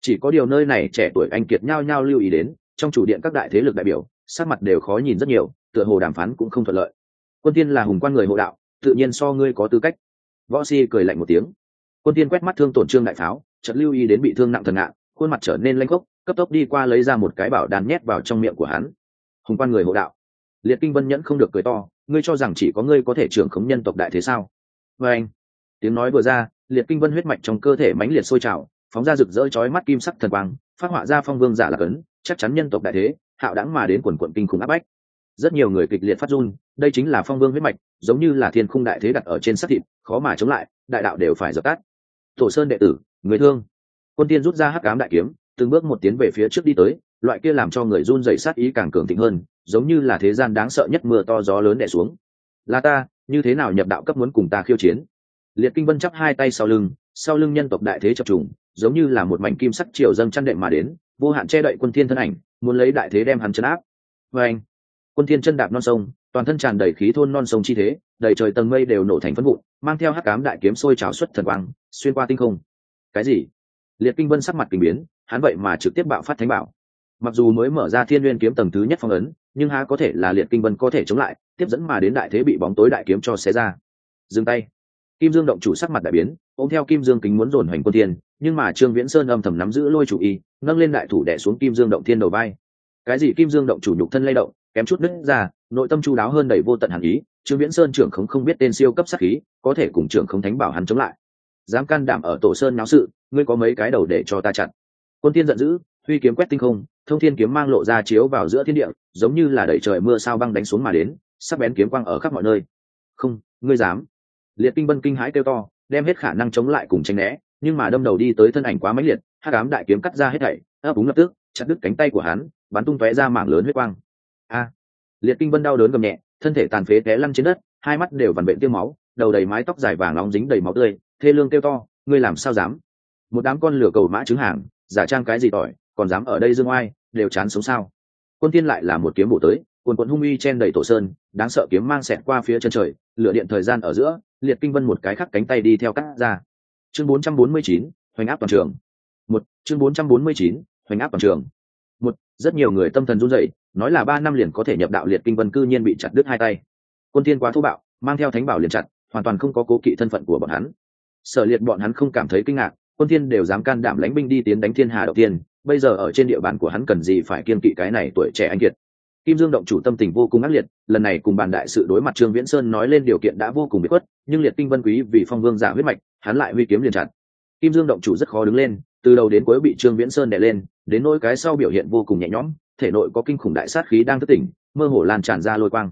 Chỉ có điều nơi này trẻ tuổi anh kiệt nhao nhao lưu ý đến, trong chủ điện các đại thế lực đại biểu, sắc mặt đều khó nhìn rất nhiều, tựa hồ đàm phán cũng không thuận lợi. Quân tiên là hùng quan người hộ đạo, tự nhiên so ngươi có tư cách. Võ si cười lạnh một tiếng. Quân tiên quét mắt thương tổn trương đại pháo, chợt lưu ý đến bị thương nặng thần ngạn, khuôn mặt trở nên lanh khốc, cấp tốc đi qua lấy ra một cái bảo đàn nhét vào trong miệng của hắn. Hùng quan người hộ đạo. Liệt kinh vân nhẫn không được cười to, ngươi cho rằng chỉ có ngươi có thể trưởng khống nhân tộc đại thế sao? Vê anh tiếng nói vừa ra, liệt kinh vân huyết mạch trong cơ thể mãnh liệt sôi trào, phóng ra rực rỡ chói mắt kim sắc thần quang, phát họa ra phong vương giả lạc ấn chắc chắn nhân tộc đại thế, hạo đẳng mà đến quần quận kinh khủng áp bách. Rất nhiều người kịch liệt phát run, đây chính là phong vương huyết mạch, giống như là thiên khung đại thế đặt ở trên sắt thịt, khó mà chống lại, đại đạo đều phải dập tắt. Tổ sơn đệ tử, người thương. Quân tiên rút ra hắc cám đại kiếm, từng bước một tiến về phía trước đi tới, loại kia làm cho người run dày sát ý càng cường thịnh hơn, giống như là thế gian đáng sợ nhất mưa to gió lớn đẻ xuống. Là ta, như thế nào nhập đạo cấp muốn cùng ta khiêu chiến? Liệt kinh vân chắp hai tay sau lưng sau lưng nhân tộc đại thế chập trùng, giống như là một mảnh kim sắc triều dâng chăn đệm mà đến, vô hạn che đậy quân thiên thân ảnh, muốn lấy đại thế đem hắn chấn áp. Vê anh, quân thiên chân đạp non sông, toàn thân tràn đầy khí thôn non sông chi thế, đầy trời tầng mây đều nổ thành phân vụn, mang theo hắc cám đại kiếm sôi trào xuất thần quang, xuyên qua tinh không. Cái gì? Liệt kinh vân sắc mặt kinh biến, hắn vậy mà trực tiếp bạo phát thánh bảo. Mặc dù mới mở ra thiên nguyên kiếm tầng thứ nhất phong ấn, nhưng há có thể là liệt kinh vân có thể chống lại, tiếp dẫn mà đến đại thế bị bóng tối đại kiếm cho xé ra. Dừng tay kim dương động chủ sắc mặt đại biến, ôm theo kim dương kính muốn dồn hoành quân thiên, nhưng mà trương viễn sơn âm thầm nắm giữ lôi chủ y, nâng lên đại thủ đẻ xuống kim dương động thiên đầu vai. Cái gì kim dương động chủ nhục thân lay động, kém chút nứt ra, nội tâm chu đáo hơn đầy vô tận hàn ý, trương viễn sơn trưởng không không biết tên siêu cấp sát khí, có thể cùng trưởng không thánh bảo hắn chống lại. Dám can đảm ở tổ sơn náo sự, ngươi có mấy cái đầu để cho ta chặn? Quân tiên giận dữ, huy kiếm quét tinh không, thông thiên kiếm mang lộ ra chiếu vào giữa thiên địa, giống như là đẩy trời mưa sao băng đánh xuống mà đến, sắc bén kiếm quang ở khắp mọi nơi. Không, ngươi dám liệt kinh bân kinh hãi kêu to, đem hết khả năng chống lại cùng tranh né, nhưng mà đâm đầu đi tới thân ảnh quá mãnh liệt hát cám đại kiếm cắt ra hết thảy, ấp úng lập tức, chặt đứt cánh tay của hắn, bắn tung tóe ra mảng lớn huyết quang. A! Liệt kinh vân đau đớn gầm nhẹ, thân thể tàn phế té lăn trên đất, hai mắt đều vằn vện tiêu máu, đầu đầy mái tóc dài vàng nóng dính đầy máu tươi, thê lương kêu to, ngươi làm sao dám? Một đám con lửa cầu mã trứng hàng, giả trang cái gì tỏi, còn dám ở đây dương oai, đều chán sống sao? Quân tiên lại là một kiếm bổ tới, quần quận hung uy chen đầy tổ sơn, đáng sợ kiếm mang xẹt qua phía chân trời, lửa điện thời gian ở giữa liệt kinh vân một cái khắc cánh tay đi theo cắt ra. Chương 449, hoành áp toàn trường. Một chương 449, hoành áp toàn trường. Một rất nhiều người tâm thần run rẩy nói là ba năm liền có thể nhập đạo liệt kinh vân cư nhiên bị chặt đứt hai tay. Quân tiên quá thô bạo mang theo thánh bảo liền chặt hoàn toàn không có cố kỵ thân phận của bọn hắn. Sở liệt bọn hắn không cảm thấy kinh ngạc quân thiên đều dám can đảm lãnh binh đi tiến đánh thiên hà đầu tiên bây giờ ở trên địa bàn của hắn cần gì phải kiên kỵ cái này tuổi trẻ anh kiệt kim dương động chủ tâm tình vô cùng ác liệt, lần này cùng bàn đại sự đối mặt trương viễn sơn nói lên điều kiện đã vô cùng bị khuất, nhưng liệt kinh vân quý vì phong vương giả huyết mạch, hắn lại huy kiếm liền chặt. Kim dương động chủ rất khó đứng lên, từ đầu đến cuối bị trương viễn sơn đè lên, đến nỗi cái sau biểu hiện vô cùng nhẹ nhõm, thể nội có kinh khủng đại sát khí đang thức tỉnh, mơ hồ lan tràn ra lôi quang.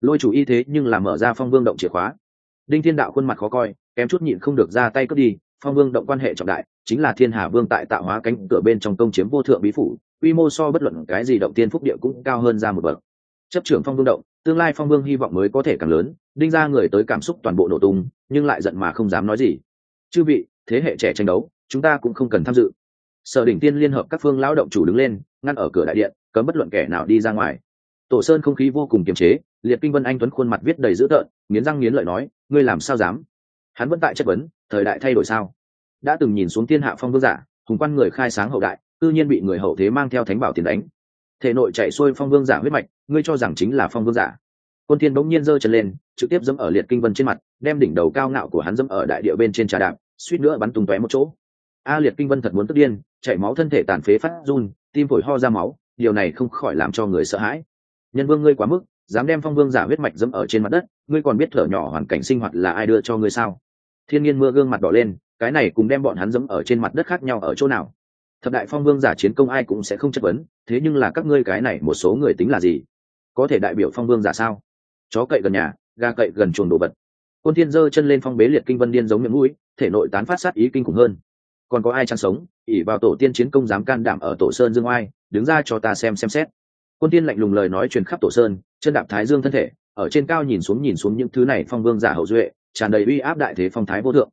Lôi chủ y thế nhưng là mở ra phong vương động chìa khóa. Đinh thiên đạo khuôn mặt khó coi, kém chút nhịn không được ra tay cướp đi, phong vương động quan hệ trọng đại chính là thiên hà vương tại tạo hóa cánh cửa bên trong công chiếm vô thượng bí phủ, quy mô so bất luận cái gì động tiên phúc địa cũng cao hơn ra một bậc. Chấp trưởng phong vương động, tương lai phong vương hy vọng mới có thể càng lớn, đinh ra người tới cảm xúc toàn bộ nổ tung, nhưng lại giận mà không dám nói gì. Chư vị, thế hệ trẻ tranh đấu, chúng ta cũng không cần tham dự. Sở đỉnh tiên liên hợp các phương lão động chủ đứng lên, ngăn ở cửa đại điện, cấm bất luận kẻ nào đi ra ngoài. Tổ sơn không khí vô cùng kiềm chế, liệt kinh vân anh tuấn khuôn mặt viết đầy dữ tợn, nghiến răng nghiến lợi nói, ngươi làm sao dám? Hắn vẫn tại chất vấn, thời đại thay đổi sao? Đã từng nhìn xuống thiên hạ phong vương giả, hùng quan người khai sáng hậu đại tự nhiên bị người hậu thế mang theo thánh bảo tiền đánh. Thể nội chạy xuôi phong vương giả huyết mạch, ngươi cho rằng chính là phong vương giả. Quân thiên bỗng nhiên giơ chân lên, trực tiếp dẫm ở liệt kinh vân trên mặt, đem đỉnh đầu cao ngạo của hắn dẫm ở đại địa bên trên trà đạp, suýt nữa bắn tung tóe một chỗ. A, liệt kinh vân thật muốn tức điên, chảy máu thân thể tàn phế phát run, tim phổi ho ra máu, điều này không khỏi làm cho người sợ hãi. Nhân vương ngươi quá mức, dám đem phong vương giả huyết mạch dẫm ở trên mặt đất, ngươi còn biết thở nhỏ hoàn cảnh sinh hoạt là ai đưa cho ngươi sao? Thiên nhiên mưa gương mặt đỏ lên cái này cùng đem bọn hắn dẫm ở trên mặt đất khác nhau ở chỗ nào? Thập đại phong vương giả chiến công ai cũng sẽ không chất vấn, thế nhưng là các ngươi cái này một số người tính là gì? Có thể đại biểu phong vương giả sao? Chó cậy gần nhà ga cậy gần chuồng đồ vật. Quân thiên giơ chân lên phong bế liệt kinh vân điên giống miệng mũi, thể nội tán phát sát ý kinh khủng hơn. Còn có ai chăn sống ỉ vào tổ tiên chiến công dám can đảm ở tổ sơn dương oai, đứng ra cho ta xem xem xét. Quân tiên lạnh lùng lời nói truyền khắp tổ sơn, chân đạp thái dương thân thể, ở trên cao nhìn xuống nhìn xuống những thứ này phong vương giả hậu duệ, tràn đầy uy áp đại thế phong thái vô thượng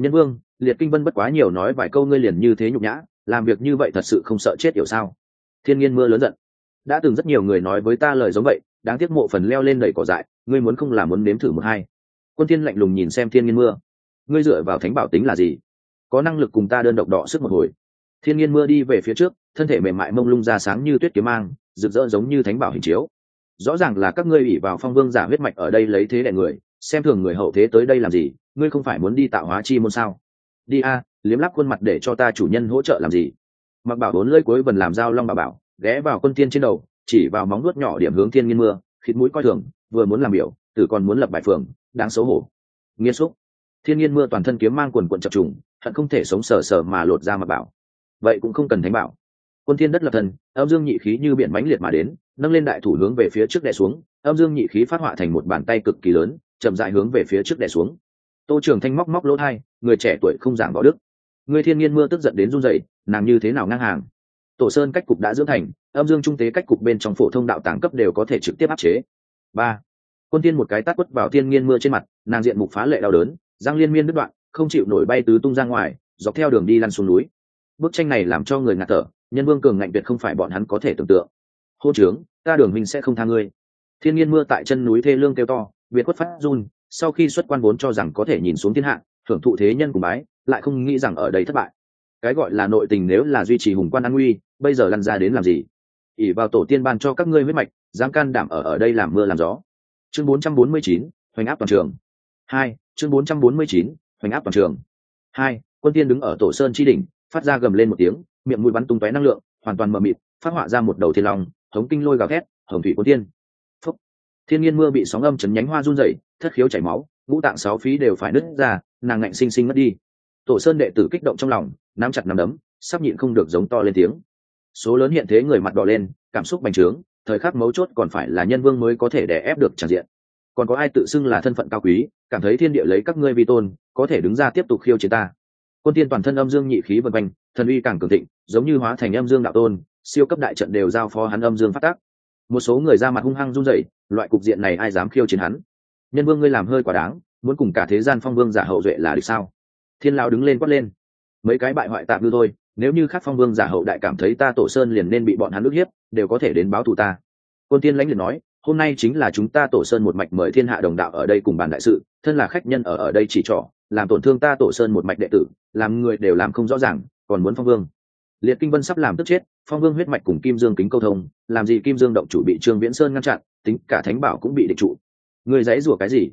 nhân vương, liệt kinh vân bất quá nhiều nói vài câu ngươi liền như thế nhục nhã, làm việc như vậy thật sự không sợ chết hiểu sao? Thiên nhiên mưa lớn giận. Đã từng rất nhiều người nói với ta lời giống vậy, đáng tiếc mộ phần leo lên đầy cỏ dại, ngươi muốn không làm muốn nếm thử một hai. Quân thiên lạnh lùng nhìn xem thiên nhiên mưa. Ngươi dựa vào thánh bảo tính là gì? Có năng lực cùng ta đơn độc đọ sức một hồi. Thiên nhiên mưa đi về phía trước, thân thể mềm mại mông lung ra sáng như tuyết kiếm mang, rực rỡ giống như thánh bảo hình chiếu. Rõ ràng là các ngươi ủy vào phong vương giả huyết mạch ở đây lấy thế đại người xem thường người hậu thế tới đây làm gì, ngươi không phải muốn đi tạo hóa chi môn sao? Đi a, liếm lắp khuôn mặt để cho ta chủ nhân hỗ trợ làm gì? Mặc bảo bốn lưỡi cuối vần làm dao long bà bảo, ghé vào quân tiên trên đầu, chỉ vào móng nuốt nhỏ điểm hướng thiên nghiên mưa, khịt mũi coi thường, vừa muốn làm biểu, tử còn muốn lập bài phường, đáng xấu hổ. Nghiêm xúc. Thiên nhiên mưa toàn thân kiếm mang quần quận chập trùng, hận không thể sống sờ sờ mà lột ra mà bảo. Vậy cũng không cần thánh bảo. Quân thiên đất lập thần, âm dương nhị khí như biển mãnh liệt mà đến, nâng lên đại thủ hướng về phía trước đè xuống, âm dương nhị khí phát họa thành một bàn tay cực kỳ lớn chậm dại hướng về phía trước đè xuống. Tô trường thanh móc móc lỗ thai, người trẻ tuổi không giảng võ đức. Người thiên nhiên mưa tức giận đến run rẩy, nàng như thế nào ngang hàng? Tổ sơn cách cục đã dưỡng thành, âm dương trung tế cách cục bên trong phổ thông đạo tàng cấp đều có thể trực tiếp áp chế. Ba, quân tiên một cái tát quất vào thiên nhiên mưa trên mặt, nàng diện mục phá lệ đau đớn, Giang liên miên đứt đoạn, không chịu nổi bay tứ tung ra ngoài, dọc theo đường đi lăn xuống núi. Bức tranh này làm cho người ngạt thở, nhân vương cường ngạnh tuyệt không phải bọn hắn có thể tưởng tượng. Hô trướng, ta đường mình sẽ không tha ngươi. Thiên nhiên mưa tại chân núi thê lương kêu to việt quất phát run sau khi xuất quan vốn cho rằng có thể nhìn xuống thiên hạ thưởng thụ thế nhân cùng bái lại không nghĩ rằng ở đây thất bại. Cái gọi là nội tình nếu là duy trì hùng quan an nguy bây giờ lăn ra đến làm gì? Ỉ vào tổ tiên ban cho các ngươi huyết mạch dám can đảm ở ở đây làm mưa làm gió. Chương 449, hoành áp toàn trường. Hai chương 449, hoành áp toàn trường. Hai quân tiên đứng ở tổ sơn chi đỉnh phát ra gầm lên một tiếng miệng mũi bắn tung tóe năng lượng hoàn toàn mờ mịt phát họa ra một đầu thiên long thống kinh lôi gào thét hồng thủy quân tiên thiên nhiên mưa bị sóng âm chấn nhánh hoa run rẩy, thất khiếu chảy máu, ngũ tạng sáu phí đều phải nứt ra, nàng ngạnh sinh sinh mất đi. Tổ sơn đệ tử kích động trong lòng, nắm chặt nắm đấm, sắp nhịn không được giống to lên tiếng. Số lớn hiện thế người mặt đỏ lên, cảm xúc bành trướng, thời khắc mấu chốt còn phải là nhân vương mới có thể đè ép được tràn diện. Còn có ai tự xưng là thân phận cao quý, cảm thấy thiên địa lấy các ngươi vi tôn, có thể đứng ra tiếp tục khiêu chiến ta. Quân tiên toàn thân âm dương nhị khí vân quanh, thần uy càng cường thịnh, giống như hóa thành âm dương đạo tôn, siêu cấp đại trận đều giao phó hắn âm dương phát tác một số người ra mặt hung hăng run rẩy, loại cục diện này ai dám khiêu chiến hắn? Nhân vương ngươi làm hơi quả đáng, muốn cùng cả thế gian phong vương giả hậu duệ là được sao? Thiên lao đứng lên quát lên. Mấy cái bại hoại tạm như thôi, nếu như khác phong vương giả hậu đại cảm thấy ta tổ sơn liền nên bị bọn hắn ức hiếp, đều có thể đến báo thù ta. Quân tiên lãnh liền nói, hôm nay chính là chúng ta tổ sơn một mạch mời thiên hạ đồng đạo ở đây cùng bàn đại sự, thân là khách nhân ở ở đây chỉ trỏ, làm tổn thương ta tổ sơn một mạch đệ tử, làm người đều làm không rõ ràng, còn muốn phong vương liệt kinh vân sắp làm tức chết, phong vương huyết mạch cùng kim dương kính câu thông, làm gì kim dương động chủ bị trương viễn sơn ngăn chặn, tính cả thánh bảo cũng bị địch trụ. Người dãy rủa cái gì?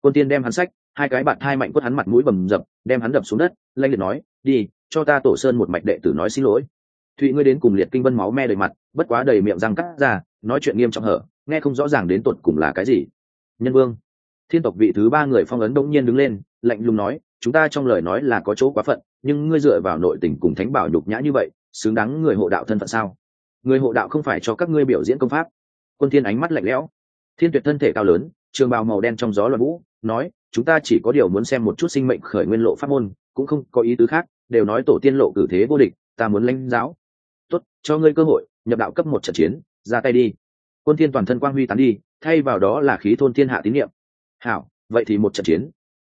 Quân tiên đem hắn sách, hai cái bạn hai mạnh quất hắn mặt mũi bầm dập, đem hắn đập xuống đất, lanh liệt nói, đi, cho ta tổ sơn một mạch đệ tử nói xin lỗi. Thụy ngươi đến cùng liệt kinh vân máu me đầy mặt, bất quá đầy miệng răng cắt ra, nói chuyện nghiêm trọng hở, nghe không rõ ràng đến tột cùng là cái gì. Nhân vương, thiên tộc vị thứ ba người phong ấn đông nhiên đứng lên lạnh lùng nói, chúng ta trong lời nói là có chỗ quá phận, nhưng ngươi dựa vào nội tình cùng thánh bảo nhục nhã như vậy, xứng đáng người hộ đạo thân phận sao? Người hộ đạo không phải cho các ngươi biểu diễn công pháp. Quân thiên ánh mắt lạnh lẽo. Thiên tuyệt thân thể cao lớn, trường bào màu đen trong gió loạn vũ, nói, chúng ta chỉ có điều muốn xem một chút sinh mệnh khởi nguyên lộ pháp môn, cũng không có ý tứ khác, đều nói tổ tiên lộ cử thế vô địch, ta muốn lãnh giáo. Tốt, cho ngươi cơ hội, nhập đạo cấp một trận chiến, ra tay đi. Quân thiên toàn thân quang huy tán đi, thay vào đó là khí thôn thiên hạ tín niệm. Hảo, vậy thì một trận chiến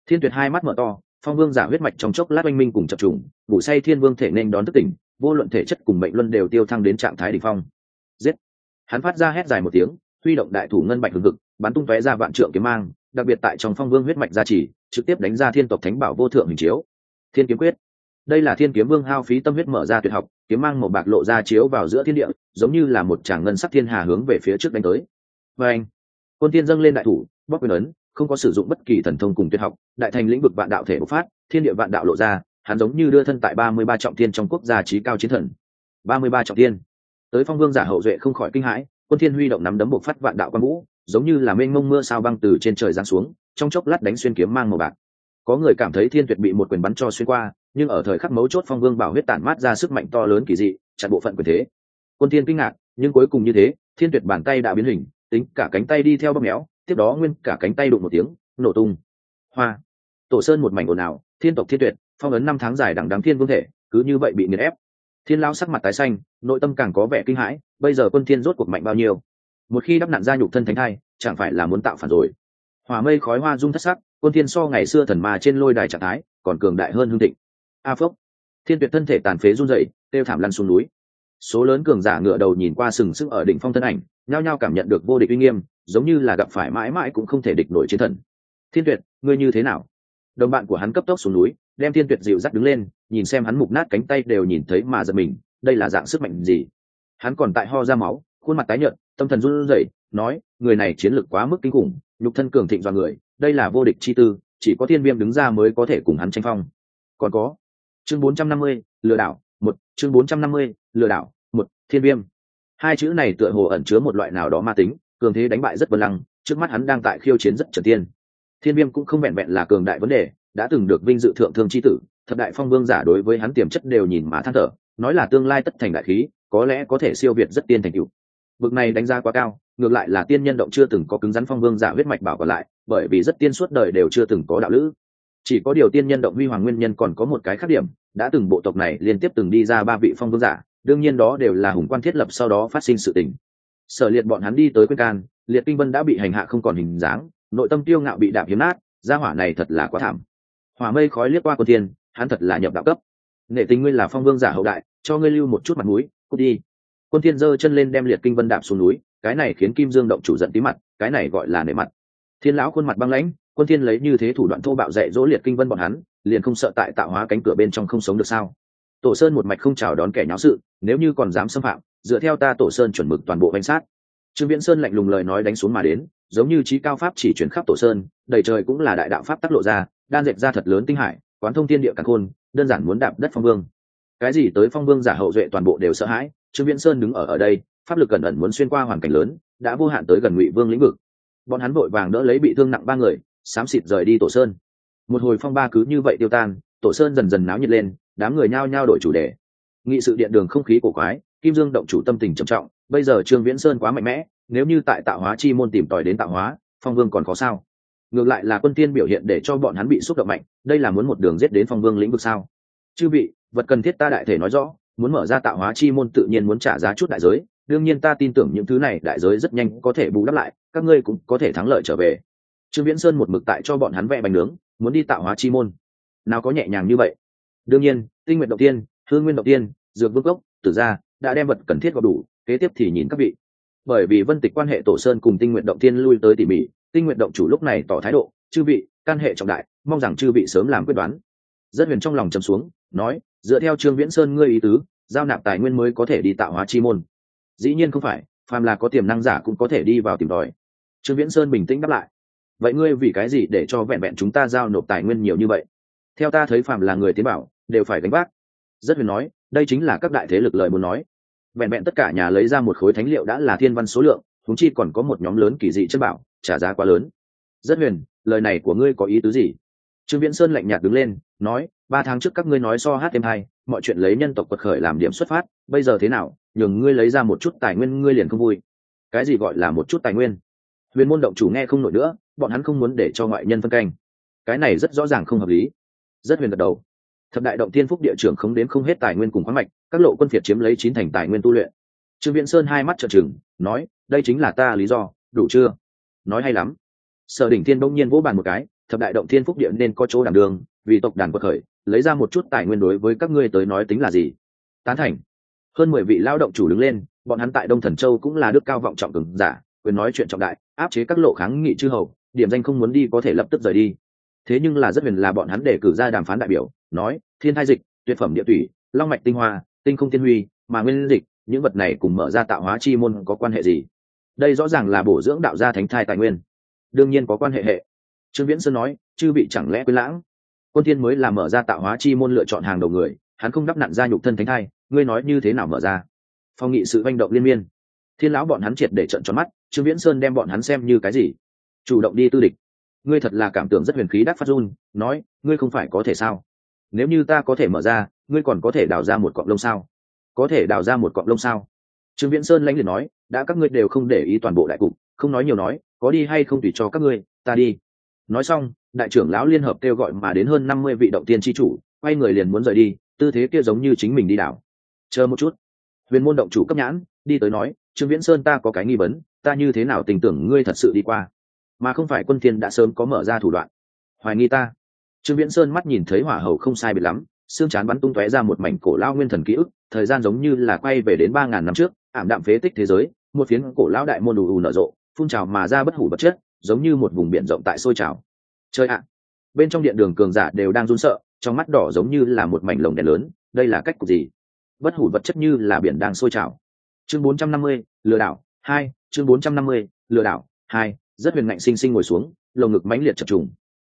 thiên tuyệt hai mắt mở to, phong vương giả huyết mạch trong chốc lát oanh minh cùng chập trùng, ngủ say thiên vương thể nên đón thức tỉnh, vô luận thể chất cùng mệnh luân đều tiêu thăng đến trạng thái đỉnh phong. Giết! Hắn phát ra hét dài một tiếng, huy động đại thủ ngân bạch hừng hực, bắn tung tóe ra vạn trượng kiếm mang, đặc biệt tại trong phong vương huyết mạch gia trì, trực tiếp đánh ra thiên tộc thánh bảo vô thượng hình chiếu. Thiên kiếm quyết. Đây là thiên kiếm vương hao phí tâm huyết mở ra tuyệt học, kiếm mang một bạc lộ ra chiếu vào giữa thiên địa, giống như là một tràng ngân sắc thiên hà hướng về phía trước đánh tới. Và anh quân tiên dâng lên đại thủ bóc quyền ấn không có sử dụng bất kỳ thần thông cùng tuyệt học, đại thành lĩnh vực vạn đạo thể bộc phát, thiên địa vạn đạo lộ ra, hắn giống như đưa thân tại ba mươi ba trọng thiên trong quốc gia trí cao chiến thần. Ba mươi ba trọng thiên. Tới phong vương giả hậu duệ không khỏi kinh hãi, quân thiên huy động nắm đấm bộc phát vạn đạo quang vũ, giống như là mênh mông mưa sao băng từ trên trời giáng xuống, trong chốc lát đánh xuyên kiếm mang màu bạc. Có người cảm thấy thiên tuyệt bị một quyền bắn cho xuyên qua, nhưng ở thời khắc mấu chốt phong vương bảo huyết tản mát ra sức mạnh to lớn kỳ dị, chặn bộ phận quyền thế. Quân thiên kinh ngạc, nhưng cuối cùng như thế, thiên tuyệt bàn tay đã biến hình, tính cả cánh tay đi theo bóp méo tiếp đó nguyên cả cánh tay đụng một tiếng, nổ tung. Hoa. Tổ sơn một mảnh ồn ào, thiên tộc thiên tuyệt, phong ấn năm tháng dài đằng đắng thiên vương thể, cứ như vậy bị nghiền ép. Thiên lao sắc mặt tái xanh, nội tâm càng có vẻ kinh hãi, bây giờ quân thiên rốt cuộc mạnh bao nhiêu? Một khi đắp nạn ra nhục thân thánh thai, chẳng phải là muốn tạo phản rồi. Hỏa mây khói hoa dung thất sắc, quân thiên so ngày xưa thần ma trên lôi đài trạng thái, còn cường đại hơn hương thịnh. A phốc thiên tuyệt thân thể tàn phế run rẩy, tiêu thảm lăn xuống núi. Số lớn cường giả ngựa đầu nhìn qua sừng sững ở đỉnh phong thân ảnh, nhao nhao cảm nhận được vô địch uy nghiêm giống như là gặp phải mãi mãi cũng không thể địch nổi chiến thần. Thiên tuyệt ngươi như thế nào? Đồng bạn của hắn cấp tốc xuống núi đem thiên tuyệt dịu dắt đứng lên nhìn xem hắn mục nát cánh tay đều nhìn thấy mà giật mình đây là dạng sức mạnh gì? Hắn còn tại ho ra máu khuôn mặt tái nhợt tâm thần run rẩy nói người này chiến lược quá mức kinh khủng nhục thân cường thịnh do người đây là vô địch chi tư chỉ có thiên viêm đứng ra mới có thể cùng hắn tranh phong. Còn có chương 450, lừa đảo một chương 450, lừa đảo một thiên viêm. Hai chữ này tựa hồ ẩn chứa một loại nào đó ma tính cường thế đánh bại rất vân lăng, trước mắt hắn đang tại khiêu chiến rất trần tiên. Thiên viêm cũng không vẹn vẹn là cường đại vấn đề, đã từng được vinh dự thượng thương chi tử, thập đại phong vương giả đối với hắn tiềm chất đều nhìn mà than thở, nói là tương lai tất thành đại khí, có lẽ có thể siêu việt rất tiên thành cựu bực này đánh giá quá cao, ngược lại là tiên nhân động chưa từng có cứng rắn phong vương giả huyết mạch bảo còn lại, bởi vì rất tiên suốt đời đều chưa từng có đạo lữ. Chỉ có điều tiên nhân động huy hoàng nguyên nhân còn có một cái khác điểm, đã từng bộ tộc này liên tiếp từng đi ra ba vị phong vương giả, đương nhiên đó đều là hùng quan thiết lập sau đó phát sinh sự tình sở liệt bọn hắn đi tới quyên can liệt kinh vân đã bị hành hạ không còn hình dáng nội tâm tiêu ngạo bị đạp hiếm nát gia hỏa này thật là quá thảm. Hỏa mây khói liếc qua quân thiên, hắn thật là nhập đạo cấp. Nệ tình ngươi là phong vương giả hậu đại cho ngươi lưu một chút mặt mũi cút đi. Quân thiên giơ chân lên đem liệt kinh vân đạp xuống núi cái này khiến kim dương động chủ giận tí mặt cái này gọi là nể mặt. Thiên lão khuôn mặt băng lãnh quân thiên lấy như thế thủ đoạn thô bạo dạy dỗ liệt kinh vân bọn hắn liền không sợ tại tạo hóa cánh cửa bên trong không sống được sao? Tổ sơn một mạch không chào đón kẻ nháo sự, nếu như còn dám xâm phạm, dựa theo ta tổ sơn chuẩn mực toàn bộ bánh sát. Trương viễn sơn lạnh lùng lời nói đánh xuống mà đến, giống như trí cao pháp chỉ chuyển khắp tổ sơn, đầy trời cũng là đại đạo pháp tác lộ ra, đan dệt ra thật lớn tinh hải, quán thông thiên địa càng khôn, đơn giản muốn đạp đất phong vương. Cái gì tới phong vương giả hậu duệ toàn bộ đều sợ hãi, trương viễn sơn đứng ở ở đây, pháp lực cẩn ẩn muốn xuyên qua hoàn cảnh lớn, đã vô hạn tới gần ngụy vương lĩnh vực. Bọn hắn vội vàng đỡ lấy bị thương nặng ba người, xám xịt rời đi tổ sơn. Một hồi phong ba cứ như vậy tiêu tan, tổ sơn dần dần náo nhiệt lên đám người nhao nhao đổi chủ đề. Nghị sự điện đường không khí cổ quái, kim dương động chủ tâm tình trầm trọng, bây giờ trương viễn sơn quá mạnh mẽ, nếu như tại tạo hóa chi môn tìm tòi đến tạo hóa, phong vương còn có sao? Ngược lại là quân tiên biểu hiện để cho bọn hắn bị xúc động mạnh, đây là muốn một đường giết đến phong vương lĩnh vực sao? Chư vị, vật cần thiết ta đại thể nói rõ, muốn mở ra tạo hóa chi môn tự nhiên muốn trả giá chút đại giới, đương nhiên ta tin tưởng những thứ này đại giới rất nhanh có thể bù đắp lại, các ngươi cũng có thể thắng lợi trở về. Trương viễn sơn một mực tại cho bọn hắn vẽ bánh nướng, muốn đi tạo hóa chi môn. Nào có nhẹ nhàng như vậy đương nhiên, tinh nguyện đầu tiên hương nguyên đầu tiên, dược vương gốc tử gia, đã đem vật cần thiết vào đủ, kế tiếp thì nhìn các vị. Bởi vì vân tịch quan hệ tổ sơn cùng tinh nguyện động tiên lui tới tỉ mỉ, tinh nguyện động chủ lúc này tỏ thái độ, chư vị, can hệ trọng đại, mong rằng chư vị sớm làm quyết đoán. Rất huyền trong lòng trầm xuống, nói, dựa theo trương viễn sơn ngươi ý tứ, giao nạp tài nguyên mới có thể đi tạo hóa chi môn. Dĩ nhiên không phải, phàm là có tiềm năng giả cũng có thể đi vào tìm tòi. Trương viễn sơn bình tĩnh đáp lại, vậy ngươi vì cái gì để cho vẹn vẹn chúng ta giao nộp tài nguyên nhiều như vậy? Theo ta thấy phàm là người tiến bảo đều phải gánh vác. Rất huyền nói, đây chính là các đại thế lực lời muốn nói. Vẹn vẹn tất cả nhà lấy ra một khối thánh liệu đã là thiên văn số lượng thúng chi còn có một nhóm lớn kỳ dị chất bảo, trả giá quá lớn. Rất huyền, lời này của ngươi có ý tứ gì? Trương viễn sơn lạnh nhạt đứng lên, nói, ba tháng trước các ngươi nói so hát thêm hai, mọi chuyện lấy nhân tộc quật khởi làm điểm xuất phát, bây giờ thế nào? Nhường ngươi lấy ra một chút tài nguyên, ngươi liền không vui. Cái gì gọi là một chút tài nguyên? Huyền môn động chủ nghe không nổi nữa, bọn hắn không muốn để cho ngoại nhân phân canh. Cái này rất rõ ràng không hợp lý. Rất huyền gật đầu thập đại động thiên phúc địa trưởng không đến không hết tài nguyên cùng khoáng mạch, các lộ quân phiệt chiếm lấy chín thành tài nguyên tu luyện. Trương viễn sơn hai mắt trợn trừng, nói, đây chính là ta lý do, đủ chưa? Nói hay lắm. Sở đỉnh thiên bỗng nhiên vỗ bàn một cái, thập đại động thiên phúc địa nên có chỗ đảm đường, vì tộc đàn quật khởi, lấy ra một chút tài nguyên đối với các ngươi tới nói tính là gì? Tán thành. Hơn mười vị lao động chủ đứng lên, bọn hắn tại đông thần châu cũng là đức cao vọng trọng cường giả, quyền nói chuyện trọng đại, áp chế các lộ kháng nghị chư hầu, điểm danh không muốn đi có thể lập tức rời đi. Thế nhưng là rất huyền là bọn hắn để cử ra đàm phán đại biểu nói, thiên thai dịch, tuyệt phẩm địa thủy long mạch tinh hoa, tinh không tiên huy, mà nguyên dịch, những vật này cùng mở ra tạo hóa chi môn có quan hệ gì? Đây rõ ràng là bổ dưỡng đạo gia thánh thai tài nguyên. Đương nhiên có quan hệ hệ. Trương viễn sơn nói, chư bị chẳng lẽ quên lãng? Quân thiên mới là mở ra tạo hóa chi môn lựa chọn hàng đầu người, hắn không đắp nặn ra nhục thân thánh thai, ngươi nói như thế nào mở ra? Phong nghị sự manh động liên miên. Thiên lão bọn hắn triệt để trận tròn mắt, trương viễn sơn đem bọn hắn xem như cái gì? Chủ động đi tư địch. Ngươi thật là cảm tưởng rất huyền khí đắc phát run, nói, ngươi không phải có thể sao? Nếu như ta có thể mở ra, ngươi còn có thể đào ra một cọng lông sao? Có thể đào ra một cọng lông sao? Trương viễn sơn lãnh liệt nói, đã các ngươi đều không để ý toàn bộ đại cục, không nói nhiều nói, có đi hay không tùy cho các ngươi, ta đi. Nói xong, đại trưởng lão liên hợp kêu gọi mà đến hơn năm mươi vị động tiên tri chủ, quay người liền muốn rời đi, tư thế kia giống như chính mình đi đảo. Chờ một chút. Huyền môn động chủ cấp nhãn, đi tới nói, trương viễn sơn, ta có cái nghi vấn, ta như thế nào tình tưởng ngươi thật sự đi qua? Mà không phải quân thiên đã sớm có mở ra thủ đoạn. Hoài nghi ta trương viễn sơn mắt nhìn thấy hỏa hầu không sai biệt lắm xương chán bắn tung tóe ra một mảnh cổ lao nguyên thần ký ức thời gian giống như là quay về đến ba ngàn năm trước ảm đạm phế tích thế giới một phiến cổ lao đại môn đủ ù nở rộ phun trào mà ra bất hủ vật chất giống như một vùng biển rộng tại sôi trào. Chơi ạ! Bên trong điện đường cường giả đều đang run sợ trong mắt đỏ giống như là một mảnh lồng đèn lớn đây là cách cục gì? Bất hủ vật chất như là biển đang sôi trào. Chương 450, lừa đảo hai chương 450, lừa đảo hai rất huyền ngạnh sinh sinh ngồi xuống lồng ngực mãnh liệt chập trùng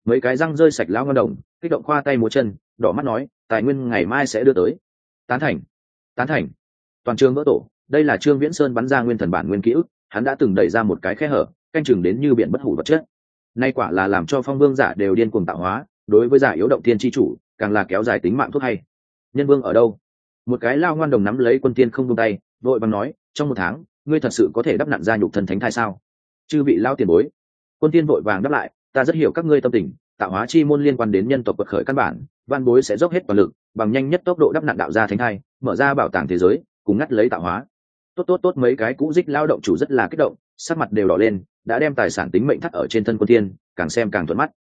mấy cái răng rơi sạch lão ngân đồng, kích động khoa tay múa chân, đỏ mắt nói, tài nguyên ngày mai sẽ đưa tới. Tán thành. Tán thành. Toàn trường vỡ tổ, đây là trương viễn sơn bắn ra nguyên thần bản nguyên ký ức, hắn đã từng đẩy ra một cái khe hở, canh chừng đến như biển bất hủ vật chất. Nay quả là làm cho phong vương giả đều điên cuồng tạo hóa, đối với giả yếu động tiên tri chủ, càng là kéo dài tính mạng thuốc hay. Nhân vương ở đâu? Một cái lao ngoan đồng nắm lấy quân tiên không tung tay, vội bằng nói, trong một tháng, ngươi thật sự có thể đắp nặn ra nhục thần thánh thai sao? Chư bị lao tiền bối. Quân tiên vội vàng đáp lại ta rất hiểu các ngươi tâm tình, tạo hóa chi môn liên quan đến nhân tộc quật khởi căn bản, văn bối sẽ dốc hết toàn lực, bằng nhanh nhất tốc độ đắp nạn đạo gia thánh thai, mở ra bảo tàng thế giới, cùng ngắt lấy tạo hóa. Tốt tốt tốt, mấy cái cũ dích lao động chủ rất là kích động, sắc mặt đều đỏ lên, đã đem tài sản tính mệnh thắt ở trên thân quân thiên, càng xem càng thuận mắt.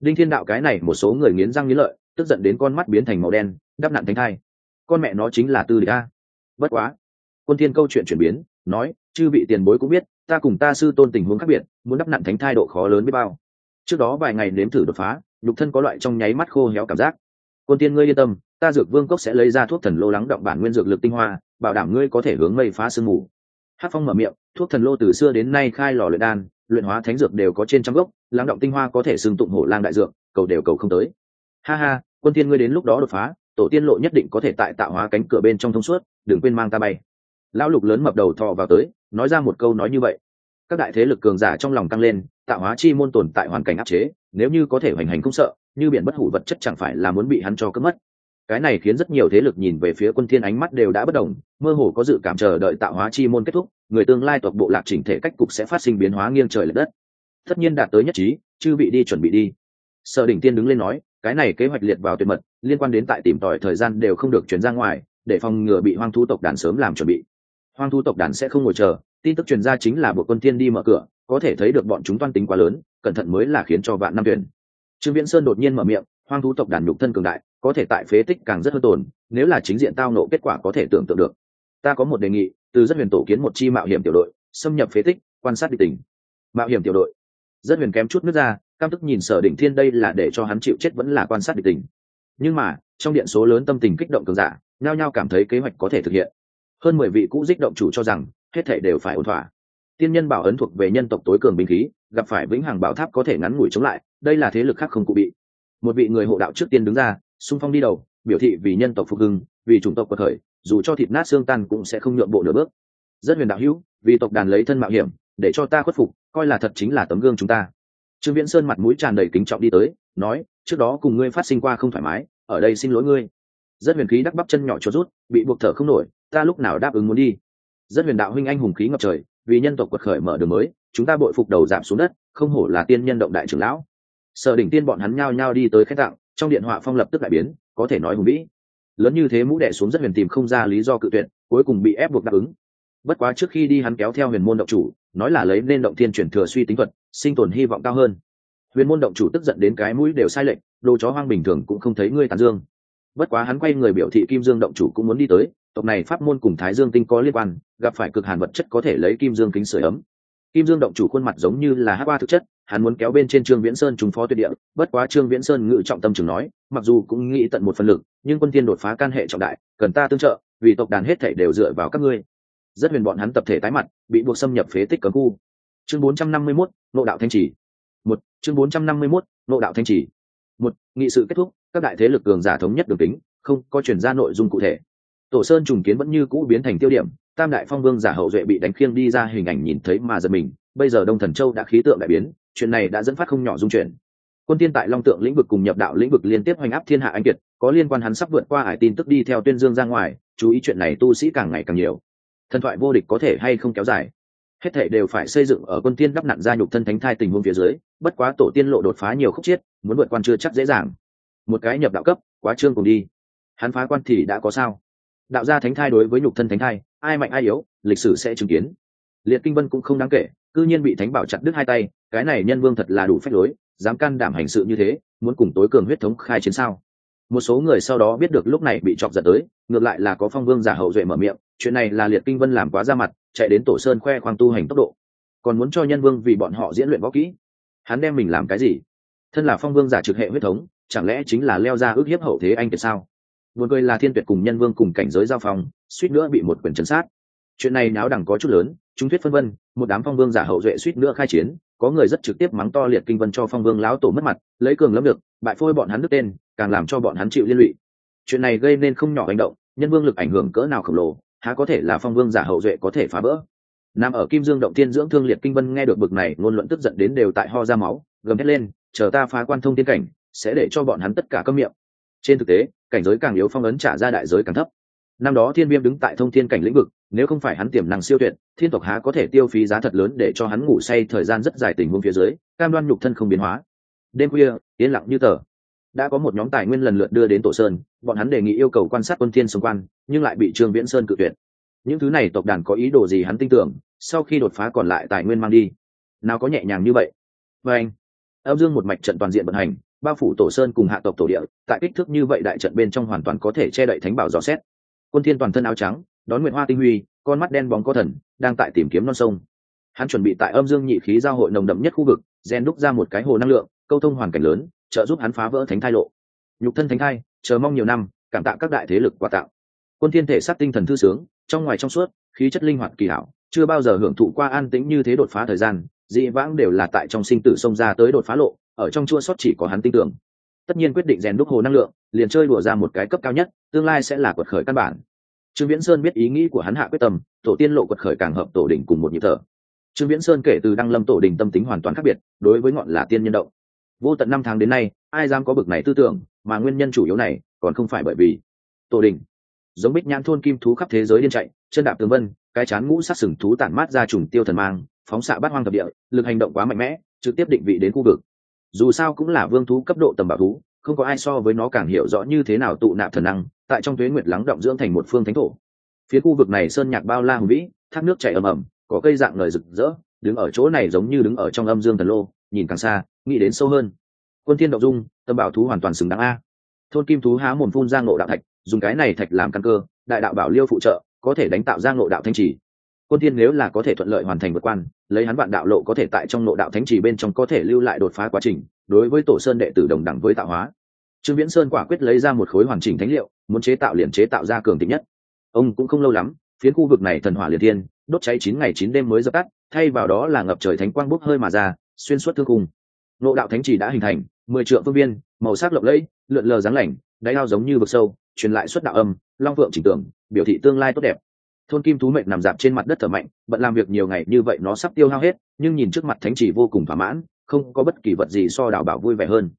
Đinh thiên đạo cái này, một số người nghiến răng nghiến lợi, tức giận đến con mắt biến thành màu đen, đắp nạn thánh thai. Con mẹ nó chính là tư địch a. Bất quá, quân thiên câu chuyện chuyển biến, nói, chư vị tiền bối cũng biết, ta cùng ta sư tôn tình huống khác biệt, muốn đắp nạn thánh thai độ khó lớn biết bao trước đó vài ngày nếm thử đột phá, nhục thân có loại trong nháy mắt khô héo cảm giác. Quân tiên ngươi yên tâm, ta dược vương cốc sẽ lấy ra thuốc thần lô lắng động bản nguyên dược lực tinh hoa, bảo đảm ngươi có thể hướng mây phá sương mù. Hát phong mở miệng, thuốc thần lô từ xưa đến nay khai lò luyện đan, luyện hóa thánh dược đều có trên trăm gốc, lắng động tinh hoa có thể xưng tụng hổ lang đại dược, cầu đều cầu không tới. Ha ha, quân tiên ngươi đến lúc đó đột phá, tổ tiên lộ nhất định có thể tại tạo hóa cánh cửa bên trong thông suốt, đừng quên mang ta bay. Lão lục lớn mập đầu thò vào tới, nói ra một câu nói như vậy các đại thế lực cường giả trong lòng tăng lên, tạo hóa chi môn tồn tại hoàn cảnh áp chế, nếu như có thể hoành hành không sợ, như biển bất hủ vật chất chẳng phải là muốn bị hắn cho cướp mất. Cái này khiến rất nhiều thế lực nhìn về phía quân thiên ánh mắt đều đã bất đồng mơ hồ có dự cảm chờ đợi tạo hóa chi môn kết thúc, người tương lai tộc bộ lạc chỉnh thể cách cục sẽ phát sinh biến hóa nghiêng trời lệch đất. Tất nhiên đạt tới nhất trí, chư bị đi chuẩn bị đi. Sở đỉnh tiên đứng lên nói, cái này kế hoạch liệt vào tuyệt mật, liên quan đến tại tìm tòi thời gian đều không được chuyển ra ngoài, để phòng ngừa bị hoang thú tộc đàn sớm làm chuẩn bị. Hoang thú tộc đàn sẽ không ngồi chờ tin tức truyền ra chính là bộ quân thiên đi mở cửa, có thể thấy được bọn chúng toan tính quá lớn, cẩn thận mới là khiến cho vạn năm thuyền. trương viễn sơn đột nhiên mở miệng, hoang thú tộc đàn nhục thân cường đại, có thể tại phế tích càng rất hơn tồn, nếu là chính diện tao nộ kết quả có thể tưởng tượng được. Ta có một đề nghị, từ rất huyền tổ kiến một chi mạo hiểm tiểu đội, xâm nhập phế tích, quan sát địch tình. Mạo hiểm tiểu đội. Rất huyền kém chút nước ra, cam tức nhìn sở đỉnh thiên đây là để cho hắn chịu chết vẫn là quan sát địch tình. Nhưng mà, trong điện số lớn tâm tình kích động cường giả, nhao nhao cảm thấy kế hoạch có thể thực hiện. Hơn mười vị cũ dích động chủ cho rằng hết thảy đều phải ổn thỏa. Tiên nhân bảo ấn thuộc về nhân tộc tối cường binh khí, gặp phải vĩnh hằng bảo tháp có thể ngắn ngủi chống lại, đây là thế lực khác không cụ bị. Một vị người hộ đạo trước tiên đứng ra, xung phong đi đầu, biểu thị vì nhân tộc phục hưng, vì chủng tộc cuộc khởi, dù cho thịt nát xương tan cũng sẽ không nhượng bộ nửa bước. Rất huyền đạo hữu, vì tộc đàn lấy thân mạo hiểm, để cho ta khuất phục, coi là thật chính là tấm gương chúng ta. Trương viễn sơn mặt mũi tràn đầy kính trọng đi tới, nói, trước đó cùng ngươi phát sinh qua không thoải mái, ở đây xin lỗi ngươi. Rất huyền khí đắc bắp chân nhỏ cho rút, bị buộc thở không nổi, ta lúc nào đáp ứng muốn đi rất huyền đạo huynh anh hùng khí ngập trời, vì nhân tộc quật khởi mở đường mới, chúng ta bội phục đầu giảm xuống đất, không hổ là tiên nhân động đại trưởng lão. Sở đỉnh tiên bọn hắn nhao nhao đi tới khách tặng trong điện họa phong lập tức đại biến, có thể nói hùng vĩ. Lớn như thế mũ đẻ xuống rất huyền tìm không ra lý do cự tuyệt, cuối cùng bị ép buộc đáp ứng. Bất quá trước khi đi hắn kéo theo huyền môn động chủ, nói là lấy nên động thiên chuyển thừa suy tính thuật, sinh tồn hy vọng cao hơn. Huyền môn động chủ tức giận đến cái mũi đều sai lệch, đồ chó hoang bình thường cũng không thấy ngươi tàn dương. Bất quá hắn quay người biểu thị kim dương động chủ cũng muốn đi tới tộc này pháp môn cùng thái dương tinh có liên quan gặp phải cực hàn vật chất có thể lấy kim dương kính sửa ấm. Kim dương động chủ khuôn mặt giống như là hát qua thực chất hắn muốn kéo bên trên trương viễn sơn trùng phó tuyệt địa bất quá trương viễn sơn ngự trọng tâm chừng nói mặc dù cũng nghĩ tận một phần lực nhưng quân tiên đột phá can hệ trọng đại cần ta tương trợ vì tộc đàn hết thể đều dựa vào các ngươi. Rất huyền bọn hắn tập thể tái mặt bị buộc xâm nhập phế tích cấm khu. Chương 451, nộ đạo thanh chỉ một chương 451, nộ đạo thanh chỉ một nghị sự kết thúc các đại thế lực cường giả thống nhất đường tính không có chuyển ra nội dung cụ thể tổ sơn trùng kiến vẫn như cũ biến thành tiêu điểm, tam đại phong vương giả hậu duệ bị đánh khiêng đi ra hình ảnh nhìn thấy mà giật mình, bây giờ đông thần châu đã khí tượng đại biến, chuyện này đã dẫn phát không nhỏ dung chuyển. Quân tiên tại long tượng lĩnh vực cùng nhập đạo lĩnh vực liên tiếp hoành áp thiên hạ anh kiệt, có liên quan hắn sắp vượt qua hải tin tức đi theo tuyên dương ra ngoài, chú ý chuyện này tu sĩ càng ngày càng nhiều. Thần thoại vô địch có thể hay không kéo dài? Hết thể đều phải xây dựng ở quân tiên đắp nặn ra nhục thân thánh thai tình huống phía dưới, bất quá tổ tiên lộ đột phá nhiều khúc chiết, muốn vượt quan chưa chắc dễ dàng. Một cái nhập đạo cấp, quá trương cùng đi. Hắn phá quan thì đã có sao? Đạo gia thánh thai đối với nhục thân thánh thai, ai mạnh ai yếu, lịch sử sẽ chứng kiến. Liệt kinh vân cũng không đáng kể, cư nhiên bị thánh bảo chặt đứt hai tay, cái này nhân vương thật là đủ phép lối, dám can đảm hành sự như thế, muốn cùng tối cường huyết thống khai chiến sao? Một số người sau đó biết được lúc này bị chọc giận tới, ngược lại là có phong vương giả hậu duệ mở miệng, chuyện này là liệt kinh vân làm quá ra mặt, chạy đến tổ sơn khoe khoang tu hành tốc độ. Còn muốn cho nhân vương vì bọn họ diễn luyện võ kỹ. Hắn đem mình làm cái gì? Thân là phong vương giả trực hệ huyết thống, chẳng lẽ chính là leo ra ước hiếp hậu thế anh kiệt sao? Buồn cười là thiên tuyệt cùng nhân vương cùng cảnh giới giao phong, suýt nữa bị một quyền chấn sát. Chuyện này náo đẳng có chút lớn, chúng thuyết phân vân, một đám phong vương giả hậu duệ suýt nữa khai chiến, có người rất trực tiếp mắng to liệt kinh vân cho phong vương lão tổ mất mặt, lấy cường lâm được, bại phôi bọn hắn đức tên, càng làm cho bọn hắn chịu liên lụy. Chuyện này gây nên không nhỏ hành động, nhân vương lực ảnh hưởng cỡ nào khổng lồ, há có thể là phong vương giả hậu duệ có thể phá vỡ. Nằm ở kim dương động tiên dưỡng thương liệt kinh vân nghe được bực này, ngôn luận tức giận đến đều tại ho ra máu, gầm hết lên, chờ ta phá quan thông tiên cảnh, sẽ để cho bọn hắn tất cả câm miệng trên thực tế, cảnh giới càng yếu phong ấn trả ra đại giới càng thấp. Năm đó thiên viêm đứng tại thông thiên cảnh lĩnh vực, nếu không phải hắn tiềm năng siêu tuyệt, thiên tộc há có thể tiêu phí giá thật lớn để cho hắn ngủ say thời gian rất dài tình huống phía dưới, cam đoan nhục thân không biến hóa. Đêm khuya, yên lặng như tờ. Đã có một nhóm tài nguyên lần lượt đưa đến tổ sơn, bọn hắn đề nghị yêu cầu quan sát quân thiên xung quanh, nhưng lại bị trương viễn sơn cự tuyệt. Những thứ này tộc đàn có ý đồ gì hắn tin tưởng, sau khi đột phá còn lại tài nguyên mang đi. Nào có nhẹ nhàng như vậy. Và anh âm dương một mạch trận toàn diện vận hành bao phủ tổ sơn cùng hạ tộc tổ địa, tại kích thước như vậy đại trận bên trong hoàn toàn có thể che đậy thánh bảo dò xét. Quân thiên toàn thân áo trắng, đón nguyện hoa tinh huy, con mắt đen bóng có thần, đang tại tìm kiếm non sông. Hắn chuẩn bị tại âm dương nhị khí giao hội nồng đậm nhất khu vực gen đúc ra một cái hồ năng lượng, câu thông hoàn cảnh lớn, trợ giúp hắn phá vỡ thánh thai lộ. Nhục thân thánh thai, chờ mong nhiều năm, cảm tạ các đại thế lực quà tặng. Quân thiên thể sát tinh thần thư sướng, trong ngoài trong suốt, khí chất linh hoạt kỳ hảo, chưa bao giờ hưởng thụ qua an tĩnh như thế đột phá thời gian, dị vãng đều là tại trong sinh tử sông ra tới đột phá lộ ở trong chua sót chỉ có hắn tin tưởng. Tất nhiên quyết định rèn đúc hồ năng lượng, liền chơi đùa ra một cái cấp cao nhất, tương lai sẽ là quật khởi căn bản. Trương viễn sơn biết ý nghĩ của hắn hạ quyết tâm, tổ tiên lộ quật khởi càng hợp tổ đình cùng một nhịp thở. Trương viễn sơn kể từ đăng lâm tổ đình tâm tính hoàn toàn khác biệt, đối với ngọn là tiên nhân động. Vô tận năm tháng đến nay, ai dám có bực này tư tưởng, mà nguyên nhân chủ yếu này, còn không phải bởi vì tổ đình giống bích nhãn thôn kim thú khắp thế giới điên chạy, chân đạp tường vân, cái chán ngũ sát sừng thú tản mát ra trùng tiêu thần mang, phóng xạ bát hoang thập địa, lực hành động quá mạnh mẽ, trực tiếp định vị đến khu vực dù sao cũng là vương thú cấp độ tầm bảo thú, không có ai so với nó càng hiểu rõ như thế nào tụ nạp thần năng, tại trong tuế nguyệt lắng động dưỡng thành một phương thánh thổ. Phía khu vực này sơn nhạc bao la hùng vĩ, thác nước chảy ầm ầm, có cây dạng lời rực rỡ, đứng ở chỗ này giống như đứng ở trong âm dương thần lô, nhìn càng xa, nghĩ đến sâu hơn. Quân thiên động dung tâm bảo thú hoàn toàn xứng đáng a. Thôn kim thú há mồm phun ra ngộ đạo thạch, dùng cái này thạch làm căn cơ, đại đạo bảo liêu phụ trợ, có thể đánh tạo ra ngộ đạo thanh trì. Côn thiên nếu là có thể thuận lợi hoàn thành vượt quan, lấy hắn vạn đạo lộ có thể tại trong nội đạo thánh trì bên trong có thể lưu lại đột phá quá trình, đối với tổ sơn đệ tử đồng đẳng với tạo hóa. Trương viễn sơn quả quyết lấy ra một khối hoàn chỉnh thánh liệu, muốn chế tạo liền chế tạo ra cường tính nhất. Ông cũng không lâu lắm, phiến khu vực này thần hỏa liệt thiên, đốt cháy chín ngày chín đêm mới dập tắt, thay vào đó là ngập trời thánh quang bốc hơi mà ra, xuyên suốt thương cùng. Nội đạo thánh trì đã hình thành, mười triệu phương viên, màu sắc lộng lẫy, lượn lờ dáng lành, đáy ao giống như vực sâu, truyền lại xuất đạo âm, long vượng chỉnh tưởng biểu thị tương lai tốt đẹp thôn kim thú mệnh nằm dạp trên mặt đất thở mạnh bận làm việc nhiều ngày như vậy nó sắp tiêu hao hết nhưng nhìn trước mặt thánh chỉ vô cùng thỏa mãn không có bất kỳ vật gì so đảo bảo vui vẻ hơn.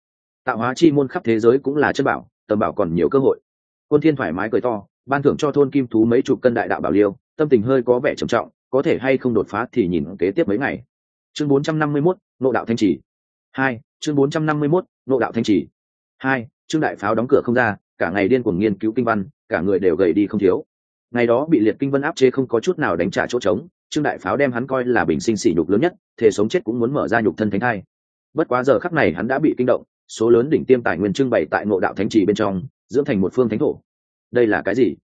Tạo hóa chi môn khắp thế giới cũng là chất bảo tầm bảo còn nhiều cơ hội. Quân thiên thoải mái cười to ban thưởng cho thôn kim thú mấy chục cân đại đạo bảo liêu tâm tình hơi có vẻ trầm trọng có thể hay không đột phá thì nhìn kế tiếp mấy ngày. Chương 451, nộ đạo thanh chỉ. Hai chương 451, nộ đạo thanh chỉ. Hai trương đại pháo đóng cửa không ra cả ngày điên cuồng nghiên cứu kinh văn cả người đều gầy đi không thiếu ngày đó bị liệt kinh vân áp chế không có chút nào đánh trả chỗ trống, trương đại pháo đem hắn coi là bình sinh sỉ nhục lớn nhất thể sống chết cũng muốn mở ra nhục thân thánh thai. Bất quá giờ khắc này hắn đã bị kinh động, số lớn đỉnh tiêm tài nguyên trưng bày tại ngộ đạo thánh trì bên trong, dưỡng thành một phương thánh thổ. Đây là cái gì?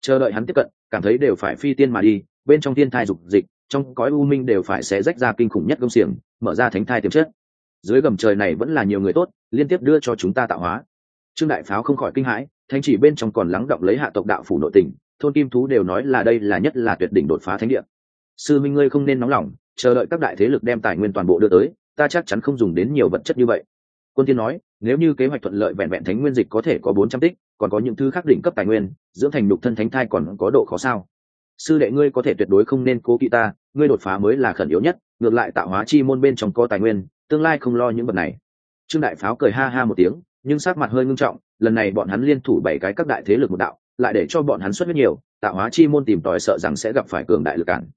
Chờ đợi hắn tiếp cận, cảm thấy đều phải phi tiên mà đi, bên trong thiên thai dục dịch, trong cõi u minh đều phải sẽ rách ra kinh khủng nhất công xiềng, mở ra thánh thai tiềm chất. Dưới gầm trời này vẫn là nhiều người tốt, liên tiếp đưa cho chúng ta tạo hóa. Trương đại pháo không khỏi kinh hãi, thánh chỉ bên trong còn lắng động lấy hạ tộc đạo phủ nội tình thôn kim thú đều nói là đây là nhất là tuyệt đỉnh đột phá thánh địa. Sư minh ngươi không nên nóng lòng, chờ đợi các đại thế lực đem tài nguyên toàn bộ đưa tới, ta chắc chắn không dùng đến nhiều vật chất như vậy. Quân tiên nói, nếu như kế hoạch thuận lợi vẹn vẹn thánh nguyên dịch có thể có bốn trăm tích, còn có những thứ khác đỉnh cấp tài nguyên, dưỡng thành nhục thân thánh thai còn có độ khó sao? Sư đệ ngươi có thể tuyệt đối không nên cố kỵ ta, ngươi đột phá mới là khẩn yếu nhất, ngược lại tạo hóa chi môn bên trong có tài nguyên, tương lai không lo những vật này. Trương đại pháo cười ha ha một tiếng, nhưng sát mặt hơi ngưng trọng, lần này bọn hắn liên thủ bảy cái các đại thế lực một đạo lại để cho bọn hắn xuất huyết nhiều, tạo hóa chi môn tìm tòi sợ rằng sẽ gặp phải cường đại lực cản.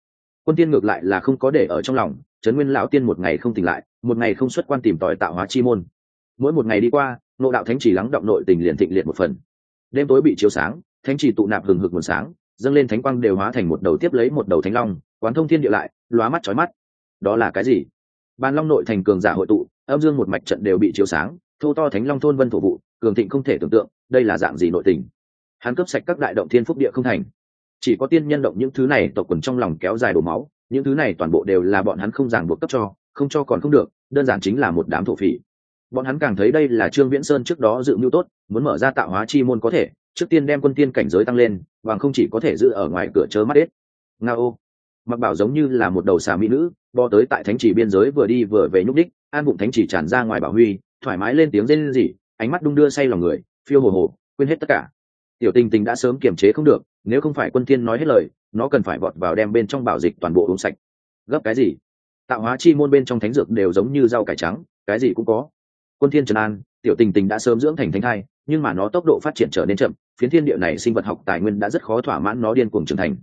Quân tiên ngược lại là không có để ở trong lòng, trấn nguyên lão tiên một ngày không tỉnh lại, một ngày không xuất quan tìm tòi tạo hóa chi môn. Mỗi một ngày đi qua nộ đạo thánh chỉ lắng động nội tình liền thịnh liệt một phần. Đêm tối bị chiếu sáng, thánh chỉ tụ nạp hừng hực nguồn sáng, dâng lên thánh quang đều hóa thành một đầu tiếp lấy một đầu thánh long, quán thông thiên địa lại, lóa mắt trói mắt. Đó là cái gì? Ban long nội thành cường giả hội tụ, âm dương một mạch trận đều bị chiếu sáng, thô to thánh long thôn vân thổ vụ, cường thịnh không thể tưởng tượng, đây là dạng gì nội tình? Hắn cấp sạch các đại động thiên phúc địa không thành. Chỉ có tiên nhân động những thứ này tộc quần trong lòng kéo dài đổ máu, những thứ này toàn bộ đều là bọn hắn không ràng buộc cấp cho, không cho còn không được, đơn giản chính là một đám thổ phỉ. Bọn hắn càng thấy đây là trương viễn sơn trước đó dự mưu tốt, muốn mở ra tạo hóa chi môn có thể, trước tiên đem quân tiên cảnh giới tăng lên, bằng không chỉ có thể giữ ở ngoài cửa chớ mắt hết. Nga ô. Mặc bảo giống như là một đầu xà mỹ nữ bo tới tại thánh trì biên giới vừa đi vừa về nhúc đích an bụng thánh trì tràn ra ngoài bảo huy, thoải mái lên tiếng rên rỉ, ánh mắt đung đưa say lòng người, phiêu hồ hồ, quên hết tất cả tiểu tình tình đã sớm kiềm chế không được, nếu không phải quân thiên nói hết lời, nó cần phải vọt vào đem bên trong bảo dịch toàn bộ uống sạch. Gấp cái gì? Tạo hóa chi môn bên trong thánh dược đều giống như rau cải trắng, cái gì cũng có. Quân thiên trần an, tiểu tình tình đã sớm dưỡng thành thánh thai, nhưng mà nó tốc độ phát triển trở nên chậm, phiến thiên địa này sinh vật học tài nguyên đã rất khó thỏa mãn nó điên cuồng trưởng thành.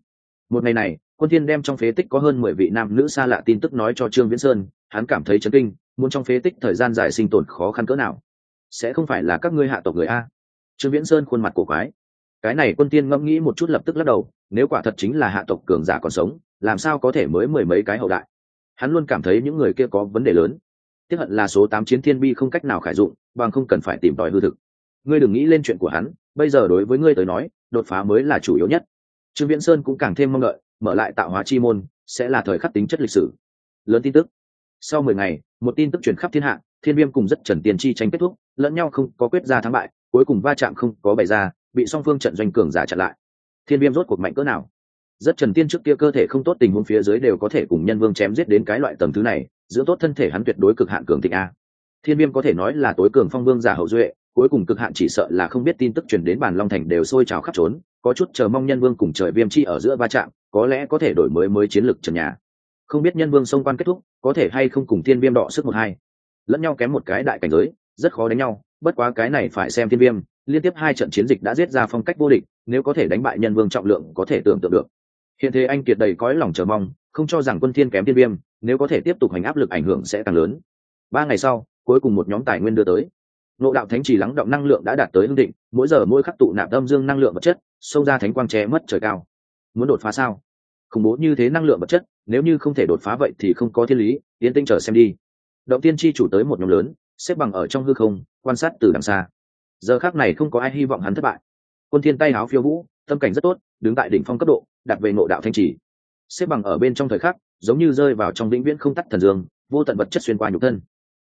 Một ngày này, quân thiên đem trong phế tích có hơn mười vị nam nữ xa lạ tin tức nói cho trương viễn sơn, hắn cảm thấy chấn kinh, muốn trong phế tích thời gian dài sinh tồn khó khăn cỡ nào. Sẽ không phải là các ngươi hạ tộc người a. Trương viễn sơn khuôn mặt cổ quái cái này quân tiên ngẫm nghĩ một chút lập tức lắc đầu, nếu quả thật chính là hạ tộc cường giả còn sống, làm sao có thể mới mười mấy cái hậu đại? Hắn luôn cảm thấy những người kia có vấn đề lớn. Tiếp hận là số tám chiến thiên bi không cách nào khải dụng, bằng không cần phải tìm tòi hư thực. Ngươi đừng nghĩ lên chuyện của hắn, bây giờ đối với ngươi tới nói, đột phá mới là chủ yếu nhất. Trương viễn sơn cũng càng thêm mong đợi, mở lại tạo hóa chi môn, sẽ là thời khắc tính chất lịch sử. Lớn tin tức. Sau mười ngày, một tin tức truyền khắp thiên hạ, thiên viêm cùng rất trần tiền chi tranh kết thúc, lẫn nhau không có quyết ra thắng bại, cuối cùng va chạm không có bày ra bị song phương trận doanh cường giả chặn lại. Thiên viêm rốt cuộc mạnh cỡ nào? Rất trần tiên trước kia cơ thể không tốt tình huống phía dưới đều có thể cùng nhân vương chém giết đến cái loại tầm thứ này, giữa tốt thân thể hắn tuyệt đối cực hạn cường thịnh a. Thiên viêm có thể nói là tối cường phong vương giả hậu duệ, cuối cùng cực hạn chỉ sợ là không biết tin tức truyền đến bản long thành đều sôi trào khắp trốn, có chút chờ mong nhân vương cùng trời viêm chi ở giữa va chạm, có lẽ có thể đổi mới mới chiến lược trần nhà. Không biết nhân vương xông quan kết thúc, có thể hay không cùng thiên viêm đọ sức một hai. Lẫn nhau kém một cái đại cảnh giới, rất khó đánh nhau, bất quá cái này phải xem thiên viêm liên tiếp hai trận chiến dịch đã giết ra phong cách vô địch, nếu có thể đánh bại nhân vương trọng lượng có thể tưởng tượng được. Hiện thế anh kiệt đầy cõi lòng chờ mong, không cho rằng quân thiên kém thiên viêm, nếu có thể tiếp tục hành áp lực ảnh hưởng sẽ càng lớn. Ba ngày sau, cuối cùng một nhóm tài nguyên đưa tới. Nộ đạo thánh trì lắng động năng lượng đã đạt tới hương định, mỗi giờ mỗi khắc tụ nạp âm dương năng lượng vật chất, xông ra thánh quang che mất trời cao. Muốn đột phá sao? Khủng bố như thế năng lượng vật chất, nếu như không thể đột phá vậy thì không có thiên lý tiến tinh chờ xem đi. Động tiên tri chủ tới một nhóm lớn, xếp bằng ở trong hư không, quan sát từ đằng xa giờ khác này không có ai hy vọng hắn thất bại. Quân thiên tay háo phiêu vũ, tâm cảnh rất tốt, đứng tại đỉnh phong cấp độ, đặt về nội đạo thanh trì. Xếp bằng ở bên trong thời khắc, giống như rơi vào trong vĩnh viễn không tắt thần dương, vô tận vật chất xuyên qua nhục thân.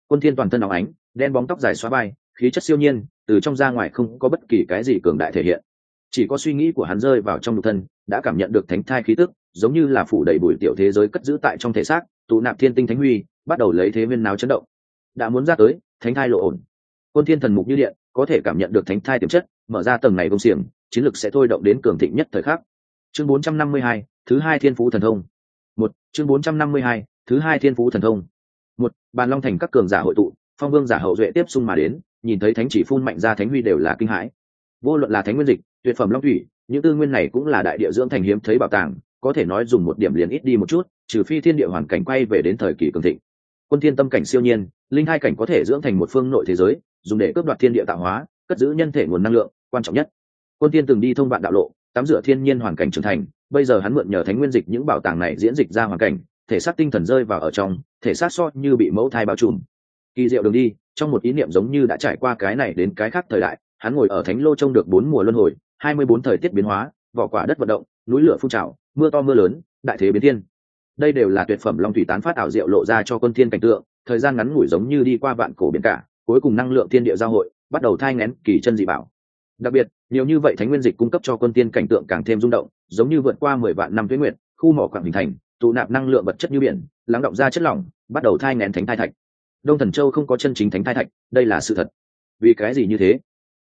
Quân thiên toàn thân óng ánh, đen bóng tóc dài xóa bay khí chất siêu nhiên, từ trong ra ngoài không có bất kỳ cái gì cường đại thể hiện. Chỉ có suy nghĩ của hắn rơi vào trong nhục thân, đã cảm nhận được thánh thai khí tức, giống như là phủ đầy bụi tiểu thế giới cất giữ tại trong thể xác, tụ nạp thiên tinh thánh huy, bắt đầu lấy thế viên nào chấn động. Đã muốn ra tới, thánh thai lộ ổn. Quân thiên thần mục như điện có thể cảm nhận được thánh thai tiềm chất mở ra tầng này công xiềng chiến lực sẽ thôi động đến cường thịnh nhất thời khắc. Chương 452, thứ hai thiên phú thần thông. Một chương 452, thứ hai thiên phú thần thông. Một bàn long thành các cường giả hội tụ phong vương giả hậu duệ tiếp xung mà đến nhìn thấy thánh chỉ phun mạnh ra thánh huy đều là kinh hãi. Vô luận là thánh nguyên dịch tuyệt phẩm long thủy những tư nguyên này cũng là đại địa dưỡng thành hiếm thấy bảo tàng có thể nói dùng một điểm liền ít đi một chút trừ phi thiên địa hoàn cảnh quay về đến thời kỳ cường thịnh. Quân thiên tâm cảnh siêu nhiên linh hai cảnh có thể dưỡng thành một phương nội thế giới, dùng để cướp đoạt thiên địa tạo hóa, cất giữ nhân thể nguồn năng lượng, quan trọng nhất. Quân tiên từng đi thông vạn đạo lộ, tắm rửa thiên nhiên hoàn cảnh trưởng thành, bây giờ hắn mượn nhờ thánh nguyên dịch những bảo tàng này diễn dịch ra hoàn cảnh, thể xác tinh thần rơi vào ở trong, thể xác so như bị mẫu thai bao trùm. Kỳ diệu đường đi, trong một ý niệm giống như đã trải qua cái này đến cái khác thời đại, hắn ngồi ở thánh lô trông được bốn mùa luân hồi, hai mươi bốn thời tiết biến hóa, vỏ quả đất vận động, núi lửa phun trào, mưa to mưa lớn, đại thế biến thiên. Đây đều là tuyệt phẩm long thủy tán phát ảo diệu lộ ra cho quân thiên cảnh tượng thời gian ngắn ngủi giống như đi qua vạn cổ biển cả, cuối cùng năng lượng thiên địa giao hội bắt đầu thai ngén kỳ chân dị bảo. Đặc biệt, nhiều như vậy thánh nguyên dịch cung cấp cho quân tiên cảnh tượng càng thêm rung động, giống như vượt qua mười vạn năm tuyết nguyệt, khu mỏ quảng hình thành, tụ nạp năng lượng vật chất như biển, lắng động ra chất lỏng, bắt đầu thai ngén thánh thai thạch. Đông thần châu không có chân chính thánh thai thạch, đây là sự thật. Vì cái gì như thế?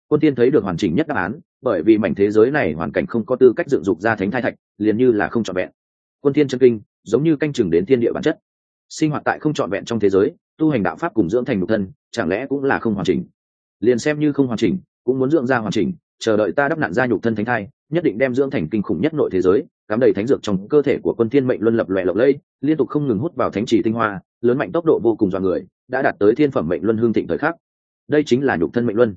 Quân tiên thấy được hoàn chỉnh nhất đáp án, bởi vì mảnh thế giới này hoàn cảnh không có tư cách dựng dục ra thánh thai thạch, liền như là không trọn vẹn. Quân tiên chân kinh, giống như canh chừng đến thiên địa bản chất sinh hoạt tại không trọn vẹn trong thế giới, tu hành đạo pháp cùng dưỡng thành nhục thân, chẳng lẽ cũng là không hoàn chỉnh? Liền xem như không hoàn chỉnh, cũng muốn dưỡng ra hoàn chỉnh, chờ đợi ta đắp nặn ra nhục thân thánh thai, nhất định đem dưỡng thành kinh khủng nhất nội thế giới, cắm đầy thánh dược trong cơ thể của quân thiên mệnh luân lập lòe lộng lẫy, liên tục không ngừng hút vào thánh trì tinh hoa, lớn mạnh tốc độ vô cùng dọa người, đã đạt tới thiên phẩm mệnh luân hương thịnh thời khắc. Đây chính là nhục thân mệnh luân.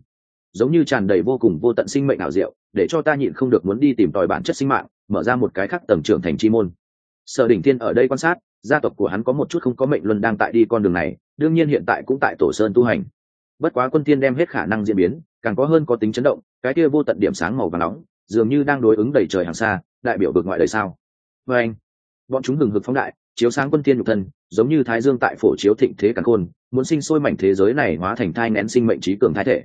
Giống như tràn đầy vô cùng vô tận sinh mệnh ảo diệu, để cho ta nhịn không được muốn đi tìm tòi bản chất sinh mạng, mở ra một cái khác tầng trưởng thành chi môn. Sở đỉnh thiên ở đây quan sát gia tộc của hắn có một chút không có mệnh luân đang tại đi con đường này, đương nhiên hiện tại cũng tại tổ sơn tu hành. Bất quá quân tiên đem hết khả năng diễn biến, càng có hơn có tính chấn động, cái kia vô tận điểm sáng màu và nóng, dường như đang đối ứng đầy trời hàng xa, đại biểu vực ngoại đời sao? Và anh, bọn chúng hừng hực phóng đại, chiếu sáng quân tiên nhục thân, giống như thái dương tại phổ chiếu thịnh thế càng khôn, muốn sinh sôi mảnh thế giới này hóa thành thai nén sinh mệnh trí cường thái thể.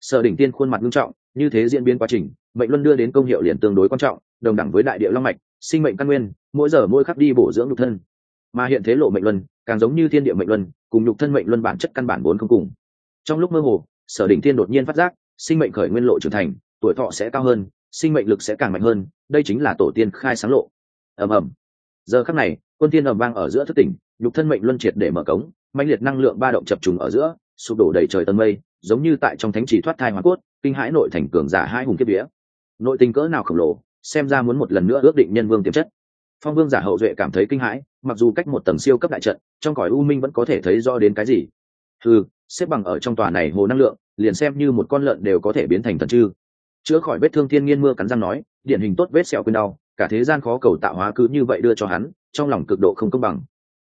Sở đỉnh tiên khuôn mặt nghiêm trọng, như thế diễn biến quá trình, mệnh luân đưa đến công hiệu liền tương đối quan trọng, đồng đẳng với đại địa long mạch, sinh mệnh căn nguyên, mỗi giờ mỗi khắc đi bổ dưỡng nhục thân mà hiện thế lộ mệnh luân, càng giống như thiên địa mệnh luân, cùng nhục thân mệnh luân bản chất căn bản vốn không cùng. Trong lúc mơ hồ, sở đỉnh thiên đột nhiên phát giác, sinh mệnh khởi nguyên lộ trưởng thành, tuổi thọ sẽ cao hơn, sinh mệnh lực sẽ càng mạnh hơn, đây chính là tổ tiên khai sáng lộ. Ầm ầm. Giờ khắc này, quân tiên ầm vang ở giữa thất tỉnh, nhục thân mệnh luân triệt để mở cống mạnh liệt năng lượng ba động chập trùng ở giữa, sụp đổ đầy trời tân mây, giống như tại trong thánh trì thoát thai hoa cốt, kinh hãi nội thành cường giả hai hùng kiếp vía. Nội tình cỡ nào khổng lồ, xem ra muốn một lần nữa ước định nhân vương tiềm chất phong vương giả hậu duệ cảm thấy kinh hãi, mặc dù cách một tầng siêu cấp đại trận, trong cõi u minh vẫn có thể thấy rõ đến cái gì. Ừ xếp bằng ở trong tòa này hồ năng lượng, liền xem như một con lợn đều có thể biến thành thần chư. Chữa khỏi vết thương thiên nhiên mưa cắn răng nói, điển hình tốt vết sẹo quên đau, cả thế gian khó cầu tạo hóa cứ như vậy đưa cho hắn, trong lòng cực độ không công bằng.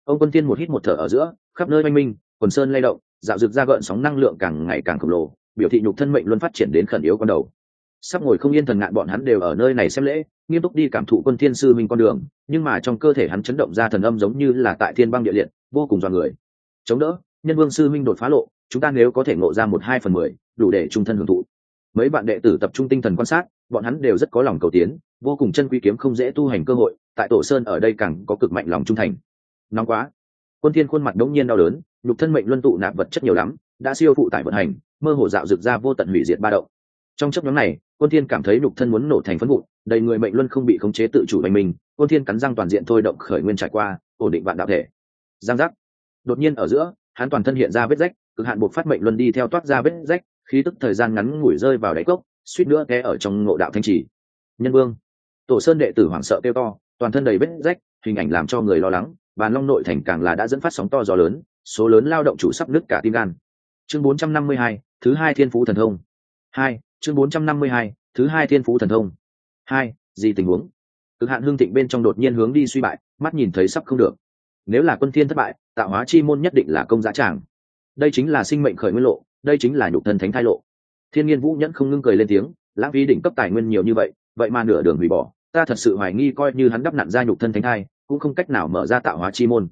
Ông quân tiên một hít một thở ở giữa, khắp nơi oanh minh, quần sơn lay động, dạo rực ra gợn sóng năng lượng càng ngày càng khổng lồ, biểu thị nhục thân mệnh luôn phát triển đến khẩn yếu con đầu sắp ngồi không yên thần ngạn bọn hắn đều ở nơi này xem lễ, nghiêm túc đi cảm thụ quân thiên sư minh con đường, nhưng mà trong cơ thể hắn chấn động ra thần âm giống như là tại thiên băng địa liệt, vô cùng dọa người. Chống đỡ, nhân vương sư minh đột phá lộ, chúng ta nếu có thể ngộ ra một hai phần mười, đủ để trung thân hưởng thụ. Mấy bạn đệ tử tập trung tinh thần quan sát, bọn hắn đều rất có lòng cầu tiến, vô cùng chân quý kiếm không dễ tu hành cơ hội, tại tổ sơn ở đây càng có cực mạnh lòng trung thành. Nóng quá. Quân thiên khuôn mặt đống nhiên đau đớn, nhục thân mệnh luân tụ nạp vật chất nhiều lắm, đã siêu phụ tải vận hành, mơ hồ dạo rực ra vô tận hủy diệt ba động trong chấp nhóm này quân thiên cảm thấy nhục thân muốn nổ thành phấn vụn đầy người mệnh luân không bị khống chế tự chủ bành mình quân thiên cắn răng toàn diện thôi động khởi nguyên trải qua ổn định vạn đạo thể. Giang giác. Đột nhiên ở giữa hắn toàn thân hiện ra vết rách cực hạn buộc phát mệnh luân đi theo toát ra vết rách khí tức thời gian ngắn ngủi rơi vào đáy cốc suýt nữa té ở trong ngộ đạo thanh trì nhân vương. Tổ sơn đệ tử hoảng sợ kêu to toàn thân đầy vết rách hình ảnh làm cho người lo lắng bàn long nội thành càng là đã dẫn phát sóng to gió lớn số lớn lao động chủ sắp nứt cả tim gan. Chương 452, thứ hai thiên phú thần thông. Hai chương 452, thứ hai thiên phú thần thông. Hai gì tình huống? Cực hạn hương thịnh bên trong đột nhiên hướng đi suy bại mắt nhìn thấy sắp không được. Nếu là quân thiên thất bại tạo hóa chi môn nhất định là công giá tràng. Đây chính là sinh mệnh khởi nguyên lộ đây chính là nhục thân thánh thai lộ. Thiên nhiên vũ nhẫn không ngưng cười lên tiếng lãng phí đỉnh cấp tài nguyên nhiều như vậy vậy mà nửa đường hủy bỏ ta thật sự hoài nghi coi như hắn đắp nặn ra nhục thân thánh thai cũng không cách nào mở ra tạo hóa chi môn.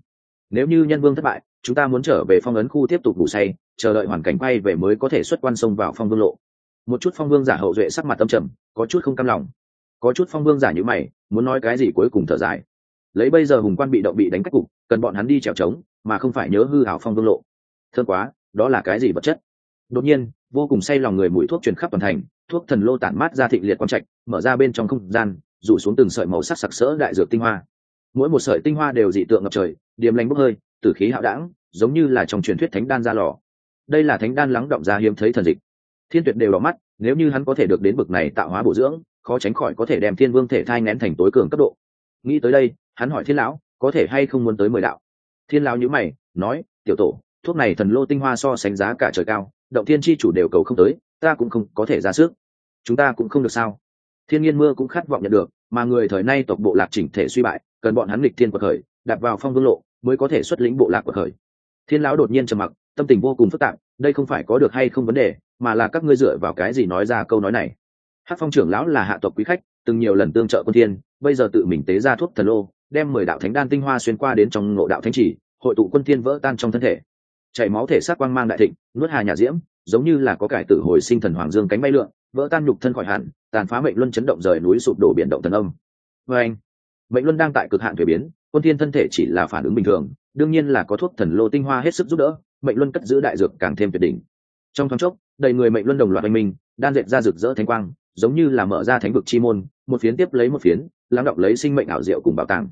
Nếu như nhân vương thất bại chúng ta muốn trở về phong ấn khu tiếp tục ngủ say chờ đợi hoàn cảnh quay về mới có thể xuất quan sông vào phong vương lộ một chút phong vương giả hậu duệ sắc mặt tâm trầm, có chút không cam lòng. Có chút phong vương giả như mày, muốn nói cái gì cuối cùng thở dài. Lấy bây giờ hùng quan bị động bị đánh cách cục, cần bọn hắn đi trèo trống, mà không phải nhớ hư hảo phong vương lộ. Thơm quá, đó là cái gì vật chất? Đột nhiên, vô cùng say lòng người mùi thuốc truyền khắp toàn thành, thuốc thần lô tản mát ra thịnh liệt quang trạch, mở ra bên trong không gian, rủ xuống từng sợi màu sắc sặc sỡ đại dược tinh hoa. Mỗi một sợi tinh hoa đều dị tượng ngập trời, điềm lành bốc hơi, tử khí hạo đảng giống như là trong truyền thuyết thánh đan ra lò. Đây là thánh đan lắng động ra hiếm thấy thần dịch thiên tuyệt đều đỏ mắt, nếu như hắn có thể được đến bực này tạo hóa bổ dưỡng, khó tránh khỏi có thể đem thiên vương thể thai nén thành tối cường cấp độ. Nghĩ tới đây, hắn hỏi thiên lão, có thể hay không muốn tới mười đạo? Thiên lão nhữ mày, nói, tiểu tổ, thuốc này thần lô tinh hoa so sánh giá cả trời cao, động thiên chi chủ đều cầu không tới, ta cũng không có thể ra sức. Chúng ta cũng không được sao? Thiên nhiên mưa cũng khát vọng nhận được, mà người thời nay tộc bộ lạc chỉnh thể suy bại, cần bọn hắn lịch thiên quật khởi đặt vào phong vương lộ, mới có thể xuất lĩnh bộ lạc quật khởi. Thiên lão đột nhiên trầm mặc, tâm tình vô cùng phức tạp, đây không phải có được hay không vấn đề mà là các ngươi dựa vào cái gì nói ra câu nói này? Hát phong trưởng lão là hạ tộc quý khách, từng nhiều lần tương trợ quân thiên, bây giờ tự mình tế ra thuốc thần lô, đem mười đạo thánh đan tinh hoa xuyên qua đến trong ngộ đạo thánh chỉ, hội tụ quân thiên vỡ tan trong thân thể. Chảy máu thể xác quang mang đại thịnh, nuốt hà nhà diễm, giống như là có cải tử hồi sinh thần hoàng dương cánh bay lượn, vỡ tan nhục thân khỏi hạn tàn phá mệnh luân chấn động rời núi sụp đổ biển động thần âm. Vê anh, mệnh luân đang tại cực hạn thuế biến, quân thiên thân thể chỉ là phản ứng bình thường, đương nhiên là có thuốc thần lô tinh hoa hết sức giúp đỡ, mệnh luân cất giữ đại dược càng thêm tuyệt đỉnh trong thoáng chốc, đầy người mệnh luân đồng loạt anh minh, đan dệt ra rực rỡ thánh quang, giống như là mở ra thánh vực chi môn, một phiến tiếp lấy một phiến, lắng đọng lấy sinh mệnh ảo diệu cùng bảo tàng.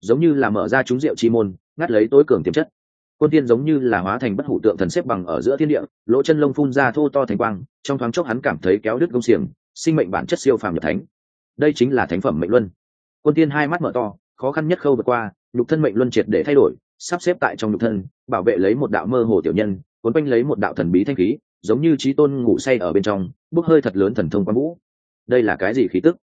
Giống như là mở ra chúng diệu chi môn, ngắt lấy tối cường tiềm chất. Quân tiên giống như là hóa thành bất hủ tượng thần xếp bằng ở giữa thiên địa, lỗ chân lông phun ra thô to thành quang, trong thoáng chốc hắn cảm thấy kéo đứt công xiềng, sinh mệnh bản chất siêu phàm nhập thánh. Đây chính là thánh phẩm mệnh luân. Quân tiên hai mắt mở to, khó khăn nhất khâu vượt qua, nhục thân mệnh luân triệt để thay đổi, sắp xếp tại trong nhục thân, bảo vệ lấy một đạo mơ hồ tiểu nhân cuốn quanh lấy một đạo thần bí thanh khí, giống như trí tôn ngủ say ở bên trong, bốc hơi thật lớn thần thông quang vũ. Đây là cái gì khí tức?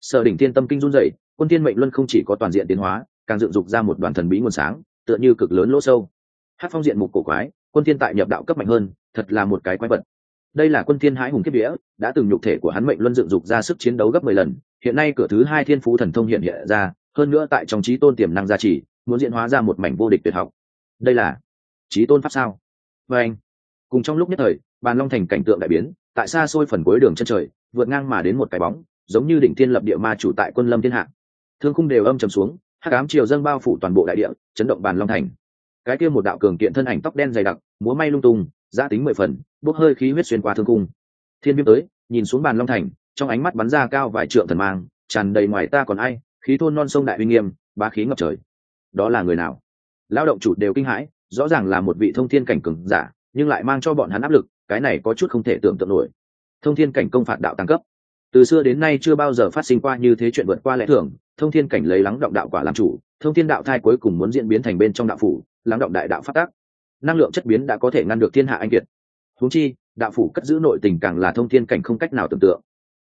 Sở đỉnh thiên tâm kinh run dậy quân thiên mệnh luân không chỉ có toàn diện tiến hóa, càng dựng dục ra một đoàn thần bí nguồn sáng, tựa như cực lớn lỗ sâu. Hát phong diện mục cổ quái, quân thiên tại nhập đạo cấp mạnh hơn, thật là một cái quái vật. Đây là quân thiên hãi hùng kiếp vía, đã từng nhục thể của hắn mệnh luân dựng dục ra sức chiến đấu gấp mười lần, hiện nay cửa thứ hai thiên phú thần thông hiện hiện ra, hơn nữa tại trong trí tôn tiềm năng gia trì, muốn diễn hóa ra một mảnh vô địch tuyệt học. Đây là trí tôn pháp sao? Và anh, cùng trong lúc nhất thời, bàn long thành cảnh tượng đại biến, tại xa xôi phần cuối đường chân trời, vượt ngang mà đến một cái bóng, giống như đỉnh thiên lập địa ma chủ tại quân lâm thiên hạ. Thương khung đều âm trầm xuống, hắc ám chiều dâng bao phủ toàn bộ đại địa, chấn động bàn long thành. Cái kia một đạo cường kiện thân ảnh tóc đen dày đặc, múa may lung tung giã tính mười phần, bốc hơi khí huyết xuyên qua thương cung thiên viêm tới, nhìn xuống bàn long thành, trong ánh mắt bắn ra cao vài trượng thần mang, tràn đầy ngoài ta còn ai, khí thôn non sông đại uy nghiêm, bá khí ngập trời. Đó là người nào? Lao động chủ đều kinh hãi rõ ràng là một vị thông thiên cảnh cường giả, nhưng lại mang cho bọn hắn áp lực, cái này có chút không thể tưởng tượng nổi. Thông thiên cảnh công phạt đạo tăng cấp. Từ xưa đến nay chưa bao giờ phát sinh qua như thế chuyện vượt qua lẽ thường, thông thiên cảnh lấy lắng động đạo quả làm chủ, thông thiên đạo thai cuối cùng muốn diễn biến thành bên trong đạo phủ, lắng động đại đạo phát tác năng lượng chất biến đã có thể ngăn được thiên hạ anh kiệt. Huống chi, đạo phủ cất giữ nội tình càng là thông thiên cảnh không cách nào tưởng tượng.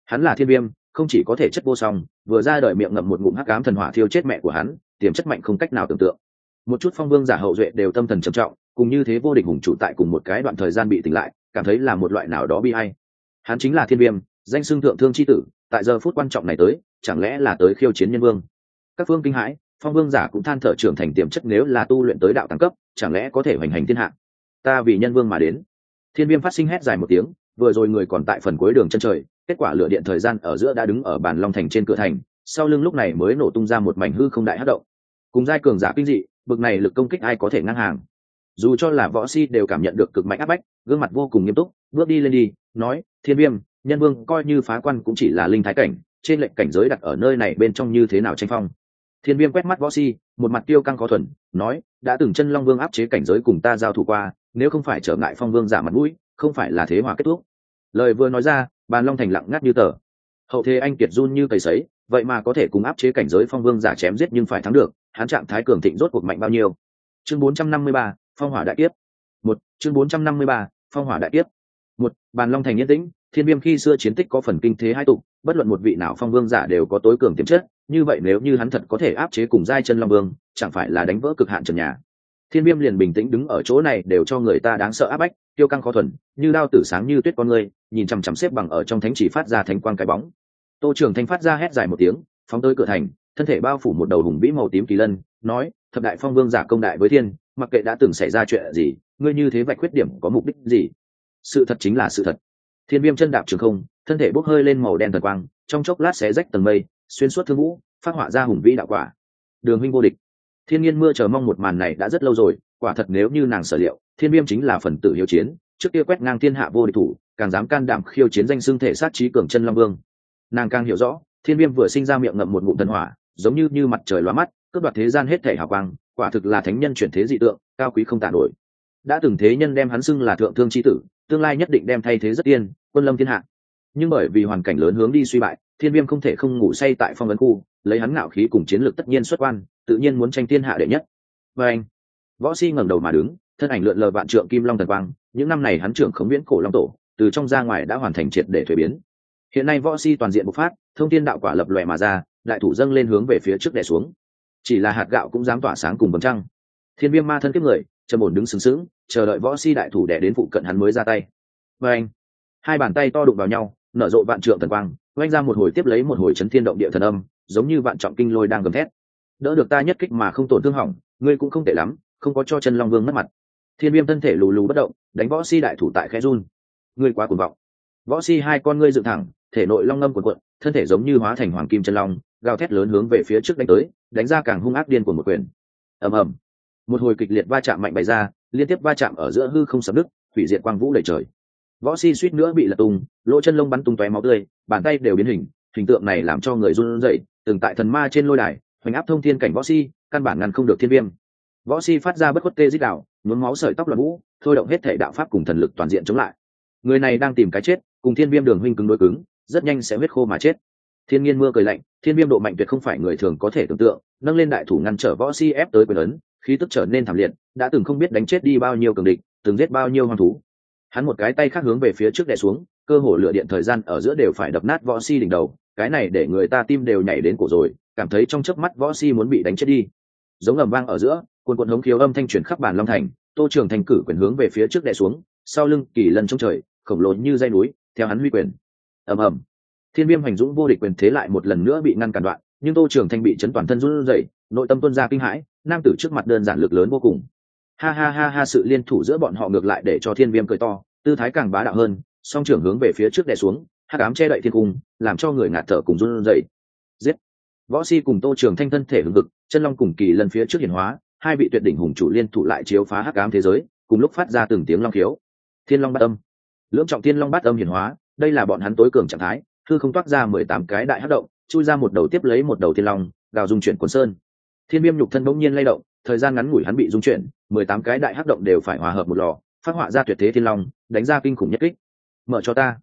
Hắn là thiên viêm, không chỉ có thể chất vô song, vừa ra đời miệng ngậm một ngụm hắc ám thần hỏa thiêu chết mẹ của hắn, tiềm chất mạnh không cách nào tưởng tượng một chút phong vương giả hậu duệ đều tâm thần trầm trọng, cùng như thế vô địch hùng chủ tại cùng một cái đoạn thời gian bị tỉnh lại, cảm thấy là một loại nào đó bi hay hắn chính là thiên viêm, danh xưng thượng thương c h i tử, tại giờ phút quan trọng này tới, chẳng lẽ là tới khiêu chiến nhân vương? Các phương kinh hãi, phong vương giả cũng than thở trưởng thành tiềm chất nếu là tu luyện tới đạo tăng cấp, chẳng lẽ có thể hoành hành thiên hạ? Ta vì nhân vương mà đến. Thiên viêm phát sinh hét dài một tiếng, vừa rồi người còn tại phần cuối đường chân trời, kết quả lựa điện thời gian ở giữa đã đứng ở bàn long thành trên cửa thành, sau lưng lúc này mới nổ tung ra một mảnh hư không đại hát động. Cùng giai cường giả kinh dị bực này lực công kích ai có thể ngang hàng? Dù cho là võ si đều cảm nhận được cực mạnh áp bách, gương mặt vô cùng nghiêm túc, bước đi lên đi, nói, thiên viêm, nhân vương, coi như phá quan cũng chỉ là linh thái cảnh, trên lệnh cảnh giới đặt ở nơi này bên trong như thế nào tranh phong? Thiên viêm quét mắt võ si một mặt tiêu căng có thuần, nói, đã từng chân long vương áp chế cảnh giới cùng ta giao thủ qua, nếu không phải trở ngại phong vương giả mặt mũi, không phải là thế hòa kết thúc. Lời vừa nói ra, bàn long thành lặng ngắt như tờ. Hậu thế anh kiệt run như cầy sấy, vậy mà có thể cùng áp chế cảnh giới phong vương giả chém giết nhưng phải thắng được hắn trạng thái cường thịnh rốt cuộc mạnh bao nhiêu? Chương 453, phong hỏa đại kiếp. Một chương 453, phong hỏa đại kiếp. Một bàn long thành yên tĩnh thiên viêm khi xưa chiến tích có phần kinh thế hai tục bất luận một vị nào phong vương giả đều có tối cường tiềm chất như vậy nếu như hắn thật có thể áp chế cùng giai chân long vương chẳng phải là đánh vỡ cực hạn trần nhà. Thiên viêm liền bình tĩnh đứng ở chỗ này đều cho người ta đáng sợ áp bách tiêu căng khó thuần như đao tử sáng như tuyết con người nhìn chằm chằm xếp bằng ở trong thánh chỉ phát ra thánh quang cái bóng. Tô trưởng thanh phát ra hét dài một tiếng phóng tới cửa thành thân thể bao phủ một đầu hùng vĩ màu tím kỳ lân, nói, thập đại phong vương giả công đại với thiên, mặc kệ đã từng xảy ra chuyện gì, ngươi như thế vạch khuyết điểm có mục đích gì? Sự thật chính là sự thật. Thiên viêm chân đạp trường không, thân thể bốc hơi lên màu đen thần quang, trong chốc lát xé rách tầng mây, xuyên suốt thương vũ, phát họa ra hùng vĩ đạo quả. Đường huynh vô địch. Thiên nhiên mưa chờ mong một màn này đã rất lâu rồi, quả thật nếu như nàng sở liệu, thiên viêm chính là phần tử hiếu chiến, trước kia quét ngang thiên hạ vô địch thủ, càng dám can đảm khiêu chiến danh xưng thể sát trí cường chân long vương. Nàng càng hiểu rõ, thiên viêm vừa sinh ra miệng ngậm một ngụm tân hỏa giống như như mặt trời lóa mắt, cướp đoạt thế gian hết thể hào quang, quả thực là thánh nhân chuyển thế dị tượng, cao quý không tàn nổi. Đã từng thế nhân đem hắn xưng là thượng thương c h i tử, tương lai nhất định đem thay thế rất tiên quân lâm thiên hạ. Nhưng bởi vì hoàn cảnh lớn hướng đi suy bại, thiên viêm không thể không ngủ say tại phong ấn khu, lấy hắn ngạo khí cùng chiến lược tất nhiên xuất quan, tự nhiên muốn tranh thiên hạ đệ nhất. Và anh, võ si ngẩng đầu mà đứng, thân ảnh lượn lờ vạn trượng kim long thần quang, những năm này hắn trưởng khống viễn cổ long tổ, từ trong ra ngoài đã hoàn thành triệt để thuế biến. Hiện nay võ si toàn diện bộc phát, thông tin đạo quả lập lòe mà ra đại thủ dâng lên hướng về phía trước đè xuống. Chỉ là hạt gạo cũng dám tỏa sáng cùng vầng trăng. Thiên viêm ma thân kiếp người trầm ổn đứng sướng sướng, chờ đợi võ si đại thủ đè đến phụ cận hắn mới ra tay. Và anh hai bàn tay to đụng vào nhau nở rộ vạn trượng thần quang oanh ra một hồi tiếp lấy một hồi chấn thiên động địa thần âm giống như vạn trọng kinh lôi đang gầm thét. Đỡ được ta nhất kích mà không tổn thương hỏng ngươi cũng không tệ lắm không có cho chân long vương mất mặt. Thiên viêm thân thể lù lù bất động đánh võ si đại thủ tại khe run. Ngươi quá cuồng vọng. Võ si hai con ngươi dựng thẳng thể nội long ngâm cuộn cuộn thân thể giống như hóa thành hoàng kim chân long gào thét lớn hướng về phía trước đánh tới, đánh ra càng hung ác điên của một quyền. Ầm ầm. Một hồi kịch liệt va chạm mạnh bày ra, liên tiếp va chạm ở giữa hư không sập đức hủy diệt quang vũ đầy trời. Võ si suýt nữa bị lật tung, lỗ chân lông bắn tung tóe máu tươi, bàn tay đều biến hình hình tượng này làm cho người run rẩy, từng tại thần ma trên lôi đài, hoành áp thông thiên cảnh võ si căn bản ngăn không được thiên viêm. Võ si phát ra bất khuất tê dít đạo, nhuốm máu sợi tóc loạn vũ, thôi động hết thể đạo pháp cùng thần lực toàn diện chống lại. Người này đang tìm cái chết, cùng thiên viêm đường huynh cứng đối cứng, rất nhanh sẽ huyết khô mà chết thiên nhiên mưa cười lạnh, thiên viêm độ mạnh tuyệt không phải người thường có thể tưởng tượng, nâng lên đại thủ ngăn trở võ si ép tới quyền ấn, khí tức trở nên thảm liệt, đã từng không biết đánh chết đi bao nhiêu cường địch, từng giết bao nhiêu hoang thú. Hắn một cái tay khác hướng về phía trước đè xuống, cơ hồ lựa điện thời gian ở giữa đều phải đập nát võ si đỉnh đầu, cái này để người ta tim đều nhảy đến cổ rồi, cảm thấy trong chớp mắt võ si muốn bị đánh chết đi. Giống ầm vang ở giữa quần quần hống khiếu âm thanh chuyển khắp bản long thành, tô trường thành cử quyền hướng về phía trước đè xuống, sau lưng kỳ lần trong trời, khổng lồ như dây núi, theo hắn huy quyền. Ầm ầm thiên viêm hành dũng vô địch quyền thế lại một lần nữa bị ngăn cản đoạn, nhưng tô trường thanh bị chấn toàn thân run rẩy, nội tâm tuân ra kinh hãi, nam tử trước mặt đơn giản lực lớn vô cùng. Ha ha ha ha, sự liên thủ giữa bọn họ ngược lại để cho thiên viêm cười to, tư thái càng bá đạo hơn, song trưởng hướng về phía trước đè xuống, hắc ám che đậy thiên cung, làm cho người ngạt thở cùng run rẩy. Giết! Võ si cùng tô trường thanh thân thể hưng vực chân long cùng kỳ lần phía trước hiển hóa, hai vị tuyệt đỉnh hùng chủ liên thủ lại chiếu phá hắc ám thế giới, cùng lúc phát ra từng tiếng long khiếu. Thiên long bát âm. Lưỡng trọng thiên long bát âm hiển hóa, đây là bọn hắn tối cường trạng thái thư không toát ra mười tám cái đại hát động, chui ra một đầu tiếp lấy một đầu thiên long, gào dung chuyển quần sơn. Thiên viêm nhục thân bỗng nhiên lay động, thời gian ngắn ngủi hắn bị dung chuyển, mười tám cái đại hát động đều phải hòa hợp một lò, phát họa ra tuyệt thế thiên long, đánh ra kinh khủng nhất kích. Mở cho ta.